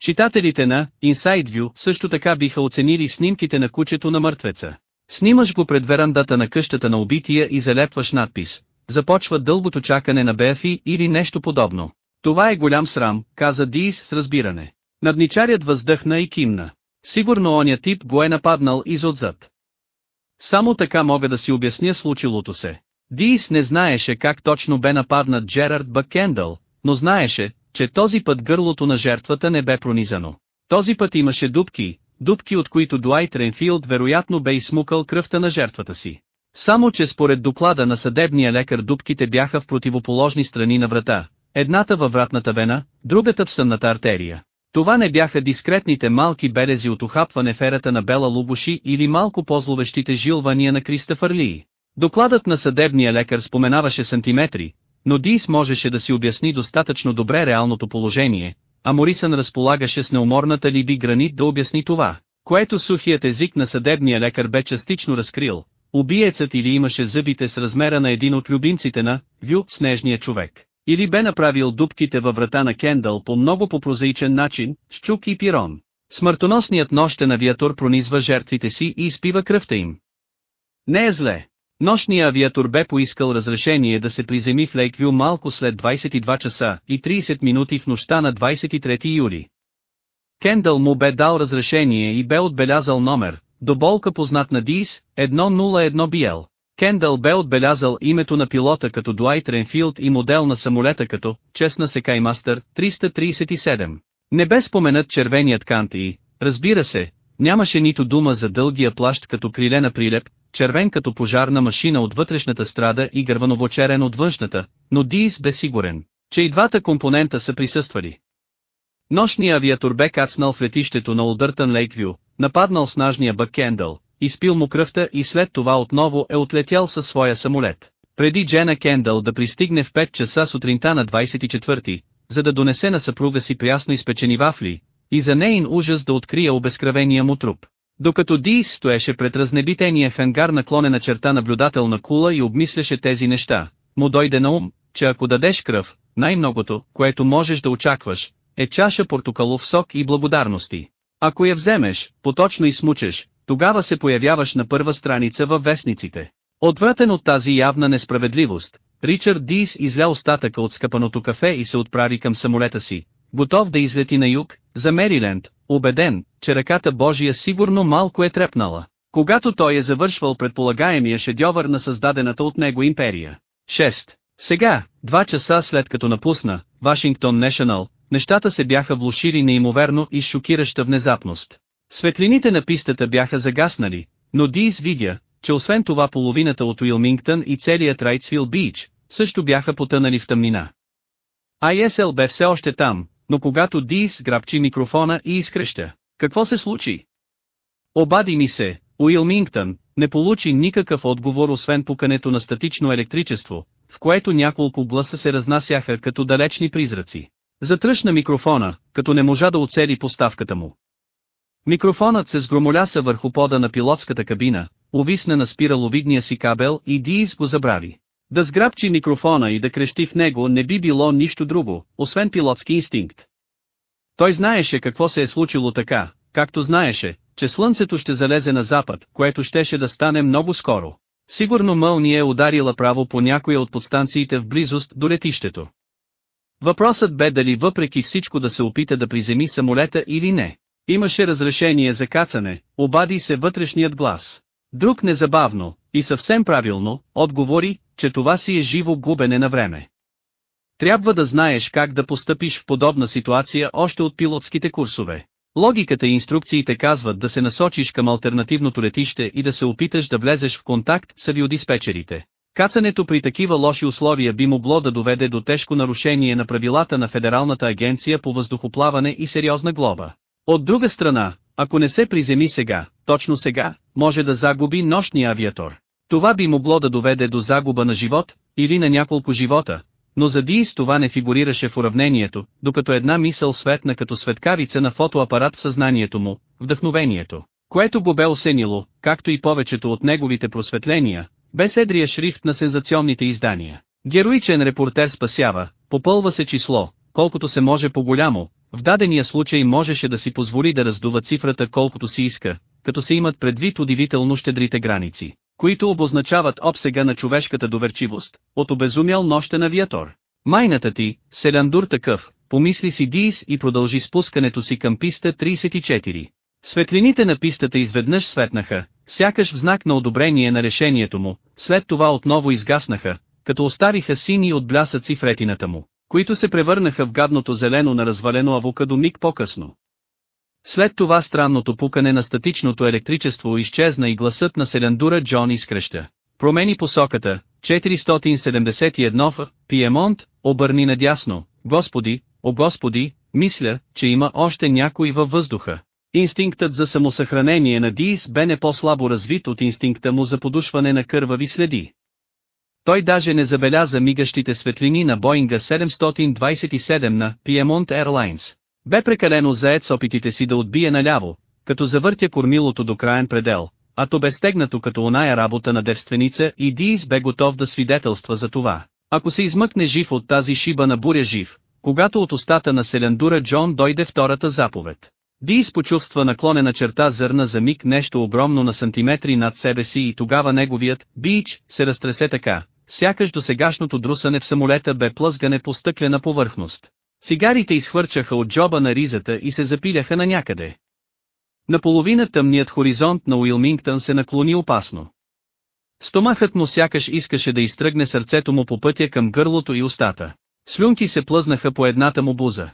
Читателите на Inside View също така биха оценили снимките на кучето на мъртвеца. Снимаш го пред верандата на къщата на убития и залепваш надпис. Започва дългото чакане на Бефи или нещо подобно. Това е голям срам, каза Дис с разбиране. Надничарят въздъхна и кимна. Сигурно оня тип го е нападнал изотзад. Само така мога да си обясня случилото се. Дис не знаеше как точно бе нападнат Джерард Бъккендъл, но знаеше, че този път гърлото на жертвата не бе пронизано. Този път имаше дубки, дубки от които Дуайт Ренфилд вероятно бе изсмукал кръвта на жертвата си. Само че според доклада на съдебния лекар дубките бяха в противоположни страни на врата, едната във вратната вена, другата в сънната артерия. Това не бяха дискретните малки белези от ухапване ферата на Бела Лубуши или малко по-зловещите жилвания на Кристофър Ли. Докладът на съдебния лекар споменаваше сантиметри, но Дис можеше да си обясни достатъчно добре реалното положение, а Морисън разполагаше с неуморната либи гранит да обясни това, което сухият език на съдебния лекар бе частично разкрил. Убиецът или имаше зъбите с размера на един от любимците на Вю, снежния човек, или бе направил дубките във врата на Кендъл по много по-прозаичен начин, с чук и пирон. Смъртоносният нощен авиатор пронизва жертвите си и изпива кръвта им. Не е зле. Нощният авиатор бе поискал разрешение да се приземи в Лейквю малко след 22 часа и 30 минути в нощта на 23 юли. Кендъл му бе дал разрешение и бе отбелязал номер, до болка познат на Дис, 101 BL. Кендъл бе отбелязал името на пилота като Дуайт Ренфилд и модел на самолета като Честна Секаймастър 337. Не бе споменат червеният кант и, разбира се, нямаше нито дума за дългия плащ като криле на прилеп, червен като пожарна машина от вътрешната страда и гървановочерен от външната, но Диис бе сигурен, че и двата компонента са присъствали. Нощният авиатор бе кацнал в летището на Олдъртън Лейквю, нападнал снажния Бък Кендъл, изпил му кръвта и след това отново е отлетял със своя самолет. Преди Джена Кендъл да пристигне в 5 часа сутринта на 24, за да донесе на съпруга си прясно изпечени вафли, и за нейн ужас да открие обезкръвения му труп. Докато Ди стоеше пред разнебитения хангар наклонена черта наблюдателна кула и обмисляше тези неща, му дойде на ум, че ако дадеш кръв, най-многото, което можеш да очакваш, е чаша портокалов сок и благодарности. Ако я вземеш, поточно и смучеш, тогава се появяваш на първа страница във вестниците. Отвратен от тази явна несправедливост, Ричард Дис изля остатъка от скъпаното кафе и се отправи към самолета си, готов да излети на юг, за Мериленд, убеден, че ръката Божия сигурно малко е трепнала, когато той е завършвал предполагаемия шедьовър на създадената от него империя. 6. Сега, два часа след като напусна, Вашингтон Нешанъл, нещата се бяха влушили неимоверно и шокираща внезапност. Светлините на пистата бяха загаснали, но Дис видя, че освен това половината от Уилмингтън и целият Райтсвил Бич, също бяха потънали в тъмнина. ISL бе все още там, но когато Дис грабчи микрофона и изкреща. Какво се случи? Обади ми се, Уилмингтън, не получи никакъв отговор освен пукането на статично електричество, в което няколко гласа се разнасяха като далечни призраци. Затръшна микрофона, като не можа да оцели поставката му. Микрофонът се сгромоляса върху пода на пилотската кабина, увисна на спираловидния си кабел и Диис го забрави. Да сграбчи микрофона и да крещи в него не би било нищо друго, освен пилотски инстинкт. Той знаеше какво се е случило така, както знаеше, че слънцето ще залезе на запад, което щеше да стане много скоро. Сигурно мълния е ударила право по някоя от подстанциите в близост до летището. Въпросът бе дали въпреки всичко да се опита да приземи самолета или не. Имаше разрешение за кацане, обади се вътрешният глас. Друг незабавно, и съвсем правилно, отговори, че това си е живо губене на време. Трябва да знаеш как да постъпиш в подобна ситуация още от пилотските курсове. Логиката и инструкциите казват да се насочиш към альтернативното летище и да се опиташ да влезеш в контакт с авиодиспетчерите. Кацането при такива лоши условия би могло да доведе до тежко нарушение на правилата на Федералната агенция по въздухоплаване и сериозна глоба. От друга страна, ако не се приземи сега, точно сега, може да загуби нощния авиатор. Това би могло да доведе до загуба на живот, или на няколко живота, но за Диис това не фигурираше в уравнението, докато една мисъл светна като светкавица на фотоапарат в съзнанието му, вдъхновението, което го бе осенило, както и повечето от неговите просветления, без едрия шрифт на сензационните издания. Героичен репортер спасява, попълва се число, колкото се може по-голямо, в дадения случай можеше да си позволи да раздува цифрата колкото си иска, като се имат предвид удивително щедрите граници, които обозначават обсега на човешката доверчивост, от обезумял нощен авиатор. Майната ти, селяндур такъв, помисли си Диис и продължи спускането си към писта 34. Светлините на пистата изведнъж светнаха, сякаш в знак на одобрение на решението му, след това отново изгаснаха, като остариха сини от блясъци в ретината му, които се превърнаха в гадното зелено на развалено авокадо миг по-късно. След това странното пукане на статичното електричество изчезна и гласът на селяндура Джон изкреща. Промени посоката, 471 в Пиемонт, обърни надясно, Господи, о Господи, мисля, че има още някой във въздуха. Инстинктът за самосъхранение на Диис бе не по-слабо развит от инстинкта му за подушване на кървави следи. Той даже не забеляза мигащите светлини на Боинга 727 на Piemont Airlines. Бе прекалено заед с опитите си да отбие наляво, като завъртя кормилото до краен предел, а то бе стегнато като оная работа на девственица и Диис бе готов да свидетелства за това. Ако се измъкне жив от тази шиба на буря жив, когато от устата на селендура Джон дойде втората заповед. Диис почувства наклонена черта зърна за миг нещо огромно на сантиметри над себе си и тогава неговият бич се разтресе така, сякаш до сегашното друсане в самолета бе плъзгане по стъклена повърхност. Цигарите изхвърчаха от джоба на ризата и се запиляха на някъде. Наполовина тъмният хоризонт на Уилмингтън се наклони опасно. Стомахът му сякаш искаше да изтръгне сърцето му по пътя към гърлото и устата. Слюнки се плъзнаха по едната му буза.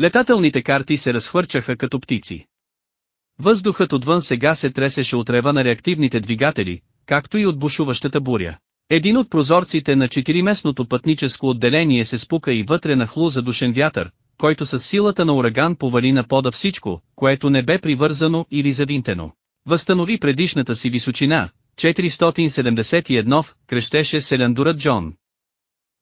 Летателните карти се разхвърчаха като птици. Въздухът отвън сега се тресеше от рева на реактивните двигатели, както и от бушуващата буря. Един от прозорците на четириместното пътническо отделение се спука и вътре нахлу задушен вятър, който с силата на ураган повали на пода всичко, което не бе привързано или завинтено. Възстанови предишната си височина, 471, крещеше селяндурът Джон.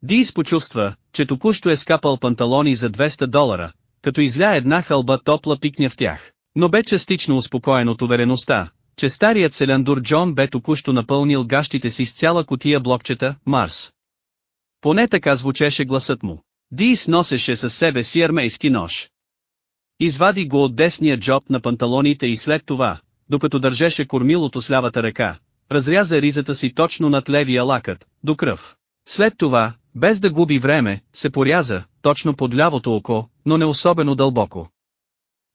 Дис почувства, че току-що е скапал панталони за 200 долара, като изля една хълба топла пикня в тях. Но бе частично успокоен от увереността, че старият селяндур Джон бе току-що напълнил гащите си с цяла котия блокчета, Марс. Поне така звучеше гласът му. Дис носеше със себе си армейски нож. Извади го от десния джоб на панталоните и след това, докато държеше кормилото с лявата ръка, разряза ризата си точно над левия лакът, до кръв. След това, без да губи време, се поряза, точно под лявото око, но не особено дълбоко.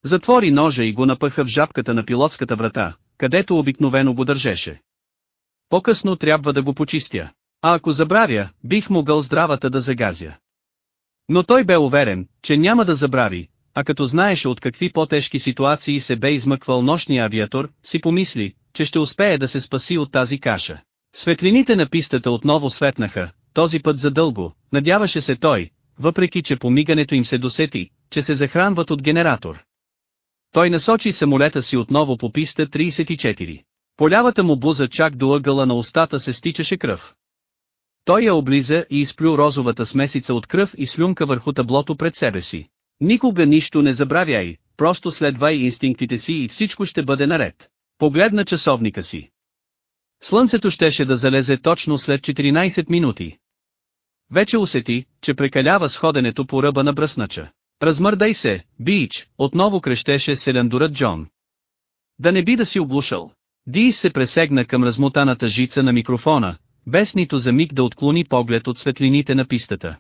Затвори ножа и го напъха в жабката на пилотската врата, където обикновено го държеше. По-късно трябва да го почистя. А ако забравя, бих могъл здравата да загазя. Но той бе уверен, че няма да забрави, а като знаеше от какви по-тежки ситуации се бе измъквал нощния авиатор, си помисли, че ще успее да се спаси от тази каша. Светлините на пистата отново светнаха, този път задълго, надяваше се той, въпреки че по мигането им се досети, че се захранват от генератор. Той насочи самолета си отново по писта 34. По лявата му буза чак до ъгъла на устата се стичаше кръв. Той я облиза и изплю розовата смесица от кръв и слюнка върху таблото пред себе си. Никога нищо не забравяй, просто следвай инстинктите си и всичко ще бъде наред. Погледна часовника си. Слънцето щеше да залезе точно след 14 минути. Вече усети, че прекалява с ходенето по ръба на бръснача. Размърдай се, бич, отново крещеше селендурът Джон. Да не би да си оглушал. Ди се пресегна към размотаната жица на микрофона, без нито за миг да отклони поглед от светлините на пистата.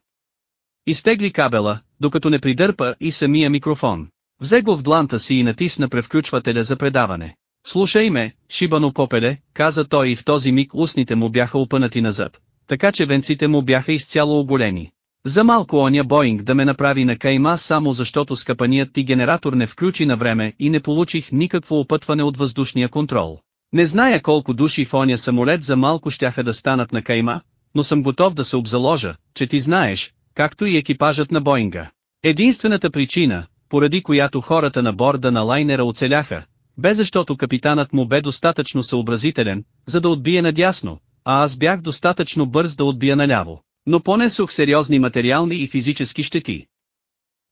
Изтегли кабела, докато не придърпа и самия микрофон. Взе го в дланта си и натисна превключвателя за предаване. Слушай ме, шибано попеле, каза той и в този миг устните му бяха опънати назад, така че венците му бяха изцяло оголени. За малко оня Боинг да ме направи на кайма само защото скъпаният ти генератор не включи на време и не получих никакво опътване от въздушния контрол. Не зная колко души в оня самолет за малко щяха да станат на кайма, но съм готов да се обзаложа, че ти знаеш, както и екипажът на Боинга. Единствената причина, поради която хората на борда на лайнера оцеляха, бе защото капитанът му бе достатъчно съобразителен, за да отбие надясно, а аз бях достатъчно бърз да отбия наляво. Но понесох сериозни материални и физически щети.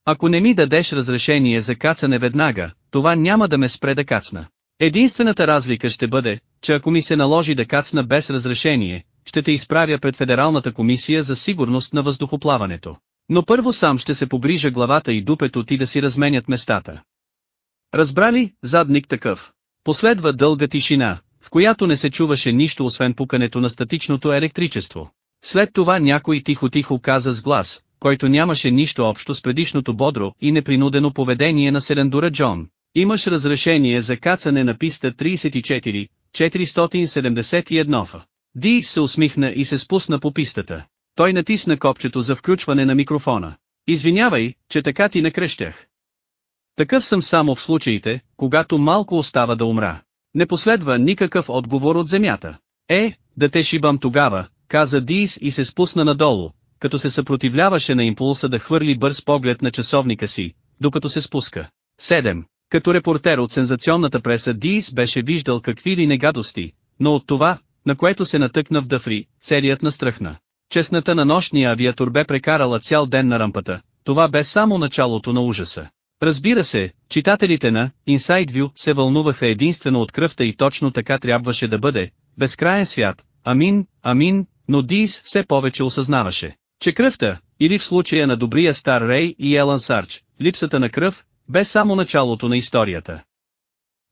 Ако не ми дадеш разрешение за кацане веднага, това няма да ме спре да кацна. Единствената разлика ще бъде, че ако ми се наложи да кацна без разрешение, ще те изправя пред Федералната комисия за сигурност на въздухоплаването. Но първо сам ще се погрижа главата и дупето ти да си разменят местата. Разбрали, задник такъв. Последва дълга тишина, в която не се чуваше нищо освен пукането на статичното електричество. След това някой тихо-тихо каза с глас, който нямаше нищо общо с предишното бодро и непринудено поведение на Селендура Джон. Имаш разрешение за кацане на писта 34, 471 ф. Ди се усмихна и се спусна по пистата. Той натисна копчето за включване на микрофона. Извинявай, че така ти накрещях. Такъв съм само в случаите, когато малко остава да умра. Не последва никакъв отговор от земята. Е, да те шибам тогава, каза Дис и се спусна надолу, като се съпротивляваше на импулса да хвърли бърз поглед на часовника си, докато се спуска. 7. Като репортер от сензационната преса Дис беше виждал какви ли негадости, но от това, на което се натъкна в Дафри, целият настръхна. Честната на нощния авиатор бе прекарала цял ден на рампата, това бе само началото на ужаса. Разбира се, читателите на Inside View се вълнуваха единствено от кръвта и точно така трябваше да бъде, безкраен свят, амин, амин, но Дис все повече осъзнаваше, че кръвта, или в случая на добрия стар Рей и Елан Сарч, липсата на кръв, бе само началото на историята.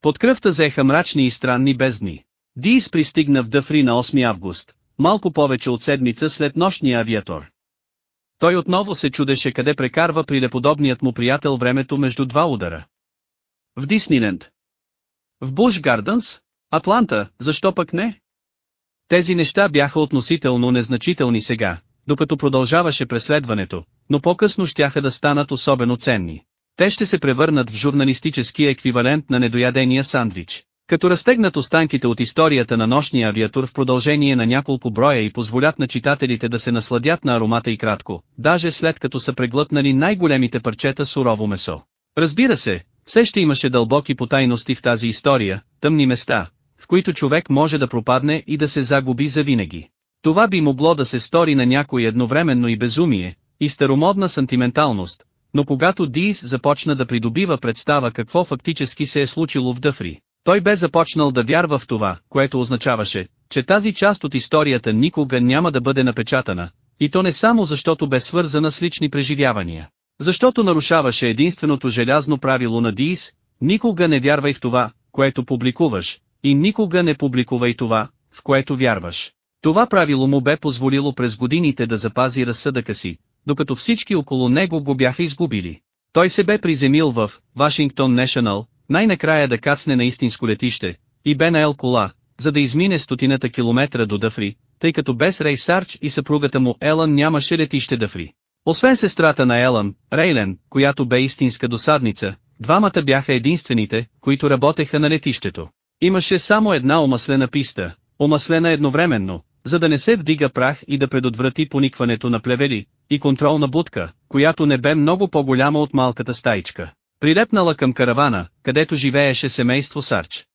Под кръвта взеха мрачни и странни бездни. Дис пристигна в Дафри на 8 август, малко повече от седмица след нощния авиатор. Той отново се чудеше къде прекарва прилеподобният му приятел времето между два удара. В Дисниленд. В Буш Гардънс? Атланта, защо пък не? Тези неща бяха относително незначителни сега, докато продължаваше преследването, но по-късно щяха да станат особено ценни. Те ще се превърнат в журналистически еквивалент на недоядения сандвич. Като разтегнат останките от историята на нощния авиатор в продължение на няколко броя и позволят на читателите да се насладят на аромата и кратко, даже след като са преглътнали най-големите парчета сурово месо. Разбира се, все ще имаше дълбоки потайности в тази история, тъмни места, които човек може да пропадне и да се загуби завинаги. Това би могло да се стори на някой едновременно и безумие, и старомодна сантименталност, но когато Дис започна да придобива представа какво фактически се е случило в Дъфри, той бе започнал да вярва в това, което означаваше, че тази част от историята никога няма да бъде напечатана, и то не само защото бе свързана с лични преживявания. Защото нарушаваше единственото желязно правило на Диис, никога не вярвай в това, което публикуваш, и никога не публикувай това, в което вярваш. Това правило му бе позволило през годините да запази разсъдъка си, докато всички около него го бяха изгубили. Той се бе приземил в Вашингтон Нешнъл, най-накрая да кацне на истинско летище, и бе наел кола, за да измине стотината километра до Дафри, тъй като без Рей Сарч и съпругата му Елън нямаше летище Дафри. Освен сестрата на Елън, Рейлен, която бе истинска досадница, двамата бяха единствените, които работеха на летището. Имаше само една омаслена писта, омаслена едновременно, за да не се вдига прах и да предотврати поникването на плевели, и контролна будка, която не бе много по-голяма от малката стаичка, прилепнала към каравана, където живееше семейство Сарч.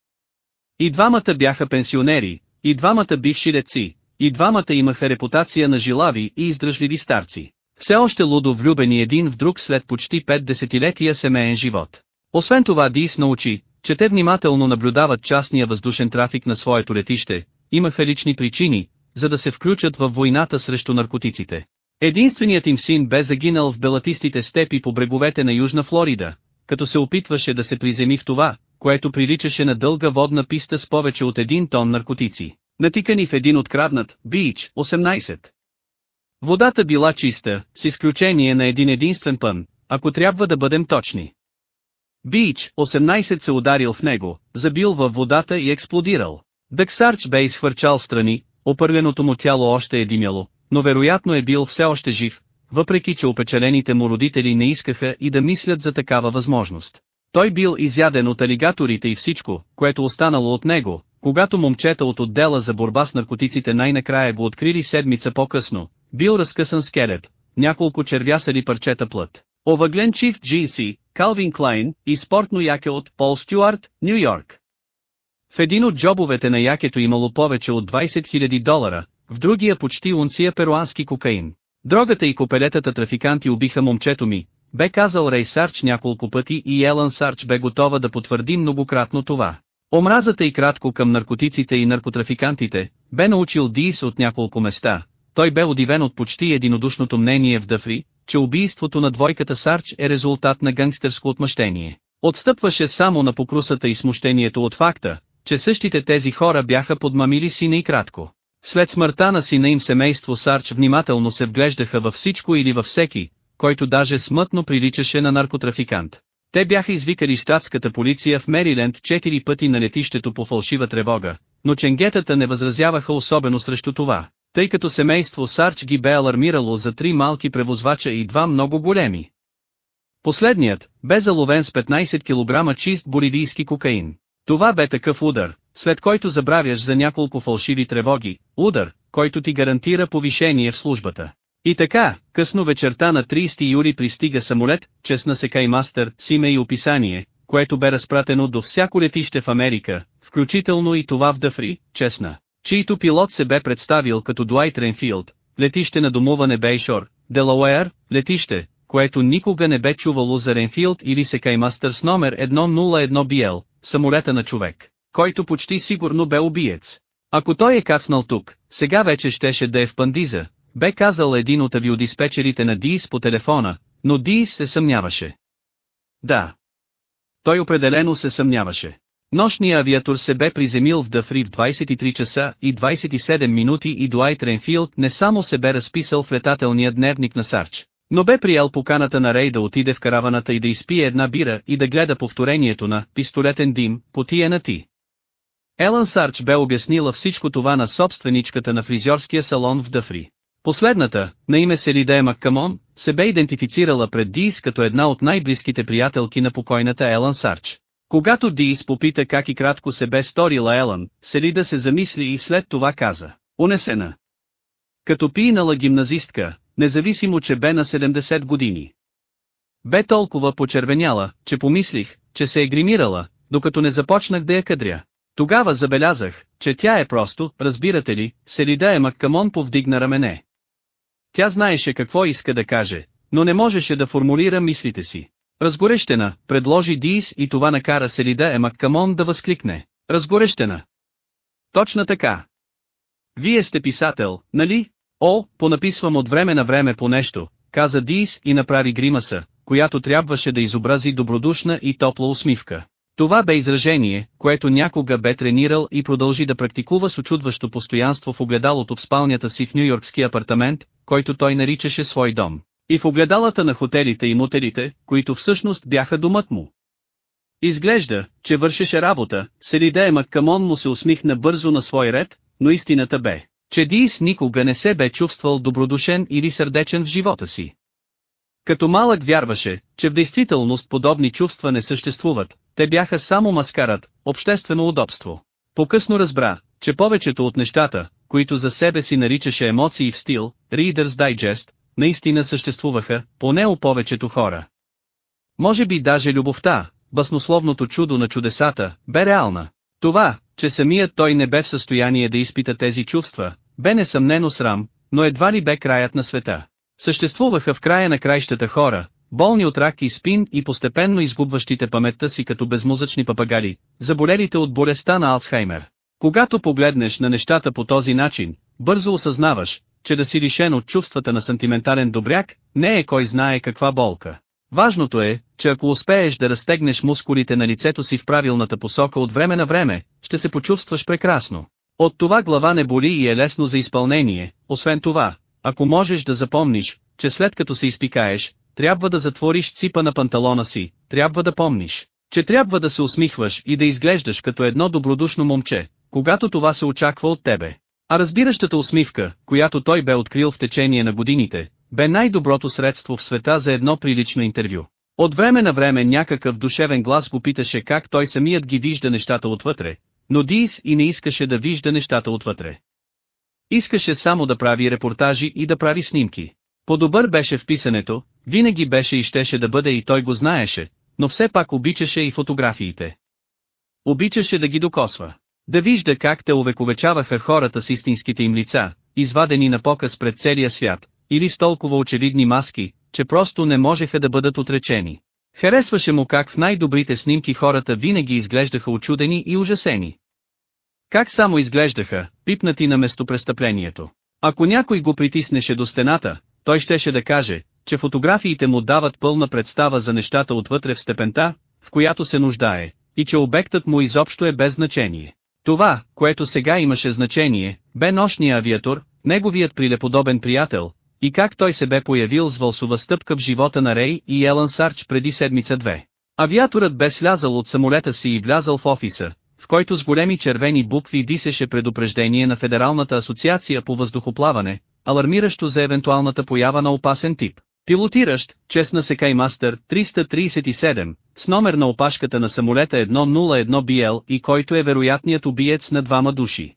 И двамата бяха пенсионери, и двамата бивши леци, и двамата имаха репутация на жилави и издръжливи старци. Все още лудо влюбени един в друг след почти пет десетилетия семейен живот. Освен това Дис научи, че те внимателно наблюдават частния въздушен трафик на своето летище, имаха лични причини, за да се включат в войната срещу наркотиците. Единственият им син бе загинал в белатистите степи по бреговете на Южна Флорида, като се опитваше да се приземи в това, което приличаше на дълга водна писта с повече от един тон наркотици, натикани в един откраднат, бич, 18. Водата била чиста, с изключение на един единствен пън, ако трябва да бъдем точни. Бич, 18 се ударил в него, забил във водата и експлодирал. Дъксарч бе изхвърчал страни, опървеното му тяло още е димяло, но вероятно е бил все още жив, въпреки че опечалените му родители не искаха и да мислят за такава възможност. Той бил изяден от алигаторите и всичко, което останало от него, когато момчета от отдела за борба с наркотиците най-накрая го открили седмица по-късно, бил разкъсан скелет, няколко червясали парчета плът. Овъглен чиф GC, Калвин Клайн и спортно яке от Пол Стюарт, Нью Йорк. В един от джобовете на якето имало повече от 20 000 долара, в другия почти унция перуански кокаин. Дрогата и копелетата трафиканти убиха момчето ми, бе казал Рей Сарч няколко пъти и Елън Сарч бе готова да потвърди многократно това. Омразата и кратко към наркотиците и наркотрафикантите, бе научил Дис от няколко места, той бе удивен от почти единодушното мнение в Дъфри, че убийството на двойката Сарч е резултат на гангстерско отмъщение. Отстъпваше само на покрусата и смущението от факта, че същите тези хора бяха подмамили сина и кратко. След смъртта на сина им семейство Сарч внимателно се вглеждаха във всичко или във всеки, който даже смътно приличаше на наркотрафикант. Те бяха извикали щатската полиция в Мериленд четири пъти на летището по фалшива тревога, но ченгетата не възразяваха особено срещу това, тъй като семейство Сарч ги бе алармирало за три малки превозвача и два много големи. Последният, бе заловен с 15 кг чист боливийски кокаин. Това бе такъв удар, след който забравяш за няколко фалшиви тревоги, удар, който ти гарантира повишение в службата. И така, късно вечерта на 30 юли пристига самолет, честна се Каймастър, с име и описание, което бе разпратено до всяко летище в Америка, включително и това в Дъфри, честна, чийто пилот се бе представил като Дуайт Ренфилд, летище на домуване Бейшор, Делауер, летище, което никога не бе чувало за Ренфилд или Секаймастър с номер 101 BL, самолета на човек, който почти сигурно бе убиец. Ако той е кацнал тук, сега вече щеше да е в Пандиза, бе казал един от авиодиспетчерите на Дис по телефона, но Дис се съмняваше. Да. Той определено се съмняваше. Нощният авиатор се бе приземил в Дафри в 23 часа и 27 минути и Дуайт Ренфилд не само се бе разписал в летателния дневник на Сарч, но бе приял поканата на Рей да отиде в караваната и да изпие една бира и да гледа повторението на «Пистолетен дим» по тия на ти. Елън Сарч бе обяснила всичко това на собственичката на фризьорския салон в Дафри. Последната, на име Селидея Маккамон, се бе идентифицирала пред Дис като една от най-близките приятелки на покойната Елън Сарч. Когато Дис попита как и кратко се бе сторила Елън, Селида се замисли и след това каза, унесена. Като пинала гимназистка, независимо че бе на 70 години. Бе толкова почервеняла, че помислих, че се е гримирала, докато не започнах да я кадря. Тогава забелязах, че тя е просто, разбирате ли, Селида е Маккамон повдигна рамене. Тя знаеше какво иска да каже, но не можеше да формулира мислите си. Разгорещена, предложи Дис и това накара Селида е Маккамон да възкликне. Разгорещена. Точно така. Вие сте писател, нали? О, понаписвам от време на време по нещо, каза Дис и направи гримаса, която трябваше да изобрази добродушна и топла усмивка. Това бе изражение, което някога бе тренирал и продължи да практикува с очудващо постоянство в огледалото в спалнята си в нью-йоркски апартамент, който той наричаше свой дом, и в огледалата на хотелите и мотелите, които всъщност бяха домът му. Изглежда, че вършеше работа, Селидея Маккамон му се усмихна бързо на свой ред, но истината бе, че Дис никога не се бе чувствал добродушен или сърдечен в живота си. Като малък вярваше, че в действителност подобни чувства не съществуват, те бяха само маскарат, обществено удобство. По-късно разбра, че повечето от нещата, които за себе си наричаше емоции в стил, Reader's Digest, наистина съществуваха, поне у повечето хора. Може би даже любовта, баснословното чудо на чудесата, бе реална. Това, че самият той не бе в състояние да изпита тези чувства, бе несъмнено срам, но едва ли бе краят на света. Съществуваха в края на краищата хора, болни от рак и спин и постепенно изгубващите паметта си като безмозъчни папагали, заболелите от болестта на Алцхаймер. Когато погледнеш на нещата по този начин, бързо осъзнаваш, че да си лишен от чувствата на сантиментален добряк, не е кой знае каква болка. Важното е, че ако успееш да разтегнеш мускулите на лицето си в правилната посока от време на време, ще се почувстваш прекрасно. От това глава не боли и е лесно за изпълнение, освен това, ако можеш да запомниш, че след като се изпикаеш, трябва да затвориш ципа на панталона си, трябва да помниш, че трябва да се усмихваш и да изглеждаш като едно добродушно момче, когато това се очаква от тебе. А разбиращата усмивка, която той бе открил в течение на годините, бе най-доброто средство в света за едно прилично интервю. От време на време някакъв душевен глас го питаше как той самият ги вижда нещата отвътре, но Дис и не искаше да вижда нещата отвътре. Искаше само да прави репортажи и да прави снимки. По-добър беше в писането, винаги беше и щеше да бъде и той го знаеше, но все пак обичаше и фотографиите. Обичаше да ги докосва. Да вижда как те увековечаваха хората с истинските им лица, извадени на показ пред целия свят, или с толкова очевидни маски, че просто не можеха да бъдат отречени. Харесваше му как в най-добрите снимки хората винаги изглеждаха очудени и ужасени. Как само изглеждаха, пипнати на местопрестъплението. Ако някой го притиснеше до стената, той щеше да каже, че фотографиите му дават пълна представа за нещата отвътре в степента, в която се нуждае, и че обектът му изобщо е без значение. Това, което сега имаше значение, бе нощния авиатор, неговият прилеподобен приятел, и как той се бе появил с вълсова стъпка в живота на Рей и Елън Сарч преди седмица-две. Авиаторът бе слязал от самолета си и влязал в офиса, в който с големи червени букви висеше предупреждение на Федералната асоциация по въздухоплаване, алармиращо за евентуалната поява на опасен тип. Пилотиращ, честна се Каймастър 337, с номер на опашката на самолета 101 BL и който е вероятният убиец на двама души.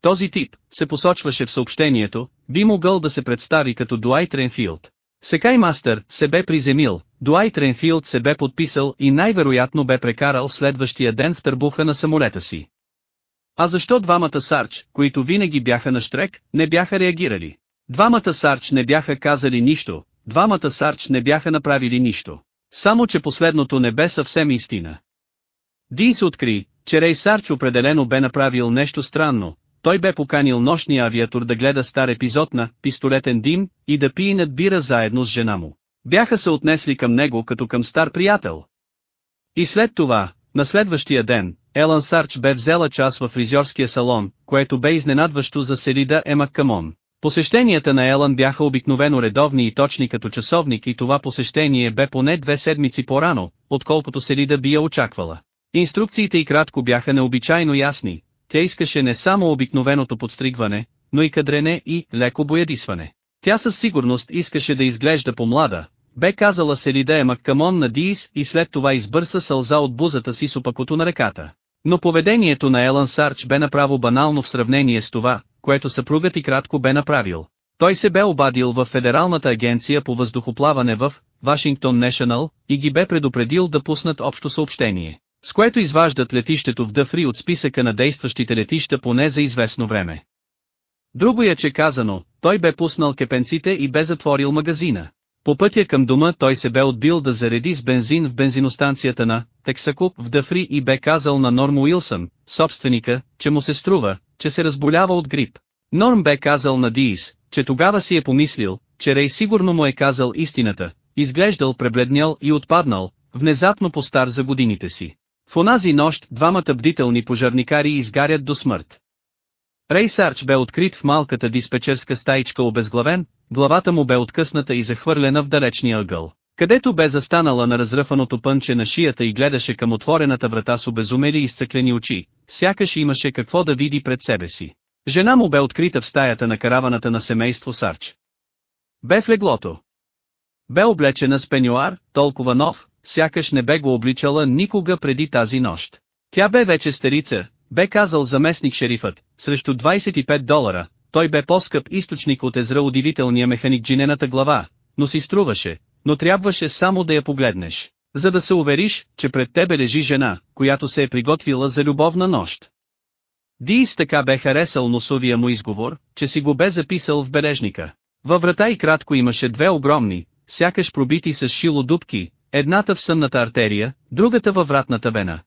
Този тип, се посочваше в съобщението, би могъл да се представи като Дуайт Ренфилд. Секай Мастър се бе приземил, Дуайт Ренфилд се бе подписал и най-вероятно бе прекарал следващия ден в търбуха на самолета си. А защо двамата Сарч, които винаги бяха на штрек, не бяха реагирали? Двамата Сарч не бяха казали нищо, двамата Сарч не бяха направили нищо. Само че последното не бе съвсем истина. Дис откри, че Рей Сарч определено бе направил нещо странно, той бе поканил нощния авиатор да гледа стар епизод на «Пистолетен дим» и да пие над бира заедно с жена му. Бяха се отнесли към него като към стар приятел. И след това, на следващия ден, Елън Сарч бе взела час в фризьорския салон, което бе изненадващо за Селида Ема Камон. Посещенията на Елън бяха обикновено редовни и точни като часовник и това посещение бе поне две седмици по-рано, отколкото Селида би я очаквала. Инструкциите и кратко бяха необичайно ясни, тя искаше не само обикновеното подстригване, но и кадрене и леко боядисване. Тя със сигурност искаше да изглежда по-млада, бе казала Селидея Маккамон на Диис и след това избърса сълза от бузата си с опакото на ръката. Но поведението на Елън Сарч бе направо банално в сравнение с това, което съпругът и кратко бе направил. Той се бе обадил в Федералната агенция по въздухоплаване в Вашингтон Нешънъл и ги бе предупредил да пуснат общо съобщение с което изваждат летището в Дъфри от списъка на действащите летища поне за известно време. Друго е, че казано, той бе пуснал кепенците и бе затворил магазина. По пътя към дома той се бе отбил да зареди с бензин в бензиностанцията на Тексакуп в Дъфри и бе казал на Норм Уилсън, собственика, че му се струва, че се разболява от грип. Норм бе казал на Диис, че тогава си е помислил, че Рей сигурно му е казал истината, изглеждал пребледнял и отпаднал, внезапно по-стар за годините си. В онази нощ двамата бдителни пожарникари изгарят до смърт. Рей Сарч бе открит в малката диспетчерска стаичка обезглавен, главата му бе откъсната и захвърлена в далечния ъгъл, където бе застанала на разръфаното пънче на шията и гледаше към отворената врата с обезумели изцъклени очи, сякаш имаше какво да види пред себе си. Жена му бе открита в стаята на караваната на семейство Сарч. Бе в леглото. Бе облечена с пенюар, толкова нов, сякаш не бе го обличала никога преди тази нощ. Тя бе вече старица, бе казал заместник шерифът, срещу 25 долара, той бе по-скъп източник от езра удивителния механик джинената глава, но си струваше, но трябваше само да я погледнеш, за да се увериш, че пред тебе лежи жена, която се е приготвила за любовна нощ. Диис така бе харесал носовия му изговор, че си го бе записал в бележника. Във врата и кратко имаше две огромни, сякаш пробити с шило дубки, едната в сънната артерия, другата във вратната вена.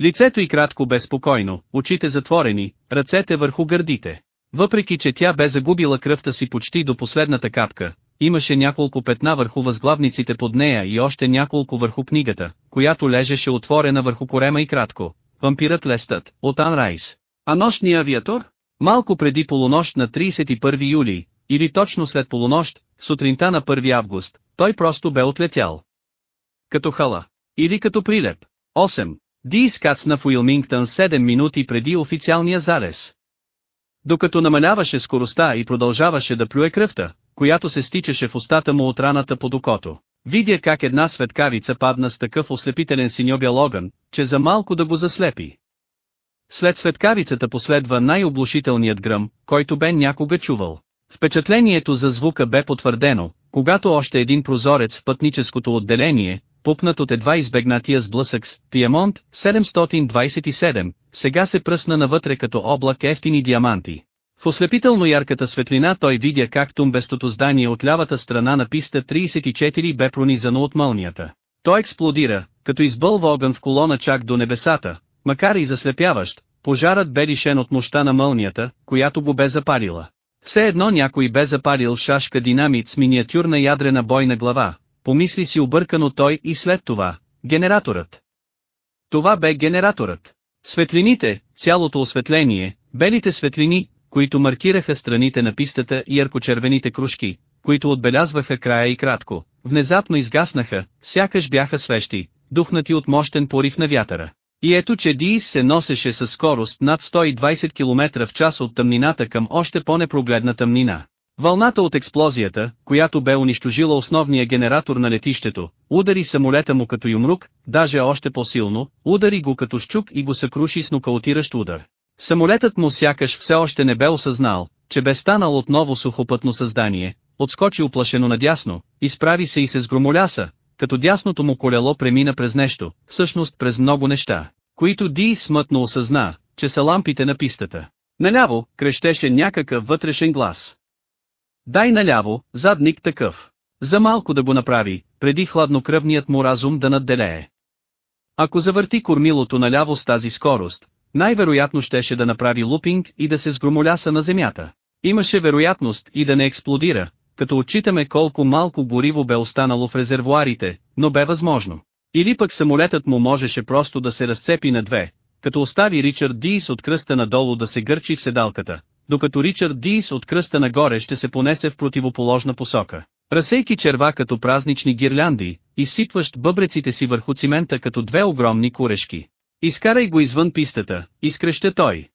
Лицето й кратко бе спокойно, очите затворени, ръцете върху гърдите. Въпреки че тя бе загубила кръвта си почти до последната капка, имаше няколко петна върху възглавниците под нея и още няколко върху книгата, която лежеше отворена върху корема и кратко. Вампирът Лестът, от Анрайс. А нощния авиатор? Малко преди полунощ на 31 юли, или точно след полунощ, сутринта на 1 август, той просто бе отлетял. Като хала. Или като прилеп. 8. Ди скацна в Уилмингтън 7 минути преди официалния залез. Докато намаляваше скоростта и продължаваше да плюе кръвта, която се стичаше в устата му от раната под окото. Видя как една светкавица падна с такъв ослепителен синьобял огън, че за малко да го заслепи. След светкавицата последва най-облушителният гръм, който бе някога чувал. Впечатлението за звука бе потвърдено, когато още един прозорец в пътническото отделение, пупнат от едва избегнатия сблъсък с Пиемонт 727, сега се пръсна навътре като облак ефтини диаманти. В ослепително ярката светлина той видя как тумбестото здание от лявата страна на писта 34 бе пронизано от мълнията. Той експлодира, като избълва огън в колона чак до небесата, макар и заслепяващ, пожарът бе лишен от мощта на мълнията, която го бе запалила. Все едно някой бе запалил шашка динамит с миниатюрна ядрена бойна глава, помисли си объркано той и след това, генераторът. Това бе генераторът. Светлините, цялото осветление, белите светлини, които маркираха страните на пистата и яркочервените кружки, които отбелязваха края и кратко, внезапно изгаснаха, сякаш бяха свещи, духнати от мощен порив на вятъра. И ето че Диис се носеше със скорост над 120 км в час от тъмнината към още по-непрогледна тъмнина. Вълната от експлозията, която бе унищожила основния генератор на летището, удари самолета му като юмрук, даже още по-силно, удари го като щук и го съкруши с нокаутиращ удар. Самолетът му сякаш все още не бе осъзнал, че бе станал отново сухопътно създание, отскочи оплашено надясно, изправи се и се сгромоляса, като дясното му колело премина през нещо, всъщност през много неща, които Ди смътно осъзна, че са лампите на пистата. Наляво, крещеше някакъв вътрешен глас. Дай наляво, задник такъв. За малко да го направи, преди хладнокръвният му разум да надделее. Ако завърти кормилото наляво с тази скорост, най-вероятно щеше да направи лупинг и да се сгромоляса на земята. Имаше вероятност и да не експлодира, като отчитаме колко малко гориво бе останало в резервуарите, но бе възможно. Или пък самолетът му можеше просто да се разцепи на две, като остави Ричард Дийс от кръста надолу да се гърчи в седалката, докато Ричард Дийс от кръста нагоре ще се понесе в противоположна посока. Разсейки черва като празнични гирлянди, изсипващ бъбреците си върху цимента като две огромни курешки. Изкарай го извън пистата, изкръща той.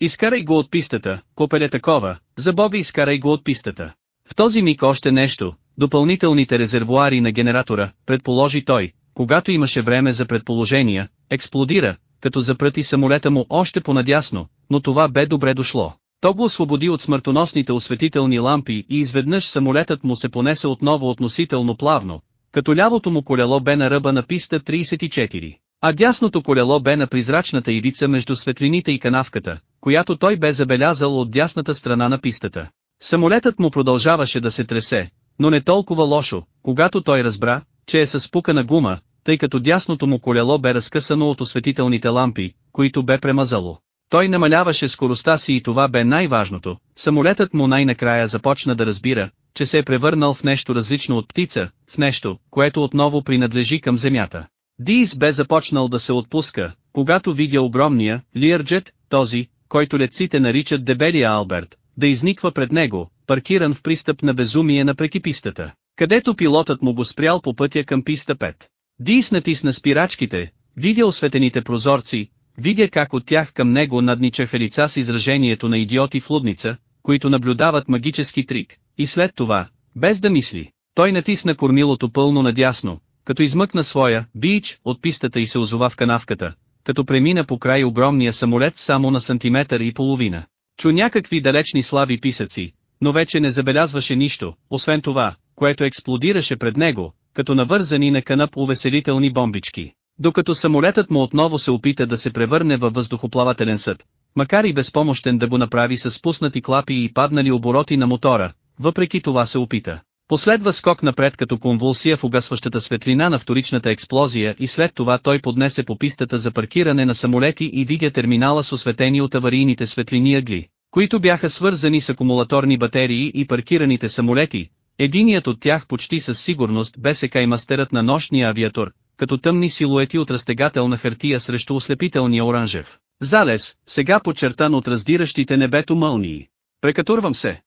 Изкарай го от пистата, копеле такова, за бога изкарай го от пистата. В този миг още нещо, допълнителните резервуари на генератора, предположи той, когато имаше време за предположения, експлодира, като запрати самолета му още понадясно, но това бе добре дошло. То го освободи от смъртоносните осветителни лампи и изведнъж самолетът му се понесе отново относително плавно, като лявото му колело бе на ръба на писта 34, а дясното колело бе на призрачната ивица между светлините и канавката, която той бе забелязал от дясната страна на пистата. Самолетът му продължаваше да се тресе, но не толкова лошо, когато той разбра, че е със спукана гума, тъй като дясното му колело бе разкъсано от осветителните лампи, които бе премазало. Той намаляваше скоростта си и това бе най-важното, самолетът му най-накрая започна да разбира, че се е превърнал в нещо различно от птица, в нещо, което отново принадлежи към земята. Диис бе започнал да се отпуска, когато видя огромния, Лиърджет, този, който летците наричат дебелия Алберт, да изниква пред него, паркиран в пристъп на безумие на прекипистата, където пилотът му го спрял по пътя към писта 5. Дис натисна спирачките, видя осветените прозорци, видя как от тях към него надничаха лица с изражението на идиоти в лудница, които наблюдават магически трик, и след това, без да мисли, той натисна кормилото пълно надясно, като измъкна своя бич от пистата и се озова в канавката, като премина по край огромния самолет само на сантиметър и половина. Чу някакви далечни слаби писъци, но вече не забелязваше нищо, освен това, което експлодираше пред него, като навързани на канап увеселителни бомбички. Докато самолетът му отново се опита да се превърне във въздухоплавателен съд, макар и безпомощен да го направи с спуснати клапи и паднали обороти на мотора, въпреки това се опита. Последва скок напред като конвулсия в угасващата светлина на вторичната експлозия и след това той поднесе по пистата за паркиране на самолети и видя терминала с осветени от аварийните светлини ъгли, които бяха свързани с акумулаторни батерии и паркираните самолети. Единият от тях почти със сигурност бе секаймастерът на нощния авиатор, като тъмни силуети от разтегателна хартия срещу ослепителния оранжев. Залез, сега подчертан от раздиращите небето мълнии. Прекатурвам се.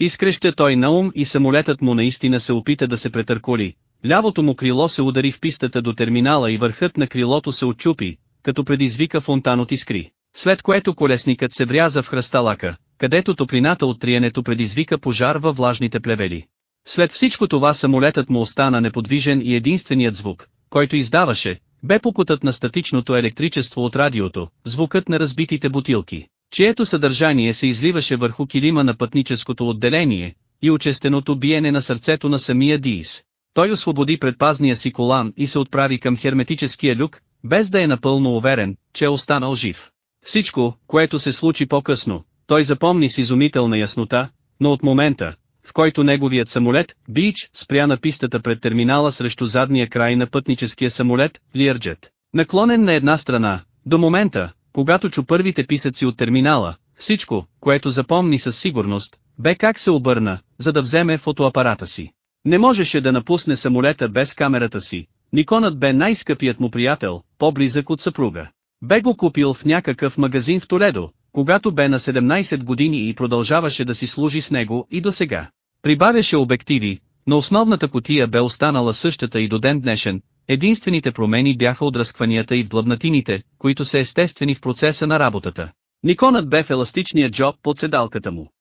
Изкреща той на ум и самолетът му наистина се опита да се претърколи. Лявото му крило се удари в пистата до терминала и върхът на крилото се отчупи, като предизвика фонтан от искри. След което колесникът се вряза в хръсталака, където топлината от триенето предизвика пожар във влажните плевели. След всичко това самолетът му остана неподвижен и единственият звук, който издаваше, бе покутът на статичното електричество от радиото, звукът на разбитите бутилки, чието съдържание се изливаше върху килима на пътническото отделение, и очестеното биене на сърцето на самия Диис. Той освободи предпазния си колан и се отправи към херметическия люк, без да е напълно уверен, че е останал жив. Всичко, което се случи по-късно, той запомни с изумителна яснота, но от момента, в който неговият самолет, Бич, спря на пистата пред терминала срещу задния край на пътническия самолет, Лирджет. Наклонен на една страна, до момента, когато чу първите писъци от терминала, всичко, което запомни със сигурност, бе как се обърна, за да вземе фотоапарата си. Не можеше да напусне самолета без камерата си, Никонът бе най-скъпият му приятел, по-близък от съпруга. Бе го купил в някакъв магазин в Толедо, когато бе на 17 години и продължаваше да си служи с него и до сега. Прибавяше обективи, но основната котия бе останала същата и до ден днешен, единствените промени бяха отразкванията и в длъбнатините, които са естествени в процеса на работата. Никонът бе в еластичния джоб под седалката му.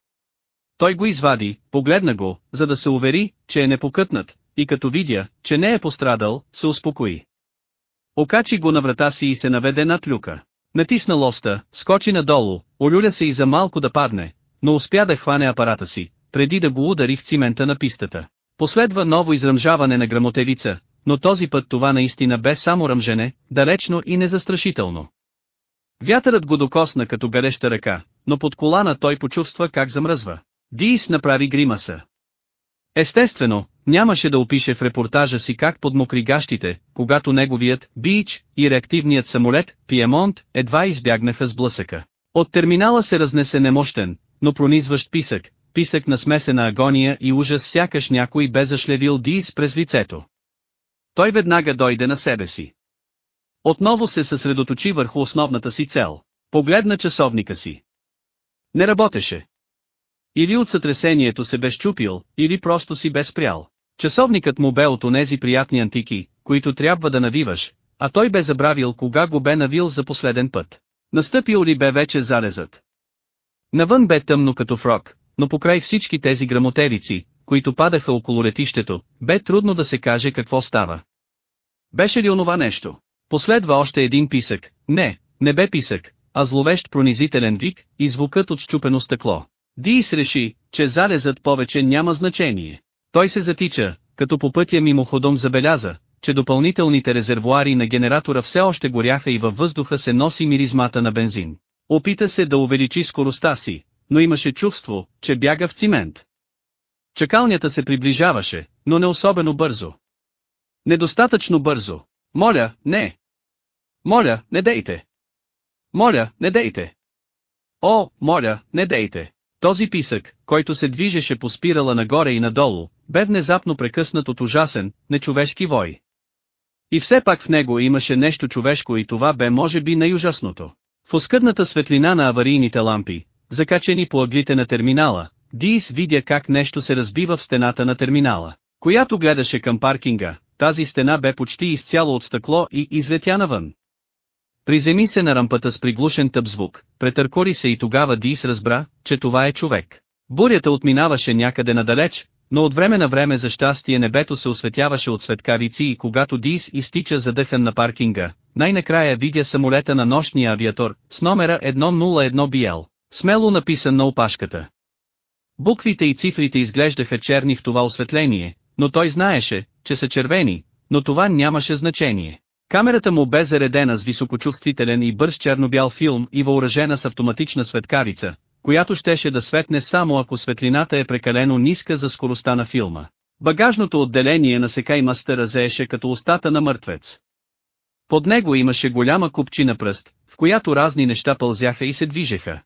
Той го извади, погледна го, за да се увери, че е непокътнат, и като видя, че не е пострадал, се успокои. Окачи го на врата си и се наведе над люка. Натисна лоста, скочи надолу, олюля се и за малко да падне, но успя да хване апарата си, преди да го удари в цимента на пистата. Последва ново изръмжаване на грамотевица, но този път това наистина бе само ръмжене, далечно и незастрашително. Вятърът го докосна като гореща ръка, но под колана той почувства как замръзва. Дис направи гримаса. Естествено, нямаше да опише в репортажа си как подмокри гащите, когато неговият «Бич» и реактивният самолет «Пиемонт» едва избягнаха с блъсъка. От терминала се разнесе немощен, но пронизващ писък, писък на смесена агония и ужас сякаш някой бе зашлевил Дис през лицето. Той веднага дойде на себе си. Отново се съсредоточи върху основната си цел. Погледна часовника си. Не работеше. Или от сътресението се бе щупил, или просто си бе спрял. Часовникът му бе от онези приятни антики, които трябва да навиваш, а той бе забравил кога го бе навил за последен път. Настъпил ли бе вече залезът? Навън бе тъмно като фрок, но покрай всички тези грамотерици, които падаха около летището, бе трудно да се каже какво става. Беше ли онова нещо? Последва още един писък, не, не бе писък, а зловещ пронизителен вик и звукът от щупено стъкло. Дис реши, че залезът повече няма значение. Той се затича, като по пътя мимоходом забеляза, че допълнителните резервуари на генератора все още горяха и във въздуха се носи миризмата на бензин. Опита се да увеличи скоростта си, но имаше чувство, че бяга в цимент. Чакалнята се приближаваше, но не особено бързо. Недостатъчно бързо. Моля, не. Моля, не дейте. Моля, не дейте. О, моля, не дейте. Този писък, който се движеше по спирала нагоре и надолу, бе внезапно прекъснат от ужасен, нечовешки вой. И все пак в него имаше нещо човешко и това бе може би най-ужасното. В оскъдната светлина на аварийните лампи, закачени по ъглите на терминала, Дис видя как нещо се разбива в стената на терминала, която гледаше към паркинга, тази стена бе почти изцяло от стъкло и излетя навън. Приземи се на рампата с приглушен тъп звук, претъркори се и тогава Дис разбра, че това е човек. Бурята отминаваше някъде надалеч, но от време на време за щастие небето се осветяваше от светкавици и когато Дис изтича задъхан на паркинга, най-накрая видя самолета на нощния авиатор, с номера 101BL, смело написан на опашката. Буквите и цифрите изглеждаха черни в това осветление, но той знаеше, че са червени, но това нямаше значение. Камерата му бе заредена с високочувствителен и бърз черно-бял филм и въоръжена с автоматична светкарица, която щеше да светне само ако светлината е прекалено ниска за скоростта на филма. Багажното отделение на Секай Мастера зееше като устата на мъртвец. Под него имаше голяма купчина пръст, в която разни неща пълзяха и се движеха.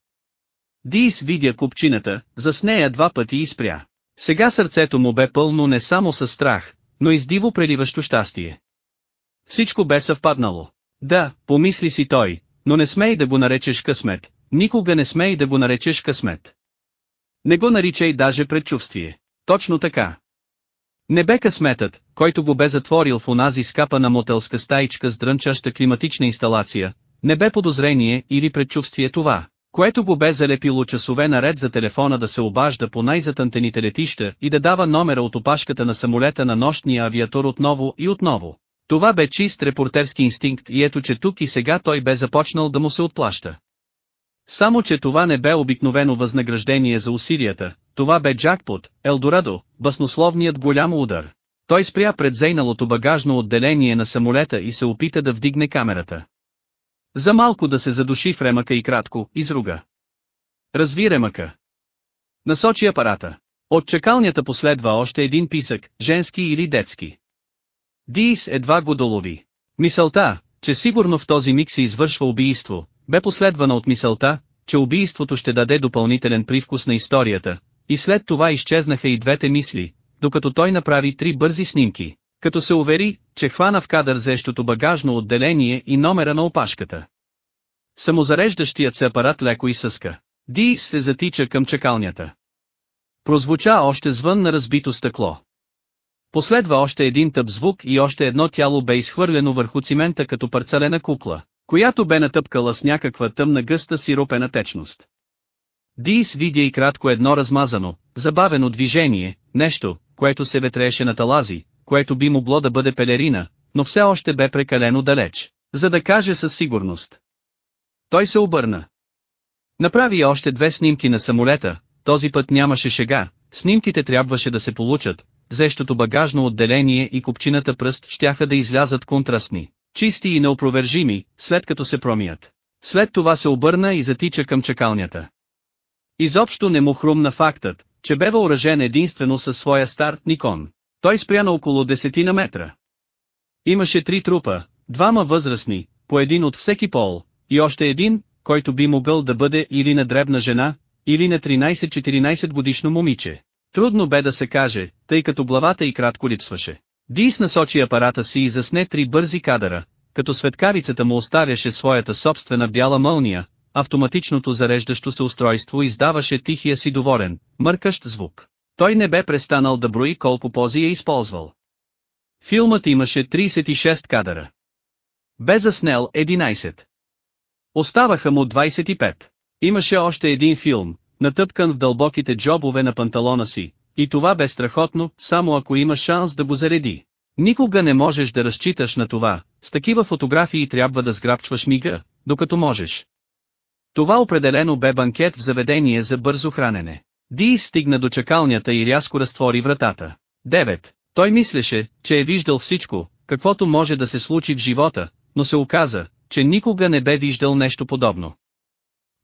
Дис видя купчината, нея два пъти и спря. Сега сърцето му бе пълно не само със страх, но и с диво преливащо щастие. Всичко бе съвпаднало. Да, помисли си той, но не смей да го наречеш късмет, никога не смей да го наречеш късмет. Не го наричай даже предчувствие. Точно така. Не бе късметът, който го бе затворил в онази скапана мотелска стаичка с дрънчаща климатична инсталация, не бе подозрение или предчувствие това, което го бе залепило часове наред за телефона да се обажда по най-затънтените летища и да дава номера от опашката на самолета на нощния авиатор отново и отново. Това бе чист репортерски инстинкт и ето че тук и сега той бе започнал да му се отплаща. Само че това не бе обикновено възнаграждение за усилията, това бе джакпот, Елдорадо, баснословният голям удар. Той спря пред зейналото багажно отделение на самолета и се опита да вдигне камерата. За малко да се задуши в ремъка и кратко, изруга. Разви ремъка. Насочи апарата. От чакалнята последва още един писък, женски или детски. Дис едва го долови. Мисълта, че сигурно в този миг се извършва убийство, бе последвана от мисълта, че убийството ще даде допълнителен привкус на историята, и след това изчезнаха и двете мисли, докато той направи три бързи снимки, като се увери, че хвана в кадър зещото багажно отделение и номера на опашката. Самозареждащият се апарат леко изсъска. Ди се затича към чакалнята. Прозвуча още звън на разбито стъкло. Последва още един тъп звук и още едно тяло бе изхвърлено върху цимента като парцалена кукла, която бе натъпкала с някаква тъмна гъста сиропена течност. Дис видя и кратко едно размазано, забавено движение, нещо, което се ветрееше на талази, което би могло да бъде пелерина, но все още бе прекалено далеч, за да каже със сигурност. Той се обърна. Направи още две снимки на самолета, този път нямаше шега, снимките трябваше да се получат, зещото багажно отделение и купчината пръст щяха да излязат контрастни, чисти и неопровержими, след като се промият. След това се обърна и затича към чакалнята. Изобщо не му хрумна фактът, че бе въоръжен единствено със своя стар Никон. Той спря на около десетина метра. Имаше три трупа, двама възрастни, по един от всеки пол, и още един, който би могъл да бъде или на дребна жена, или на 13-14 годишно момиче. Трудно бе да се каже, тъй като главата и кратко липсваше. Дис насочи апарата си и засне три бързи кадъра, като светкарицата му оставяше своята собствена бяла мълния, автоматичното зареждащо се устройство издаваше тихия си доволен, мъркащ звук. Той не бе престанал да брои колко пози е използвал. Филмът имаше 36 кадъра. Бе заснел 11. Оставаха му 25. Имаше още един филм, натъпкан в дълбоките джобове на панталона си, и това бе страхотно, само ако има шанс да го зареди. Никога не можеш да разчиташ на това, с такива фотографии трябва да сграбчваш мига, докато можеш. Това определено бе банкет в заведение за бързо хранене. Ди стигна до чакалнята и рязко разтвори вратата. 9. Той мислеше, че е виждал всичко, каквото може да се случи в живота, но се оказа, че никога не бе виждал нещо подобно.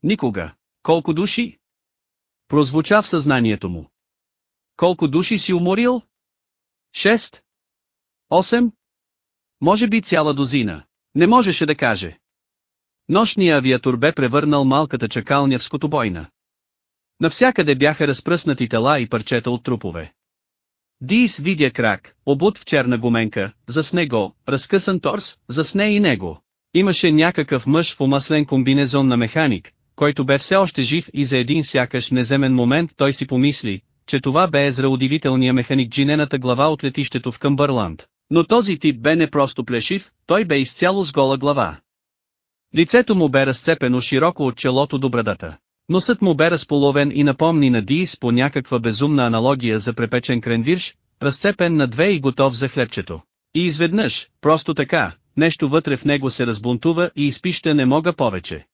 Никога. Колко души? Прозвуча в съзнанието му. Колко души си уморил? Шест? Осем? Може би цяла дозина. Не можеше да каже. Нощният авиатор бе превърнал малката чакалня в скотобойна. Навсякъде бяха разпръснати тела и парчета от трупове. Дис видя крак, обут в черна гуменка, засне го, разкъсан торс, засне и него. Имаше някакъв мъж в омаслен комбинезон на механик, който бе все още жив и за един сякаш неземен момент той си помисли, че това бе Езра удивителния механик джинената глава от летището в Къмбърланд. Но този тип бе не просто плешив, той бе изцяло с гола глава. Лицето му бе разцепено широко от челото до брадата. Носът му бе разполовен и напомни на Диис по някаква безумна аналогия за препечен кренвирш, разцепен на две и готов за хлебчето. И изведнъж, просто така, нещо вътре в него се разбунтува и изпища не мога повече.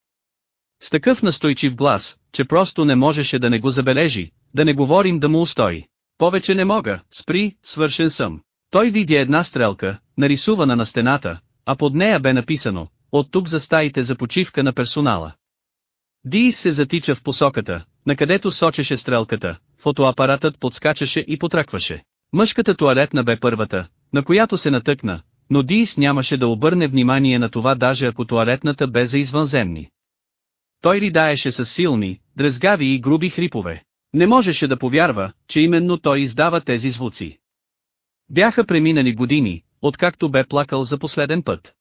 С такъв настойчив глас, че просто не можеше да не го забележи, да не говорим да му устои. Повече не мога, спри, свършен съм. Той видя една стрелка, нарисувана на стената, а под нея бе написано, от тук за стаите за почивка на персонала. Ди се затича в посоката, на където сочеше стрелката, фотоапаратът подскачаше и потракваше. Мъжката туалетна бе първата, на която се натъкна, но Дис нямаше да обърне внимание на това даже ако туалетната бе за извънземни. Той ридаеше с силни, дрезгави и груби хрипове. Не можеше да повярва, че именно той издава тези звуци. Бяха преминали години, откакто бе плакал за последен път.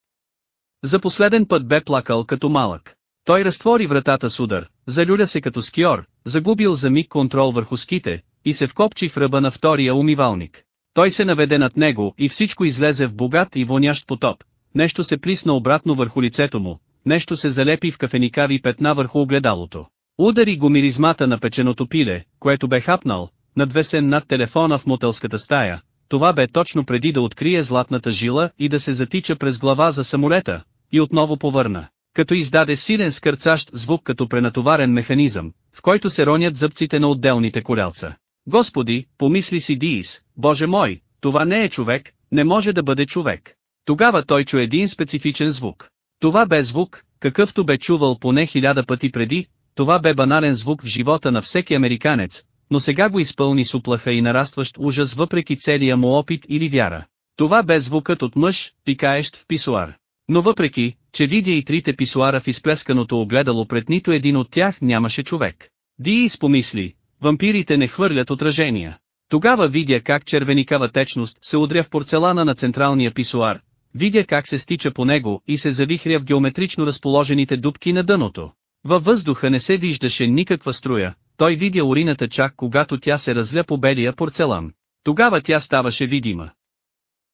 За последен път бе плакал като малък. Той разтвори вратата с удар, залюля се като скиор, загубил за миг контрол върху ските, и се вкопчи в ръба на втория умивалник. Той се наведе над него и всичко излезе в богат и вонящ потоп. Нещо се плисна обратно върху лицето му, нещо се залепи в кафеникави петна върху огледалото. Удари го миризмата на печеното пиле, което бе хапнал, надвесен над телефона в мотелската стая. Това бе точно преди да открие златната жила и да се затича през глава за самолета, и отново повърна, като издаде силен скърцащ звук като пренатоварен механизъм, в който се ронят зъбците на отделните колелца. Господи, помисли си Диис, Боже мой, това не е човек, не може да бъде човек. Тогава той чу един специфичен звук. Това бе звук, какъвто бе чувал поне хиляда пъти преди, това бе банален звук в живота на всеки американец, но сега го изпълни с уплаха и нарастващ ужас въпреки целия му опит или вяра. Това бе звукът от мъж, пикаещ в писуар. Но въпреки, че видя и трите писуара в изплесканото огледало пред нито един от тях нямаше човек. Ди изпомисли, вампирите не хвърлят отражения. Тогава видя как червеникава течност се удря в порцелана на централния писуар, видя как се стича по него и се завихря в геометрично разположените дубки на дъното. Във въздуха не се виждаше никаква струя, той видя урината чак когато тя се разля по белия порцелан. Тогава тя ставаше видима.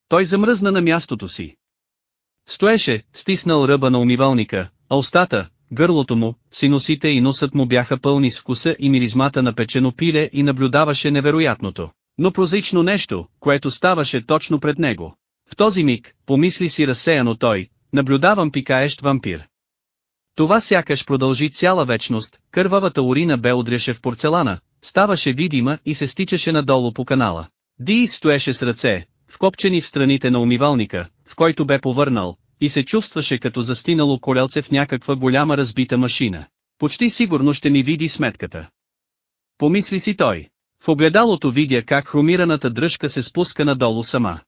Той замръзна на мястото си. Стоеше, стиснал ръба на умивалника, а устата, гърлото му, синусите и носът му бяха пълни с вкуса и миризмата на печено пиле и наблюдаваше невероятното, но прозично нещо, което ставаше точно пред него. В този миг, помисли си разсеяно той, наблюдавам пикаещ вампир. Това сякаш продължи цяла вечност, кървавата урина бе удряше в порцелана, ставаше видима и се стичаше надолу по канала. Ди стоеше с ръце, вкопчени в страните на умивалника, в който бе повърнал, и се чувстваше като застинало колелце в някаква голяма разбита машина. Почти сигурно ще ми види сметката. Помисли си той. В огледалото видя как хромираната дръжка се спуска надолу сама.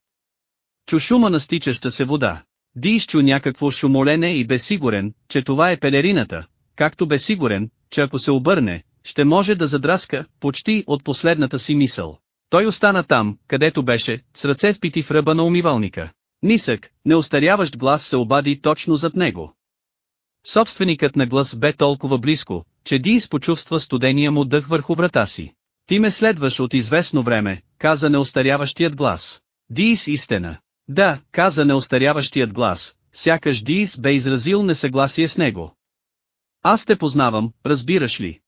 Чу шума на стичаща се вода. Ди изчу някакво шумолене и бе сигурен, че това е пелерината, както бе сигурен, че ако се обърне, ще може да задраска, почти от последната си мисъл. Той остана там, където беше, с ръце впити в ръба на умивалника. Нисък, неостаряващ глас се обади точно зад него. Собственикът на глас бе толкова близко, че Ди изпочувства студения му дъх върху врата си. Ти ме следваш от известно време, каза неостаряващият глас. Дис истина. Да, каза неостаряващият глас, сякаш Дис бе изразил несъгласие с него. Аз те познавам, разбираш ли?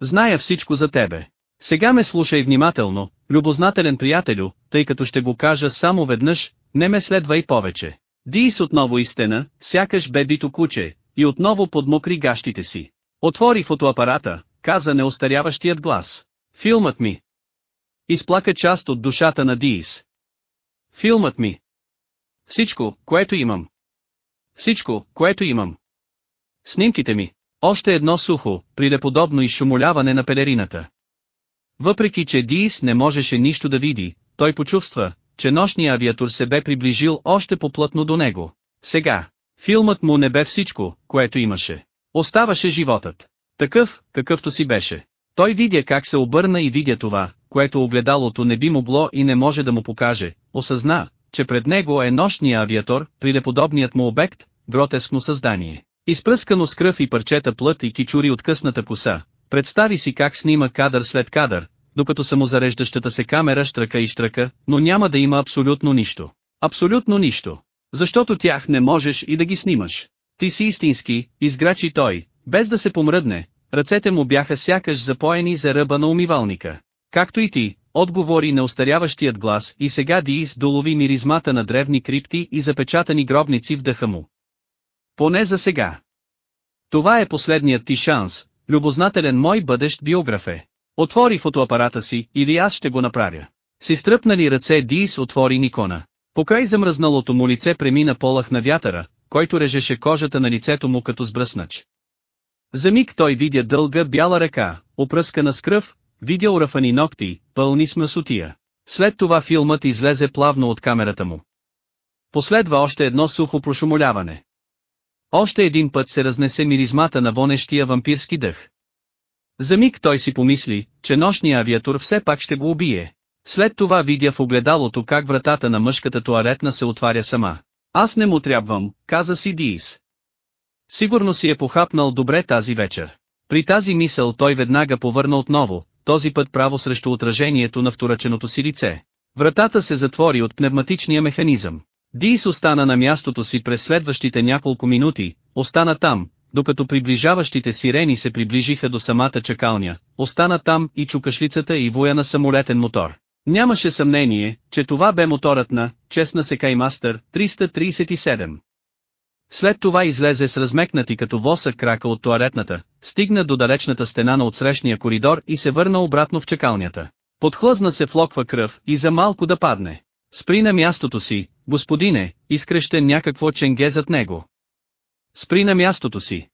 Зная всичко за тебе. Сега ме слушай внимателно, любознателен приятелю, тъй като ще го кажа само веднъж, не ме следва и повече. Дис отново истина, сякаш бе бито куче, и отново подмокри гащите си. Отвори фотоапарата, каза неостаряващият глас. Филмът ми. Изплака част от душата на Диис. Филмът ми. Всичко, което имам. Всичко, което имам. Снимките ми. Още едно сухо, прилеподобно изшумоляване на пелерината. Въпреки че Диис не можеше нищо да види, той почувства, че нощния авиатор се бе приближил още по-плътно до него. Сега, филмът му не бе всичко, което имаше. Оставаше животът. Такъв, какъвто си беше. Той видя как се обърна и видя това, което огледалото не би могло и не може да му покаже, осъзна, че пред него е нощния авиатор, прилеподобният му обект, гротескно създание. Изпръскано с кръв и парчета плът и кичури от късната коса, представи си как снима кадър след кадър, докато самозареждащата се камера штрака и штрака, но няма да има абсолютно нищо. Абсолютно нищо. Защото тях не можеш и да ги снимаш. Ти си истински, изграчи той, без да се помръдне, ръцете му бяха сякаш запоени за ръба на умивалника. Както и ти, отговори неостаряващият глас и сега Диис долови миризмата на древни крипти и запечатани гробници в дъха му. Поне за сега. Това е последният ти шанс, любознателен мой бъдещ биографе. Отвори фотоапарата си, или аз ще го направя. Си стръпнали ръце Дис отвори Никона. Покрай замръзналото му лице премина полах на вятъра, който режеше кожата на лицето му като сбръснач. За миг той видя дълга бяла ръка, опръскана с кръв, видя урафани ногти, пълни с масотия. След това филмът излезе плавно от камерата му. Последва още едно сухо прошумоляване. Още един път се разнесе миризмата на вонещия вампирски дъх. За миг той си помисли, че нощния авиатор все пак ще го убие. След това видя в огледалото как вратата на мъжката туалетна се отваря сама. Аз не му трябвам, каза си Диис. Сигурно си е похапнал добре тази вечер. При тази мисъл той веднага повърна отново, този път право срещу отражението на втораченото си лице. Вратата се затвори от пневматичния механизъм. Дис остана на мястото си през следващите няколко минути, остана там, докато приближаващите сирени се приближиха до самата чакалня, остана там и чукашлицата и воя на самолетен мотор. Нямаше съмнение, че това бе моторът на Честна Секаймастър 337. След това излезе с размекнати като воса крака от туалетната, стигна до далечната стена на отсрещния коридор и се върна обратно в чекалнята. Подхлъзна се в локва кръв и за малко да падне. Спри на мястото си, господине, изкреща някакво ченге зад него. Спри на мястото си.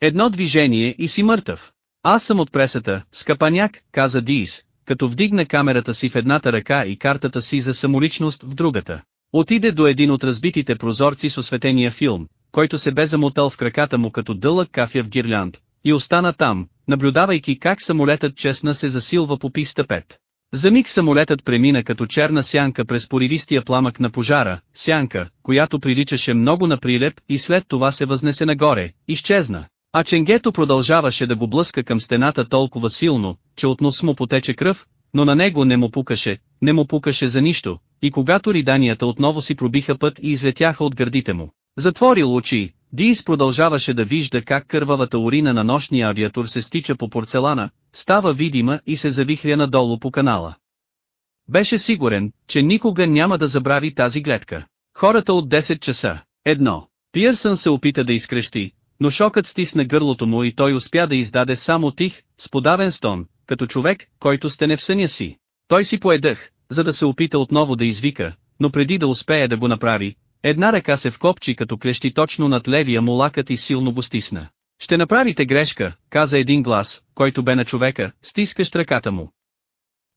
Едно движение и си мъртъв. Аз съм от пресата, скъпаняк, каза Диис, като вдигна камерата си в едната ръка и картата си за самоличност в другата. Отиде до един от разбитите прозорци с осветения филм, който се бе замотал в краката му като дълъг кафя в гирлянд, и остана там, наблюдавайки как самолетът честна се засилва по писта 5. За миг самолетът премина като черна сянка през поривистия пламък на пожара, сянка, която приличаше много на прилеп и след това се възнесе нагоре, изчезна. А ченгето продължаваше да го блъска към стената толкова силно, че от нос му потече кръв, но на него не му пукаше, не му пукаше за нищо, и когато риданията отново си пробиха път и излетяха от гърдите му. Затворил очи, Диис продължаваше да вижда как кървавата урина на нощния авиатор се стича по порцелана, става видима и се завихря надолу по канала. Беше сигурен, че никога няма да забрави тази гледка. Хората от 10 часа. Едно. Пиърсън се опита да изкрещи, но шокът стисна гърлото му и той успя да издаде само тих, с подавен стон, като човек, който стене в съня си. Той си поедъх, за да се опита отново да извика, но преди да успее да го направи, една ръка се вкопчи като клещи точно над левия му лакът и силно го стисна. Ще направите грешка, каза един глас, който бе на човека, стискащ ръката му.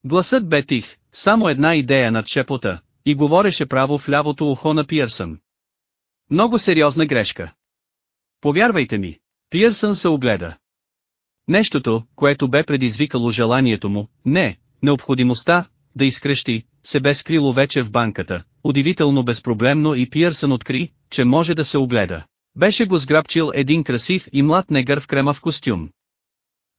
Гласът бе тих, само една идея над шепота, и говореше право в лявото ухо на Пиърсън. Много сериозна грешка. Повярвайте ми. Пиърсън се огледа. Нещото, което бе предизвикало желанието му, не, необходимостта, да изкрещи, се бе скрило вече в банката, удивително безпроблемно и Пиърсън откри, че може да се огледа. Беше го сграбчил един красив и млад негър в кремав костюм.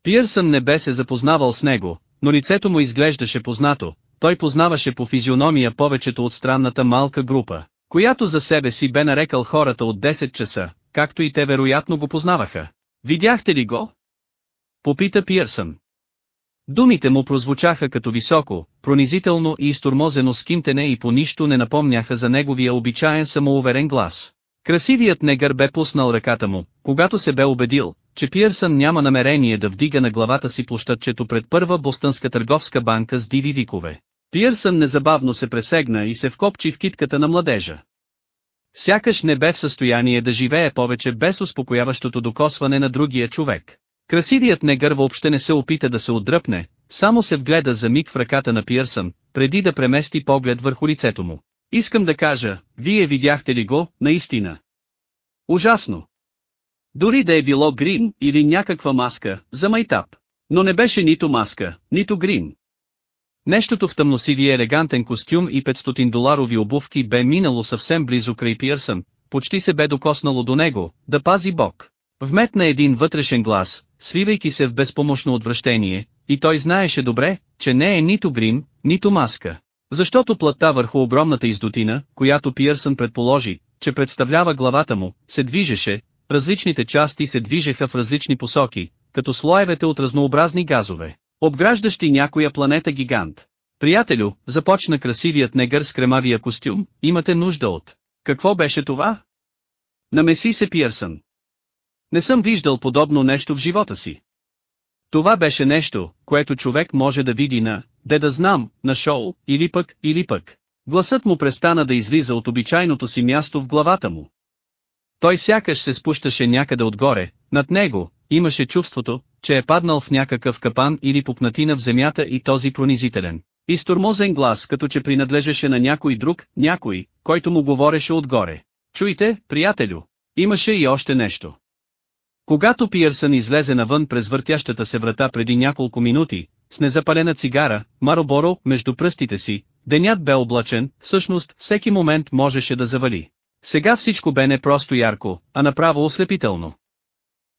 Пиърсън не бе се запознавал с него, но лицето му изглеждаше познато, той познаваше по физиономия повечето от странната малка група, която за себе си бе нарекал хората от 10 часа, както и те вероятно го познаваха. Видяхте ли го? Попита Пиърсън. Думите му прозвучаха като високо, пронизително и изтормозено скимтене и по нищо не напомняха за неговия обичаен самоуверен глас. Красивият негър бе пуснал ръката му, когато се бе убедил, че Пиърсън няма намерение да вдига на главата си площадчето пред първа бостънска търговска банка с диви викове. Пиърсън незабавно се пресегна и се вкопчи в китката на младежа. Сякаш не бе в състояние да живее повече без успокояващото докосване на другия човек. Красивият негър въобще не се опита да се отдръпне, само се вгледа за миг в ръката на Пиърсън, преди да премести поглед върху лицето му. Искам да кажа, вие видяхте ли го, наистина? Ужасно. Дори да е било грим или някаква маска, за майтап. Но не беше нито маска, нито грим. Нещото в тъмносивия елегантен костюм и 500 доларови обувки бе минало съвсем близо край Пиърсън, почти се бе докоснало до него, да пази Бог. Вметна един вътрешен глас, свивайки се в безпомощно отвращение, и той знаеше добре, че не е нито грим, нито маска. Защото плътта върху огромната издотина, която Пиърсън предположи, че представлява главата му, се движеше, различните части се движеха в различни посоки, като слоевете от разнообразни газове, обграждащи някоя планета гигант. Приятелю, започна красивият негър с кремавия костюм, имате нужда от. Какво беше това? Намеси се Пиърсън. Не съм виждал подобно нещо в живота си. Това беше нещо, което човек може да види на, де да знам, на шоу, или пък, или пък. Гласът му престана да излиза от обичайното си място в главата му. Той сякаш се спущаше някъде отгоре, над него, имаше чувството, че е паднал в някакъв капан или пукнатина в земята и този пронизителен. Изтормозен глас като че принадлежеше на някой друг, някой, който му говореше отгоре. Чуйте, приятелю, имаше и още нещо. Когато Пиърсън излезе навън през въртящата се врата преди няколко минути, с незапалена цигара, Мароборо, между пръстите си, денят бе облачен, всъщност, всеки момент можеше да завали. Сега всичко бе не просто ярко, а направо ослепително.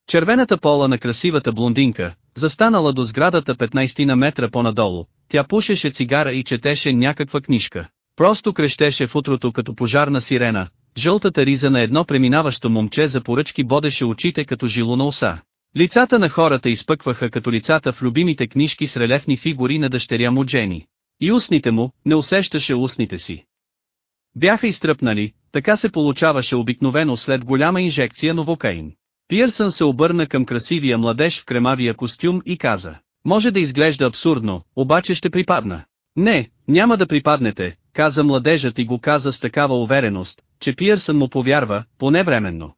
Червената пола на красивата блондинка, застанала до сградата 15 на метра по-надолу, тя пушеше цигара и четеше някаква книжка. Просто крещеше в утрото като пожарна сирена, жълтата риза на едно преминаващо момче за поръчки бодеше очите като жило на оса. Лицата на хората изпъкваха като лицата в любимите книжки с релефни фигури на дъщеря му Джени. И устните му, не усещаше устните си. Бяха изтръпнали, така се получаваше обикновено след голяма инжекция новокаин. Пиърсън се обърна към красивия младеж в кремавия костюм и каза, може да изглежда абсурдно, обаче ще припадна. Не, няма да припаднете, каза младежът и го каза с такава увереност, че Пиърсън му повярва, поне временно.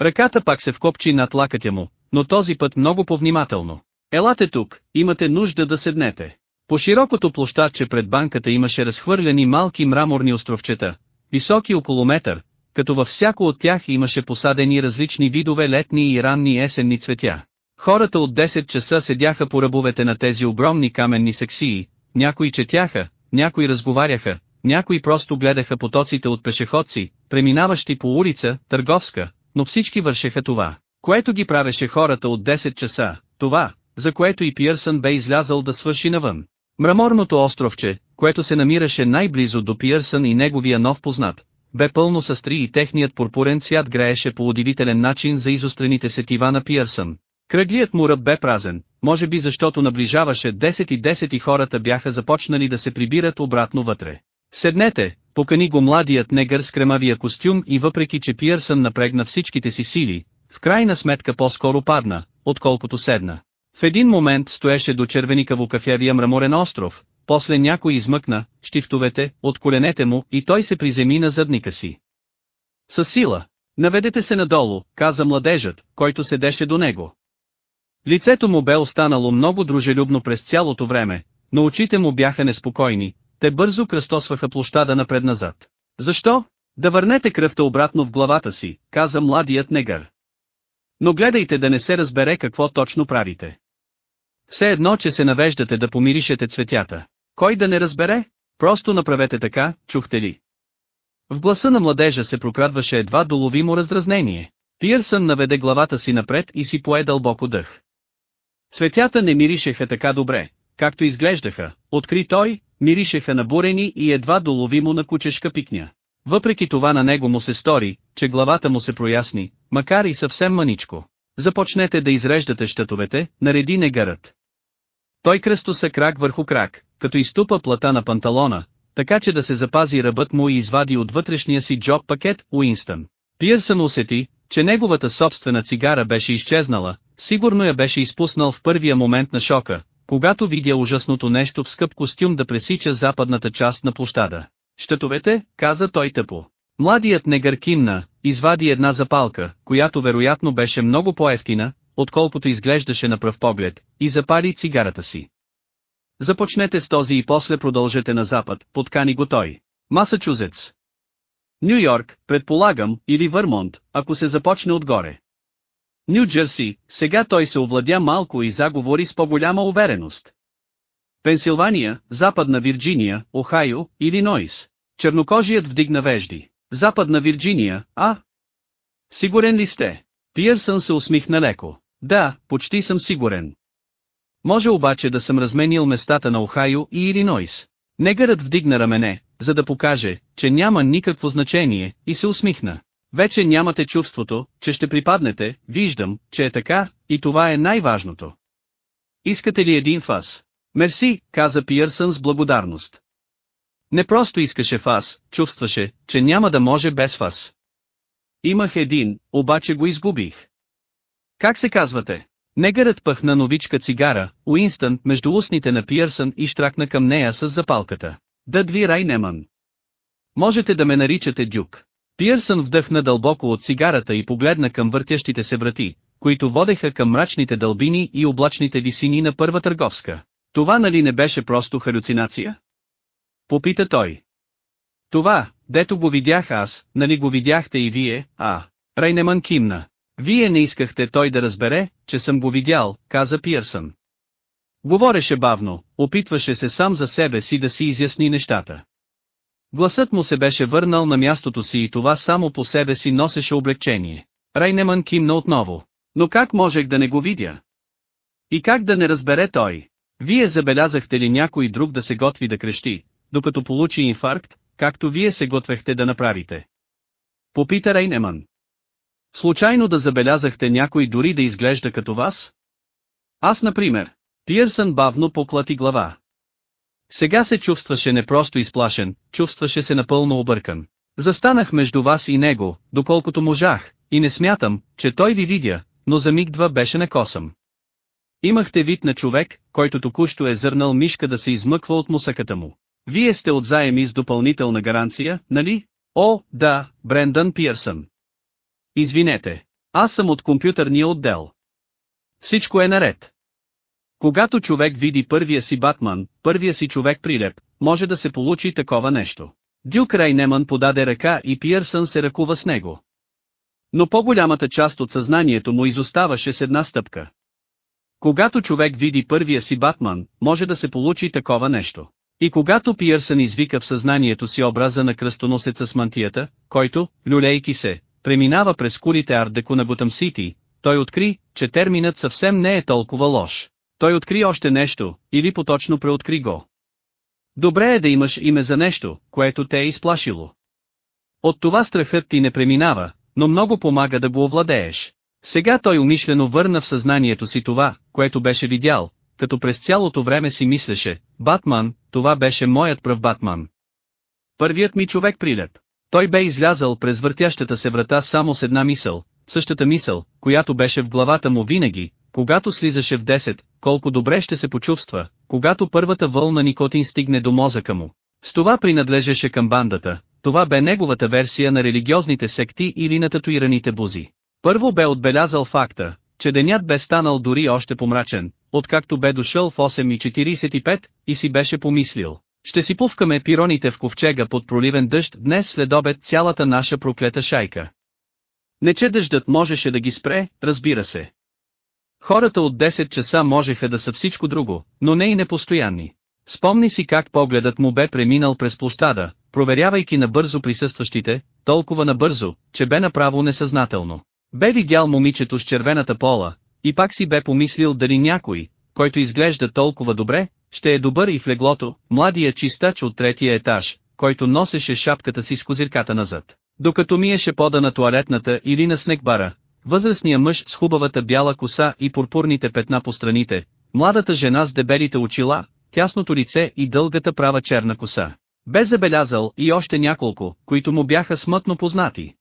Ръката пак се вкопчи над лакътя му, но този път много повнимателно. Елате тук, имате нужда да седнете. По широкото площадче пред банката имаше разхвърляни малки мраморни островчета, високи около метър, като във всяко от тях имаше посадени различни видове летни и ранни есенни цветя. Хората от 10 часа седяха по ръбовете на тези огромни каменни сексии, някои четяха, някои разговаряха, някои просто гледаха потоците от пешеходци, преминаващи по улица, търговска, но всички вършеха това, което ги правеше хората от 10 часа, това, за което и Пиърсън бе излязъл да свърши навън. Мраморното островче, което се намираше най-близо до Пиърсън и неговия нов познат, бе пълно с три и техният пурпурен цвят грееше по удивителен начин за изострените сетива на Пиърсън. Кръглият му ръб бе празен, може би защото наближаваше 10 и 10 и хората бяха започнали да се прибират обратно вътре. Седнете, покани го младият негър с кремавия костюм и въпреки че Пиърсън напрегна всичките си сили, в крайна сметка по-скоро падна, отколкото седна. В един момент стоеше до червеникаво кафявия мраморен остров, после някой измъкна, щифтовете, от коленете му и той се приземи на задника си. Със сила. Наведете се надолу, каза младежът, който седеше до него. Лицето му бе останало много дружелюбно през цялото време, но очите му бяха неспокойни, те бързо кръстосваха площада напред-назад. Защо? Да върнете кръвта обратно в главата си, каза младият негър. Но гледайте да не се разбере какво точно правите. Все едно, че се навеждате да помиришете цветята. Кой да не разбере? Просто направете така, чухте ли? В гласа на младежа се прокрадваше едва доловимо раздразнение. Пиърсън наведе главата си напред и си пое дълбоко дъх. Цветята не миришеха така добре, както изглеждаха, откри той, миришеха на бурени и едва доловимо на кучешка пикня. Въпреки това на него му се стори, че главата му се проясни, макар и съвсем маничко. Започнете да изреждате щатовете, нареди негърът. Той кръстоса крак върху крак, като изтупа плата на панталона, така че да се запази ръбът му и извади от вътрешния си джоб пакет Уинстън. Пиърсън усети, че неговата собствена цигара беше изчезнала, сигурно я беше изпуснал в първия момент на шока, когато видя ужасното нещо в скъп костюм да пресича западната част на площада. Щетовете, каза той тъпо. Младият негър кимна, извади една запалка, която вероятно беше много по-ефтина, отколкото изглеждаше на пръв поглед, и запали цигарата си. Започнете с този и после продължете на запад, подкани го той. Масачузетс. Нью Йорк, предполагам, или Върмонт, ако се започне отгоре. Нью Джерси, сега той се овладя малко и заговори с по-голяма увереност. Пенсилвания, Западна Вирджиния, Охайо, Илинойс. Чернокожият вдигна вежди. Западна Вирджиния, а? Сигурен ли сте? Пиърсън се усмихна леко. Да, почти съм сигурен. Може обаче да съм разменил местата на Охайо и Илинойс. Негърът вдигна рамене, за да покаже, че няма никакво значение, и се усмихна. Вече нямате чувството, че ще припаднете, виждам, че е така, и това е най-важното. Искате ли един фас? Мерси, каза Пиърсън с благодарност. Не просто искаше фас, чувстваше, че няма да може без фас. Имах един, обаче го изгубих. Как се казвате? Негърът пъхна новичка цигара, Уинстън, между устните на Пиърсън и штракна към нея с запалката. Дъдли Райнеман. Можете да ме наричате Дюк. Пиърсън вдъхна дълбоко от цигарата и погледна към въртящите се врати, които водеха към мрачните дълбини и облачните висини на първа търговска. Това нали не беше просто халюцинация? Попита той. Това, дето го видях аз, нали го видяхте и вие, а, Райнеман кимна. Вие не искахте той да разбере, че съм го видял, каза Пиърсън. Говореше бавно, опитваше се сам за себе си да си изясни нещата. Гласът му се беше върнал на мястото си и това само по себе си носеше облегчение. Райнеман кимна отново. Но как можех да не го видя? И как да не разбере той? Вие забелязахте ли някой друг да се готви да крещи, докато получи инфаркт, както вие се готвехте да направите? Попита Рейнеман. Случайно да забелязахте някой дори да изглежда като вас? Аз например. Пиърсън бавно поклати глава. Сега се чувстваше не просто изплашен, чувстваше се напълно объркан. Застанах между вас и него, доколкото можах, и не смятам, че той ви видя, но за миг-два беше накосъм. Имахте вид на човек, който току-що е зърнал мишка да се измъква от мусъката му. Вие сте от заеми с допълнителна гаранция, нали? О, да, Брендан Пиърсън. Извинете. Аз съм от компютърния отдел. Всичко е наред. Когато човек види първия си Батман, първия си човек прилеп, може да се получи такова нещо. Дюк Райнеман подаде ръка и Пиърсън се ръкува с него. Но по-голямата част от съзнанието му изоставаше с една стъпка. Когато човек види първия си Батман, може да се получи такова нещо. И когато Пиърсън извика в съзнанието си образа на кръстоносеца с мантията, който, люлейки се, преминава през кулите Ардеко на Готъм Сити, той откри, че терминът съвсем не е толкова лош. Той откри още нещо, или поточно преоткри го. Добре е да имаш име за нещо, което те е изплашило. От това страхът ти не преминава, но много помага да го овладееш. Сега той умишлено върна в съзнанието си това, което беше видял, като през цялото време си мислеше, Батман, това беше моят пръв Батман. Първият ми човек прилеп. Той бе излязъл през въртящата се врата само с една мисъл, същата мисъл, която беше в главата му винаги, когато слизаше в 10, колко добре ще се почувства, когато първата вълна никотин стигне до мозъка му. С това принадлежеше към бандата, това бе неговата версия на религиозните секти или на татуираните бузи. Първо бе отбелязал факта, че денят бе станал дори още помрачен, откакто бе дошъл в 8.45 и си беше помислил. Ще си пувкаме пироните в ковчега под проливен дъжд днес след обед цялата наша проклета шайка. Не че дъждът можеше да ги спре, разбира се. Хората от 10 часа можеха да са всичко друго, но не и непостоянни. Спомни си как погледът му бе преминал през площада, проверявайки набързо присъстващите, толкова набързо, че бе направо несъзнателно. Бе видял момичето с червената пола, и пак си бе помислил дали някой, който изглежда толкова добре, ще е добър и в леглото, младия чистач от третия етаж, който носеше шапката си с козирката назад. Докато миеше пода на туалетната или на снегбара, възрастният мъж с хубавата бяла коса и пурпурните петна по страните, младата жена с дебелите очила, тясното лице и дългата права черна коса. Бе забелязал и още няколко, които му бяха смътно познати.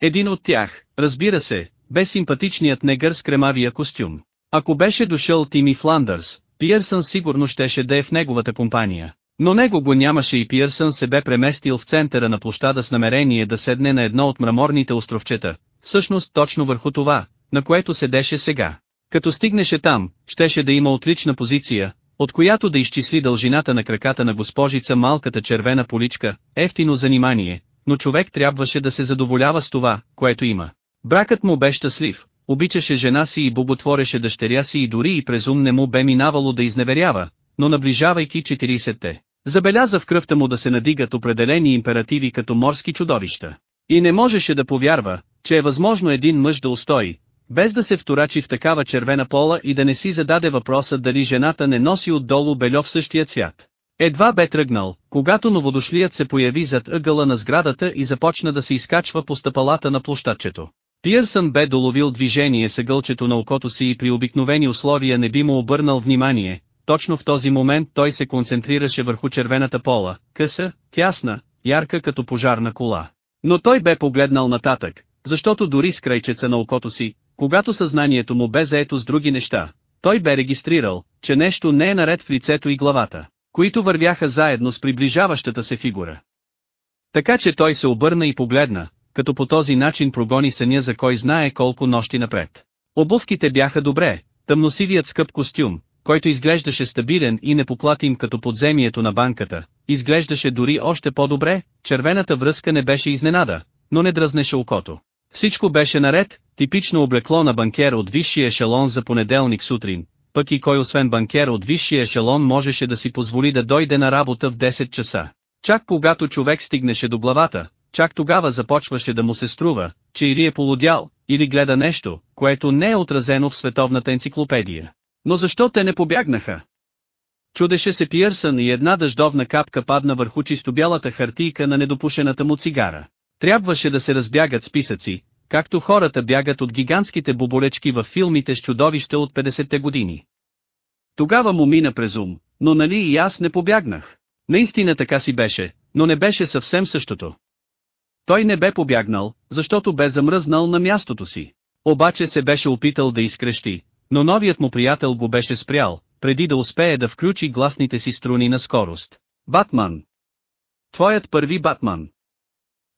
Един от тях, разбира се, бе симпатичният негър с кремавия костюм. Ако беше дошъл Тими Фландърс, Пиърсън сигурно щеше да е в неговата компания. Но него го нямаше и Пиърсън се бе преместил в центъра на площада с намерение да седне на едно от мраморните островчета, всъщност точно върху това, на което седеше сега. Като стигнеше там, щеше да има отлична позиция, от която да изчисли дължината на краката на госпожица малката червена поличка, ефтино занимание, но човек трябваше да се задоволява с това, което има. Бракът му бе щастлив, обичаше жена си и боготвореше дъщеря си и дори и през не му бе минавало да изневерява, но наближавайки 40-те, забеляза в кръвта му да се надигат определени императиви като морски чудовища. И не можеше да повярва, че е възможно един мъж да устои, без да се вторачи в такава червена пола и да не си зададе въпроса дали жената не носи отдолу бельо в същия цвят. Едва бе тръгнал, когато новодошлият се появи зад ъгъла на сградата и започна да се изкачва по стъпалата на площадчето. Пиърсън бе доловил движение съгълчето на окото си и при обикновени условия не би му обърнал внимание, точно в този момент той се концентрираше върху червената пола, къса, тясна, ярка като пожарна кола. Но той бе погледнал нататък, защото дори с крайчеца на окото си, когато съзнанието му бе заето с други неща, той бе регистрирал, че нещо не е наред в лицето и главата, които вървяха заедно с приближаващата се фигура. Така че той се обърна и погледна, като по този начин прогони съня за кой знае колко нощи напред. Обувките бяха добре, тъмносивият скъп костюм, който изглеждаше стабилен и непоплатим като подземието на банката, изглеждаше дори още по-добре, червената връзка не беше изненада, но не дръзнеше окото. Всичко беше наред, типично облекло на банкер от висшия ешелон за понеделник сутрин, пък и кой освен банкер от висшия ешелон можеше да си позволи да дойде на работа в 10 часа. Чак когато човек стигнеше до главата, чак тогава започваше да му се струва, че или е полудял, или гледа нещо, което не е отразено в световната енциклопедия. Но защо те не побягнаха? Чудеше се Пиърсън и една дъждовна капка падна върху чисто бялата хартийка на недопушената му цигара. Трябваше да се разбягат списъци, както хората бягат от гигантските боболечки във филмите с чудовища от 50-те години. Тогава му мина през ум, но нали и аз не побягнах. Наистина така си беше, но не беше съвсем същото. Той не бе побягнал, защото бе замръзнал на мястото си. Обаче се беше опитал да изкрещи, но новият му приятел го беше спрял, преди да успее да включи гласните си струни на скорост. Батман! Твоят първи Батман!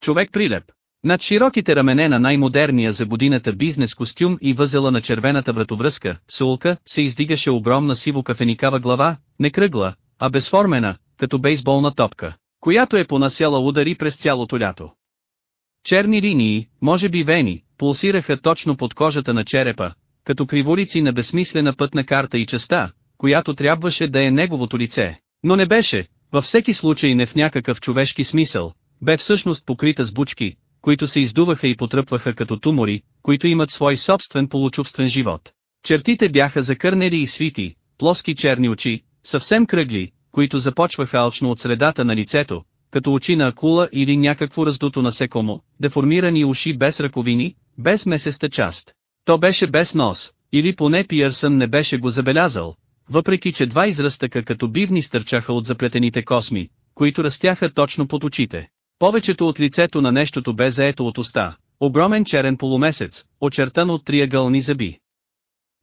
Човек прилеп. Над широките рамене на най-модерния за годината бизнес костюм и възела на червената вратовръзка, сулка, се издигаше огромна сиво-кафеникава глава, не кръгла, а безформена, като бейсболна топка, която е понасяла удари през цялото лято. Черни линии, може би вени, пулсираха точно под кожата на черепа, като криволици на безсмислена пътна карта и частта, която трябваше да е неговото лице, но не беше, във всеки случай не в някакъв човешки смисъл, бе всъщност покрита с бучки, които се издуваха и потръпваха като тумори, които имат свой собствен получувствен живот. Чертите бяха закърнели и свити, плоски черни очи, съвсем кръгли, които започваха алчно от средата на лицето, като очи на акула или някакво раздуто насекомо, деформирани уши без ръковини, без месеста част. То беше без нос, или поне Пиърсън не беше го забелязал, въпреки че два израстъка като бивни стърчаха от заплетените косми, които растяха точно под очите. Повечето от лицето на нещото бе заето от уста, огромен черен полумесец, очертан от триъгълни зъби.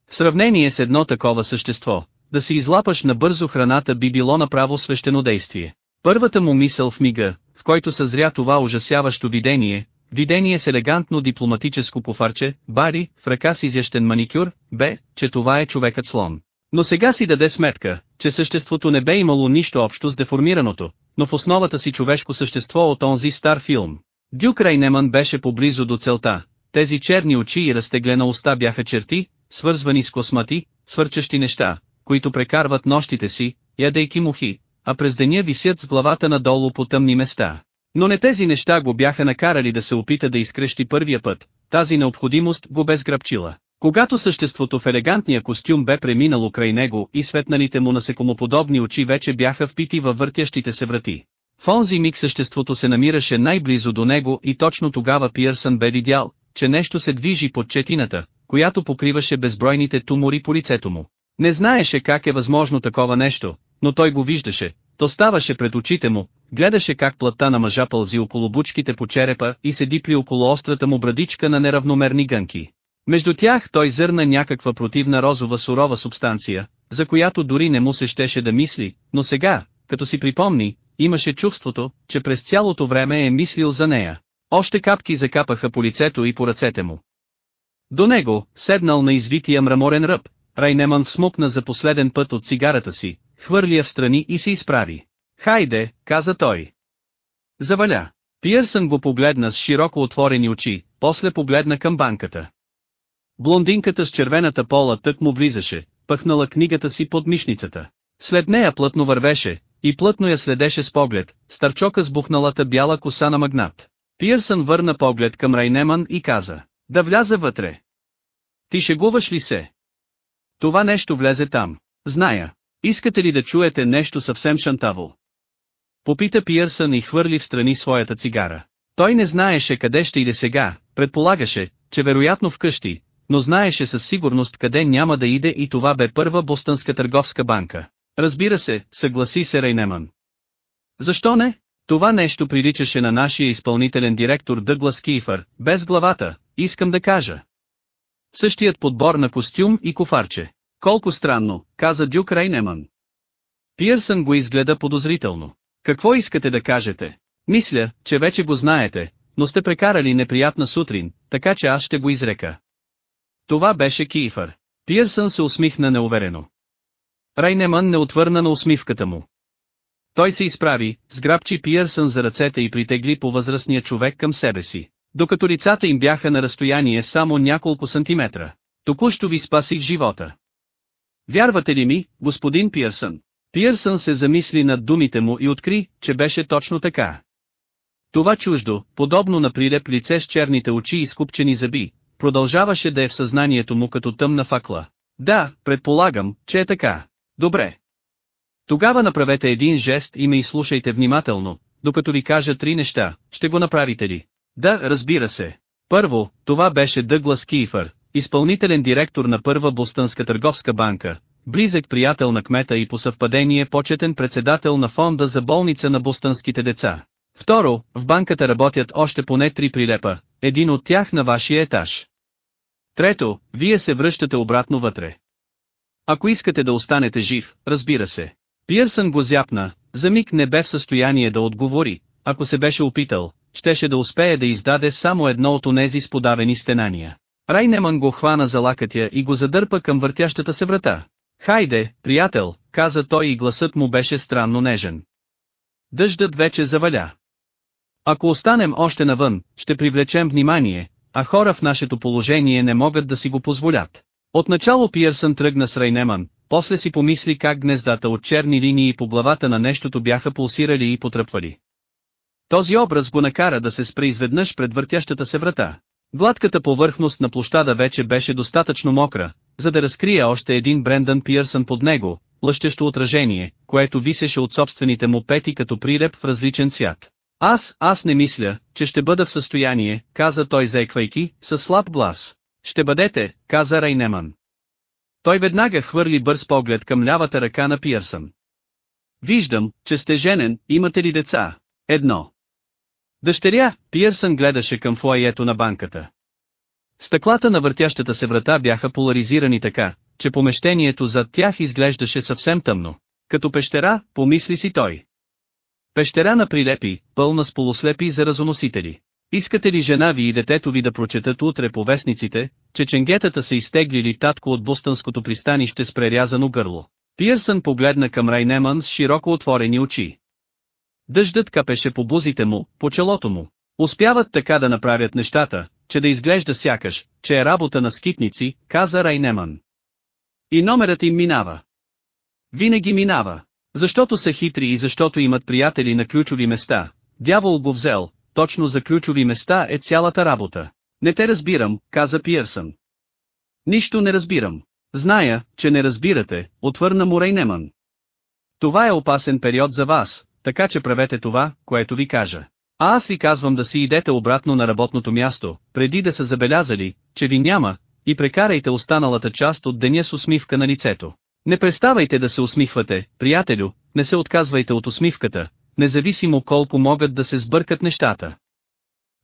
В сравнение с едно такова същество, да си излапаш набързо храната би било направо свещено действие. Първата му мисъл в мига, в който съзря това ужасяващо видение, видение с елегантно дипломатическо пофарче, бари, в ръка с изящен маникюр, бе, че това е човекът слон. Но сега си даде сметка, че съществото не бе имало нищо общо с деформираното, но в основата си човешко същество от онзи стар филм. Дюк Райнеман беше поблизо до целта, тези черни очи и разтеглена уста бяха черти, свързвани с космати, свърчащи неща, които прекарват нощите си, ядейки мухи, а през деня висят с главата надолу по тъмни места. Но не тези неща го бяха накарали да се опита да изкрещи първия път, тази необходимост го бе сграбчила. Когато съществото в елегантния костюм бе преминало край него и светналите му насекомоподобни очи вече бяха впити във въртящите се врати. В онзи миг съществото се намираше най-близо до него и точно тогава Пиърсън бе видял, че нещо се движи под четината, която покриваше безбройните тумори по лицето му. Не знаеше как е възможно такова нещо, но той го виждаше, то ставаше пред очите му, гледаше как плътта на мъжа пълзи около бучките по черепа и седи при около острата му брадичка на неравномерни гънки. Между тях той зърна някаква противна розова сурова субстанция, за която дори не му се щеше да мисли, но сега, като си припомни, имаше чувството, че през цялото време е мислил за нея. Още капки закапаха по лицето и по ръцете му. До него, седнал на извития мраморен ръб, Райнеман всмукна за последен път от цигарата си, хвърли я в страни и се изправи. Хайде, каза той. Заваля. Пиърсън го погледна с широко отворени очи, после погледна към банката. Блондинката с червената пола тък му влизаше, пъхнала книгата си под мишницата. След нея плътно вървеше, и плътно я следеше с поглед, старчока с бухналата бяла коса на магнат. Пиърсън върна поглед към Райнеман и каза, да вляза вътре. Ти шегуваш ли се? Това нещо влезе там. Зная. Искате ли да чуете нещо съвсем шантаво? Попита Пиърсън и хвърли в страни своята цигара. Той не знаеше къде ще иде сега, предполагаше, че вероятно вкъщи, но знаеше със сигурност къде няма да иде и това бе първа бостънска търговска банка. Разбира се, съгласи се Рейнеман. Защо не? Това нещо приличаше на нашия изпълнителен директор Дъглас Кифър, без главата, искам да кажа. Същият подбор на костюм и кофарче. Колко странно, каза Дюк Рейнеман. Пиърсън го изгледа подозрително. Какво искате да кажете? Мисля, че вече го знаете, но сте прекарали неприятна сутрин, така че аз ще го изрека. Това беше Кифър. Пиърсън се усмихна неуверено. Райнеман не отвърна на усмивката му. Той се изправи, сграбчи Пиърсън за ръцете и притегли по възрастния човек към себе си, докато лицата им бяха на разстояние само няколко сантиметра. Току-що ви спасих живота. Вярвате ли ми, господин Пиърсън? Пиърсън се замисли над думите му и откри, че беше точно така. Това чуждо, подобно на прилеп лице с черните очи и скупчени зъби, продължаваше да е в съзнанието му като тъмна факла. Да, предполагам, че е така. Добре. Тогава направете един жест и ме изслушайте внимателно, докато ви кажа три неща, ще го направите ли? Да, разбира се. Първо, това беше Дъглас Кифър, изпълнителен директор на първа Бостънска търговска банка, близък приятел на кмета и по съвпадение почетен председател на фонда за болница на бостънските деца. Второ, в банката работят още поне три прилепа, един от тях на вашия етаж. Трето, вие се връщате обратно вътре. Ако искате да останете жив, разбира се. Пиърсън го зяпна, за миг не бе в състояние да отговори, ако се беше опитал, щеше да успее да издаде само едно от онези сподавени стенания. Райнеман го хвана за лакътя и го задърпа към въртящата се врата. Хайде, приятел, каза той и гласът му беше странно нежен. Дъждът вече заваля. Ако останем още навън, ще привлечем внимание, а хора в нашето положение не могат да си го позволят. Отначало Пиърсън тръгна с Райнеман, после си помисли как гнездата от черни линии по главата на нещото бяха пулсирали и потръпвали. Този образ го накара да се спре изведнъж пред въртящата се врата. Гладката повърхност на площада вече беше достатъчно мокра, за да разкрие още един Брендан Пиърсън под него, лъщещо отражение, което висеше от собствените му пети като приреп в различен цвят. Аз, аз не мисля, че ще бъда в състояние, каза той заеквайки, със слаб глас. Ще бъдете, каза Райнеман. Той веднага хвърли бърз поглед към лявата ръка на Пиърсън. Виждам, че сте женен, имате ли деца? Едно. Дъщеря, Пиърсън гледаше към фуаето на банката. Стъклата на въртящата се врата бяха поларизирани така, че помещението зад тях изглеждаше съвсем тъмно. Като пещера, помисли си той. Пещера на прилепи, пълна с полуслепи за разоносители. Искате ли жена ви и детето ви да прочетат утре по вестниците, че ченгетата са изтеглили татко от Бостънското пристанище с прерязано гърло? Пиърсън погледна към Райнеман с широко отворени очи. Дъждът капеше по бузите му, по челото му. Успяват така да направят нещата, че да изглежда сякаш, че е работа на скитници, каза Райнеман. И номерът им минава. Винаги минава. Защото са хитри и защото имат приятели на ключови места. Дявол го взел, точно за ключови места е цялата работа. Не те разбирам, каза Пиърсън. Нищо не разбирам. Зная, че не разбирате, отвърна му Рейнеман. Това е опасен период за вас, така че правете това, което ви кажа. А аз ви казвам да си идете обратно на работното място, преди да са забелязали, че ви няма, и прекарайте останалата част от деня с усмивка на лицето. Не преставайте да се усмихвате, приятелю, не се отказвайте от усмивката, независимо колко могат да се сбъркат нещата.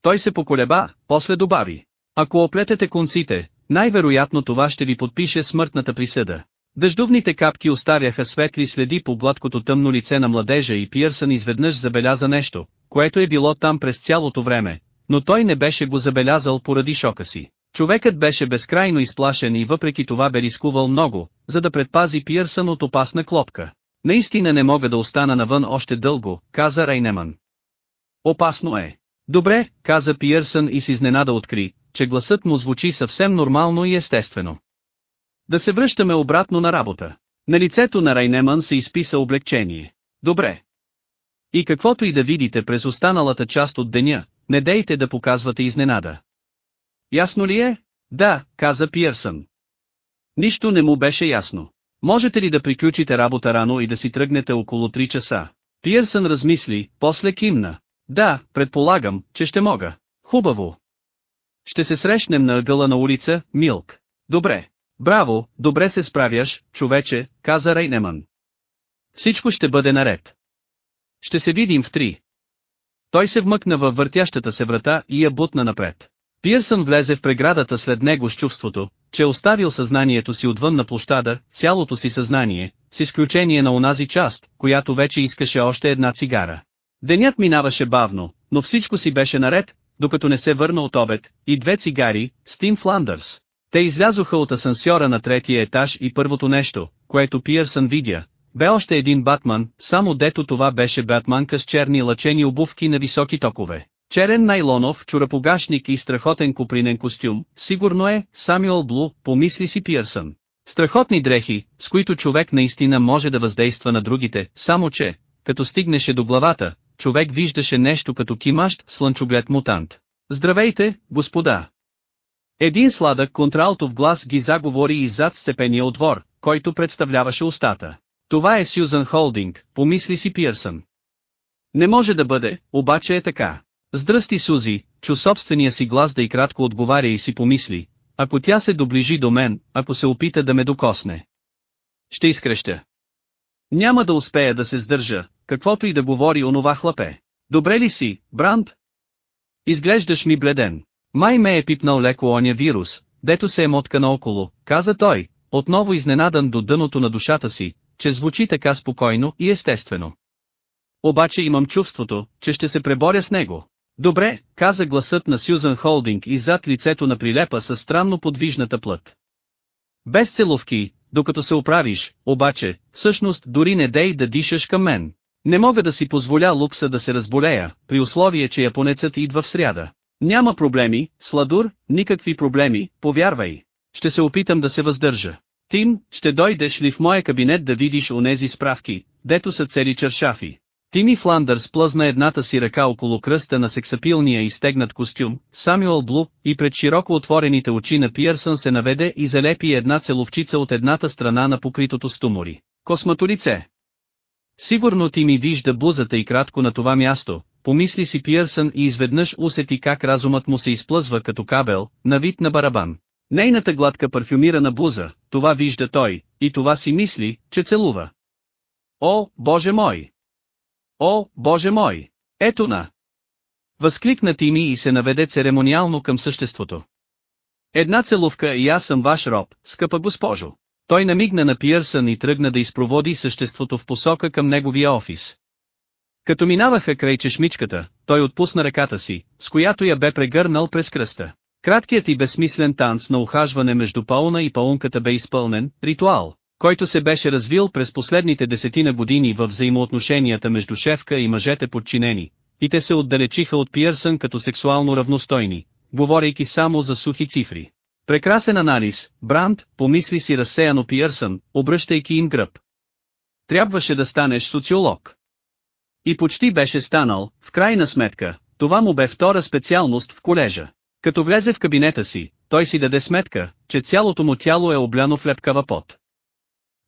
Той се поколеба, после добави. Ако оплетете конците, най-вероятно това ще ви подпише смъртната присъда. Дъждовните капки оставяха светли следи по гладкото тъмно лице на младежа и Пиърсън изведнъж забеляза нещо, което е било там през цялото време, но той не беше го забелязал поради шока си. Човекът беше безкрайно изплашен и въпреки това бе рискувал много, за да предпази Пиърсън от опасна клопка. Наистина не мога да остана навън още дълго, каза Райнеман. Опасно е. Добре, каза Пиърсън и с изненада откри, че гласът му звучи съвсем нормално и естествено. Да се връщаме обратно на работа. На лицето на Райнеман се изписа облегчение. Добре. И каквото и да видите през останалата част от деня, не дейте да показвате изненада. Ясно ли е? Да, каза Пиърсън. Нищо не му беше ясно. Можете ли да приключите работа рано и да си тръгнете около 3 часа? Пиърсън размисли, после кимна. Да, предполагам, че ще мога. Хубаво. Ще се срещнем на ъгъла на улица, Милк. Добре. Браво, добре се справяш, човече, каза Рейнеман. Всичко ще бъде наред. Ще се видим в три. Той се вмъкна във въртящата се врата и я бутна напред. Пирсън влезе в преградата след него с чувството, че оставил съзнанието си отвън на площада, цялото си съзнание, с изключение на онази част, която вече искаше още една цигара. Денят минаваше бавно, но всичко си беше наред, докато не се върна от обед, и две цигари, с Тим Фландърс. Те излязоха от асансьора на третия етаж и първото нещо, което Пиърсън видя, бе още един Батман, само дето това беше Батманка с черни лъчени обувки на високи токове. Черен найлонов чурапогашник и страхотен купринен костюм, сигурно е, Самюел Блу, помисли си Пиърсън. Страхотни дрехи, с които човек наистина може да въздейства на другите, само че, като стигнеше до главата, човек виждаше нещо като кимащ слънчоглед мутант. Здравейте, господа! Един сладък контралтов глас ги заговори и зад сцепения отвор, който представляваше устата. Това е Сюзан Холдинг, помисли си Пиърсън. Не може да бъде, обаче е така. Здрасти Сузи, чу собствения си глас да и кратко отговаря и си помисли, ако тя се доближи до мен, ако се опита да ме докосне. Ще изкреща. Няма да успея да се сдържа, каквото и да говори онова хлапе. Добре ли си, Бранд? Изглеждаш ми бледен. Май ме е пипнал леко оня вирус, дето се е мотка наоколо, каза той, отново изненадан до дъното на душата си, че звучи така спокойно и естествено. Обаче имам чувството, че ще се преборя с него. Добре, каза гласът на Сюзан Холдинг и зад лицето на прилепа със странно подвижната плът. Без целувки, докато се оправиш, обаче, всъщност дори не дей да дишаш към мен. Не мога да си позволя лукса да се разболея, при условие че японецът идва в сряда. Няма проблеми, Сладур, никакви проблеми, повярвай. Ще се опитам да се въздържа. Тим, ще дойдеш ли в моя кабинет да видиш онези справки, дето са цели чершафи. Тими Фландърс плъзна едната си ръка около кръста на сексапилния и стегнат костюм, Самюел Блу, и пред широко отворените очи на Пиърсън се наведе и залепи една целовчица от едната страна на покритото с тумори. Космато лице. Сигурно ти ми вижда бузата и кратко на това място, помисли си Пиърсън и изведнъж усети как разумът му се изплъзва като кабел, на вид на барабан. Нейната гладка парфюмирана буза, това вижда той, и това си мисли, че целува. О, Боже мой! О, Боже мой! Ето на! Възкликна Тими и се наведе церемониално към съществото. Една целувка и аз съм ваш роб, скъпа госпожо. Той намигна на Пиърсън и тръгна да изпроводи съществото в посока към неговия офис. Като минаваха край чешмичката, той отпусна ръката си, с която я бе прегърнал през кръста. Краткият и безсмислен танц на ухажване между Пауна и Паунката бе изпълнен, ритуал, който се беше развил през последните десетина години във взаимоотношенията между шефка и мъжете подчинени, и те се отдалечиха от Пиърсън като сексуално равностойни, говорейки само за сухи цифри. Прекрасен анализ, Бранд, помисли си разсеяно Пиърсън, обръщайки им гръб. Трябваше да станеш социолог. И почти беше станал, в крайна сметка, това му бе втора специалност в колежа. Като влезе в кабинета си, той си даде сметка, че цялото му тяло е обляно в лепкава пот.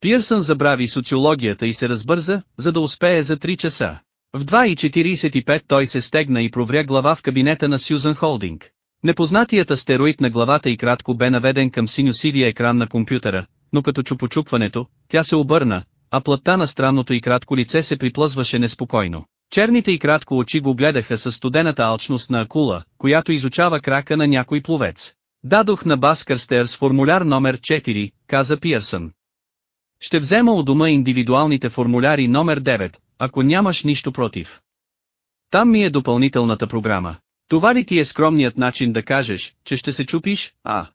Пирсън забрави социологията и се разбърза, за да успее за 3 часа. В 2.45 той се стегна и провря глава в кабинета на Сюзан Холдинг. Непознатият астероид на главата и кратко бе наведен към синьо-сивия екран на компютъра, но като чу почупването, тя се обърна, а плътта на странното и кратко лице се приплъзваше неспокойно. Черните и кратко очи го гледаха със студената алчност на акула, която изучава крака на някой пловец. Дадох на Баскърстер с формуляр номер 4, каза Пиърсън. Ще взема от дома индивидуалните формуляри номер 9, ако нямаш нищо против. Там ми е допълнителната програма. Това ли ти е скромният начин да кажеш, че ще се чупиш, а?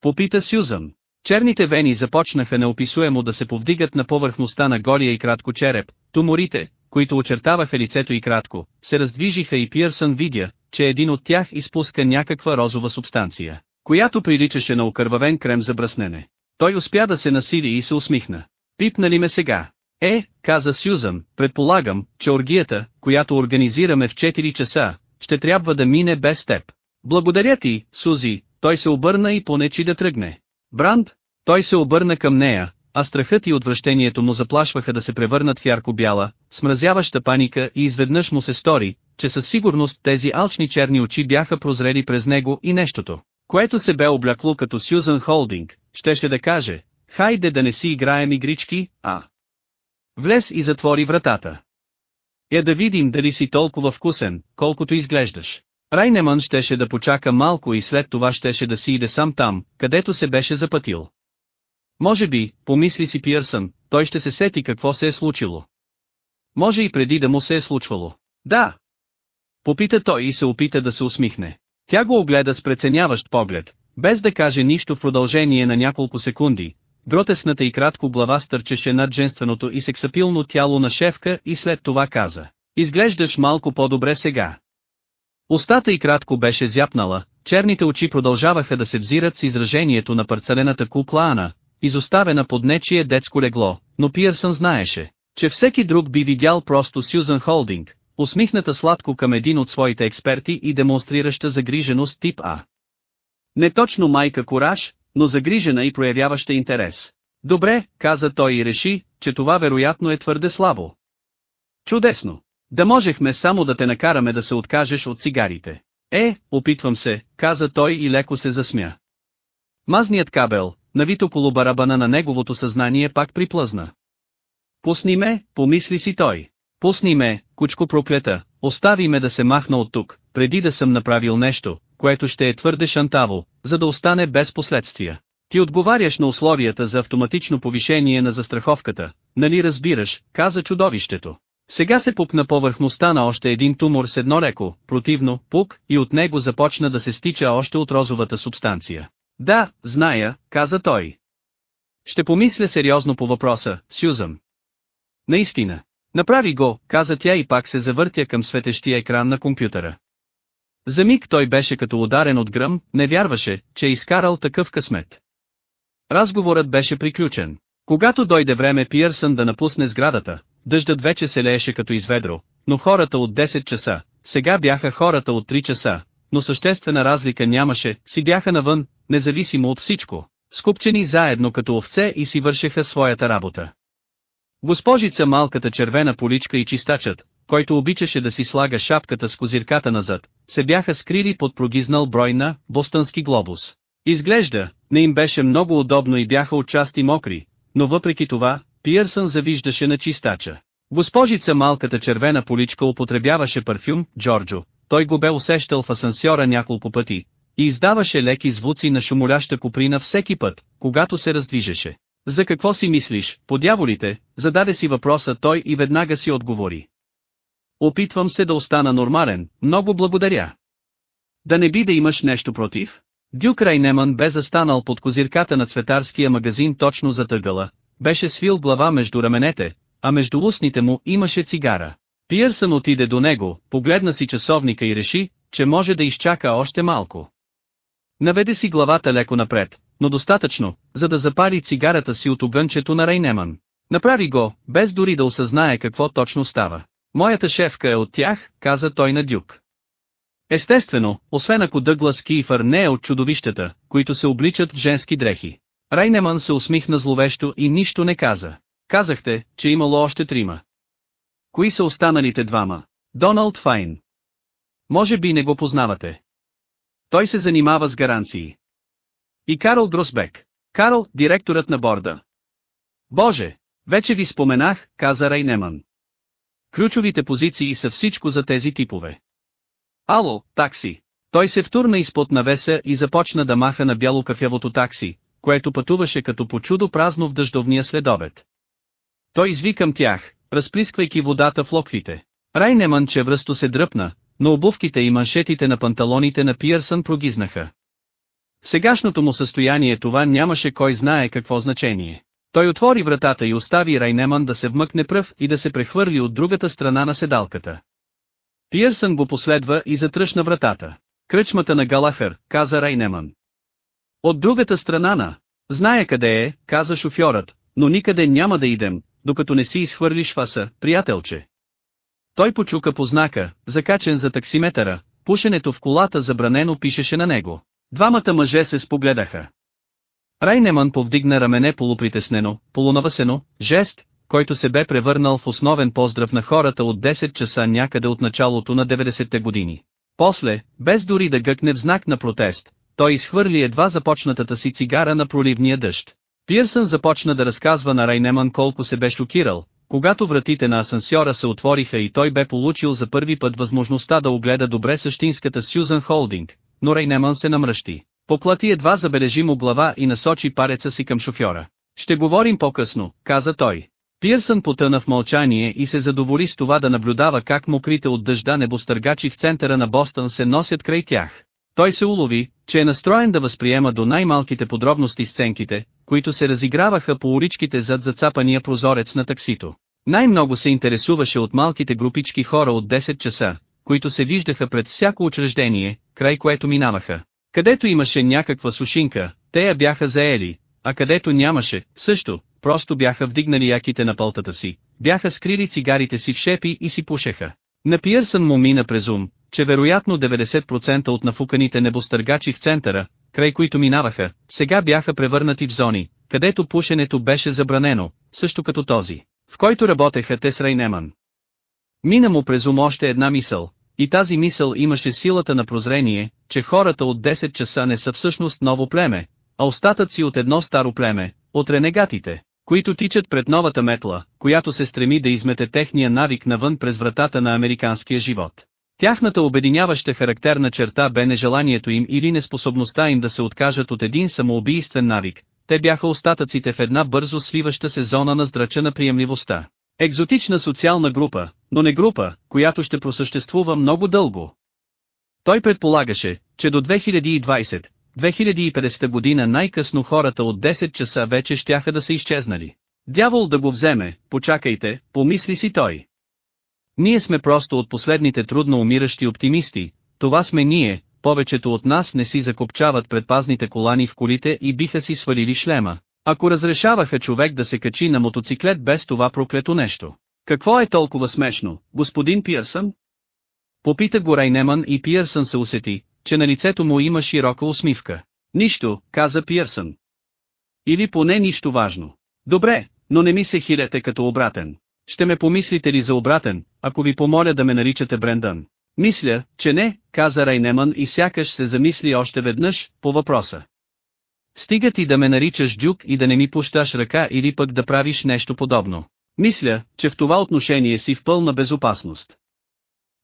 Попита Сюзън. Черните вени започнаха неописуемо да се повдигат на повърхността на голия и кратко череп, туморите, които очертаваха лицето и кратко, се раздвижиха и Пиърсън видя, че един от тях изпуска някаква розова субстанция, която приличаше на окървавен крем за бръснене. Той успя да се насили и се усмихна. Пипна ли ме сега? Е, каза Сюзан, предполагам, че оргията, която организираме в 4 часа, ще трябва да мине без теб. Благодаря ти, Сузи, той се обърна и понечи да тръгне. Бранд, той се обърна към нея, а страхът и отвращението му заплашваха да се превърнат в ярко-бяла, смразяваща паника и изведнъж му се стори, че със сигурност тези алчни черни очи бяха прозрели през него и нещото, което се бе облякло като Сюзан Холдинг, щеше да каже, хайде да не си играем игрички, а. Влез и затвори вратата. Я да видим дали си толкова вкусен, колкото изглеждаш. Райнеман щеше да почака малко и след това щеше да си иде сам там, където се беше запътил. Може би, помисли си Пиърсън, той ще се сети какво се е случило. Може и преди да му се е случвало. Да. Попита той и се опита да се усмихне. Тя го огледа с преценяващ поглед, без да каже нищо в продължение на няколко секунди. Гротесната и кратко глава стърчеше над женственото и сексапилно тяло на шефка и след това каза. Изглеждаш малко по-добре сега. Остата и кратко беше зяпнала, черните очи продължаваха да се взират с изражението на парцелената кукла Ана, изоставена под нечие детско легло, но Пиърсън знаеше, че всеки друг би видял просто Сюзан Холдинг, усмихната сладко към един от своите експерти и демонстрираща загриженост тип А. Не точно майка Кораж, но загрижена и проявяваща интерес. Добре, каза той и реши, че това вероятно е твърде слабо. Чудесно! Да можехме само да те накараме да се откажеш от цигарите. Е, опитвам се, каза той и леко се засмя. Мазният кабел, навит около барабана на неговото съзнание пак приплъзна. Пусни ме, помисли си той. Пусни ме, кучко проклета, остави ме да се махна от тук, преди да съм направил нещо, което ще е твърде шантаво, за да остане без последствия. Ти отговаряш на условията за автоматично повишение на застраховката, нали разбираш, каза чудовището. Сега се пукна повърхността на още един тумор с едно леко, противно, пук, и от него започна да се стича още от розовата субстанция. Да, зная, каза той. Ще помисля сериозно по въпроса, Сюзъм. Наистина. Направи го, каза тя и пак се завъртя към светещия екран на компютъра. За миг той беше като ударен от гръм, не вярваше, че е изкарал такъв късмет. Разговорът беше приключен. Когато дойде време Пиърсън да напусне сградата, дъждът вече се лееше като изведро, но хората от 10 часа, сега бяха хората от 3 часа, но съществена разлика нямаше, си бяха навън, независимо от всичко, скупчени заедно като овце и си вършеха своята работа. Госпожица малката червена поличка и чистачът, който обичаше да си слага шапката с козирката назад, се бяха скрили под прогизнал брой на «Бостънски глобус». Изглежда, не им беше много удобно и бяха отчасти мокри, но въпреки това, Пиърсън завиждаше на чистача. Госпожица малката червена поличка употребяваше парфюм, Джорджо, той го бе усещал в асансьора няколко пъти, и издаваше леки звуци на шумоляща куприна всеки път, когато се раздвижеше. За какво си мислиш, по дяволите, зададе си въпроса той и веднага си отговори. Опитвам се да остана нормален, много благодаря. Да не би да имаш нещо против? Дюк Райнеман бе застанал под козирката на цветарския магазин точно за тъгъла, беше свил глава между раменете, а между устните му имаше цигара. Пиърсън отиде до него, погледна си часовника и реши, че може да изчака още малко. Наведе си главата леко напред, но достатъчно, за да запали цигарата си от огънчето на Рейнеман. Направи го, без дори да осъзнае какво точно става. Моята шефка е от тях, каза той на Дюк. Естествено, освен ако Дъглас Кийфър не е от чудовищата, които се обличат в женски дрехи. Райнеман се усмихна зловещо и нищо не каза. Казахте, че имало още трима. Кои са останалите двама? Доналд Файн. Може би не го познавате. Той се занимава с гаранции. И Карл Гросбек. Карл, директорът на борда. Боже, вече ви споменах, каза Райнеман. Ключовите позиции са всичко за тези типове. Ало, такси. Той се втурна изпод навеса и започна да маха на бяло кафявото такси, което пътуваше като по чудо празно в дъждовния следобед. Той изви към тях, разплисквайки водата в локвите. Райнеман чевръсто се дръпна, но обувките и маншетите на панталоните на Пиърсън прогизнаха. В сегашното му състояние това нямаше кой знае какво значение. Той отвори вратата и остави Райнеман да се вмъкне пръв и да се прехвърли от другата страна на седалката. Пиърсън го последва и затръшна вратата. Кръчмата на Галахър, каза Райнеман. От другата страна на... Зная къде е, каза шофьорът, но никъде няма да идем, докато не си изхвърлиш фаса, приятелче. Той почука по знака, закачен за таксиметъра, пушенето в колата забранено пишеше на него. Двамата мъже се спогледаха. Райнеман повдигна рамене полупритеснено, полунавасено, жест, който се бе превърнал в основен поздрав на хората от 10 часа някъде от началото на 90-те години. После, без дори да гъкне в знак на протест, той изхвърли едва започнатата си цигара на проливния дъжд. Пирсън започна да разказва на Райнеман колко се бе шокирал, когато вратите на асансьора се отвориха и той бе получил за първи път възможността да огледа добре същинската Сюзан Холдинг, но Рейнеман се намръщи. Поплати едва забележимо глава и насочи пареца си към шофьора. Ще говорим по-късно, каза той. Пирсън потъна в мълчание и се задоволи с това да наблюдава как мокрите от дъжда небостъргачи в центъра на Бостън се носят край тях. Той се улови, че е настроен да възприема до най-малките подробности сценките, които се разиграваха по уличките зад зацапания прозорец на таксито. Най-много се интересуваше от малките групички хора от 10 часа, които се виждаха пред всяко учреждение, край което минаваха. Където имаше някаква сушинка, те я бяха заели, а където нямаше, също, просто бяха вдигнали яките на пълтата си, бяха скрили цигарите си в шепи и си пушеха. На Пиърсън му мина през ум, че вероятно 90% от нафуканите небостъргачи в центъра, край които минаваха, сега бяха превърнати в зони, където пушенето беше забранено, също като този, в който работеха те с Райнеман. Мина му през ум още една мисъл, и тази мисъл имаше силата на прозрение, че хората от 10 часа не са всъщност ново племе, а остатъци от едно старо племе, от ренегатите, които тичат пред новата метла, която се стреми да измете техния навик навън през вратата на американския живот. Тяхната обединяваща характерна черта бе нежеланието им или неспособността им да се откажат от един самоубийствен навик, те бяха остатъците в една бързо свиваща се зона на здрача на приемливостта. Екзотична социална група, но не група, която ще просъществува много дълго. Той предполагаше, че до 2020, 2050 година най-късно хората от 10 часа вече щяха да са изчезнали. Дявол да го вземе, почакайте, помисли си той. Ние сме просто от последните трудно умиращи оптимисти, това сме ние, повечето от нас не си закопчават предпазните колани в колите и биха си свалили шлема, ако разрешаваха човек да се качи на мотоциклет без това проклето нещо. Какво е толкова смешно, господин Пиърсън? Попита го Райнеман и Пиърсън се усети, че на лицето му има широка усмивка. Нищо, каза Пиърсън. Или поне нищо важно. Добре, но не ми се хилете като обратен. Ще ме помислите ли за обратен, ако ви помоля да ме наричате Брендън? Мисля, че не, каза Райнеман и сякаш се замисли още веднъж, по въпроса. Стига ти да ме наричаш Дюк и да не ми пущаш ръка или пък да правиш нещо подобно. Мисля, че в това отношение си в пълна безопасност.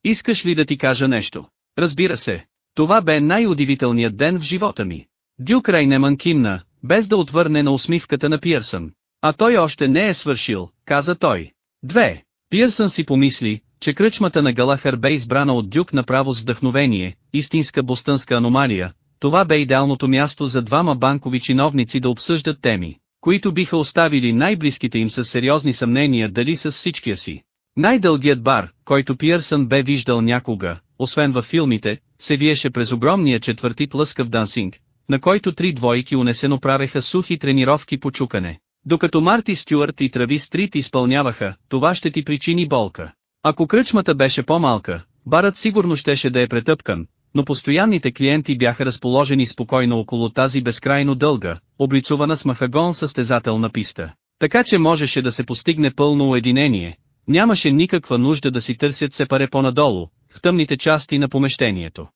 Искаш ли да ти кажа нещо? Разбира се. Това бе най-удивителният ден в живота ми. Дюк Райнеман кимна, без да отвърне на усмивката на Пиърсън. А той още не е свършил, каза той. Две. Пиърсън си помисли, че кръчмата на Галахър бе избрана от Дюк направо с вдъхновение, истинска бостънска аномалия, това бе идеалното място за двама банкови чиновници да обсъждат теми, които биха оставили най-близките им с сериозни съмнения дали с всичкия си. Най-дългият бар, който Пиърсън бе виждал някога, освен във филмите, се виеше през огромния четвърти тлъскав дансинг, на който три двойки унесено правеха сухи тренировки по чукане. Докато Марти Стюарт и Трави Стрит изпълняваха, това ще ти причини болка. Ако кръчмата беше по-малка, барът сигурно щеше да е претъпкан, но постоянните клиенти бяха разположени спокойно около тази безкрайно дълга, облицувана с махагон състезателна писта. Така че можеше да се постигне пълно уединение, нямаше никаква нужда да си търсят се паре по-надолу, в тъмните части на помещението.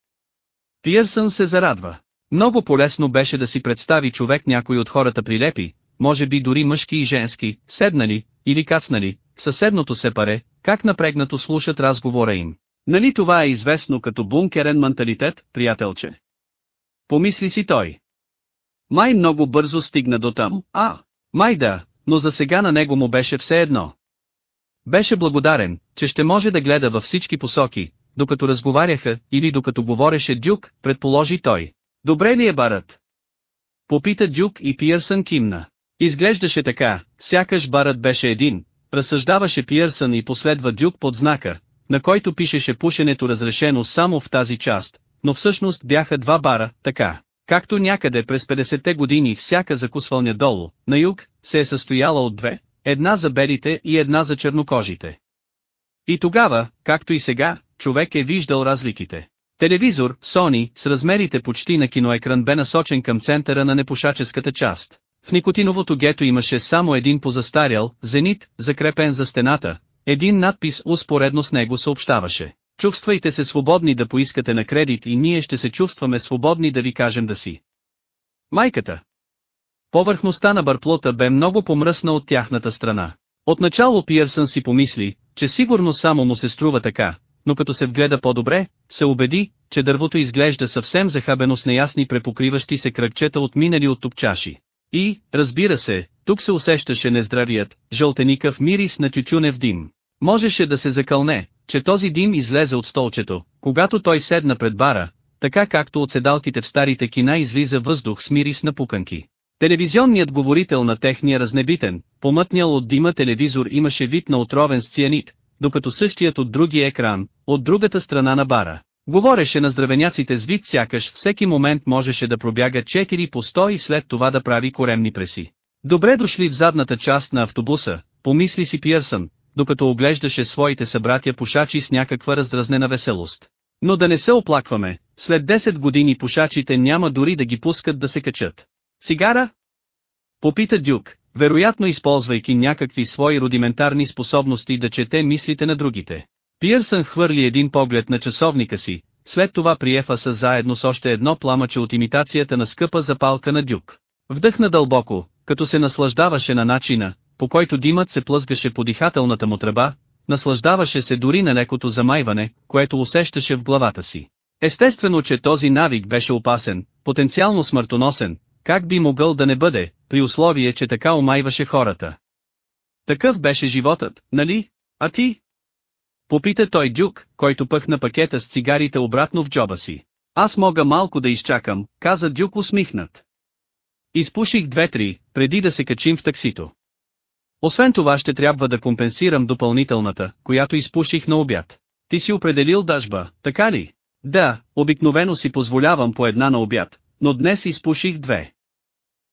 Пиърсън се зарадва. Много полезно беше да си представи човек някой от хората прилепи, може би дори мъжки и женски, седнали, или кацнали, съседното се паре, как напрегнато слушат разговора им. Нали това е известно като бункерен менталитет, приятелче? Помисли си той. Май много бързо стигна до там, а, май да, но за сега на него му беше все едно. Беше благодарен, че ще може да гледа във всички посоки, докато разговаряха или докато говореше Дюк, предположи той. Добре ли е барът? Попита Дюк и Пиърсън кимна. Изглеждаше така, сякаш барът беше един, разсъждаваше Пиърсън и последва Дюк под знака, на който пишеше пушенето разрешено само в тази част, но всъщност бяха два бара, така. Както някъде през 50-те години всяка закусвалня долу, на юг, се е състояла от две, една за белите и една за чернокожите. И тогава, както и сега, човек е виждал разликите. Телевизор, Sony, с размерите почти на киноекран бе насочен към центъра на непушаческата част. В никотиновото гето имаше само един позастарял, зенит, закрепен за стената, един надпис успоредно с него съобщаваше. Чувствайте се свободни да поискате на кредит и ние ще се чувстваме свободни да ви кажем да си. Майката. Повърхността на барплота бе много помръсна от тяхната страна. Отначало Пиърсън си помисли, че сигурно само му се струва така, но като се вгледа по-добре, се убеди, че дървото изглежда съвсем захабено с неясни препокриващи се кръгчета от минали от топчаши. И, разбира се, тук се усещаше нездравият, жълтеникъв мирис на тютюнев дим. Можеше да се закълне, че този дим излезе от столчето, когато той седна пред бара, така както от седалките в старите кина излиза въздух с мирис на пуканки. Телевизионният говорител на техния разнебитен, помътнял от дима телевизор имаше вид на отровен с цианит, докато същият от другия екран, от другата страна на бара, говореше на здравеняците с вид сякаш всеки момент можеше да пробяга 4 по 100 и след това да прави коремни преси. Добре дошли в задната част на автобуса, помисли си Пиърсън, докато оглеждаше своите събратя пушачи с някаква раздразнена веселост. Но да не се оплакваме, след 10 години пушачите няма дори да ги пускат да се качат. Цигара? Попита Дюк, вероятно използвайки някакви свои рудиментарни способности да чете мислите на другите. Пиърсън хвърли един поглед на часовника си, след това приеха са заедно с още едно пламъче от имитацията на скъпа запалка на Дюк. Вдъхна дълбоко, като се наслаждаваше на начина, по който димът се плъзгаше по дихателната му тръба, наслаждаваше се дори на лекото замайване, което усещаше в главата си. Естествено, че този навик беше опасен, потенциално смъртоносен, как би могъл да не бъде, при условие, че така омайваше хората. Такъв беше животът, нали? А ти? Попита той Дюк, който пъхна пакета с цигарите обратно в джоба си. Аз мога малко да изчакам, каза Дюк усмихнат. Изпуших две-три, преди да се качим в таксито. Освен това ще трябва да компенсирам допълнителната, която изпуших на обяд. Ти си определил дъжба, така ли? Да, обикновено си позволявам по една на обяд, но днес изпуших две.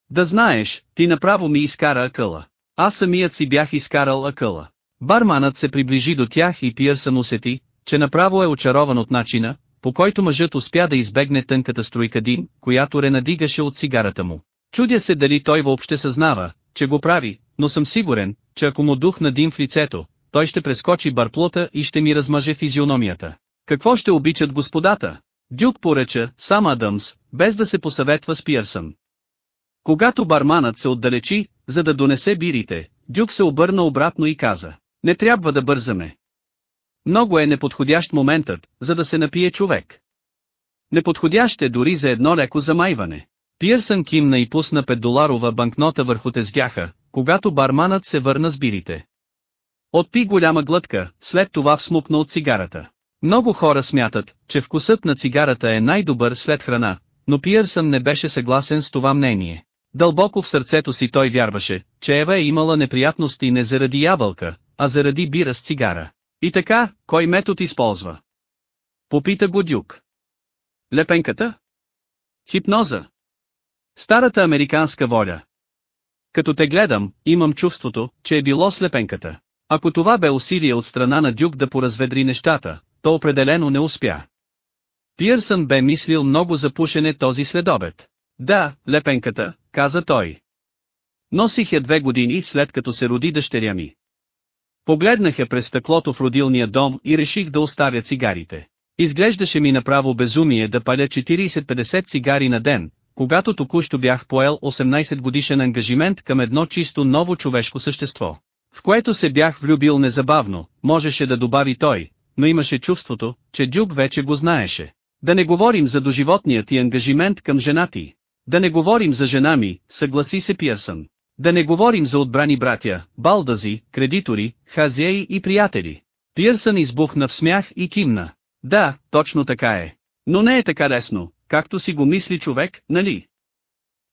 Да знаеш, ти направо ми изкара акъла. Аз самият си бях изкарал акъла. Барманът се приближи до тях и Пиърсън усети, че направо е очарован от начина, по който мъжът успя да избегне тънката струйка дим, която ренадигаше от цигарата му. Чудя се дали той въобще съзнава, че го прави, но съм сигурен, че ако му духна дим в лицето, той ще прескочи барплота и ще ми размъже физиономията. Какво ще обичат господата? Дюк поръча, сам Адамс, без да се посъветва с Пиърсън. Когато барманът се отдалечи, за да донесе бирите, Дюк се обърна обратно и каза, не трябва да бързаме. Много е неподходящ моментът, за да се напие човек. Неподходящ е дори за едно леко замайване. Пиърсън кимна и пусна 5-доларова банкнота върху тезгяха, когато барманът се върна с бирите. Отпи голяма глътка, след това всмукна от цигарата. Много хора смятат, че вкусът на цигарата е най-добър след храна, но Пиърсън не беше съгласен с това мнение. Дълбоко в сърцето си той вярваше, че Ева е имала неприятности не заради ябълка, а заради бира с цигара. И така, кой метод използва? Попита го Дюк. Лепенката? Хипноза. Старата американска воля. Като те гледам, имам чувството, че е било слепенката. Ако това бе усилие от страна на Дюк да поразведри нещата, то определено не успя. Пиърсън бе мислил много за пушене този следобед. Да, лепенката, каза той. Носих я две години след като се роди дъщеря ми. Погледнах я през стъклото в родилния дом и реших да оставя цигарите. Изглеждаше ми направо безумие да паля 40-50 цигари на ден, когато току-що бях поел 18 годишен ангажимент към едно чисто ново човешко същество, в което се бях влюбил незабавно, можеше да добави той, но имаше чувството, че Дюк вече го знаеше. Да не говорим за доживотният ти ангажимент към жена ти. Да не говорим за жена ми, съгласи се Пиърсън. Да не говорим за отбрани братя, балдази, кредитори, хазеи и приятели. Пиърсън избухна в смях и кимна. Да, точно така е. Но не е така лесно, както си го мисли човек, нали?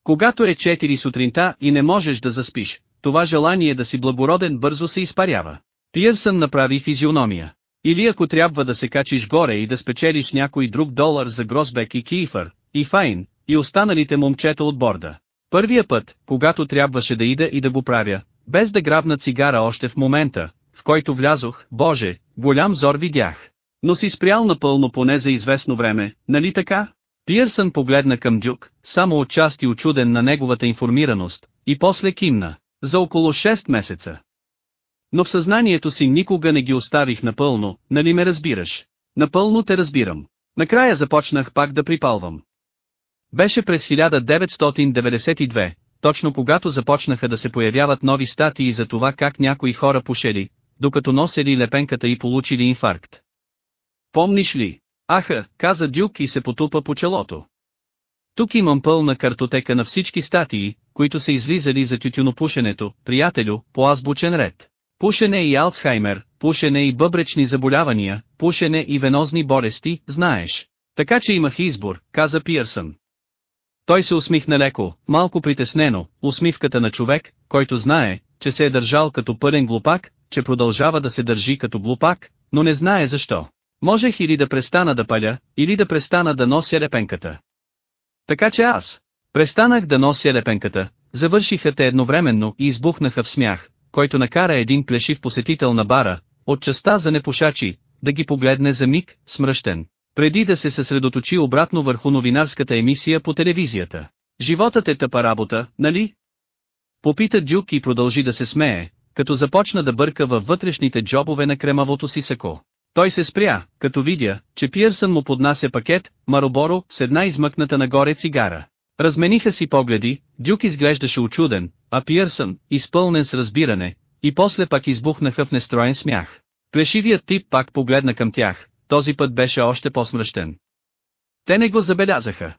Когато е 4 сутринта и не можеш да заспиш, това желание да си благороден бързо се изпарява. Пиърсън направи физиономия. Или ако трябва да се качиш горе и да спечелиш някой друг долар за Гросбек и Кийфър, и Файн, и останалите момчета от борда. Първия път, когато трябваше да ида и да го правя, без да грабна цигара още в момента, в който влязох, боже, голям зор видях. Но си спрял напълно поне за известно време, нали така? Пиърсън погледна към Дюк, само отчасти очуден на неговата информираност, и после кимна. За около 6 месеца. Но в съзнанието си никога не ги оставих напълно, нали ме разбираш? Напълно те разбирам. Накрая започнах пак да припалвам. Беше през 1992, точно когато започнаха да се появяват нови статии за това как някои хора пушели, докато носели лепенката и получили инфаркт. Помниш ли? Аха, каза Дюк и се потупа по челото. Тук имам пълна картотека на всички статии, които са излизали за тютюнопушенето, приятелю, по азбучен ред. Пушене и Алцхаймер, пушене и бъбречни заболявания, пушене и венозни болести, знаеш. Така че имах избор, каза Пиърсън. Той се усмихна леко, малко притеснено, усмивката на човек, който знае, че се е държал като пълен глупак, че продължава да се държи като глупак, но не знае защо. Можех или да престана да паля, или да престана да нося репенката. Така че аз престанах да нося репенката, завършиха те едновременно и избухнаха в смях, който накара един плешив посетител на бара, от частта за непушачи, да ги погледне за миг, смръщен, преди да се съсредоточи обратно върху новинарската емисия по телевизията. Животът е тъпа работа, нали? Попита Дюк и продължи да се смее, като започна да бърка във вътрешните джобове на кремавото си сако. Той се спря, като видя, че Пиърсън му поднася пакет, Мароборо, с една измъкната нагоре цигара. Размениха си погледи, Дюк изглеждаше очуден, а Пиърсън, изпълнен с разбиране, и после пак избухнаха в нестроен смях. Плешивият тип пак погледна към тях, този път беше още по-смръщен. Те не го забелязаха.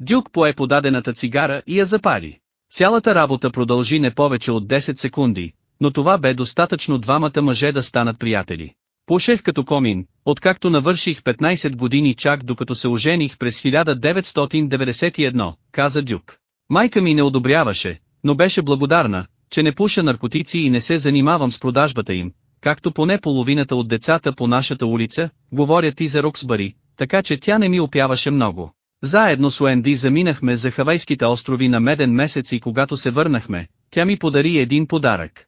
Дюк пое подадената цигара и я запали. Цялата работа продължи не повече от 10 секунди, но това бе достатъчно двамата мъже да станат приятели. Пушех като комин, откакто навърших 15 години чак докато се ожених през 1991, каза Дюк. Майка ми не одобряваше, но беше благодарна, че не пуша наркотици и не се занимавам с продажбата им, както поне половината от децата по нашата улица, говорят и за Роксбари, така че тя не ми опяваше много. Заедно с Уенди заминахме за Хавайските острови на меден месец и когато се върнахме, тя ми подари един подарък.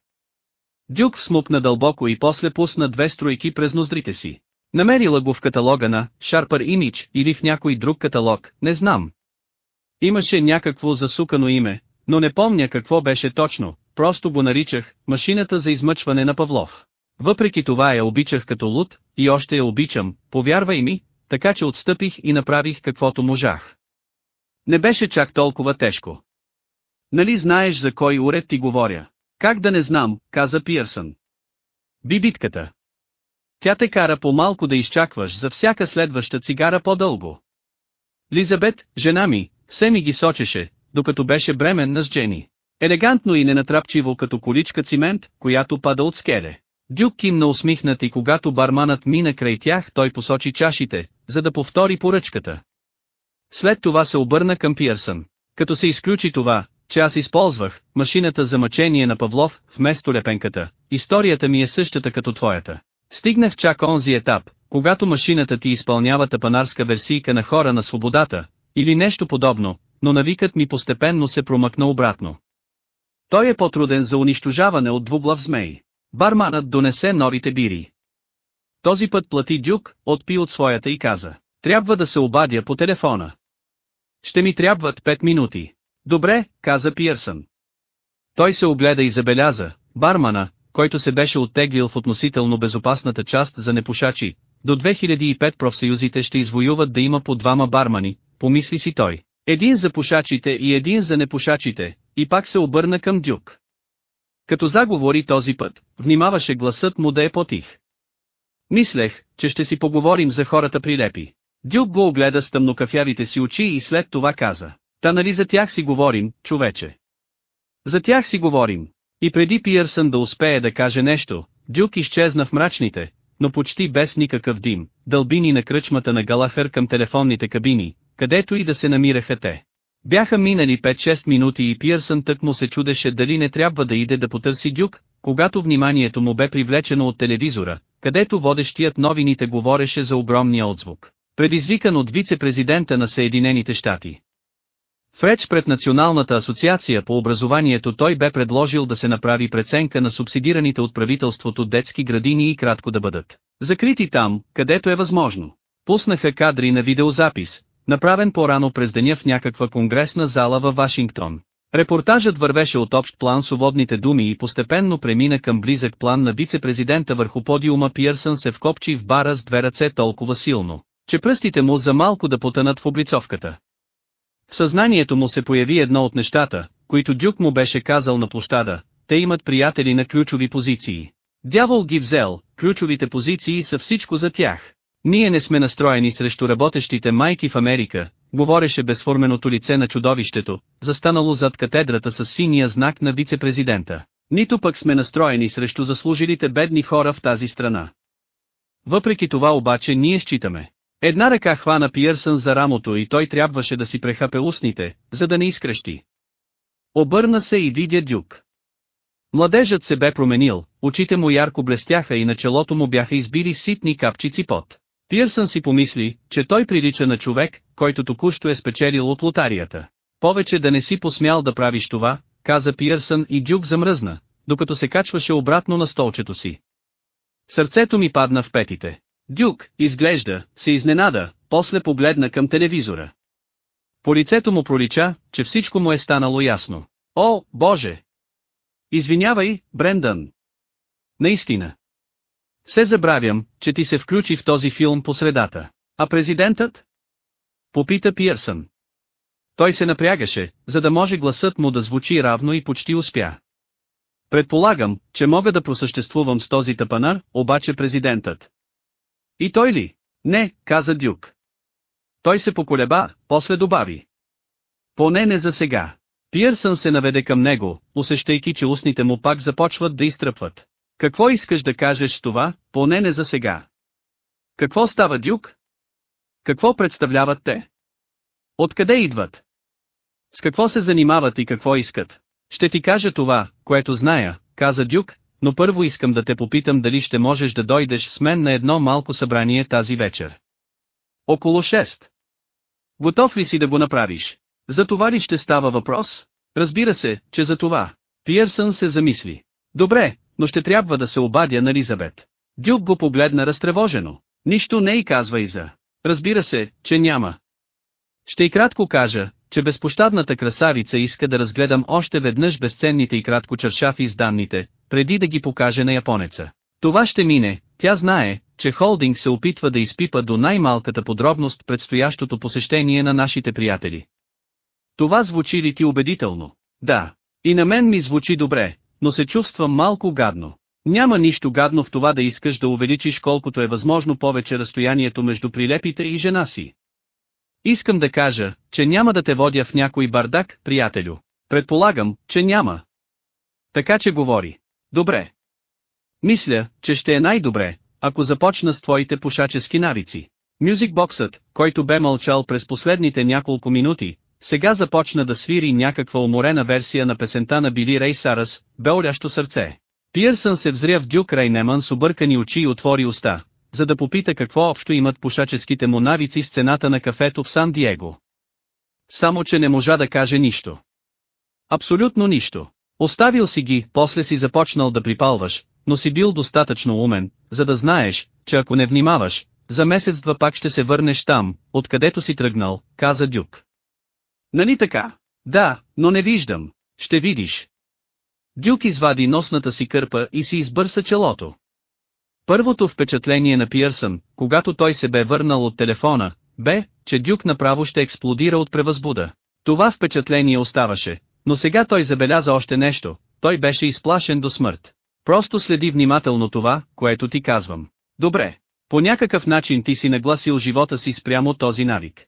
Дюк всмукна дълбоко и после пусна две стройки през ноздрите си. Намерила го в каталога на Sharper Image или в някой друг каталог, не знам. Имаше някакво засукано име, но не помня какво беше точно, просто го наричах «машината за измъчване на Павлов». Въпреки това я обичах като луд, и още я обичам, повярвай ми, така че отстъпих и направих каквото можах. Не беше чак толкова тежко. Нали знаеш за кой уред ти говоря? Как да не знам, каза Пиърсън. Би битката. Тя те кара по-малко да изчакваш за всяка следваща цигара по-дълго. Лизабет, жена ми, се ми ги сочеше, докато беше бременна с Джени. Елегантно и ненатрапчиво като количка цимент, която пада от скеле. Дюк кимна усмихнат и когато барманът мина край тях той посочи чашите, за да повтори поръчката. След това се обърна към Пиърсън. Като се изключи това, че аз използвах машината за мъчение на Павлов, вместо лепенката, историята ми е същата като твоята. Стигнах чак онзи етап, когато машината ти изпълнява тапанарска версийка на хора на свободата, или нещо подобно, но навикът ми постепенно се промъкна обратно. Той е по-труден за унищожаване от двуглав змей. Барманът донесе новите бири. Този път плати дюк, отпи от своята и каза, трябва да се обадя по телефона. Ще ми трябват 5 минути. Добре, каза Пиърсън. Той се огледа и забеляза, бармана, който се беше оттеглил в относително безопасната част за непушачи, до 2005 профсъюзите ще извоюват да има по двама бармани, помисли си той. Един за пушачите и един за непушачите, и пак се обърна към Дюк. Като заговори този път, внимаваше гласът му да е по-тих. Мислех, че ще си поговорим за хората прилепи. Дюк го огледа с тъмнокафявите си очи и след това каза. Та нали за тях си говорим, човече. За тях си говорим. И преди Пиърсън да успее да каже нещо, Дюк изчезна в мрачните, но почти без никакъв дим, дълбини на кръчмата на Галахър към телефонните кабини, където и да се намираха те. Бяха минали 5-6 минути и Пиърсън тък му се чудеше дали не трябва да иде да потърси Дюк, когато вниманието му бе привлечено от телевизора, където водещият новините говореше за огромния отзвук, предизвикан от вице-президента на Съединените щати. В реч пред Националната асоциация по образованието той бе предложил да се направи преценка на субсидираните от правителството детски градини и кратко да бъдат закрити там, където е възможно. Пуснаха кадри на видеозапис, направен по-рано през деня в някаква конгресна зала във Вашингтон. Репортажът вървеше от общ план с уводните думи и постепенно премина към близък план на вице-президента върху подиума Пиърсън се вкопчи в бара с две ръце толкова силно, че пръстите му за малко да потънат в облицовката. В съзнанието му се появи едно от нещата, които Дюк му беше казал на площада, те имат приятели на ключови позиции. Дявол ги взел, ключовите позиции са всичко за тях. Ние не сме настроени срещу работещите майки в Америка, говореше безформеното лице на чудовището, застанало зад катедрата с синия знак на вице-президента. Нито пък сме настроени срещу заслужилите бедни хора в тази страна. Въпреки това обаче ние считаме. Една ръка хвана Пиърсън за рамото и той трябваше да си прехапе устните, за да не изкрещи. Обърна се и видя Дюк. Младежът се бе променил, очите му ярко блестяха и на челото му бяха избили ситни капчици пот. Пирсън си помисли, че той прилича на човек, който току-що е спечелил от лотарията. Повече да не си посмял да правиш това, каза Пирсън и Дюк замръзна, докато се качваше обратно на столчето си. Сърцето ми падна в петите. Дюк, изглежда, се изненада, после погледна към телевизора. По лицето му пролича, че всичко му е станало ясно. О, Боже! Извинявай, Брендън. Наистина. Се забравям, че ти се включи в този филм по средата. А президентът? Попита Пиърсън. Той се напрягаше, за да може гласът му да звучи равно и почти успя. Предполагам, че мога да просъществувам с този тъпанар, обаче президентът. И той ли? Не, каза Дюк. Той се поколеба, после добави. Поне не за сега. Пиърсън се наведе към него, усещайки че устните му пак започват да изтръпват. Какво искаш да кажеш това, поне не за сега? Какво става Дюк? Какво представляват те? Откъде идват? С какво се занимават и какво искат? Ще ти кажа това, което зная, каза Дюк, но първо искам да те попитам дали ще можеш да дойдеш с мен на едно малко събрание тази вечер. Около 6. Готов ли си да го направиш? За това ли ще става въпрос? Разбира се, че за това. Пиерсън се замисли. Добре, но ще трябва да се обадя на Елизабет. Дюк го погледна разтревожено. Нищо не и казва и за. Разбира се, че няма. Ще и кратко кажа, че безпощадната красавица иска да разгледам още веднъж безценните и кратко чершафи с данните, преди да ги покаже на японеца. Това ще мине, тя знае, че Холдинг се опитва да изпипа до най-малката подробност предстоящото посещение на нашите приятели. Това звучи ли ти убедително? Да. И на мен ми звучи добре, но се чувствам малко гадно. Няма нищо гадно в това да искаш да увеличиш колкото е възможно повече разстоянието между прилепите и жена си. Искам да кажа, че няма да те водя в някой бардак, приятелю. Предполагам, че няма. Така че говори. Добре. Мисля, че ще е най-добре, ако започна с твоите пушачески навици. Мюзикбоксът, който бе мълчал през последните няколко минути, сега започна да свири някаква уморена версия на песента на Били Рей Сарас, Беорящо сърце. Пиърсън се взря в Дюк Рейнеман с объркани очи и отвори уста, за да попита какво общо имат пушаческите му навици с цената на кафето в Сан-Диего. Само че не можа да каже нищо. Абсолютно нищо. Оставил си ги, после си започнал да припалваш, но си бил достатъчно умен, за да знаеш, че ако не внимаваш, за месец-два пак ще се върнеш там, откъдето си тръгнал, каза Дюк. Нали така? Да, но не виждам. Ще видиш. Дюк извади носната си кърпа и си избърса челото. Първото впечатление на Пиърсън, когато той се бе върнал от телефона, бе, че Дюк направо ще експлодира от превъзбуда. Това впечатление оставаше, но сега той забеляза още нещо, той беше изплашен до смърт. Просто следи внимателно това, което ти казвам. Добре. По някакъв начин ти си нагласил живота си спрямо този навик.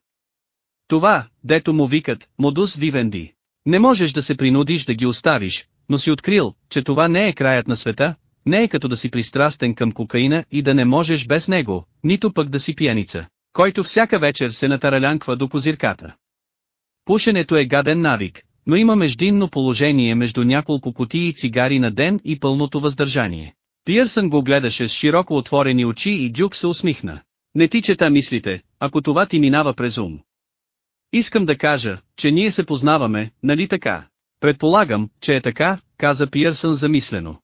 Това, дето му викат, модус вивенди. Не можеш да се принудиш да ги оставиш, но си открил, че това не е краят на света, не е като да си пристрастен към кокаина и да не можеш без него, нито пък да си пияница, който всяка вечер се натаралянква до козирката. Пушенето е гаден навик, но има междинно положение между няколко кутии цигари на ден и пълното въздържание. Пиърсън го гледаше с широко отворени очи и Дюк се усмихна. Не ти чета мислите, ако това ти минава през ум. Искам да кажа, че ние се познаваме, нали така? Предполагам, че е така, каза Пиърсън замислено.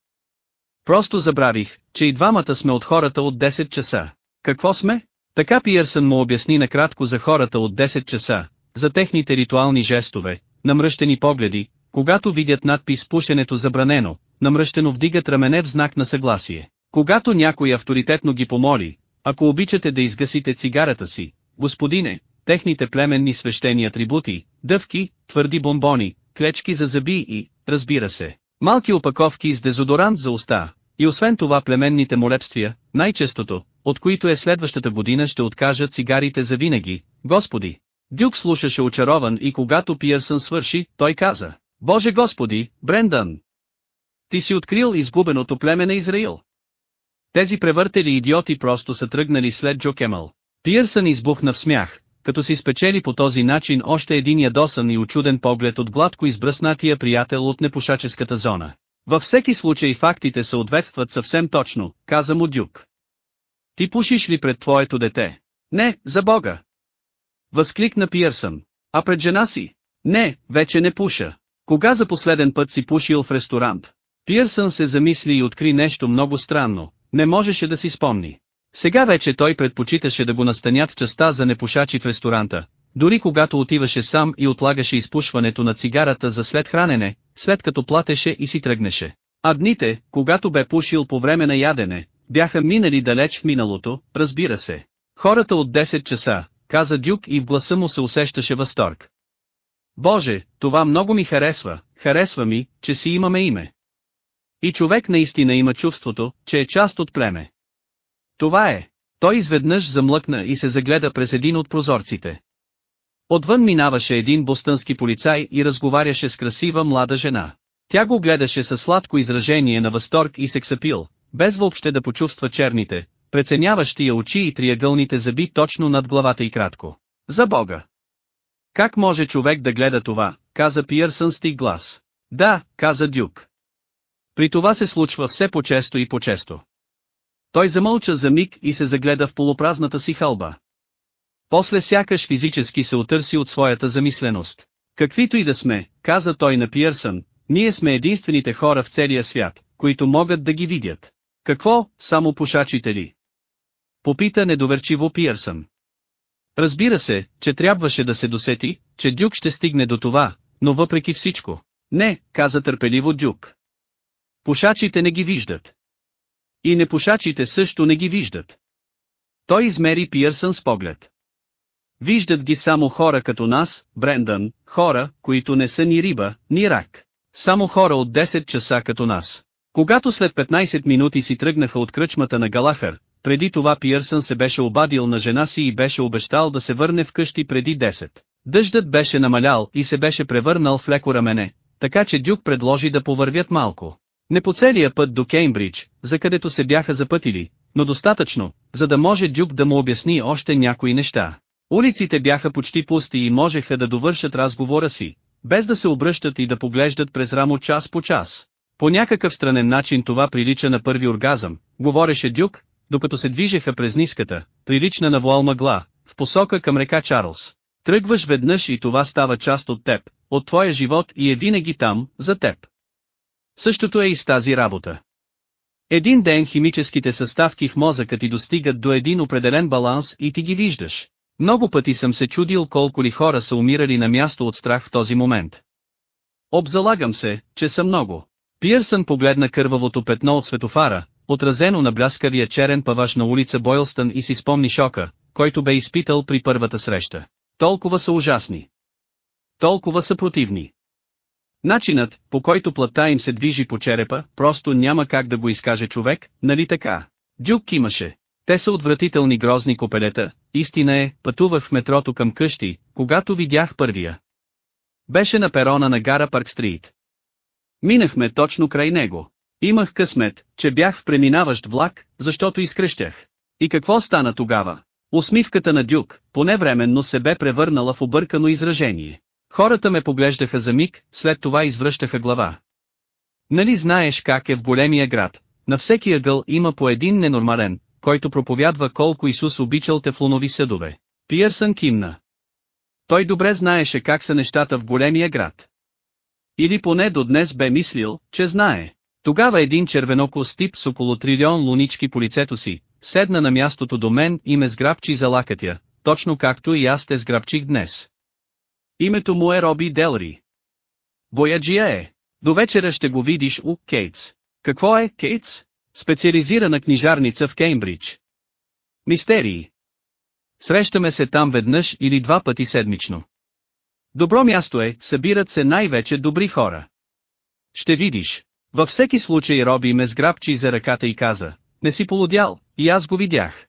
Просто забравих, че и двамата сме от хората от 10 часа. Какво сме? Така Пиърсън му обясни накратко за хората от 10 часа, за техните ритуални жестове, намръщени погледи, когато видят надпис пушенето забранено, намръщено вдигат рамене в знак на съгласие. Когато някой авторитетно ги помоли, ако обичате да изгасите цигарата си, господине, техните племенни свещени атрибути, дъвки, твърди бомбони, клечки за зъби и, разбира се, малки опаковки с дезодорант за уста, и освен това племенните молебствия, най-честото, от които е следващата година ще откажат цигарите за винаги, Господи. Дюк слушаше очарован и когато Пиърсън свърши, той каза, Боже Господи, Брендан! Ти си открил изгубеното племе на Израил. Тези превъртели идиоти просто са тръгнали след Джо Кемъл. Пиърсън избухна в смях, като си спечели по този начин още един ядосан и очуден поглед от гладко избръснатия приятел от непушаческата зона. Във всеки случай фактите съответстват съвсем точно, каза му Дюк. Ти пушиш ли пред твоето дете? Не, за Бога! Възкликна Пиърсън. А пред жена си? Не, вече не пуша. Кога за последен път си пушил в ресторант? Пиърсън се замисли и откри нещо много странно, не можеше да си спомни. Сега вече той предпочиташе да го настанят в частта за непушачи в ресторанта, дори когато отиваше сам и отлагаше изпушването на цигарата за след хранене, след като платеше и си тръгнеше. А дните, когато бе пушил по време на ядене, бяха минали далеч в миналото, разбира се. Хората от 10 часа, каза Дюк и в гласа му се усещаше възторг. Боже, това много ми харесва, харесва ми, че си имаме име. И човек наистина има чувството, че е част от племе. Това е. Той изведнъж замлъкна и се загледа през един от прозорците. Отвън минаваше един бостънски полицай и разговаряше с красива млада жена. Тя го гледаше със сладко изражение на възторг и сексапил, без въобще да почувства черните, преценяващия очи и триъгълните зъби точно над главата и кратко. За Бога! Как може човек да гледа това, каза Пиърсън стиг глас. Да, каза Дюк. При това се случва все по-често и по-често. Той замълча за миг и се загледа в полупразната си хълба. После сякаш физически се отърси от своята замисленост. Каквито и да сме, каза той на Пиърсън, ние сме единствените хора в целия свят, които могат да ги видят. Какво, само пушачите ли? Попита недоверчиво Пиърсън. Разбира се, че трябваше да се досети, че Дюк ще стигне до това, но въпреки всичко. Не, каза търпеливо Дюк. Пушачите не ги виждат. И непушачите също не ги виждат. Той измери Пиърсън с поглед. Виждат ги само хора като нас, Брендан, хора, които не са ни риба, ни рак. Само хора от 10 часа като нас. Когато след 15 минути си тръгнаха от кръчмата на Галахър, преди това Пиърсън се беше обадил на жена си и беше обещал да се върне вкъщи преди 10. Дъждът беше намалял и се беше превърнал в леко рамене, така че Дюк предложи да повървят малко. Не по целия път до Кеймбридж, за където се бяха запътили, но достатъчно, за да може Дюк да му обясни още някои неща. Улиците бяха почти пусти и можеха да довършат разговора си, без да се обръщат и да поглеждат през рамо час по час. По някакъв странен начин това прилича на първи оргазъм, говореше Дюк, докато се движеха през ниската, прилична на вуал мъгла, в посока към река Чарлз. Тръгваш веднъж и това става част от теб, от твоя живот и е винаги там, за теб. Същото е и с тази работа. Един ден химическите съставки в мозъка ти достигат до един определен баланс и ти ги виждаш. Много пъти съм се чудил колко ли хора са умирали на място от страх в този момент. Обзалагам се, че са много. Пиърсън погледна кървавото петно от светофара, отразено на бляскавия черен паваш на улица Бойлстън и си спомни шока, който бе изпитал при първата среща. Толкова са ужасни. Толкова са противни. Начинът, по който плътта им се движи по черепа, просто няма как да го изкаже човек, нали така? Дюк имаше. Те са отвратителни грозни копелета, истина е, пътувах в метрото към къщи, когато видях първия. Беше на перона на гара Парк Стрит. Минахме точно край него. Имах късмет, че бях в преминаващ влак, защото изкръщях. И какво стана тогава? Усмивката на Дюк, поне временно се бе превърнала в объркано изражение. Хората ме поглеждаха за миг, след това извръщаха глава. Нали знаеш как е в големия град, на всеки ъгъл има по един ненормален, който проповядва колко Исус обичал тефлонови съдове. Пиърсън кимна. Той добре знаеше как са нещата в големия град. Или поне до днес бе мислил, че знае. Тогава един червенокост тип с около трилион лунички по лицето си, седна на мястото до мен и ме сграбчи за лакътя, точно както и аз те сграбчих днес. Името му е Роби Делри. Бояджия е. До вечера ще го видиш у Кейтс. Какво е Кейтс? Специализирана книжарница в Кеймбридж. Мистерии. Срещаме се там веднъж или два пъти седмично. Добро място е, събират се най-вече добри хора. Ще видиш. Във всеки случай Роби ме сграбчи за ръката и каза, не си полудял, и аз го видях.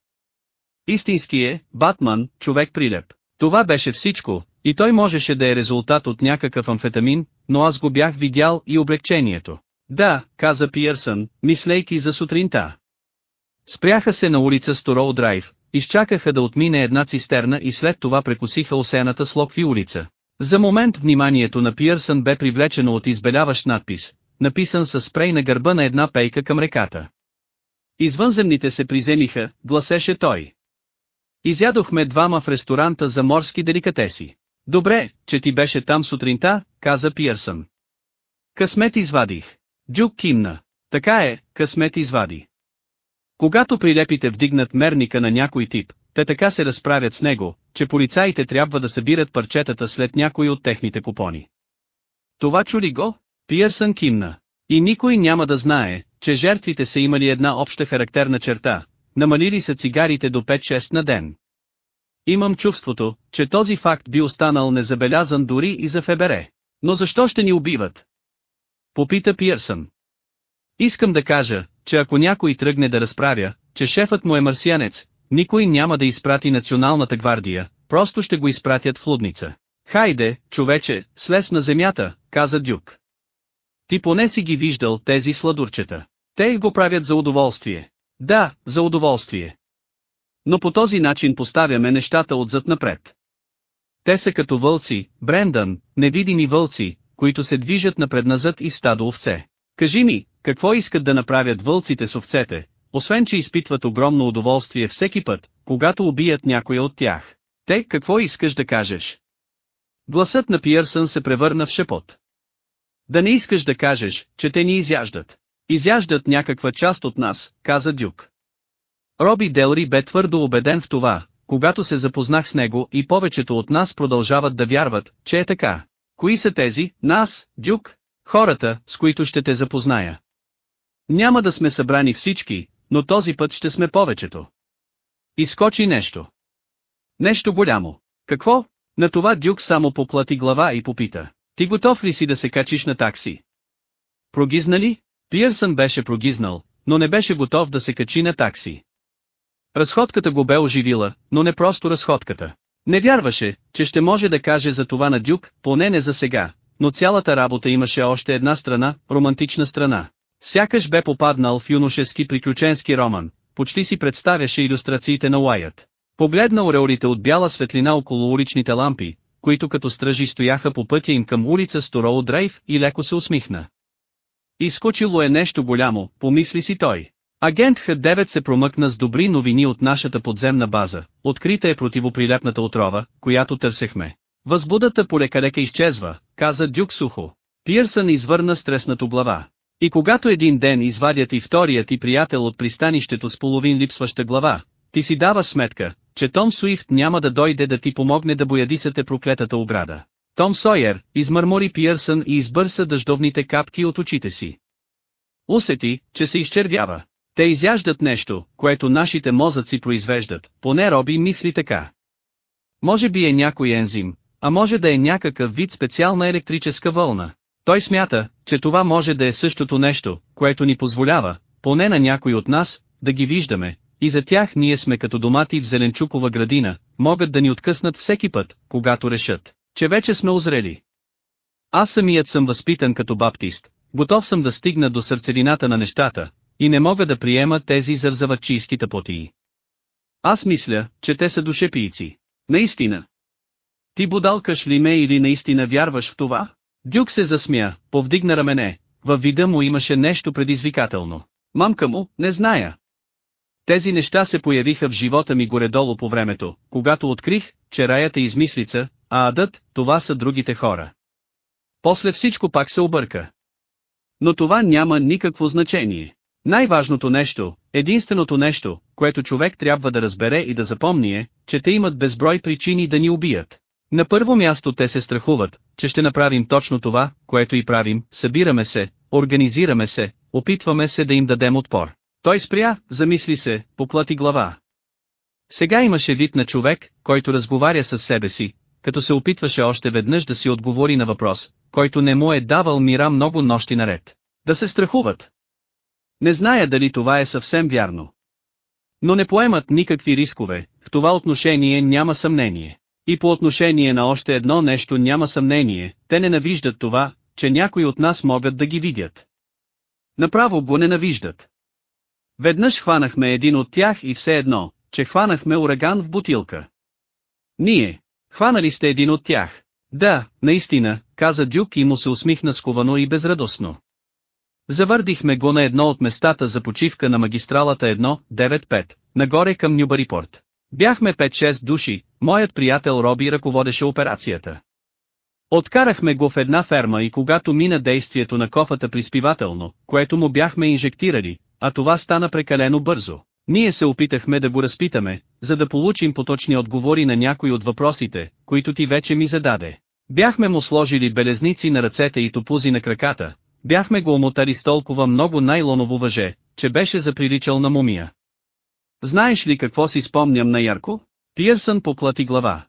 Истински е, Батман, човек прилеп. Това беше всичко, и той можеше да е резултат от някакъв амфетамин, но аз го бях видял и облегчението. Да, каза Пиърсън, мислейки за сутринта. Спряха се на улица Стороу Драйв, изчакаха да отмине една цистерна и след това прекусиха осеяната с Локви улица. За момент вниманието на Пиърсън бе привлечено от избеляващ надпис, написан със спрей на гърба на една пейка към реката. Извънземните се приземиха, гласеше той. Изядохме двама в ресторанта за морски деликатеси. Добре, че ти беше там сутринта, каза Пиърсън. Късмет извадих. Дюк кимна. Така е, късмет извади. Когато прилепите вдигнат мерника на някой тип, те така се разправят с него, че полицаите трябва да събират парчетата след някой от техните купони. Това чули го? Пиърсън кимна. И никой няма да знае, че жертвите са имали една обща характерна черта, намалили са цигарите до 5-6 на ден. Имам чувството, че този факт би останал незабелязан дори и за ФБР. Но защо ще ни убиват? Попита Пиърсън. Искам да кажа, че ако някой тръгне да разправя, че шефът му е марсианец, никой няма да изпрати националната гвардия, просто ще го изпратят в лудница. Хайде, човече, слез на земята, каза Дюк. Ти поне си ги виждал тези сладурчета. Те го правят за удоволствие. Да, за удоволствие. Но по този начин поставяме нещата отзад напред. Те са като вълци, Брендан, невидими вълци, които се движат напредназад и стадо овце. Кажи ми, какво искат да направят вълците с овцете, освен че изпитват огромно удоволствие всеки път, когато убият някоя от тях. Те, какво искаш да кажеш? Гласът на Пиърсън се превърна в шепот. Да не искаш да кажеш, че те ни изяждат. Изяждат някаква част от нас, каза Дюк. Роби Делри бе твърдо убеден в това, когато се запознах с него и повечето от нас продължават да вярват, че е така. Кои са тези, нас, Дюк? Хората, с които ще те запозная. Няма да сме събрани всички, но този път ще сме повечето. Изкочи нещо. Нещо голямо. Какво? На това Дюк само поплати глава и попита. Ти готов ли си да се качиш на такси? Прогизна ли? Пиърсън беше прогизнал, но не беше готов да се качи на такси. Разходката го бе оживила, но не просто разходката. Не вярваше, че ще може да каже за това на Дюк, поне не за сега, но цялата работа имаше още една страна, романтична страна. Сякаш бе попаднал в юношески приключенски роман, почти си представяше иллюстрациите на Уайът. Погледна ореолите от бяла светлина около уличните лампи, които като стражи стояха по пътя им към улица Стороу Драйв и леко се усмихна. Изкочило е нещо голямо, помисли си той. Агент Х9 се промъкна с добри новини от нашата подземна база, открита е противоприлепната отрова, която търсехме. Възбудата полекалека изчезва, каза Дюк сухо. Пирсън извърна стреснато глава. И когато един ден извадят и вторият ти приятел от пристанището с половин липсваща глава, ти си дава сметка, че Том Суифт няма да дойде да ти помогне да боядисате проклетата ограда. Том Сойер, измърмори Пиърсън и избърса дъждовните капки от очите си. Усети, че се изчервява. Те изяждат нещо, което нашите мозъци произвеждат, поне Роби мисли така. Може би е някой ензим, а може да е някакъв вид специална електрическа вълна. Той смята, че това може да е същото нещо, което ни позволява, поне на някой от нас, да ги виждаме, и за тях ние сме като домати в зеленчукова градина, могат да ни откъснат всеки път, когато решат, че вече сме озрели. Аз самият съм възпитан като баптист, готов съм да стигна до сърцевината на нещата, и не мога да приема тези зарзавачийски тъпотии. Аз мисля, че те са душепийци. Наистина. Ти будалкаш ли ме или наистина вярваш в това? Дюк се засмя, повдигна рамене, във вида му имаше нещо предизвикателно. Мамка му, не зная. Тези неща се появиха в живота ми горе-долу по времето, когато открих, че раята е измислица, а адът, това са другите хора. После всичко пак се обърка. Но това няма никакво значение. Най-важното нещо, единственото нещо, което човек трябва да разбере и да запомни е, че те имат безброй причини да ни убият. На първо място те се страхуват, че ще направим точно това, което и правим, събираме се, организираме се, опитваме се да им дадем отпор. Той спря, замисли се, поплати глава. Сега имаше вид на човек, който разговаря с себе си, като се опитваше още веднъж да си отговори на въпрос, който не му е давал мира много нощи наред. Да се страхуват. Не зная дали това е съвсем вярно. Но не поемат никакви рискове, в това отношение няма съмнение. И по отношение на още едно нещо няма съмнение, те ненавиждат това, че някои от нас могат да ги видят. Направо го ненавиждат. Веднъж хванахме един от тях и все едно, че хванахме ураган в бутилка. Ние. Хванали сте един от тях. Да, наистина, каза Дюк и му се усмихна сковано и безрадостно. Завърдихме го на едно от местата за почивка на магистралата 1-9-5, нагоре към Нюбарипорт. Бяхме 5-6 души, моят приятел Роби ръководеше операцията. Откарахме го в една ферма и когато мина действието на кофата приспивателно, което му бяхме инжектирали, а това стана прекалено бързо, ние се опитахме да го разпитаме, за да получим поточни отговори на някои от въпросите, които ти вече ми зададе. Бяхме му сложили белезници на ръцете и топузи на краката, бяхме го омотали с толкова много найлоново въже, че беше заприличал на мумия. Знаеш ли какво си спомням на Ярко? Пиърсън поплати глава.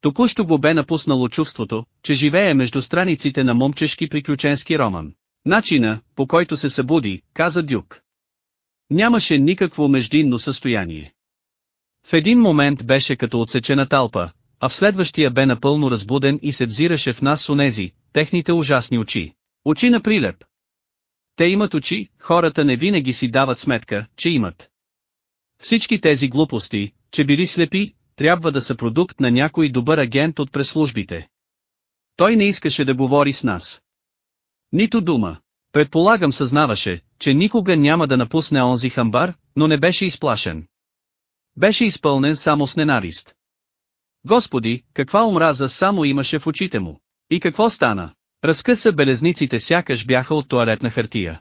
Току-що го бе напуснало чувството, че живее между страниците на момчешки приключенски роман. Начина, по който се събуди, каза Дюк. Нямаше никакво междинно състояние. В един момент беше като отсечена талпа, а в следващия бе напълно разбуден и се взираше в нас с онези, техните ужасни очи. Очи на прилеп. Те имат очи, хората не винаги си дават сметка, че имат. Всички тези глупости, че били слепи, трябва да са продукт на някой добър агент от преслужбите. Той не искаше да говори с нас. Нито дума. Предполагам съзнаваше, че никога няма да напусне онзи хамбар, но не беше изплашен. Беше изпълнен само с ненавист. Господи, каква омраза само имаше в очите му. И какво стана? Разкъса белезниците сякаш бяха от туалетна хартия.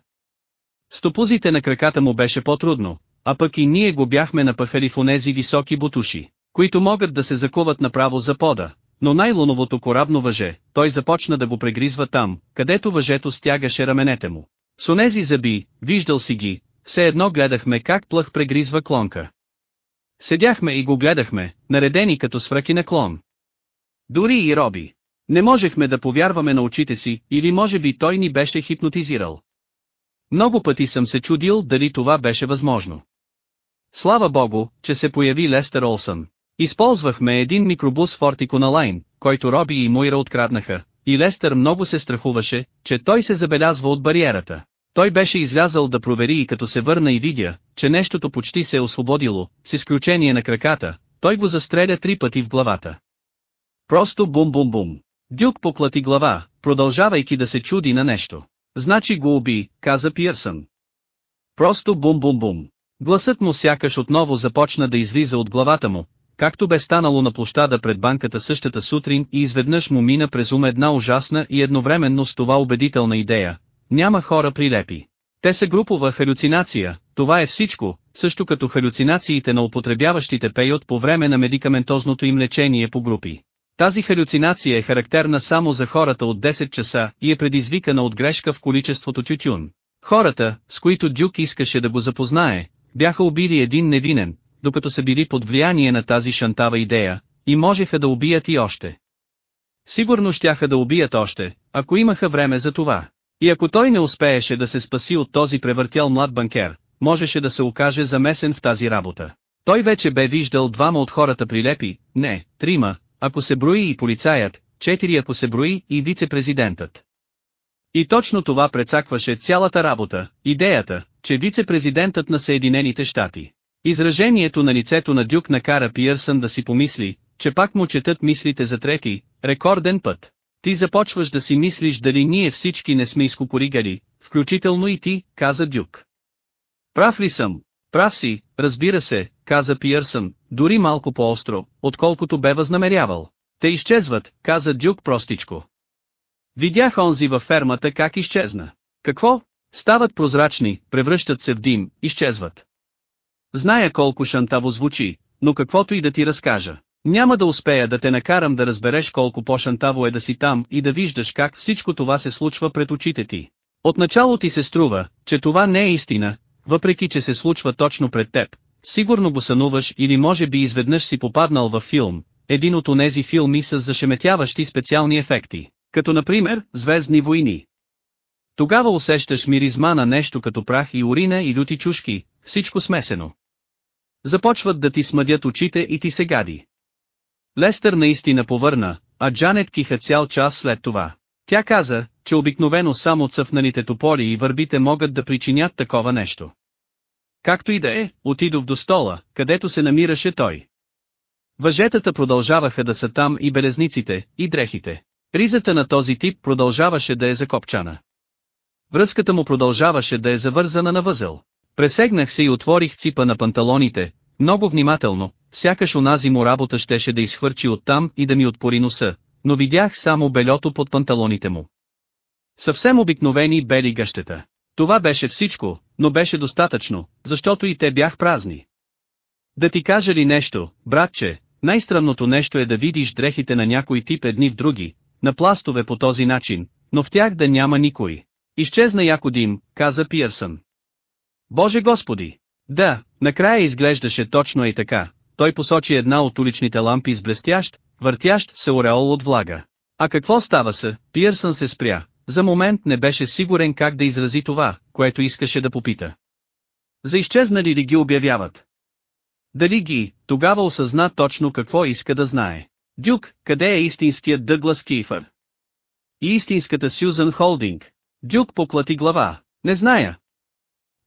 Стопузите на краката му беше по-трудно, а пък и ние го бяхме напъхали в онези високи бутуши, които могат да се закуват направо за пода, но най-луновото корабно въже, той започна да го прегризва там, където въжето стягаше раменете му. С онези зъби, виждал си ги, все едно гледахме как плъх прегризва клонка. Седяхме и го гледахме, наредени като свръки на клон. Дори и Роби. Не можехме да повярваме на очите си, или може би той ни беше хипнотизирал. Много пъти съм се чудил дали това беше възможно. Слава богу, че се появи Лестер Олсън. Използвахме един микробус на Лайн, който Роби и Мойра откраднаха, и Лестър много се страхуваше, че той се забелязва от бариерата. Той беше излязъл да провери и като се върна и видя, че нещото почти се е освободило, с изключение на краката, той го застреля три пъти в главата. Просто бум-бум-бум. Дюк поклати глава, продължавайки да се чуди на нещо. Значи го уби, каза Пирсън. Просто бум-бум-бум. Гласът му сякаш отново започна да излиза от главата му, както бе станало на площада пред банката същата сутрин и изведнъж му мина през ум една ужасна и едновременно с това убедителна идея. Няма хора прилепи. Те са групова халюцинация, това е всичко, също като халюцинациите на употребяващите пейот по време на медикаментозното им лечение по групи. Тази халюцинация е характерна само за хората от 10 часа и е предизвикана от грешка в количеството тютюн. Хората, с които Дюк искаше да го запознае, бяха убили един невинен, докато са били под влияние на тази шантава идея, и можеха да убият и още. Сигурно щяха да убият още, ако имаха време за това. И ако той не успееше да се спаси от този превъртял млад банкер, можеше да се окаже замесен в тази работа. Той вече бе виждал двама от хората прилепи, не, трима, ако се брои и полицаят, четири ако се брои и вице-президентът. И точно това прецакваше цялата работа, идеята, че вице-президентът на Съединените щати, Изражението на лицето на Дюк накара Пиърсън да си помисли, че пак му четат мислите за трети, рекорден път. Ти започваш да си мислиш дали ние всички не сме изкупоригали, включително и ти, каза Дюк. Прав ли съм? Прав си, разбира се, каза Пиърсън, дори малко по-остро, отколкото бе възнамерявал. Те изчезват, каза Дюк простичко. Видях онзи във фермата как изчезна. Какво? Стават прозрачни, превръщат се в дим, изчезват. Зная колко шантаво звучи, но каквото и да ти разкажа, няма да успея да те накарам да разбереш колко по-шантаво е да си там и да виждаш как всичко това се случва пред очите ти. Отначало ти се струва, че това не е истина, въпреки че се случва точно пред теб. Сигурно го сънуваш или може би изведнъж си попаднал във филм, един от онези филми с зашеметяващи специални ефекти, като например «Звездни войни». Тогава усещаш миризма на нещо като прах и урина и люти чушки, всичко смесено. Започват да ти смъдят очите и ти се гади. Лестър наистина повърна, а Джанет киха цял час след това. Тя каза, че обикновено само цъфнаните тополи и върбите могат да причинят такова нещо. Както и да е, отидох до стола, където се намираше той. Въжетата продължаваха да са там и белезниците, и дрехите. Ризата на този тип продължаваше да е закопчана. Връзката му продължаваше да е завързана на възел. Пресегнах се и отворих ципа на панталоните, много внимателно, сякаш онази му работа щеше да изхвърчи оттам и да ми отпори носа, но видях само белето под панталоните му. Съвсем обикновени бели гъщета. Това беше всичко, но беше достатъчно, защото и те бях празни. Да ти кажа ли нещо, братче, най-странното нещо е да видиш дрехите на някой тип едни в други, на пластове по този начин, но в тях да няма никой. Изчезна яко дим, каза Пиърсън. Боже Господи! Да, накрая изглеждаше точно и така. Той посочи една от уличните лампи с блестящ, въртящ се ореол от влага. А какво става се? Пиърсън се спря. За момент не беше сигурен как да изрази това, което искаше да попита. За изчезнали ли ги обявяват? Дали ги, тогава осъзна точно какво иска да знае. Дюк, къде е истинският Дъглас Кифър? И истинската Сюзан Холдинг. Дюк поклати глава. Не зная.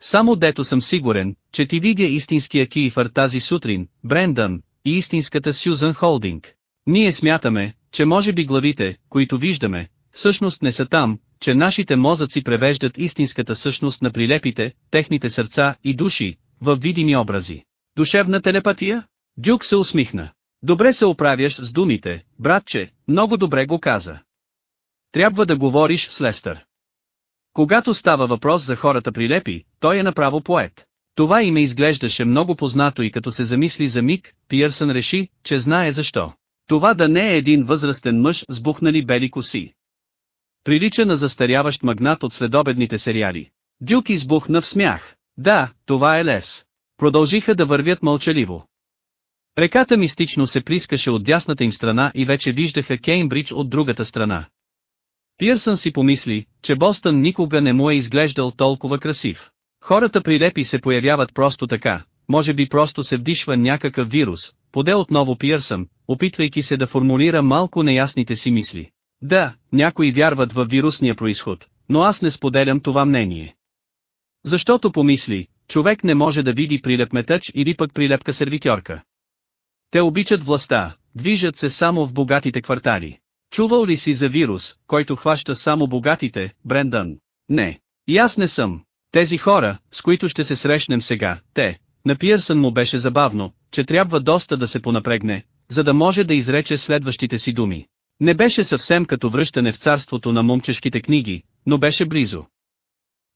Само дето съм сигурен, че ти видя истинския Кифър тази сутрин, Брендан, и истинската Сюзан Холдинг. Ние смятаме, че може би главите, които виждаме, всъщност не са там, че нашите мозъци превеждат истинската същност на прилепите, техните сърца и души, в видими образи. Душевна телепатия? Дюк се усмихна. Добре се оправяш с думите, братче, много добре го каза. Трябва да говориш с Лестър. Когато става въпрос за хората прилепи, той е направо поет. Това име изглеждаше много познато и като се замисли за миг, Пиърсън реши, че знае защо. Това да не е един възрастен мъж с бухнали бели коси. Прилича на застаряващ магнат от следобедните сериали. Дюк избухна в смях. Да, това е лес. Продължиха да вървят мълчаливо. Реката мистично се плискаше от дясната им страна и вече виждаха Кеймбридж от другата страна. Пирсън си помисли, че Бостън никога не му е изглеждал толкова красив. Хората прилепи се появяват просто така, може би просто се вдишва някакъв вирус, поде отново Пирсън, опитвайки се да формулира малко неясните си мисли. Да, някои вярват в вирусния происход, но аз не споделям това мнение. Защото помисли, човек не може да види прилепметъч или пък прилепка сервитьорка. Те обичат властта, движат се само в богатите квартали. Чувал ли си за вирус, който хваща само богатите, Брендан? Не. И аз не съм. Тези хора, с които ще се срещнем сега, те, на Пиърсън му беше забавно, че трябва доста да се понапрегне, за да може да изрече следващите си думи. Не беше съвсем като връщане в царството на момчешките книги, но беше близо.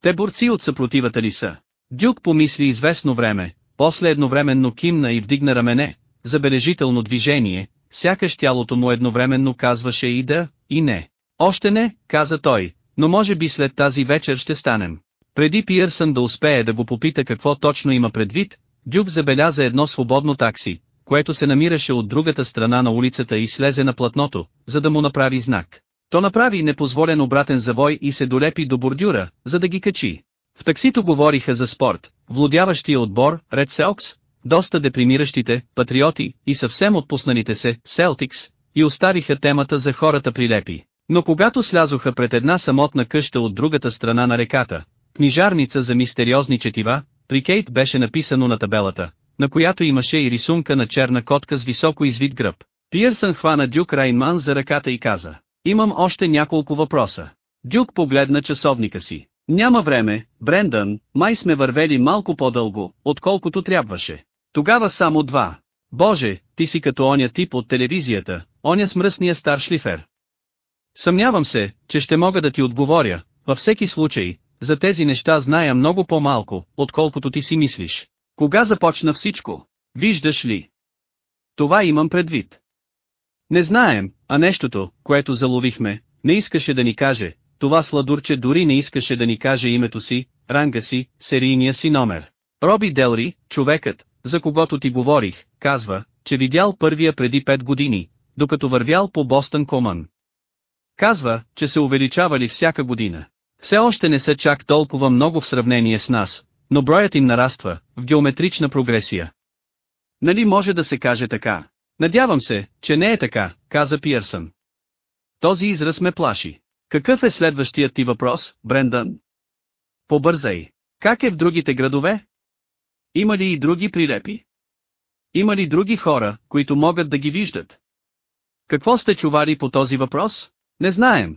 Те борци от съпротивата ли са? Дюк помисли известно време, после едновременно кимна и вдигна рамене, забележително движение, сякаш тялото му едновременно казваше и да, и не. Още не, каза той, но може би след тази вечер ще станем. Преди Пиърсън да успее да го попита какво точно има предвид, Дюк забеляза едно свободно такси, което се намираше от другата страна на улицата и слезе на платното, за да му направи знак. То направи непозволен обратен завой и се долепи до бордюра, за да ги качи. В таксито говориха за спорт, влудяващия отбор, Ред Селкс, доста депримиращите, патриоти и съвсем отпусналите се, Селтикс, и оставиха темата за хората прилепи. Но когато слязоха пред една самотна къща от другата страна на реката, книжарница за мистериозни четива, при Кейт беше написано на табелата, на която имаше и рисунка на черна котка с високо извит гръб. Пиърсън хвана Дюк Райнман за ръката и каза, имам още няколко въпроса. Дюк погледна часовника си. Няма време, Брендан, май сме вървели малко по-дълго, отколкото трябваше. Тогава само два. Боже, ти си като оня тип от телевизията, оня с мръсния стар шлифер. Съмнявам се, че ще мога да ти отговоря, във всеки случай, за тези неща зная много по-малко, отколкото ти си мислиш. Кога започна всичко? Виждаш ли? Това имам предвид. Не знаем, а нещото, което заловихме, не искаше да ни каже, това сладурче дори не искаше да ни каже името си, ранга си, серийния си номер. Роби Делри, човекът, за когото ти говорих, казва, че видял първия преди 5 години, докато вървял по Бостън Комън. Казва, че се увеличавали всяка година. Все още не са чак толкова много в сравнение с нас, но броят им нараства, в геометрична прогресия. Нали може да се каже така? Надявам се, че не е така, каза Пиърсън. Този израз ме плаши. Какъв е следващият ти въпрос, Брендън? Побързай. Как е в другите градове? Има ли и други прилепи? Има ли други хора, които могат да ги виждат? Какво сте чували по този въпрос? Не знаем.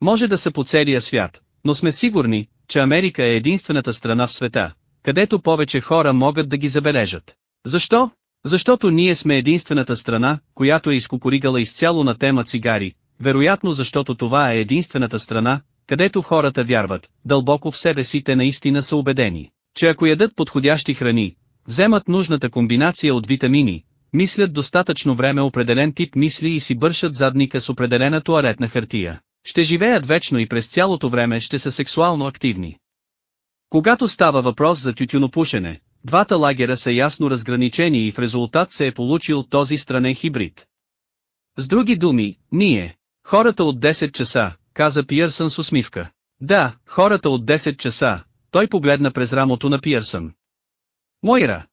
Може да са по целия свят, но сме сигурни, че Америка е единствената страна в света, където повече хора могат да ги забележат. Защо? Защото ние сме единствената страна, която е изкукоригала изцяло на тема цигари, вероятно защото това е единствената страна, където хората вярват, дълбоко в себе си те наистина са убедени, че ако ядат подходящи храни, вземат нужната комбинация от витамини, мислят достатъчно време определен тип мисли и си бършат задника с определена туалетна хартия, ще живеят вечно и през цялото време ще са сексуално активни. Когато става въпрос за тютюнопушене, двата лагера са ясно разграничени и в резултат се е получил този странен хибрид. С други думи, ние, хората от 10 часа, каза Пиърсън с усмивка. Да, хората от 10 часа, той погледна през рамото на Пиърсън. Мойра!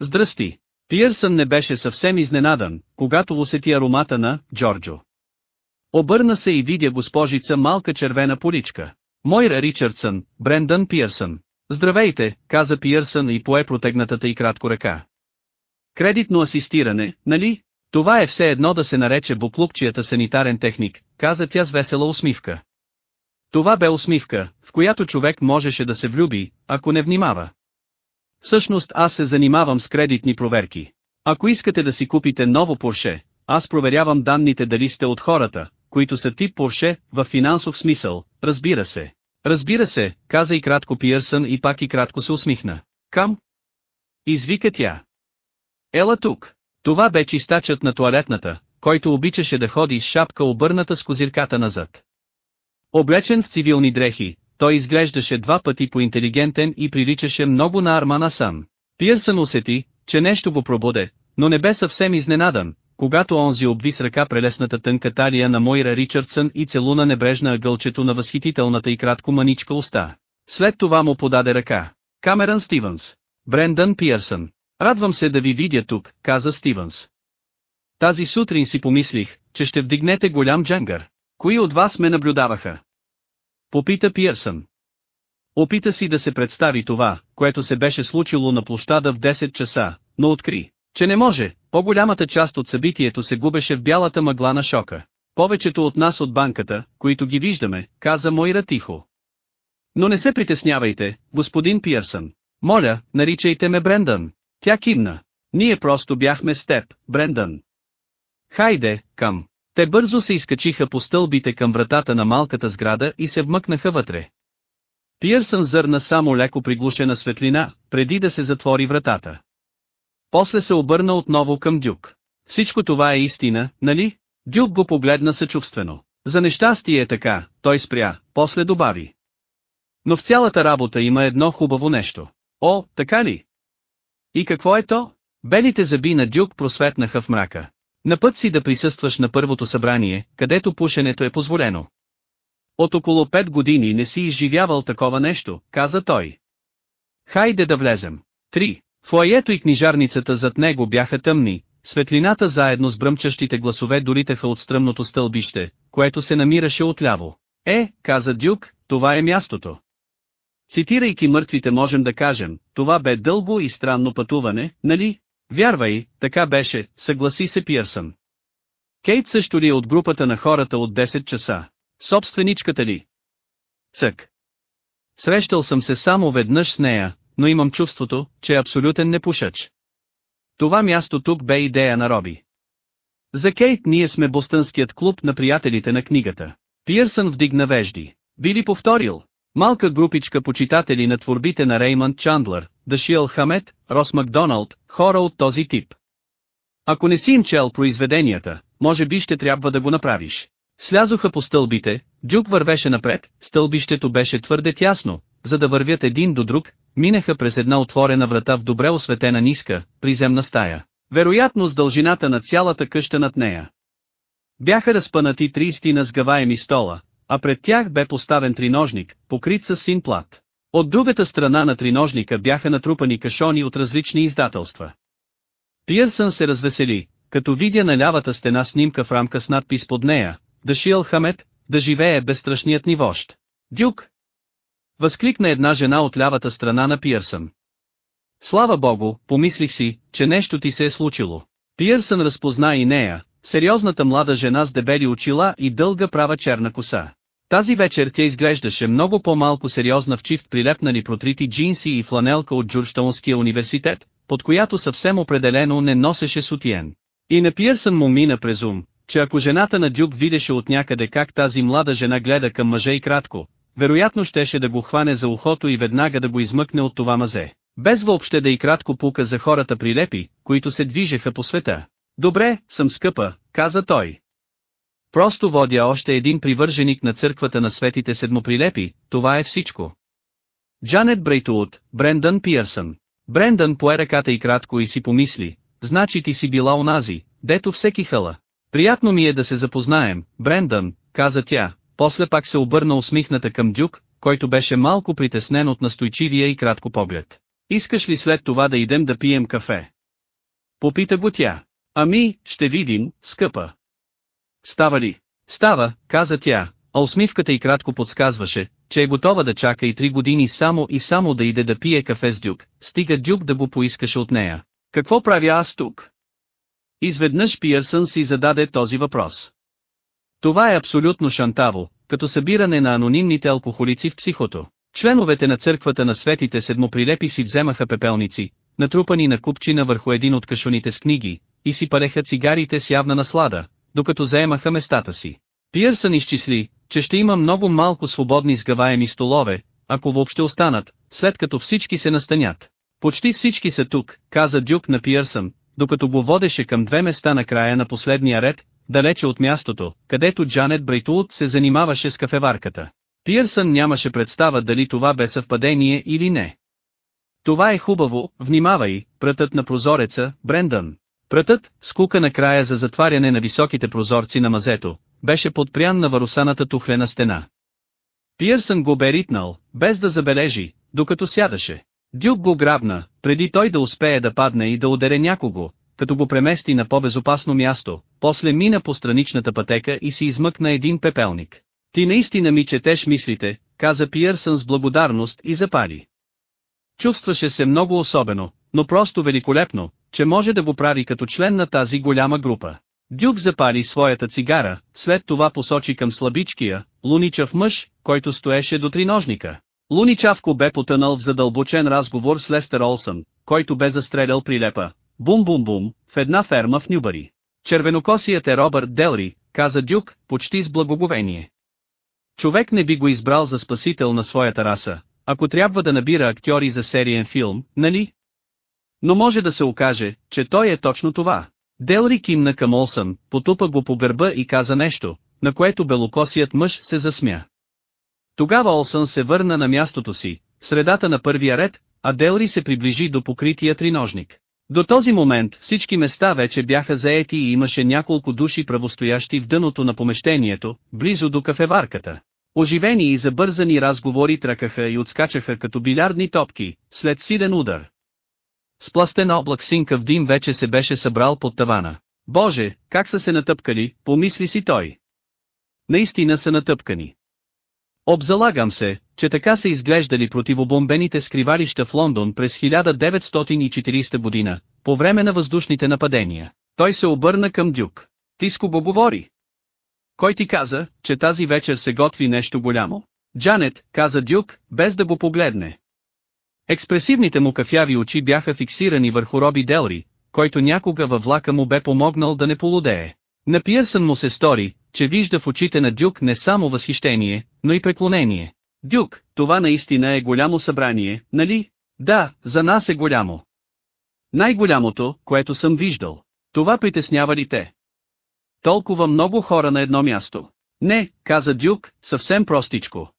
Здрасти! Пиърсън не беше съвсем изненадан, когато усети аромата на Джорджо. Обърна се и видя госпожица малка червена поличка. Мойра Ричардсън, Брендън Пиърсън. Здравейте, каза Пиърсън и пое протегнатата и кратко ръка. Кредитно асистиране, нали? Това е все едно да се нарече буклупчията санитарен техник, каза тя с весела усмивка. Това бе усмивка, в която човек можеше да се влюби, ако не внимава. Всъщност аз се занимавам с кредитни проверки. Ако искате да си купите ново Порше, аз проверявам данните дали сте от хората, които са тип Порше, в финансов смисъл, разбира се. Разбира се, каза и кратко Пиърсън и пак и кратко се усмихна. Кам? Извика тя. Ела тук. Това бе чистачът на туалетната, който обичаше да ходи с шапка обърната с козирката назад. Облечен в цивилни дрехи, той изглеждаше два пъти по-интелигентен и приличаше много на Армана Сан. Пиърсън усети, че нещо го пробуде, но не бе съвсем изненадан, когато онзи обви с ръка прелесната тънка талия на Мойра Ричардсън и целуна небрежна ъгълчето на възхитителната и кратко маничка уста. След това му подаде ръка. Камерън Стивенс. Брендън Пиърсън. Радвам се да ви видя тук, каза Стивенс. Тази сутрин си помислих, че ще вдигнете голям джангър. Кои от вас ме наблюдаваха? Попита Пиърсън. Опита си да се представи това, което се беше случило на площада в 10 часа, но откри, че не може, по-голямата част от събитието се губеше в бялата мъгла на шока. Повечето от нас от банката, които ги виждаме, каза Мойра тихо. Но не се притеснявайте, господин Пиърсън. Моля, наричайте ме Брендън. Тя кимна. Ние просто бяхме с теб, Брендън. Хайде, към. Те бързо се изкачиха по стълбите към вратата на малката сграда и се вмъкнаха вътре. Пиърсън зърна само леко приглушена светлина, преди да се затвори вратата. После се обърна отново към Дюк. Всичко това е истина, нали? Дюк го погледна съчувствено. За нещастие е така, той спря, после добави. Но в цялата работа има едно хубаво нещо. О, така ли? И какво е то? Белите зъби на Дюк просветнаха в мрака. На път си да присъстваш на първото събрание, където пушенето е позволено. От около пет години не си изживявал такова нещо, каза той. Хайде да влезем. Три. Фуаето и книжарницата зад него бяха тъмни, светлината заедно с бръмчащите гласове долитаха от стръмното стълбище, което се намираше отляво. Е, каза Дюк, това е мястото. Цитирайки мъртвите можем да кажем, това бе дълго и странно пътуване, нали? Вярвай, така беше, съгласи се Пиърсън. Кейт също ли е от групата на хората от 10 часа? Собственичката ли? Цък. Срещал съм се само веднъж с нея, но имам чувството, че е абсолютен непушач. Това място тук бе идея на Роби. За Кейт ние сме бостънският клуб на приятелите на книгата. Пиърсън вдигна вежди. Би повторил? Малка групичка почитатели на творбите на Реймънд Чандлър, Дашиел Хамет, Рос Макдоналд, хора от този тип. Ако не си им чел произведенията, може би ще трябва да го направиш. Слязоха по стълбите, Дюк вървеше напред, стълбището беше твърде тясно, за да вървят един до друг, минаха през една отворена врата в добре осветена ниска, приземна стая. Вероятно с дължината на цялата къща над нея. Бяха разпънати 30 на сгъваеми стола, а пред тях бе поставен триножник, покрит с син плат. От другата страна на триножника бяха натрупани кашони от различни издателства. Пиърсън се развесели, като видя на лявата стена снимка в рамка с надпис под нея, да Шиел Хамет, да живее безстрашният ни вожд. Дюк! Възкликна една жена от лявата страна на Пиърсън. Слава богу, помислих си, че нещо ти се е случило. Пиърсън разпозна и нея, сериозната млада жена с дебели очила и дълга права черна коса. Тази вечер тя изглеждаше много по-малко сериозна в чифт прилепнали протрити джинси и фланелка от Джорджтаунския университет, под която съвсем определено не носеше сутиен. И на Пиърсън му мина през ум, че ако жената на Дюк видеше от някъде как тази млада жена гледа към мъже и кратко, вероятно щеше да го хване за ухото и веднага да го измъкне от това мазе. Без въобще да и кратко пука за хората прилепи, които се движеха по света. Добре, съм скъпа, каза той. Просто водя още един привърженик на църквата на светите седмоприлепи, това е всичко. Джанет Брейтуот, Брендън Пиърсън. Брендън пое ръката и кратко и си помисли, значи ти си била онази, дето всеки хъла. Приятно ми е да се запознаем, Брендън, каза тя, после пак се обърна усмихната към Дюк, който беше малко притеснен от настойчивия и кратко поглед. Искаш ли след това да идем да пием кафе? Попита го тя. Ами, ще видим, скъпа. Става ли? Става, каза тя, а усмивката и кратко подсказваше, че е готова да чака и три години само и само да иде да пие кафе с Дюк, стига Дюк да го поискаше от нея. Какво правя аз тук? Изведнъж Пиърсън си зададе този въпрос. Това е абсолютно шантаво, като събиране на анонимните алкохолици в психото. Членовете на църквата на светите седмоприлепи си вземаха пепелници, натрупани на купчина върху един от кашоните с книги, и си пареха цигарите с явна наслада, докато заемаха местата си. Пиърсън изчисли, че ще има много малко свободни сгъваеми столове, ако въобще останат, след като всички се настанят. Почти всички са тук, каза Дюк на Пиърсън, докато го водеше към две места на края на последния ред, далече от мястото, където Джанет Брейтулт се занимаваше с кафеварката. Пиърсън нямаше представа дали това бе съвпадение или не. Това е хубаво, внимавай, прътът на прозореца, Брендън. Прътът, скука на края за затваряне на високите прозорци на мазето, беше подпрян на варусаната тухлена стена. Пиърсън го бе ритнал, без да забележи, докато сядаше. Дюк го грабна, преди той да успее да падне и да ударе някого, като го премести на по-безопасно място, после мина по страничната пътека и си измъкна един пепелник. Ти наистина ми четеш мислите, каза Пиърсън с благодарност и запали. Чувстваше се много особено, но просто великолепно, че може да го прави като член на тази голяма група. Дюк запали своята цигара, след това посочи към слабичкия, луничав мъж, който стоеше до триножника. Луничавко бе потънал в задълбочен разговор с Лестер Олсън, който бе застрелял прилепа, бум-бум-бум, в една ферма в Нюбари. Червенокосият е Робърт Делри, каза Дюк, почти с благоговение. Човек не би го избрал за спасител на своята раса, ако трябва да набира актьори за сериен филм, нали? Но може да се окаже, че той е точно това. Делри кимна към Олсън, потупа го по гърба и каза нещо, на което белокосият мъж се засмя. Тогава Олсън се върна на мястото си, в средата на първия ред, а Делри се приближи до покрития триножник. До този момент всички места вече бяха заети и имаше няколко души правостоящи в дъното на помещението, близо до кафеварката. Оживени и забързани разговори тръкаха и отскачаха като билярдни топки, след силен удар. Спластен облак синкав дим вече се беше събрал под тавана. Боже, как са се натъпкали, помисли си той. Наистина са натъпкани. Обзалагам се, че така са изглеждали противобомбените скривалища в Лондон през 1940 година, по време на въздушните нападения. Той се обърна към Дюк. Тиско го говори. Кой ти каза, че тази вечер се готви нещо голямо? Джанет, каза Дюк, без да го погледне. Експресивните му кафяви очи бяха фиксирани върху Роби Делри, който някога във влака му бе помогнал да не полудее. На Пиърсън му се стори, че вижда в очите на Дюк не само възхищение, но и преклонение. Дюк, това наистина е голямо събрание, нали? Да, за нас е голямо. Най-голямото, което съм виждал. Това притеснява ли те? Толкова много хора на едно място. Не, каза Дюк, съвсем простичко.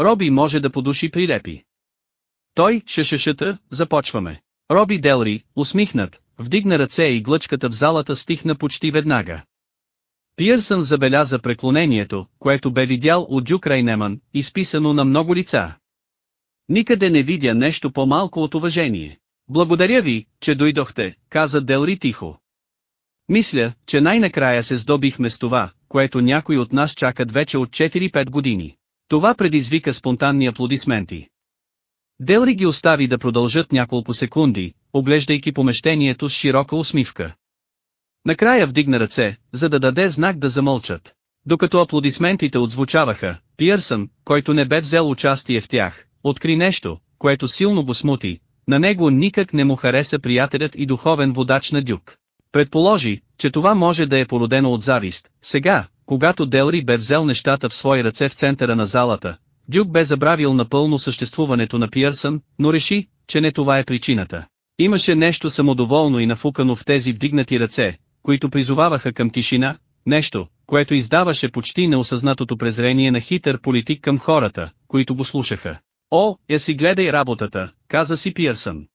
Роби може да подуши прилепи. Той, шешешата, започваме. Роби Делри, усмихнат, вдигна ръце и глъчката в залата стихна почти веднага. Пиърсън забеляза преклонението, което бе видял от Дюк Рейнеман, изписано на много лица. Никъде не видя нещо по-малко от уважение. Благодаря ви, че дойдохте, каза Делри тихо. Мисля, че най-накрая се здобихме с това, което някои от нас чакат вече от 4-5 години. Това предизвика спонтанни аплодисменти. Делри ги остави да продължат няколко секунди, оглеждайки помещението с широка усмивка. Накрая вдигна ръце, за да даде знак да замълчат. Докато аплодисментите отзвучаваха, Пиърсън, който не бе взел участие в тях, откри нещо, което силно го смути, на него никак не му хареса приятелят и духовен водач на Дюк. Предположи, че това може да е породено от завист. Сега, когато Делри бе взел нещата в свои ръце в центъра на залата, Дюк бе забравил напълно съществуването на Пиърсън, но реши, че не това е причината. Имаше нещо самодоволно и нафукано в тези вдигнати ръце, които призоваваха към тишина, нещо, което издаваше почти неосъзнатото презрение на хитър политик към хората, които го слушаха. О, я си гледай работата, каза си Пиърсън.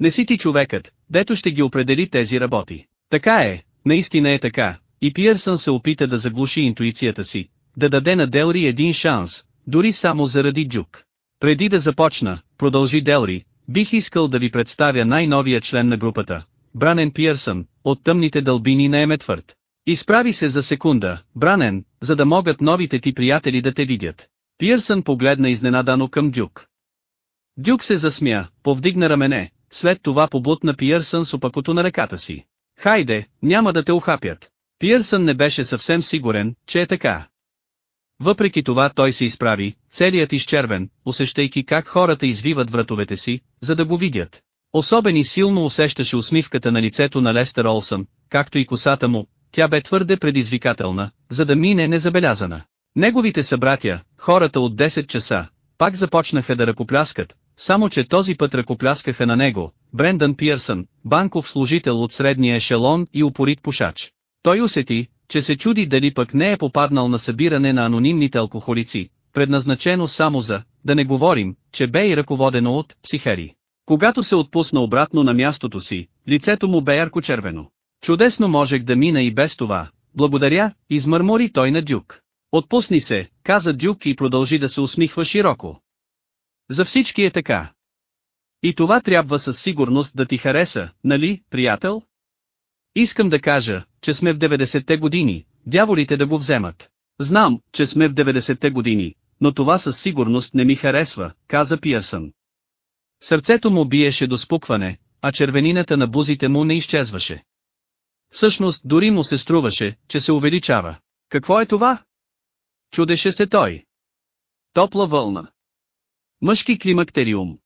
Не си ти човекът, дето ще ги определи тези работи. Така е, наистина е така, и Пиърсън се опита да заглуши интуицията си, да даде на Делри един шанс, дори само заради Дюк. Преди да започна, продължи Делри, бих искал да ви представя най-новия член на групата, Бранен Пиърсън, от тъмните дълбини на Еметвърд. Изправи се за секунда, Бранен, за да могат новите ти приятели да те видят. Пиърсън погледна изненадано към Дюк. Дюк се засмя, повдигна рамене, след това побутна Пиърсън с опакото на ръката си. Хайде, няма да те ухапят. Пиърсън не беше съвсем сигурен, че е така. Въпреки това той се изправи, целият изчервен, усещайки как хората извиват вратовете си, за да го видят. Особен и силно усещаше усмивката на лицето на Лестер Олсън, както и косата му, тя бе твърде предизвикателна, за да мине незабелязана. Неговите събратя, хората от 10 часа, пак започнаха да ръкопляскат, само че този път ръкопляскаха на него, Брендан Пиърсън, банков служител от средния ешелон и упорит пушач. Той усети, че се чуди дали пък не е попаднал на събиране на анонимните алкохолици, предназначено само за, да не говорим, че бе и ръководено от психери. Когато се отпусна обратно на мястото си, лицето му бе ярко-червено. Чудесно можех да мина и без това, благодаря, измърмори той на Дюк. Отпусни се, каза Дюк и продължи да се усмихва широко. За всички е така. И това трябва със сигурност да ти хареса, нали, приятел? Искам да кажа, че сме в 90-те години, дяволите да го вземат. Знам, че сме в 90-те години, но това със сигурност не ми харесва, каза Пиърсън. Сърцето му биеше до спукване, а червенината на бузите му не изчезваше. Всъщност дори му се струваше, че се увеличава. Какво е това? Чудеше се той. Топла вълна. Мъжки климактериум.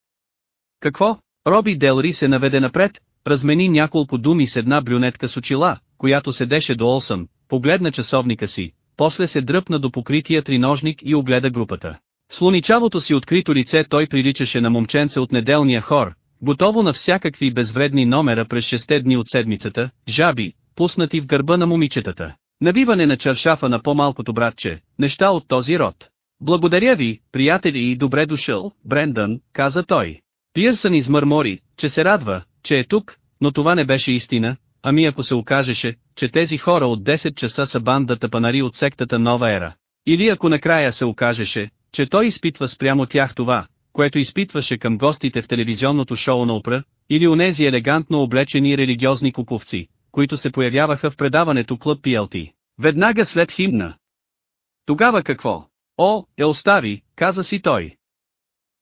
Какво? Роби Делри се наведе напред, размени няколко думи с една брюнетка с очила, която седеше до Олсън, погледна часовника си, после се дръпна до покрития триножник и огледа групата. С луничавото си открито лице той приличаше на момченце от неделния хор, готово на всякакви безвредни номера през шесте дни от седмицата, жаби, пуснати в гърба на момичетата. Навиване на чаршафа на по-малкото братче, неща от този род. Благодаря ви, приятели и добре дошъл, Брендън, каза той. Пирсън измърмори, че се радва, че е тук, но това не беше истина, ами ако се окажеше, че тези хора от 10 часа са бандата панари от сектата Нова Ера. Или ако накрая се окажеше, че той изпитва спрямо тях това, което изпитваше към гостите в телевизионното шоу на Опра, или онези елегантно облечени религиозни куповци, които се появяваха в предаването Клъб PLT. Веднага след химна. Тогава какво? О, е остави, каза си той.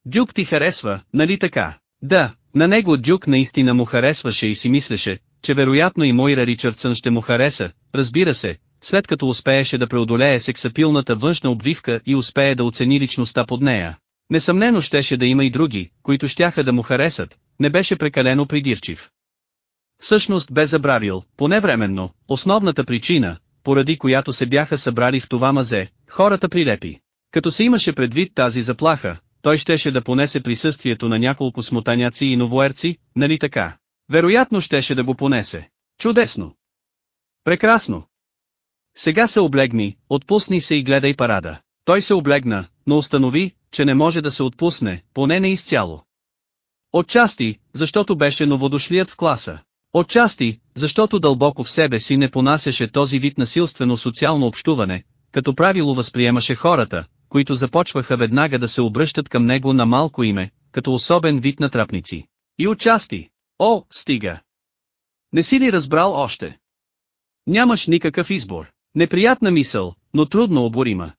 Дюк ти харесва, нали така? Да, на него Дюк наистина му харесваше и си мислеше, че вероятно и Мойра Ричардсън ще му хареса, разбира се, след като успееше да преодолее сексапилната външна обвивка и успее да оцени личността под нея. Несъмнено щеше да има и други, които щяха да му харесат, не беше прекалено придирчив. Всъщност бе забравил, поне временно, основната причина, поради която се бяха събрали в това мазе, хората прилепи. Като се имаше предвид тази заплаха, той щеше да понесе присъствието на няколко смотаняци и новоерци, нали така? Вероятно щеше да го понесе. Чудесно! Прекрасно! Сега се облегни, отпусни се и гледай парада. Той се облегна, но установи, че не може да се отпусне, поне не изцяло. Отчасти, защото беше новодошлият в класа. Отчасти, защото дълбоко в себе си не понасяше този вид насилствено социално общуване, като правило възприемаше хората, които започваха веднага да се обръщат към него на малко име, като особен вид натрапници. И отчасти. О, стига! Не си ли разбрал още? Нямаш никакъв избор. Неприятна мисъл, но трудно оборима.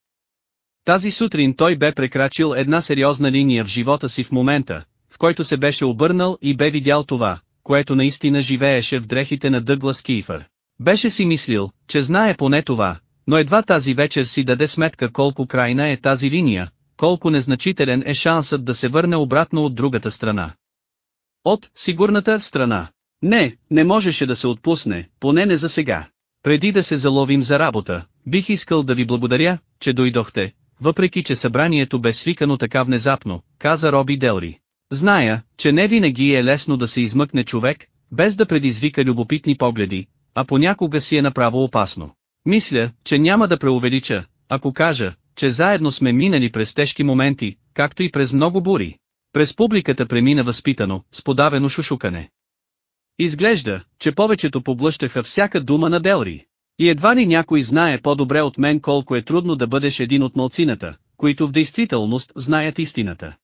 Тази сутрин той бе прекрачил една сериозна линия в живота си в момента, в който се беше обърнал и бе видял това, което наистина живееше в дрехите на Дъглас Кийфър. Беше си мислил, че знае поне това, но едва тази вечер си даде сметка колко крайна е тази линия, колко незначителен е шансът да се върне обратно от другата страна. От сигурната страна. Не, не можеше да се отпусне, поне не за сега. Преди да се заловим за работа, бих искал да ви благодаря, че дойдохте, въпреки че събранието бе свикано така внезапно, каза Роби Делри. Зная, че не винаги е лесно да се измъкне човек, без да предизвика любопитни погледи, а понякога си е направо опасно. Мисля, че няма да преувелича, ако кажа, че заедно сме минали през тежки моменти, както и през много бури. През публиката премина възпитано, с подавено шушукане. Изглежда, че повечето поблъщаха всяка дума на Делри. И едва ли някой знае по-добре от мен колко е трудно да бъдеш един от малцината, които в действителност знаят истината.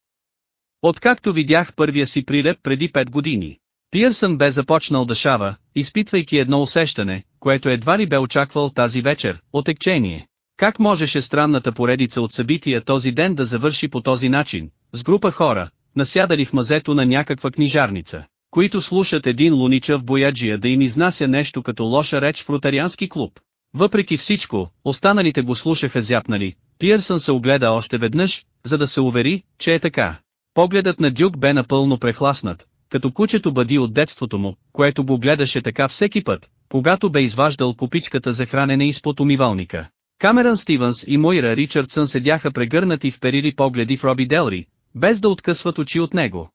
Откакто видях първия си прилеп преди пет години, Пирсън бе започнал да шава, изпитвайки едно усещане, което едва ли бе очаквал тази вечер, отекчение. Как можеше странната поредица от събития този ден да завърши по този начин, с група хора, насядали в мазето на някаква книжарница, които слушат един лунича в бояджия да им изнася нещо като лоша реч в ротариански клуб. Въпреки всичко, останалите го слушаха зяпнали, Пиърсън се огледа още веднъж, за да се увери, че е така. Погледът на Дюк бе напълно прехласнат, като кучето бъди от детството му, което го гледаше така всеки път, когато бе изваждал попичката за хранене изпод умивалника. Камерън Стивенс и Мойра Ричардсън седяха прегърнати в перили погледи в Роби Делри, без да откъсват очи от него.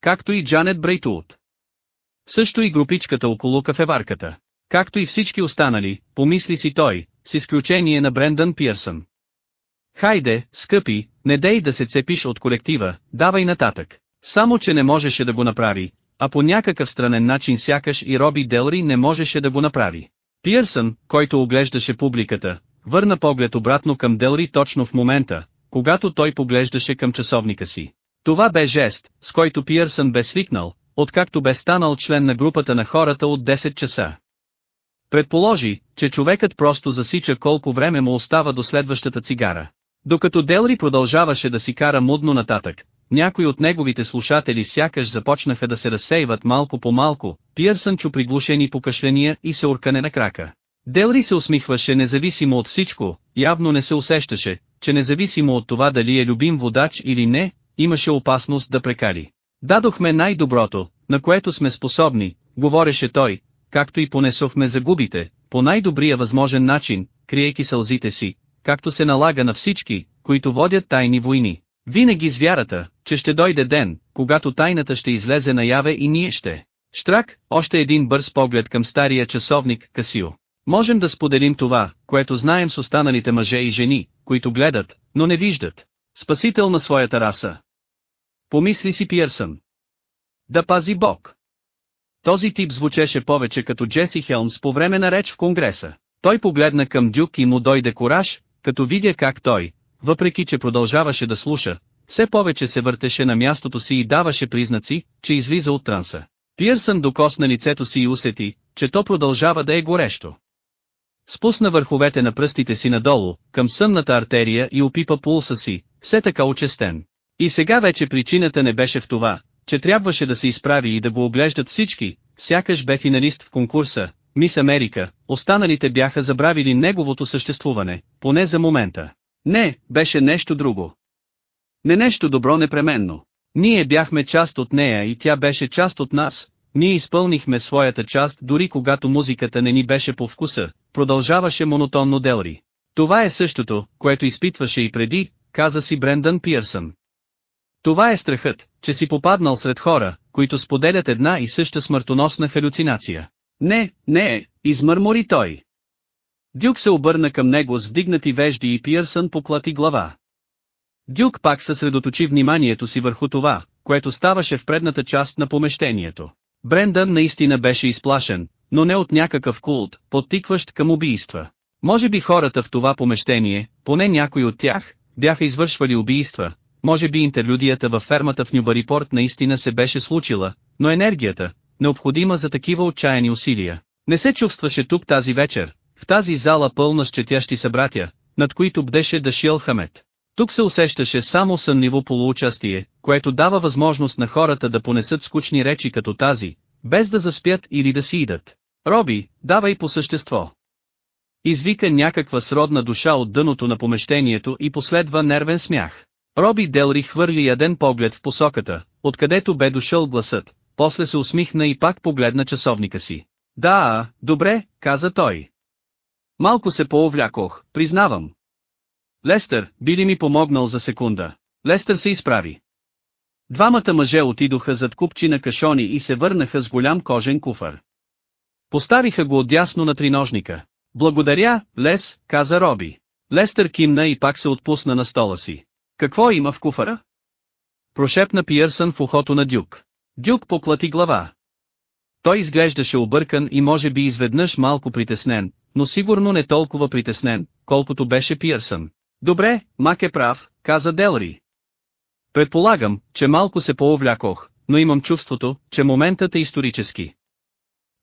Както и Джанет Брейтулт. Също и групичката около кафеварката. Както и всички останали, помисли си той, с изключение на Брендън Пирсън. Хайде, скъпи, не дей да се цепиш от колектива, давай нататък. Само че не можеше да го направи, а по някакъв странен начин сякаш и Роби Делри не можеше да го направи. Пирсън, който оглеждаше публиката, върна поглед обратно към Делри точно в момента, когато той поглеждаше към часовника си. Това бе жест, с който Пиърсън бе свикнал, откакто бе станал член на групата на хората от 10 часа. Предположи, че човекът просто засича колко време му остава до следващата цигара. Докато Делри продължаваше да си кара мудно нататък, някои от неговите слушатели сякаш започнаха да се разсейват малко по малко, Пиърсън чу приглушени покашления и се уркане на крака. Делри се усмихваше независимо от всичко, явно не се усещаше, че независимо от това дали е любим водач или не, имаше опасност да прекали. Дадохме най-доброто, на което сме способни, говореше той, както и понесохме загубите, по най-добрия възможен начин, криейки сълзите си, както се налага на всички, които водят тайни войни. Винаги с вярата, че ще дойде ден, когато тайната ще излезе наяве и ние ще. Штрак, още един бърз поглед към стария часовник, Касио. Можем да споделим това, което знаем с останалите мъже и жени, които гледат, но не виждат. Спасител на своята раса. Помисли си Пиърсън. Да пази Бог. Този тип звучеше повече като Джеси Хелмс по време на реч в Конгреса. Той погледна към Дюк и му дойде кораж, като видя как той, въпреки че продължаваше да слуша, все повече се въртеше на мястото си и даваше признаци, че излиза от транса. Пирсън докосна лицето си и усети, че то продължава да е горещо. Спусна върховете на пръстите си надолу, към сънната артерия и опипа пулса си, все така учестен. И сега вече причината не беше в това, че трябваше да се изправи и да го оглеждат всички, сякаш бе финалист в конкурса, Мис Америка, останалите бяха забравили неговото съществуване, поне за момента. Не, беше нещо друго. Не нещо добро непременно. Ние бяхме част от нея и тя беше част от нас, ние изпълнихме своята част дори когато музиката не ни беше по вкуса, продължаваше монотонно Делри. Това е същото, което изпитваше и преди, каза си Брендън Пиърсън. Това е страхът, че си попаднал сред хора, които споделят една и съща смъртоносна халюцинация. Не, не, измърмори той. Дюк се обърна към него с вдигнати вежди и Пиърсън поклати глава. Дюк пак съсредоточи вниманието си върху това, което ставаше в предната част на помещението. Брендан наистина беше изплашен, но не от някакъв култ, подтикващ към убийства. Може би хората в това помещение, поне някои от тях, бяха извършвали убийства, може би интерлюдията във фермата в Нюбарипорт наистина се беше случила, но енергията, необходима за такива отчаяни усилия, не се чувстваше тук тази вечер, в тази зала пълна с четящи събратя, над които бдеше Дашил Хамет. Тук се усещаше само сънливо полуучастие, което дава възможност на хората да понесат скучни речи като тази, без да заспят или да си идат. Роби, давай по същество. Извика някаква сродна душа от дъното на помещението и последва нервен смях. Роби Делри хвърли яден поглед в посоката, откъдето бе дошъл гласът, после се усмихна и пак погледна часовника си. Да, добре, каза той. Малко се поовлякох, признавам. Лестър, би ли ми помогнал за секунда? Лестър се изправи. Двамата мъже отидоха зад купчи на кашони и се върнаха с голям кожен куфър. Поставиха го отдясно на триножника. Благодаря, Лес, каза Роби. Лестър кимна и пак се отпусна на стола си. Какво има в куфара? Прошепна Пиърсън в ухото на Дюк. Дюк поклати глава. Той изглеждаше объркан и може би изведнъж малко притеснен, но сигурно не толкова притеснен, колкото беше Пиърсън. Добре, Мак е прав, каза Делри. Предполагам, че малко се поовлякох, но имам чувството, че моментът е исторически.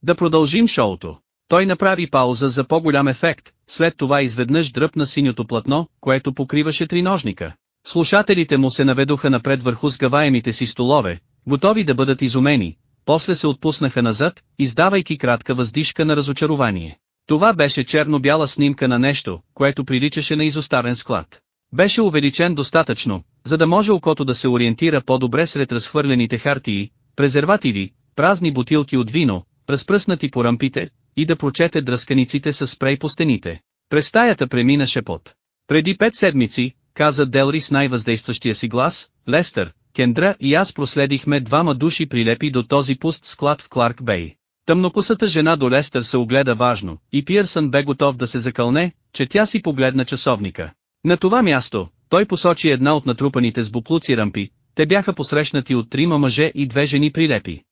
Да продължим шоуто. Той направи пауза за по-голям ефект, след това изведнъж дръпна синьото платно, което покриваше триножника. Слушателите му се наведоха напред върху сгъваемите си столове, готови да бъдат изумени, после се отпуснаха назад, издавайки кратка въздишка на разочарование. Това беше черно-бяла снимка на нещо, което приличаше на изоставен склад. Беше увеличен достатъчно, за да може окото да се ориентира по-добре сред разхвърлените хартии, презервативи, празни бутилки от вино, разпръснати по рампите, и да прочете дръсканиците с спрей по стените. През стаята премина шепот. Преди пет седмици, каза Делри с най-въздействащия си глас, Лестър, Кендра и аз проследихме двама души прилепи до този пуст склад в Кларк Бей. Тъмнокусата жена до Лестър се огледа важно, и Пиърсън бе готов да се закълне, че тя си погледна часовника. На това място, той посочи една от натрупаните с буклуци рампи, те бяха посрещнати от трима мъже и две жени прилепи.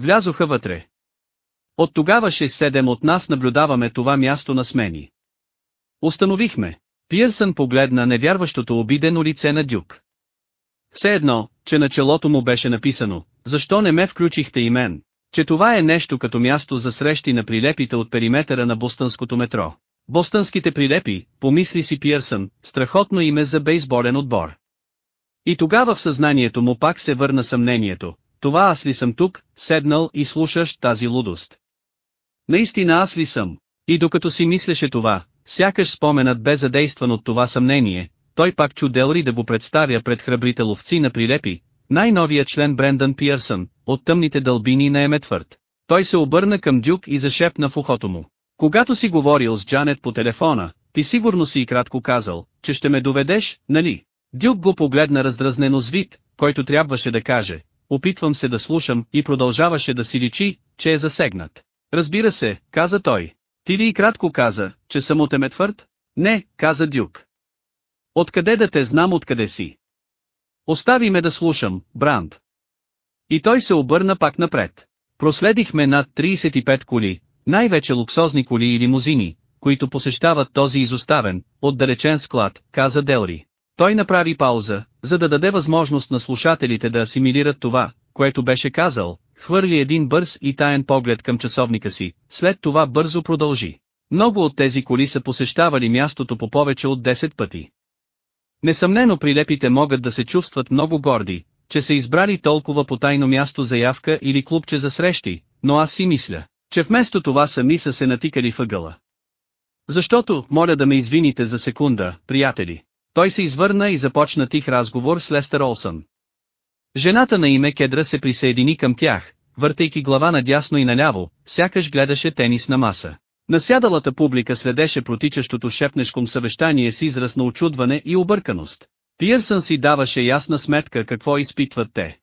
Влязоха вътре. От тогава 6-7 от нас наблюдаваме това място на смени. Установихме. Пиърсън погледна невярващото обидено лице на Дюк. Все едно, че на челото му беше написано, защо не ме включихте и мен, че това е нещо като място за срещи на прилепите от периметъра на бостънското метро. Бостънските прилепи, помисли си Пиърсън, страхотно име за бейсболен отбор. И тогава в съзнанието му пак се върна съмнението, това аз ли съм тук, седнал и слушаш тази лудост. Наистина аз ли съм? И докато си мислеше това, сякаш споменът бе задействан от това съмнение, той пак чу Делри да го представя пред храбрите ловци на прилепи, най-новият член Брендан Пиърсън, от тъмните дълбини на Еметвърд. Той се обърна към Дюк и зашепна в ухото му. Когато си говорил с Джанет по телефона, ти сигурно си и кратко казал, че ще ме доведеш, нали? Дюк го погледна раздразнено с вид, който трябваше да каже, опитвам се да слушам и продължаваше да си личи, че е засегнат. Разбира се, каза той. Ти ли и кратко каза, че съм от Еметвърд? Не, каза Дюк. Откъде да те знам откъде си? Остави ме да слушам, Бранд. И той се обърна пак напред. Проследихме над 35 коли, най-вече луксозни коли и лимузини, които посещават този изоставен, отдалечен склад, каза Делри. Той направи пауза, за да даде възможност на слушателите да асимилират това, което беше казал, хвърли един бърз и таен поглед към часовника си, след това бързо продължи. Много от тези коли са посещавали мястото по повече от 10 пъти. Несъмнено прилепите могат да се чувстват много горди, че са избрали толкова потайно място за явка или клубче за срещи, но аз си мисля, че вместо това сами са се натикали въгъла. Защото, моля да ме извините за секунда, приятели. Той се извърна и започна тих разговор с Лестер Олсън. Жената на име Кедра се присъедини към тях, въртейки глава надясно и наляво, сякаш гледаше тенис на маса. Насядалата публика следеше протичащото шепнешком съвещание с израз на очудване и обърканост. Пиърсън си даваше ясна сметка какво изпитват те.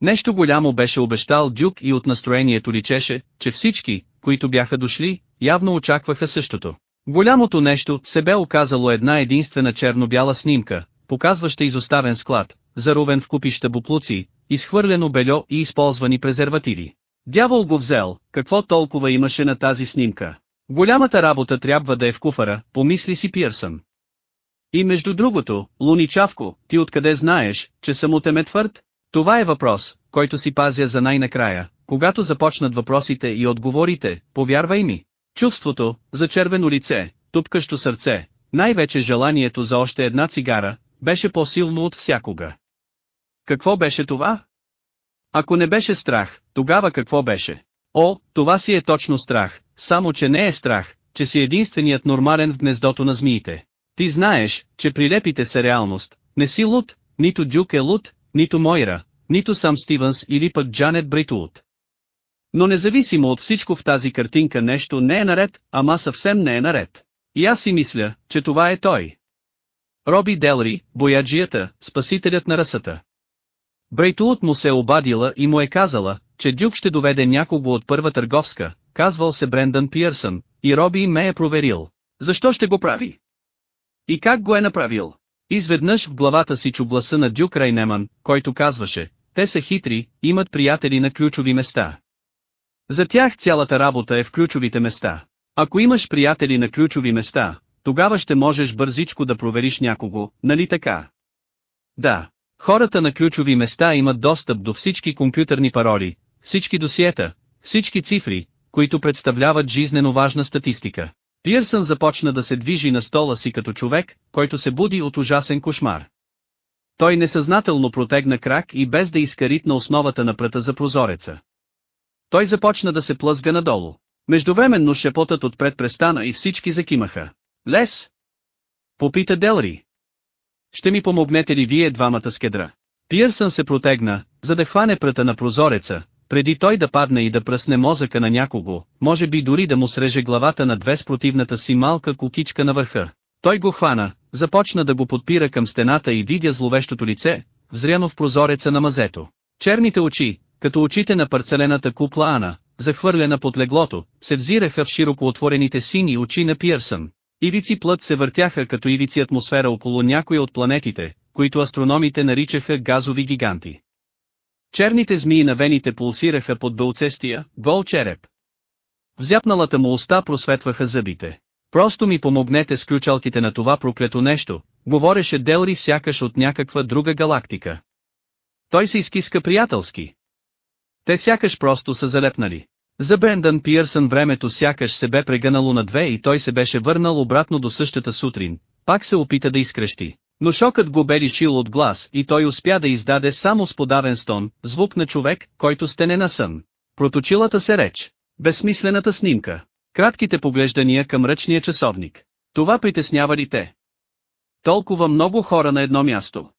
Нещо голямо беше обещал Дюк и от настроението личеше, че всички, които бяха дошли, явно очакваха същото. Голямото нещо се бе оказало една единствена черно-бяла снимка, показваща изоставен склад, заровен в купища буплуци, изхвърлено бельо и използвани презервативи. Дявол го взел, какво толкова имаше на тази снимка. Голямата работа трябва да е в куфара, помисли си Пирсън. И между другото, Луничавко, ти откъде знаеш, че съм от Еметвърд? Това е въпрос, който си пазя за най-накрая, когато започнат въпросите и отговорите, повярвай ми. Чувството, за червено лице, тупкащо сърце, най-вече желанието за още една цигара, беше по-силно от всякога. Какво беше това? Ако не беше страх, тогава какво беше? О, това си е точно страх, само че не е страх, че си единственият нормален в гнездото на змиите. Ти знаеш, че прилепите са реалност, не си луд, нито Дюк е луд, нито Мойра, нито сам Стивенс или пък Джанет Брейтулт. Но независимо от всичко в тази картинка нещо не е наред, ама съвсем не е наред. И аз си мисля, че това е той. Роби Делри, бояджията, спасителят на расата. Брейтулът му се е обадила и му е казала, че Дюк ще доведе някого от първа търговска, казвал се Брендан Пиърсън, и Роби ме е проверил. Защо ще го прави? И как го е направил? Изведнъж в главата си чу гласа на Дюк Райнеман, който казваше, те са хитри, имат приятели на ключови места. За тях цялата работа е в ключовите места. Ако имаш приятели на ключови места, тогава ще можеш бързичко да провериш някого, нали така? Да. Хората на ключови места имат достъп до всички компютърни пароли, всички досиета, всички цифри, които представляват жизнено важна статистика. Пирсън започна да се движи на стола си като човек, който се буди от ужасен кошмар. Той несъзнателно протегна крак и без да изкарит на основата на пръта за прозореца. Той започна да се плъзга надолу. Междувременно шепотът отпред престана и всички закимаха. Лес? Попита Делри. Ще ми помогнете ли вие двамата с кедра? Пирсън се протегна, за да хване пръта на прозореца, преди той да падне и да пръсне мозъка на някого, може би дори да му среже главата на две с противната си малка кукичка на върха. Той го хвана, започна да го подпира към стената и видя зловещото лице, взряно в прозореца на мазето. Черните очи, като очите на парцелената купла Ана, захвърлена под леглото, се взираха в широко отворените сини очи на Пиърсън. Ивици плът се въртяха като ивици атмосфера около някои от планетите, които астрономите наричаха газови гиганти. Черните змии на вените пулсираха под бълцестия, гол череп. В зяпналата му уста просветваха зъбите. Просто ми помогнете с ключалките на това проклето нещо, говореше Делри сякаш от някаква друга галактика. Той се изкиска приятелски. Те сякаш просто са залепнали. За Брендан Пиърсън времето сякаш се бе прегънало на две и той се беше върнал обратно до същата сутрин, пак се опита да изкрещи. Но шокът го бе лишил от глас и той успя да издаде само с подарен стон, звук на човек, който стене на сън. Проточилата се реч. Безсмислената снимка. Кратките поглеждания към ръчния часовник. Това притеснява ли те? Толкова много хора на едно място.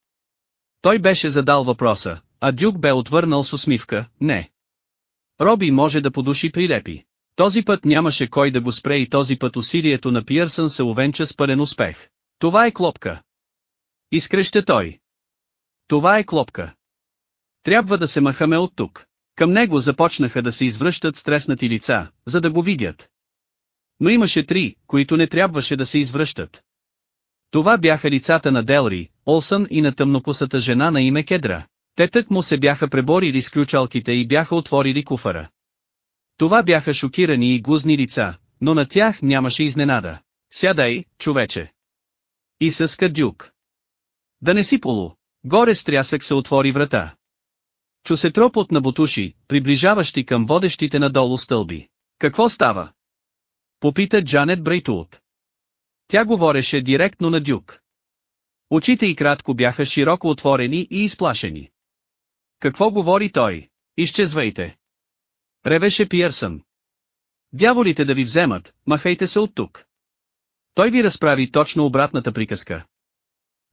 Той беше задал въпроса, а Дюк бе отвърнал с усмивка, не. Роби може да подуши прилепи. Този път нямаше кой да го спре и този път усилието на Пиърсън се увенча с пълен успех. Това е клопка. Изкреща той. Това е клопка. Трябва да се махаме от тук. Към него започнаха да се извръщат стреснати лица, за да го видят. Но имаше три, които не трябваше да се извръщат. Това бяха лицата на Делри, Олсън и на тъмнокусата жена на име Кедра. Те тък му се бяха преборили с ключалките и бяха отворили куфара. Това бяха шокирани и гузни лица, но на тях нямаше изненада. Сядай, човече. И съска дюк. Да не си полу. Горе с трясък се отвори врата. Чу се тропот на бутуши, приближаващи към водещите надолу стълби. Какво става? Попита Джанет Брейтулт. Тя говореше директно на Дюк. Очите й кратко бяха широко отворени и изплашени. Какво говори той? Изчезвайте. Ревеше Пиърсън. Дяволите да ви вземат, махайте се от тук. Той ви разправи точно обратната приказка.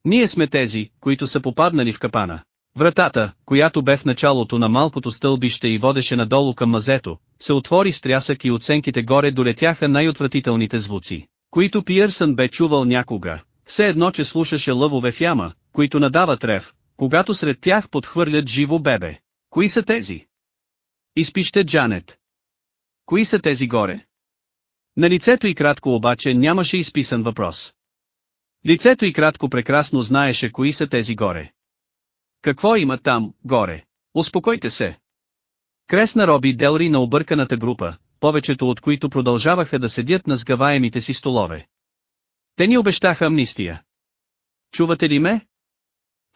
Ние сме тези, които са попаднали в капана. Вратата, която бе в началото на малкото стълбище и водеше надолу към мазето, се отвори с трясък и оценките горе долетяха най-отвратителните звуци, които Пиърсън бе чувал някога, все едно че слушаше лъвове в яма, които надават рев, когато сред тях подхвърлят живо бебе. Кои са тези? Изпище Джанет. Кои са тези горе? На лицето и кратко обаче нямаше изписан въпрос. Лицето и кратко прекрасно знаеше кои са тези горе. Какво има там, горе? Успокойте се. Кресна Роби Делри на обърканата група, повечето от които продължаваха да седят на сгаваемите си столове. Те ни обещаха амнистия. Чувате ли ме?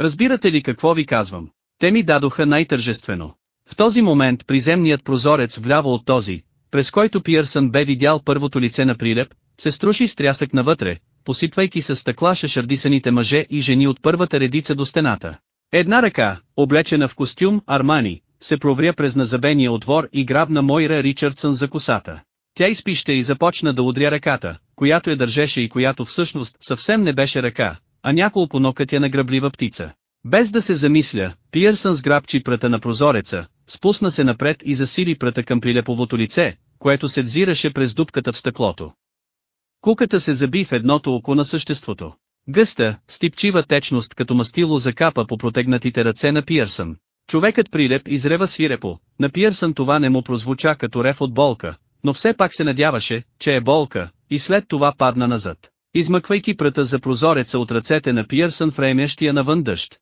Разбирате ли какво ви казвам? Те ми дадоха най-тържествено. В този момент приземният прозорец вляво от този, през който Пиърсън бе видял първото лице на прилеп, се струши с трясък навътре, посипвайки с стъкла шашардисаните мъже и жени от първата редица до стената. Една ръка, облечена в костюм Армани, се провря през назабения отвор и грабна Мойра Ричардсън за косата. Тя изпища и започна да удря ръката, която я държеше и която всъщност съвсем не беше ръка, а няколко нокътя на гръблива птица. Без да се замисля, Пиърсън сграбчи пръта на прозореца, спусна се напред и засили пръта към прилеповото лице, което се взираше през дупката в стъклото. Куката се заби в едното око на съществото. Гъста, стипчива течност като мастило закапа по протегнатите ръце на Пиърсън. Човекът прилеп изрева свирепо, на Пиърсън това не му прозвуча като рев от болка, но все пак се надяваше, че е болка, и след това падна назад, измъквайки пръта за прозореца от ръцете на Пиърсън в ремящия навън дъжд.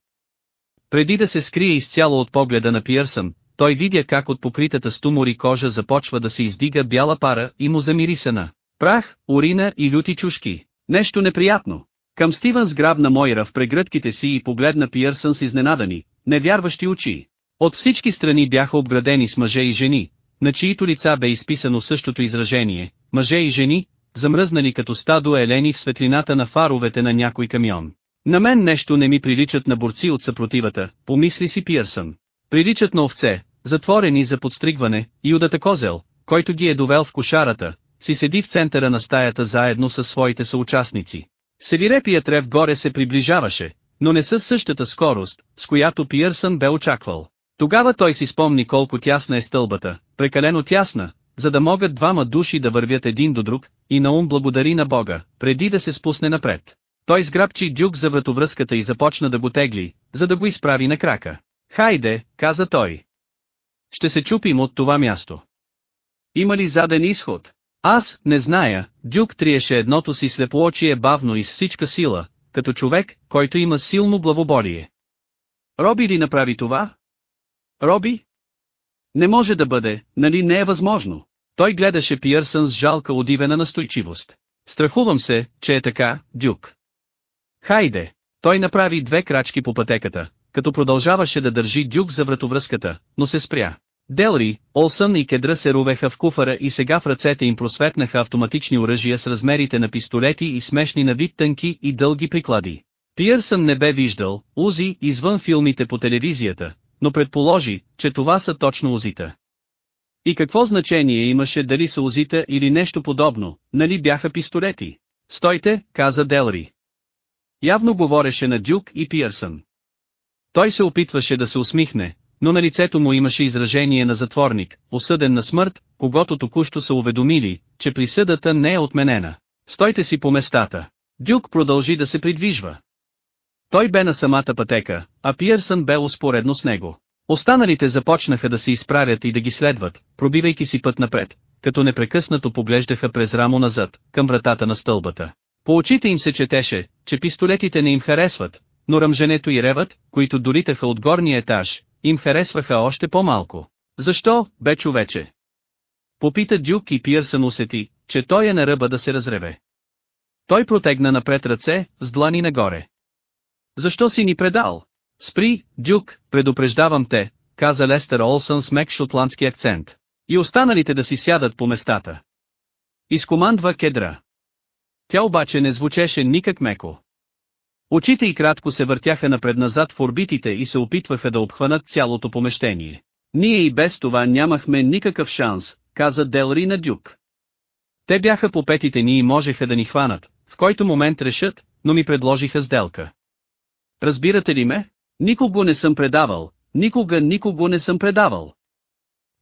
Преди да се скрие изцяло от погледа на Пиърсън, той видя как от покритата с тумори кожа започва да се издига бяла пара и му замирисана. Прах, урина и люти чушки. Нещо неприятно. Към Стивън сграбна Мойра в прегръдките си и погледна Пиърсън с изненадани, невярващи очи. От всички страни бяха обградени с мъже и жени, на чието лица бе изписано същото изражение, мъже и жени, замръзнали като стадо елени в светлината на фаровете на някой камион. На мен нещо не ми приличат на борци от съпротивата, помисли си Пиърсън. Приличат на овце, затворени за подстригване, и удата козел, който ги е довел в кошарата, си седи в центъра на стаята заедно с своите съучастници. Селирепият рев горе се приближаваше, но не със същата скорост, с която Пиърсън бе очаквал. Тогава той си спомни колко тясна е стълбата, прекалено тясна, за да могат двама души да вървят един до друг, и Наум благодари на Бога, преди да се спусне напред. Той сграбчи дюк за вратовръзката и започна да го тегли, за да го изправи на крака. Хайде, каза той. Ще се чупим от това място. Има ли заден изход? Аз, не зная, Дюк триеше едното си слепоочие бавно и с всичка сила, като човек, който има силно главоболие. Роби ли направи това? Роби? Не може да бъде, нали не е възможно. Той гледаше Пиърсън с жалка удивена настойчивост. Страхувам се, че е така, Дюк. Хайде! Той направи две крачки по пътеката, като продължаваше да държи Дюк за вратовръзката, но се спря. Делри, Олсън и Кедра се ровеха в куфара и сега в ръцете им просветнаха автоматични оръжия с размерите на пистолети и смешни на вид тънки и дълги приклади. Пиърсън не бе виждал, узи, извън филмите по телевизията, но предположи, че това са точно узита. И какво значение имаше дали са узита или нещо подобно, нали бяха пистолети? Стойте, каза Делри. Явно говореше на Дюк и Пиърсън. Той се опитваше да се усмихне, но на лицето му имаше изражение на затворник, осъден на смърт, когато току-що са уведомили, че присъдата не е отменена. Стойте си по местата. Дюк продължи да се придвижва. Той бе на самата пътека, а Пиърсън бе успоредно с него. Останалите започнаха да се изправят и да ги следват, пробивайки си път напред, като непрекъснато поглеждаха през рамо назад, към вратата на стълбата. По очите им се четеше, че пистолетите не им харесват, но ръмженето и ревът, които доритаха от горния етаж, им харесваха още по-малко. Защо, бе човече? Попита Дюк и Пиърсън усети, че той е на ръба да се разреве. Той протегна напред ръце, с длани нагоре. Защо си ни предал? Спри, Дюк, предупреждавам те, каза Лестер Олсън с мек шотландски акцент. И останалите да си сядат по местата. Изкомандва кедра. Тя обаче не звучеше никак меко. Очите й кратко се въртяха напред-назад в орбитите и се опитваха да обхванат цялото помещение. Ние и без това нямахме никакъв шанс, каза Делри на Дюк. Те бяха по петите ни и можеха да ни хванат, в който момент решат, но ми предложиха сделка. Разбирате ли ме? Никого не съм предавал, никога никого не съм предавал.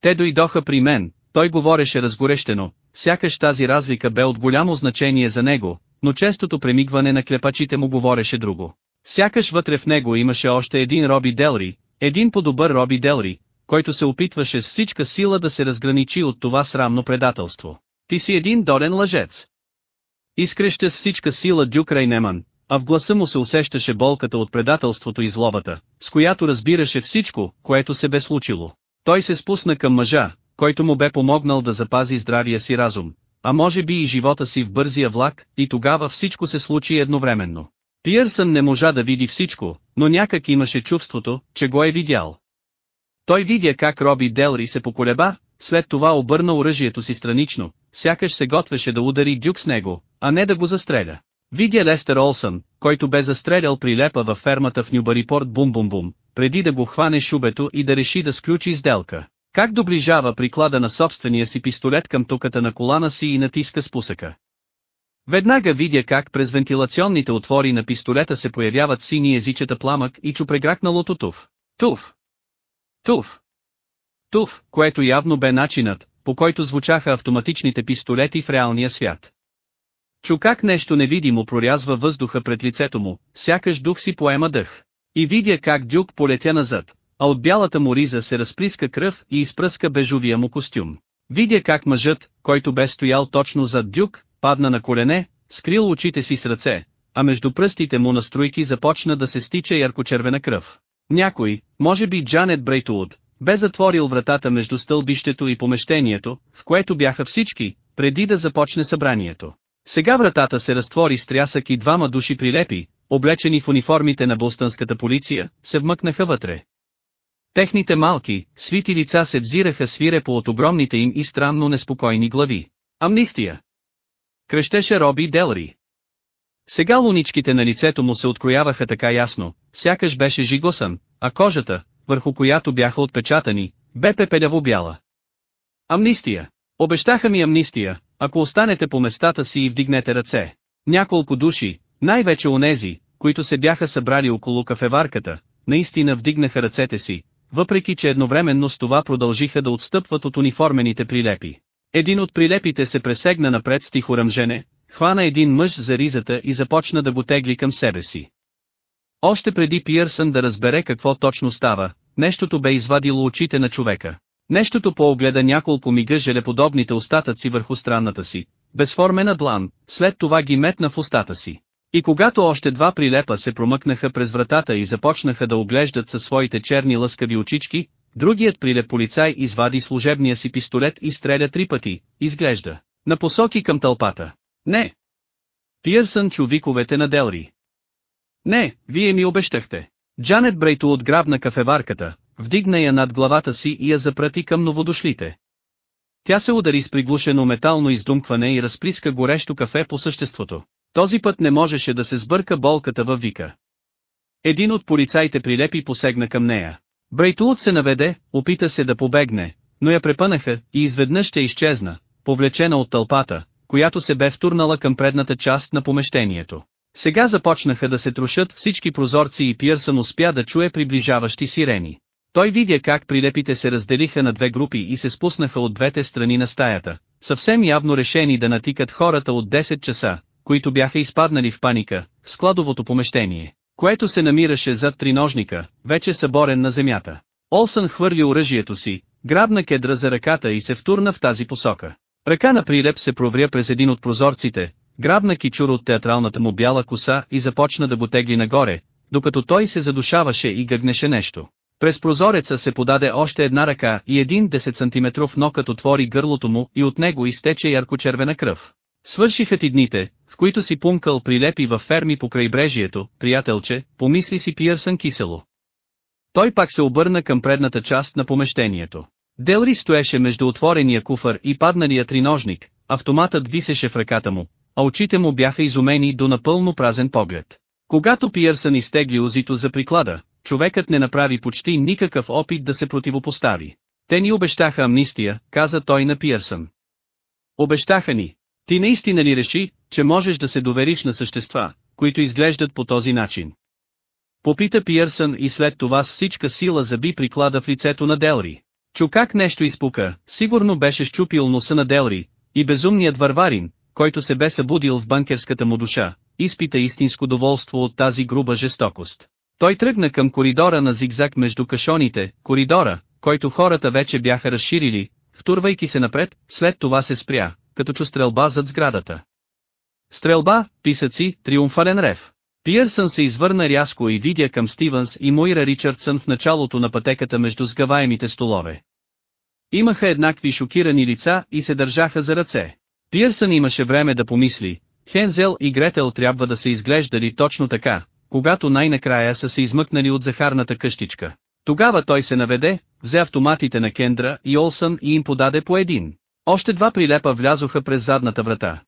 Те дойдоха при мен, той говореше разгорещено, сякаш тази разлика бе от голямо значение за него, но честото премигване на клепачите му говореше друго. Сякаш вътре в него имаше още един Роби Делри, един по-добър Роби Делри, който се опитваше с всичка сила да се разграничи от това срамно предателство. Ти си един долен лъжец. Изкреща с всичка сила Дюк Рейнеман, а в гласа му се усещаше болката от предателството и злобата, с която разбираше всичко, което се бе случило. Той се спусна към мъжа, който му бе помогнал да запази здравия си разум, а може би и живота си в бързия влак, и тогава всичко се случи едновременно. Пиърсън не можа да види всичко, но някак имаше чувството, че го е видял. Той видя как Роби Делри се поколеба, след това обърна оръжието си странично, сякаш се готвеше да удари Дюк с него, а не да го застреля. Видя Лестер Олсън, който бе застрелял прилепа във фермата в Нюбарипорт бум-бум-бум, преди да го хване шубето и да реши да сключи сделка. Как доближава приклада на собствения си пистолет към туката на колана си и натиска спусъка. Веднага видя как през вентилационните отвори на пистолета се появяват сини езичета пламък и чу прегракналото туф. Туф! Туф! Туф, което явно бе начинът, по който звучаха автоматичните пистолети в реалния свят. Чу как нещо невидимо прорязва въздуха пред лицето му, сякаш дух си поема дъх. И видя как Дюк полетя назад, а от бялата му риза се разплиска кръв и изпръска бежовия му костюм. Видя как мъжът, който бе стоял точно зад Дюк, падна на колене, скрил очите си с ръце, а между пръстите му на струйки започна да се стича яркочервена кръв. Някой, може би Джанет Брейтуд, бе затворил вратата между стълбището и помещението, в което бяха всички, преди да започне събранието. Сега вратата се разтвори с трясък и двама души прилепи, облечени в униформите на бостънската полиция, се вмъкнаха вътре. Техните малки, свити лица се взираха свирепо от огромните им и странно неспокойни глави. Амнистия! Крещеше Роби Делри. Сега луничките на лицето му се открояваха така ясно, сякаш беше жигосан, а кожата, върху която бяха отпечатани, бе пепеляво бяла. Амнистия. Обещаха ми амнистия, ако останете по местата си и вдигнете ръце. Няколко души, най-вече онези, които се бяха събрали около кафеварката, наистина вдигнаха ръцете си, въпреки че едновременно с това продължиха да отстъпват от униформените прилепи. Един от прилепите се пресегна напред с тихо ръмжене, хвана един мъж за ризата и започна да го тегли към себе си. Още преди Пиърсън да разбере какво точно става, нещото бе извадило очите на човека. Нещото поогледа няколко мига желеподобните остатъци върху странната си, безформена длан, след това ги метна в устата си. И когато още два прилепа се промъкнаха през вратата и започнаха да оглеждат със своите черни лъскави очички, другият прилеп полицай извади служебния си пистолет и стреля три пъти, изглежда, на посоки към тълпата. Не! Пиърсън чу виковете на Делри. Не, вие ми обещахте. Джанет Брейто отграбна кафеварката, вдигна я над главата си и я запрати към новодошлите. Тя се удари с приглушено метално издумкване и разплиска горещо кафе по съществото. Този път не можеше да се сбърка болката във вика. Един от полицаите прилепи посегна към нея. Брейтулът се наведе, опита се да побегне, но я препънаха и изведнъж ще изчезна, повлечена от тълпата, която се бе втурнала към предната част на помещението. Сега започнаха да се трушат всички прозорци и Пирсън успя да чуе приближаващи сирени. Той видя как прилепите се разделиха на две групи и се спуснаха от двете страни на стаята, съвсем явно решени да натикат хората от 10 часа, които бяха изпаднали в паника, в складовото помещение, което се намираше зад триножника, вече съборен на земята. Олсън хвърли оръжието си, грабна кедра за ръката и се втурна в тази посока. Ръка на прилеп се провря през един от прозорците, грабна кичур от театралната му бяла коса и започна да го тегли нагоре, докато той се задушаваше и гъгнеше нещо. През прозореца се подаде още една ръка и един 10 см нокът отвори гърлото му и от него изтече яркочервена кръв. Свършиха ти дните, в които си пункал прилепи във ферми по крайбрежието, приятелче, помисли си Пиърсън кисело. Той пак се обърна към предната част на помещението. Делри стоеше между отворения куфър и падналия триножник, автоматът висеше в ръката му, а очите му бяха изумени до напълно празен поглед. Когато Пиърсън изтегли узито за приклада, човекът не направи почти никакъв опит да се противопостави. Те ни обещаха амнистия, каза той на Пиърсън. Обещаха ни. Ти наистина ли реши, че можеш да се довериш на същества, които изглеждат по този начин? Попита Пиърсън и след това с всичка сила заби приклада в лицето на Делри. Чу как нещо изпука, сигурно беше щупил носа на Делри, и безумният варварин, който се бе събудил в банкерската му душа, изпита истинско доволство от тази груба жестокост. Той тръгна към коридора на зигзаг между кашоните, коридора, който хората вече бяха разширили, втурвайки се напред, след това се спря, като чу стрелба зад сградата. Стрелба, писъци, триумфален рев. Пиърсън се извърна рязко и видя към Стивенс и Мойра Ричардсън в началото на пътеката между сгъваемите столове. Имаха еднакви шокирани лица и се държаха за ръце. Пиърсън имаше време да помисли, Хензел и Гретел трябва да се изглеждали точно така, когато най-накрая са се измъкнали от захарната къщичка. Тогава той се наведе, взе автоматите на Кендра и Олсън и им подаде по един. Още два прилепа влязоха през задната врата.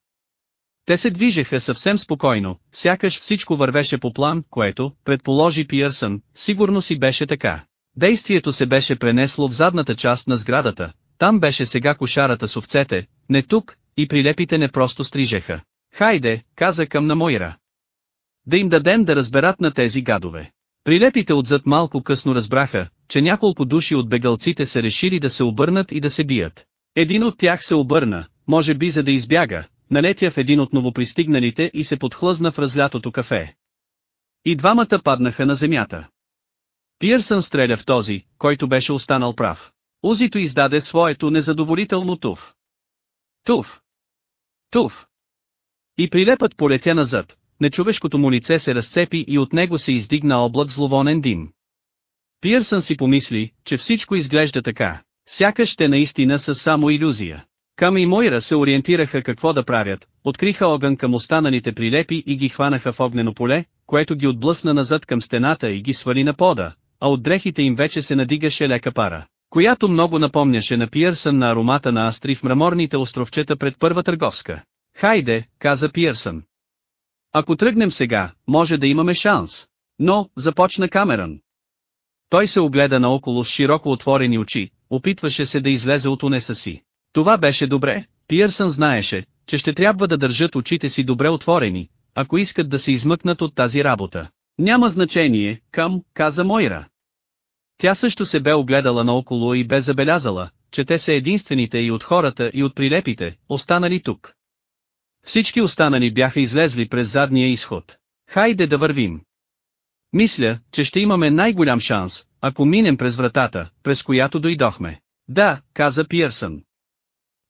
Те се движеха съвсем спокойно, сякаш всичко вървеше по план, което, предположи Пиърсън, сигурно си беше така. Действието се беше пренесло в задната част на сградата, там беше сега кошарата с овцете, не тук, и прилепите не просто стрижеха. Хайде, каза към на Мойра. Да им дадем да разберат на тези гадове. Прилепите отзад малко късно разбраха, че няколко души от бегалците са решили да се обърнат и да се бият. Един от тях се обърна, може би за да избяга, налетя в един от новопристигналите и се подхлъзна в разлятото кафе. И двамата паднаха на земята. Пирсън стреля в този, който беше останал прав. Узито издаде своето незадоволително туф. Туф. Туф. И прилепът полетя назад, нечовешкото му лице се разцепи и от него се издигна облак зловонен дим. Пирсън си помисли, че всичко изглежда така, сякаш те наистина са само иллюзия. Кам и Мойра се ориентираха какво да правят, откриха огън към останалите прилепи и ги хванаха в огнено поле, което ги отблъсна назад към стената и ги свали на пода, а от дрехите им вече се надигаше лека пара, която много напомняше на Пиърсън на аромата на астри в мраморните островчета пред първа търговска. Хайде, каза Пиърсън. Ако тръгнем сега, може да имаме шанс. Но, започна Камерън. Той се огледа наоколо с широко отворени очи, опитваше се да излезе от унеса си. Това беше добре, Пиърсън знаеше, че ще трябва да държат очите си добре отворени, ако искат да се измъкнат от тази работа. Няма значение, към, каза Мойра. Тя също се бе огледала наоколо и бе забелязала, че те са единствените и от хората и от прилепите, останали тук. Всички останали бяха излезли през задния изход. Хайде да вървим. Мисля, че ще имаме най-голям шанс, ако минем през вратата, през която дойдохме. Да, каза Пиърсън.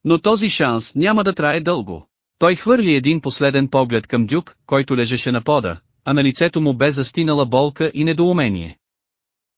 Но този шанс няма да трае дълго. Той хвърли един последен поглед към Дюк, който лежеше на пода, а на лицето му бе застинала болка и недоумение.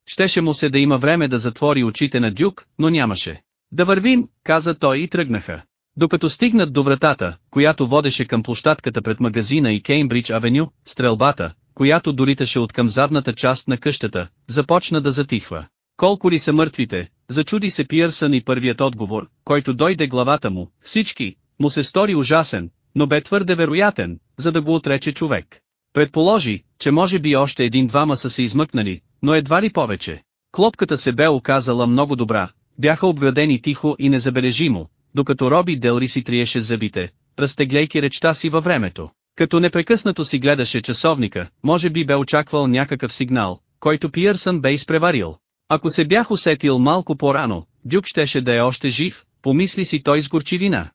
Щеше му се да има време да затвори очите на Дюк, но нямаше. Да вървим, каза той и тръгнаха. Докато стигнат до вратата, която водеше към площадката пред магазина и Кеймбридж Авеню, стрелбата, която долиташе от към задната част на къщата, започна да затихва. Колко ли са мъртвите, зачуди се Пиърсън и първият отговор, който дойде главата му, всички, му се стори ужасен, но бе твърде вероятен, за да го отрече човек. Предположи, че може би още един-двама са се измъкнали, но едва ли повече. Клопката се бе оказала много добра, бяха обградени тихо и незабележимо, докато Роби Делри си триеше зъбите, разтегляйки речта си във времето. Като непрекъснато си гледаше часовника, може би бе очаквал някакъв сигнал, който Пиърсън бе изпреварил. Ако се бях усетил малко по-рано, Дюк щеше да е още жив, помисли си той с горчивина.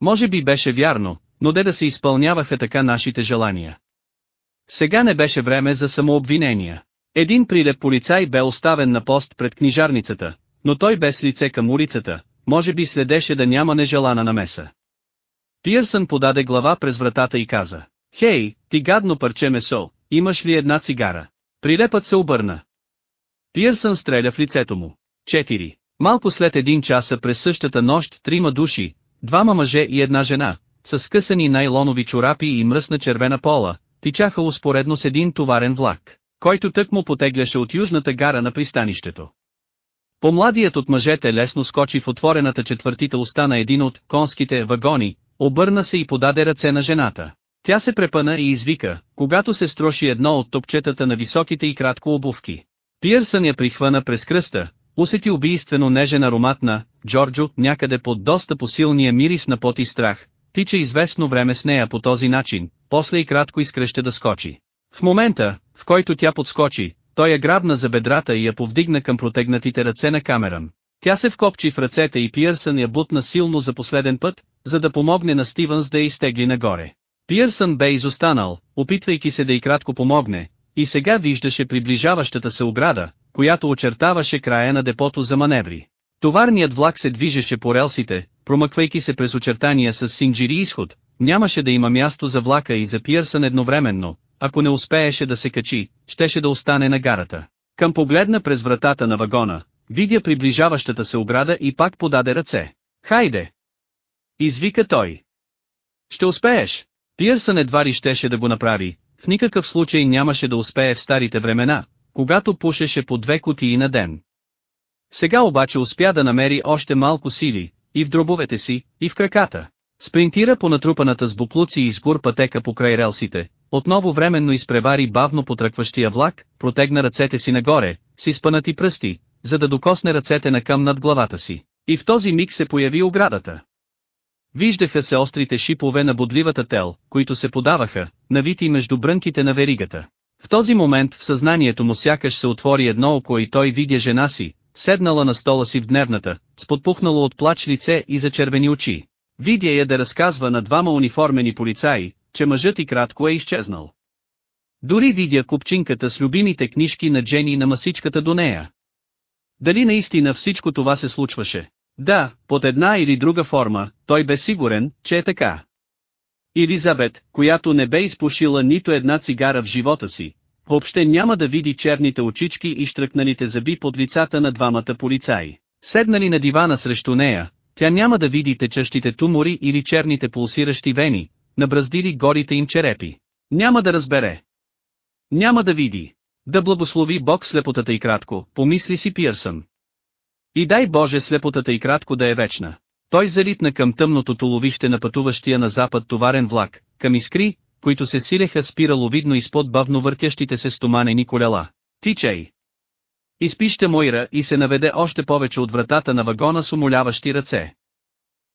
Може би беше вярно, но де да се изпълняваха така нашите желания. Сега не беше време за самообвинения. Един прилеп полицай бе оставен на пост пред книжарницата, но той без лице към улицата, може би следеше да няма нежелана намеса. Пиърсън подаде глава през вратата и каза, «Хей, ти гадно парче месо, имаш ли една цигара?» Прилепът се обърна. Пиърсън стреля в лицето му. 4. Малко след един часа през същата нощ трима души, двама мъже и една жена, с скъсани найлонови чорапи и мръсна червена пола, тичаха успоредно с един товарен влак, който тък му потегляше от южната гара на пристанището. Помладият от мъжете лесно скочи в отворената четвъртита уста на един от конските вагони, обърна се и подаде ръце на жената. Тя се препъна и извика, когато се строши едно от топчетата на високите и кратко обувки. Пиърсън я прихвана през кръста, усети убийствено нежен аромат на Джорджо някъде под доста посилния мирис на пот и страх, тича известно време с нея по този начин, после и кратко изкръща да скочи. В момента, в който тя подскочи, той я грабна за бедрата и я повдигна към протегнатите ръце на Камерън. Тя се вкопчи в ръцете и Пиърсън я бутна силно за последен път, за да помогне на Стивънс да я изтегли нагоре. Пиърсън бе изостанал, опитвайки се да и кратко помогне, и сега виждаше приближаващата се ограда, която очертаваше края на депото за маневри. Товарният влак се движеше по релсите, промъквайки се през очертания с синджири изход, нямаше да има място за влака и за Пиърсън едновременно, ако не успееше да се качи, щеше да остане на гарата. Към погледна през вратата на вагона, видя приближаващата се ограда и пак подаде ръце. Хайде! Извика той. Ще успееш! Пиърсън едва ли щеше да го направи, в никакъв случай нямаше да успее в старите времена, когато пушеше по две кутии на ден. Сега обаче успя да намери още малко сили, и в дробовете си, и в краката. Спринтира по натрупаната с буклуци и сгур пътека по край релсите, отново временно изпревари бавно потръкващия влак, протегна ръцете си нагоре, с изпънати пръсти, за да докосне ръцете на към над главата си. И в този миг се появи оградата. Виждаха се острите шипове на бодливата тел, които се подаваха, навити между брънките на веригата. В този момент в съзнанието му сякаш се отвори едно око и той видя жена си, седнала на стола си в дневната, с подпухнало от плач лице и зачервени очи. Видя я да разказва на двама униформени полицаи, че мъжът и кратко е изчезнал. Дори видя купчинката с любимите книжки на Джени на масичката до нея. Дали наистина всичко това се случваше? Да, под една или друга форма, той бе сигурен, че е така. Елизабет, която не бе изпушила нито една цигара в живота си, въобще няма да види черните очички и штръкналите зъби под лицата на двамата полицаи. Седнали на дивана срещу нея, тя няма да види течащите тумори или черните пулсиращи вени, набраздили горите им черепи. Няма да разбере. Няма да види. Да благослови Бог слепотата и кратко, помисли си Пирсън. И дай Боже слепотата и кратко да е вечна. Той залитна към тъмното толовище на пътуващия на запад товарен влак, към искри, които се силеха спираловидно изпод бавно въртящите се стоманени колела. Тичай! Изпища Мойра и се наведе още повече от вратата на вагона с умоляващи ръце.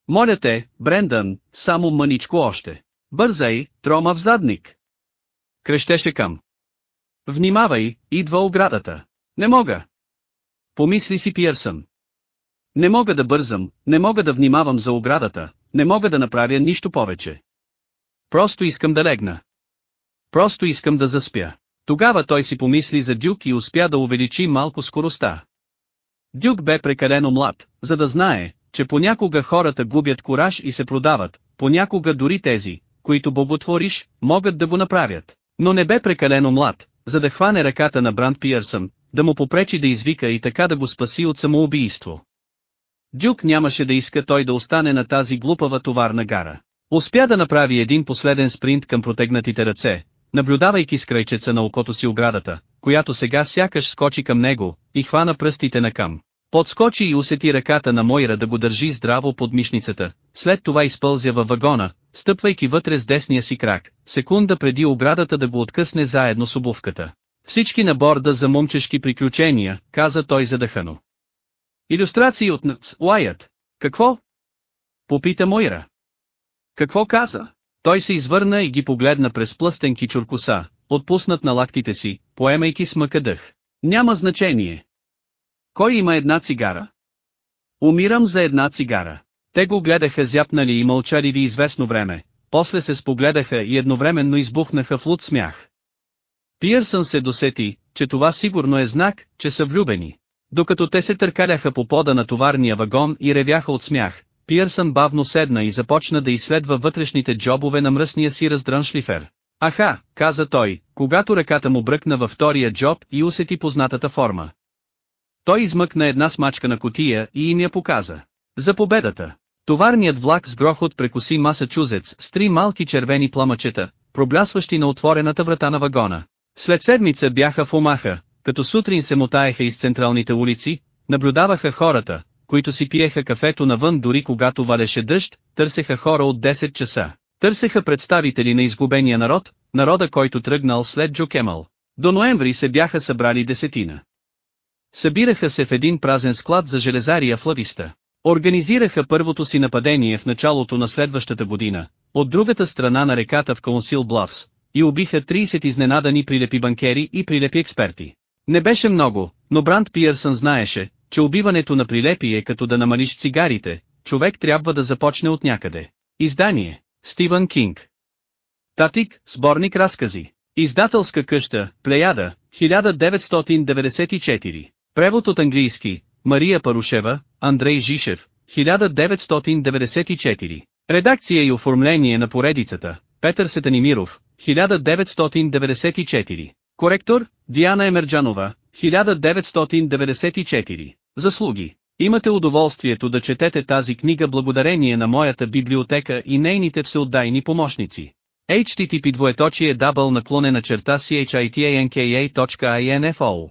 Моля те, Брендан, само мъничко още. Бързай, трома в задник. Крещеше към. Внимавай, идва оградата. Не мога. Помисли си Пиърсън. Не мога да бързам, не мога да внимавам за оградата, не мога да направя нищо повече. Просто искам да легна. Просто искам да заспя. Тогава той си помисли за Дюк и успя да увеличи малко скоростта. Дюк бе прекалено млад, за да знае, че понякога хората губят кураж и се продават, понякога дори тези, които боготвориш, могат да го направят. Но не бе прекалено млад, за да хване ръката на Бранд Пиърсън, да му попречи да извика и така да го спаси от самоубийство. Дюк нямаше да иска той да остане на тази глупава товарна гара. Успя да направи един последен спринт към протегнатите ръце, наблюдавайки с крайчеца на окото си оградата, която сега сякаш скочи към него, и хвана пръстите на кам. Подскочи и усети ръката на Мойра да го държи здраво под мишницата, след това изпълзя във вагона, стъпвайки вътре с десния си крак, секунда преди оградата да го откъсне заедно с обувката. Всички на борда за момчешки приключения, каза той задъхано. Иллюстрации от Нц. Уайът. Какво? Попита Мойра. Какво каза? Той се извърна и ги погледна през плъстенки чуркоса, отпуснат на лактите си, поемайки смъка дъх. Няма значение. Кой има една цигара? Умирам за една цигара. Те го гледаха зяпнали и мълчаливи известно време, после се спогледаха и едновременно избухнаха в луд смях. Пиърсън се досети, че това сигурно е знак, че са влюбени. Докато те се търкаляха по пода на товарния вагон и ревяха от смях, Пиърсън бавно седна и започна да изследва вътрешните джобове на мръсния си раздрън шлифер. Аха, каза той, когато ръката му бръкна във втория джоб и усети познатата форма. Той измъкна една смачка на котия и им я показа. За победата! Товарният влак с грохот прекоси Масачузец с три малки червени пламъчета, проблясващи на отворената врата на вагона. След седмица бяха в Омаха, като сутрин се мотаеха из централните улици, наблюдаваха хората, които си пиеха кафето навън дори когато валеше дъжд, търсеха хора от 10 часа. Търсеха представители на изгубения народ, народа който тръгнал след Джо Кемъл. До ноември се бяха събрали десетина. Събираха се в един празен склад за железария в Лависта. Организираха първото си нападение в началото на следващата година, от другата страна на реката в Консил Блавс, и убиха 30 изненадани прилепи банкери и прилепи експерти. Не беше много, но Бранд Пиърсън знаеше, че убиването на прилепи е като да намалиш цигарите, човек трябва да започне от някъде. Издание Стивън Кинг Татик, сборник разкази. Издателска къща, Плеяда, 1994. Превод от английски, Мария Парушева, Андрей Жишев, 1994. Редакция и оформление на поредицата, Петър Сетанимиров, 1994. Коректор, Диана Емерджанова, 1994. Заслуги. Имате удоволствието да четете тази книга благодарение на моята библиотека и нейните всеотдайни помощници. HTTP двоеточие дабъл наклонена черта chitanka.info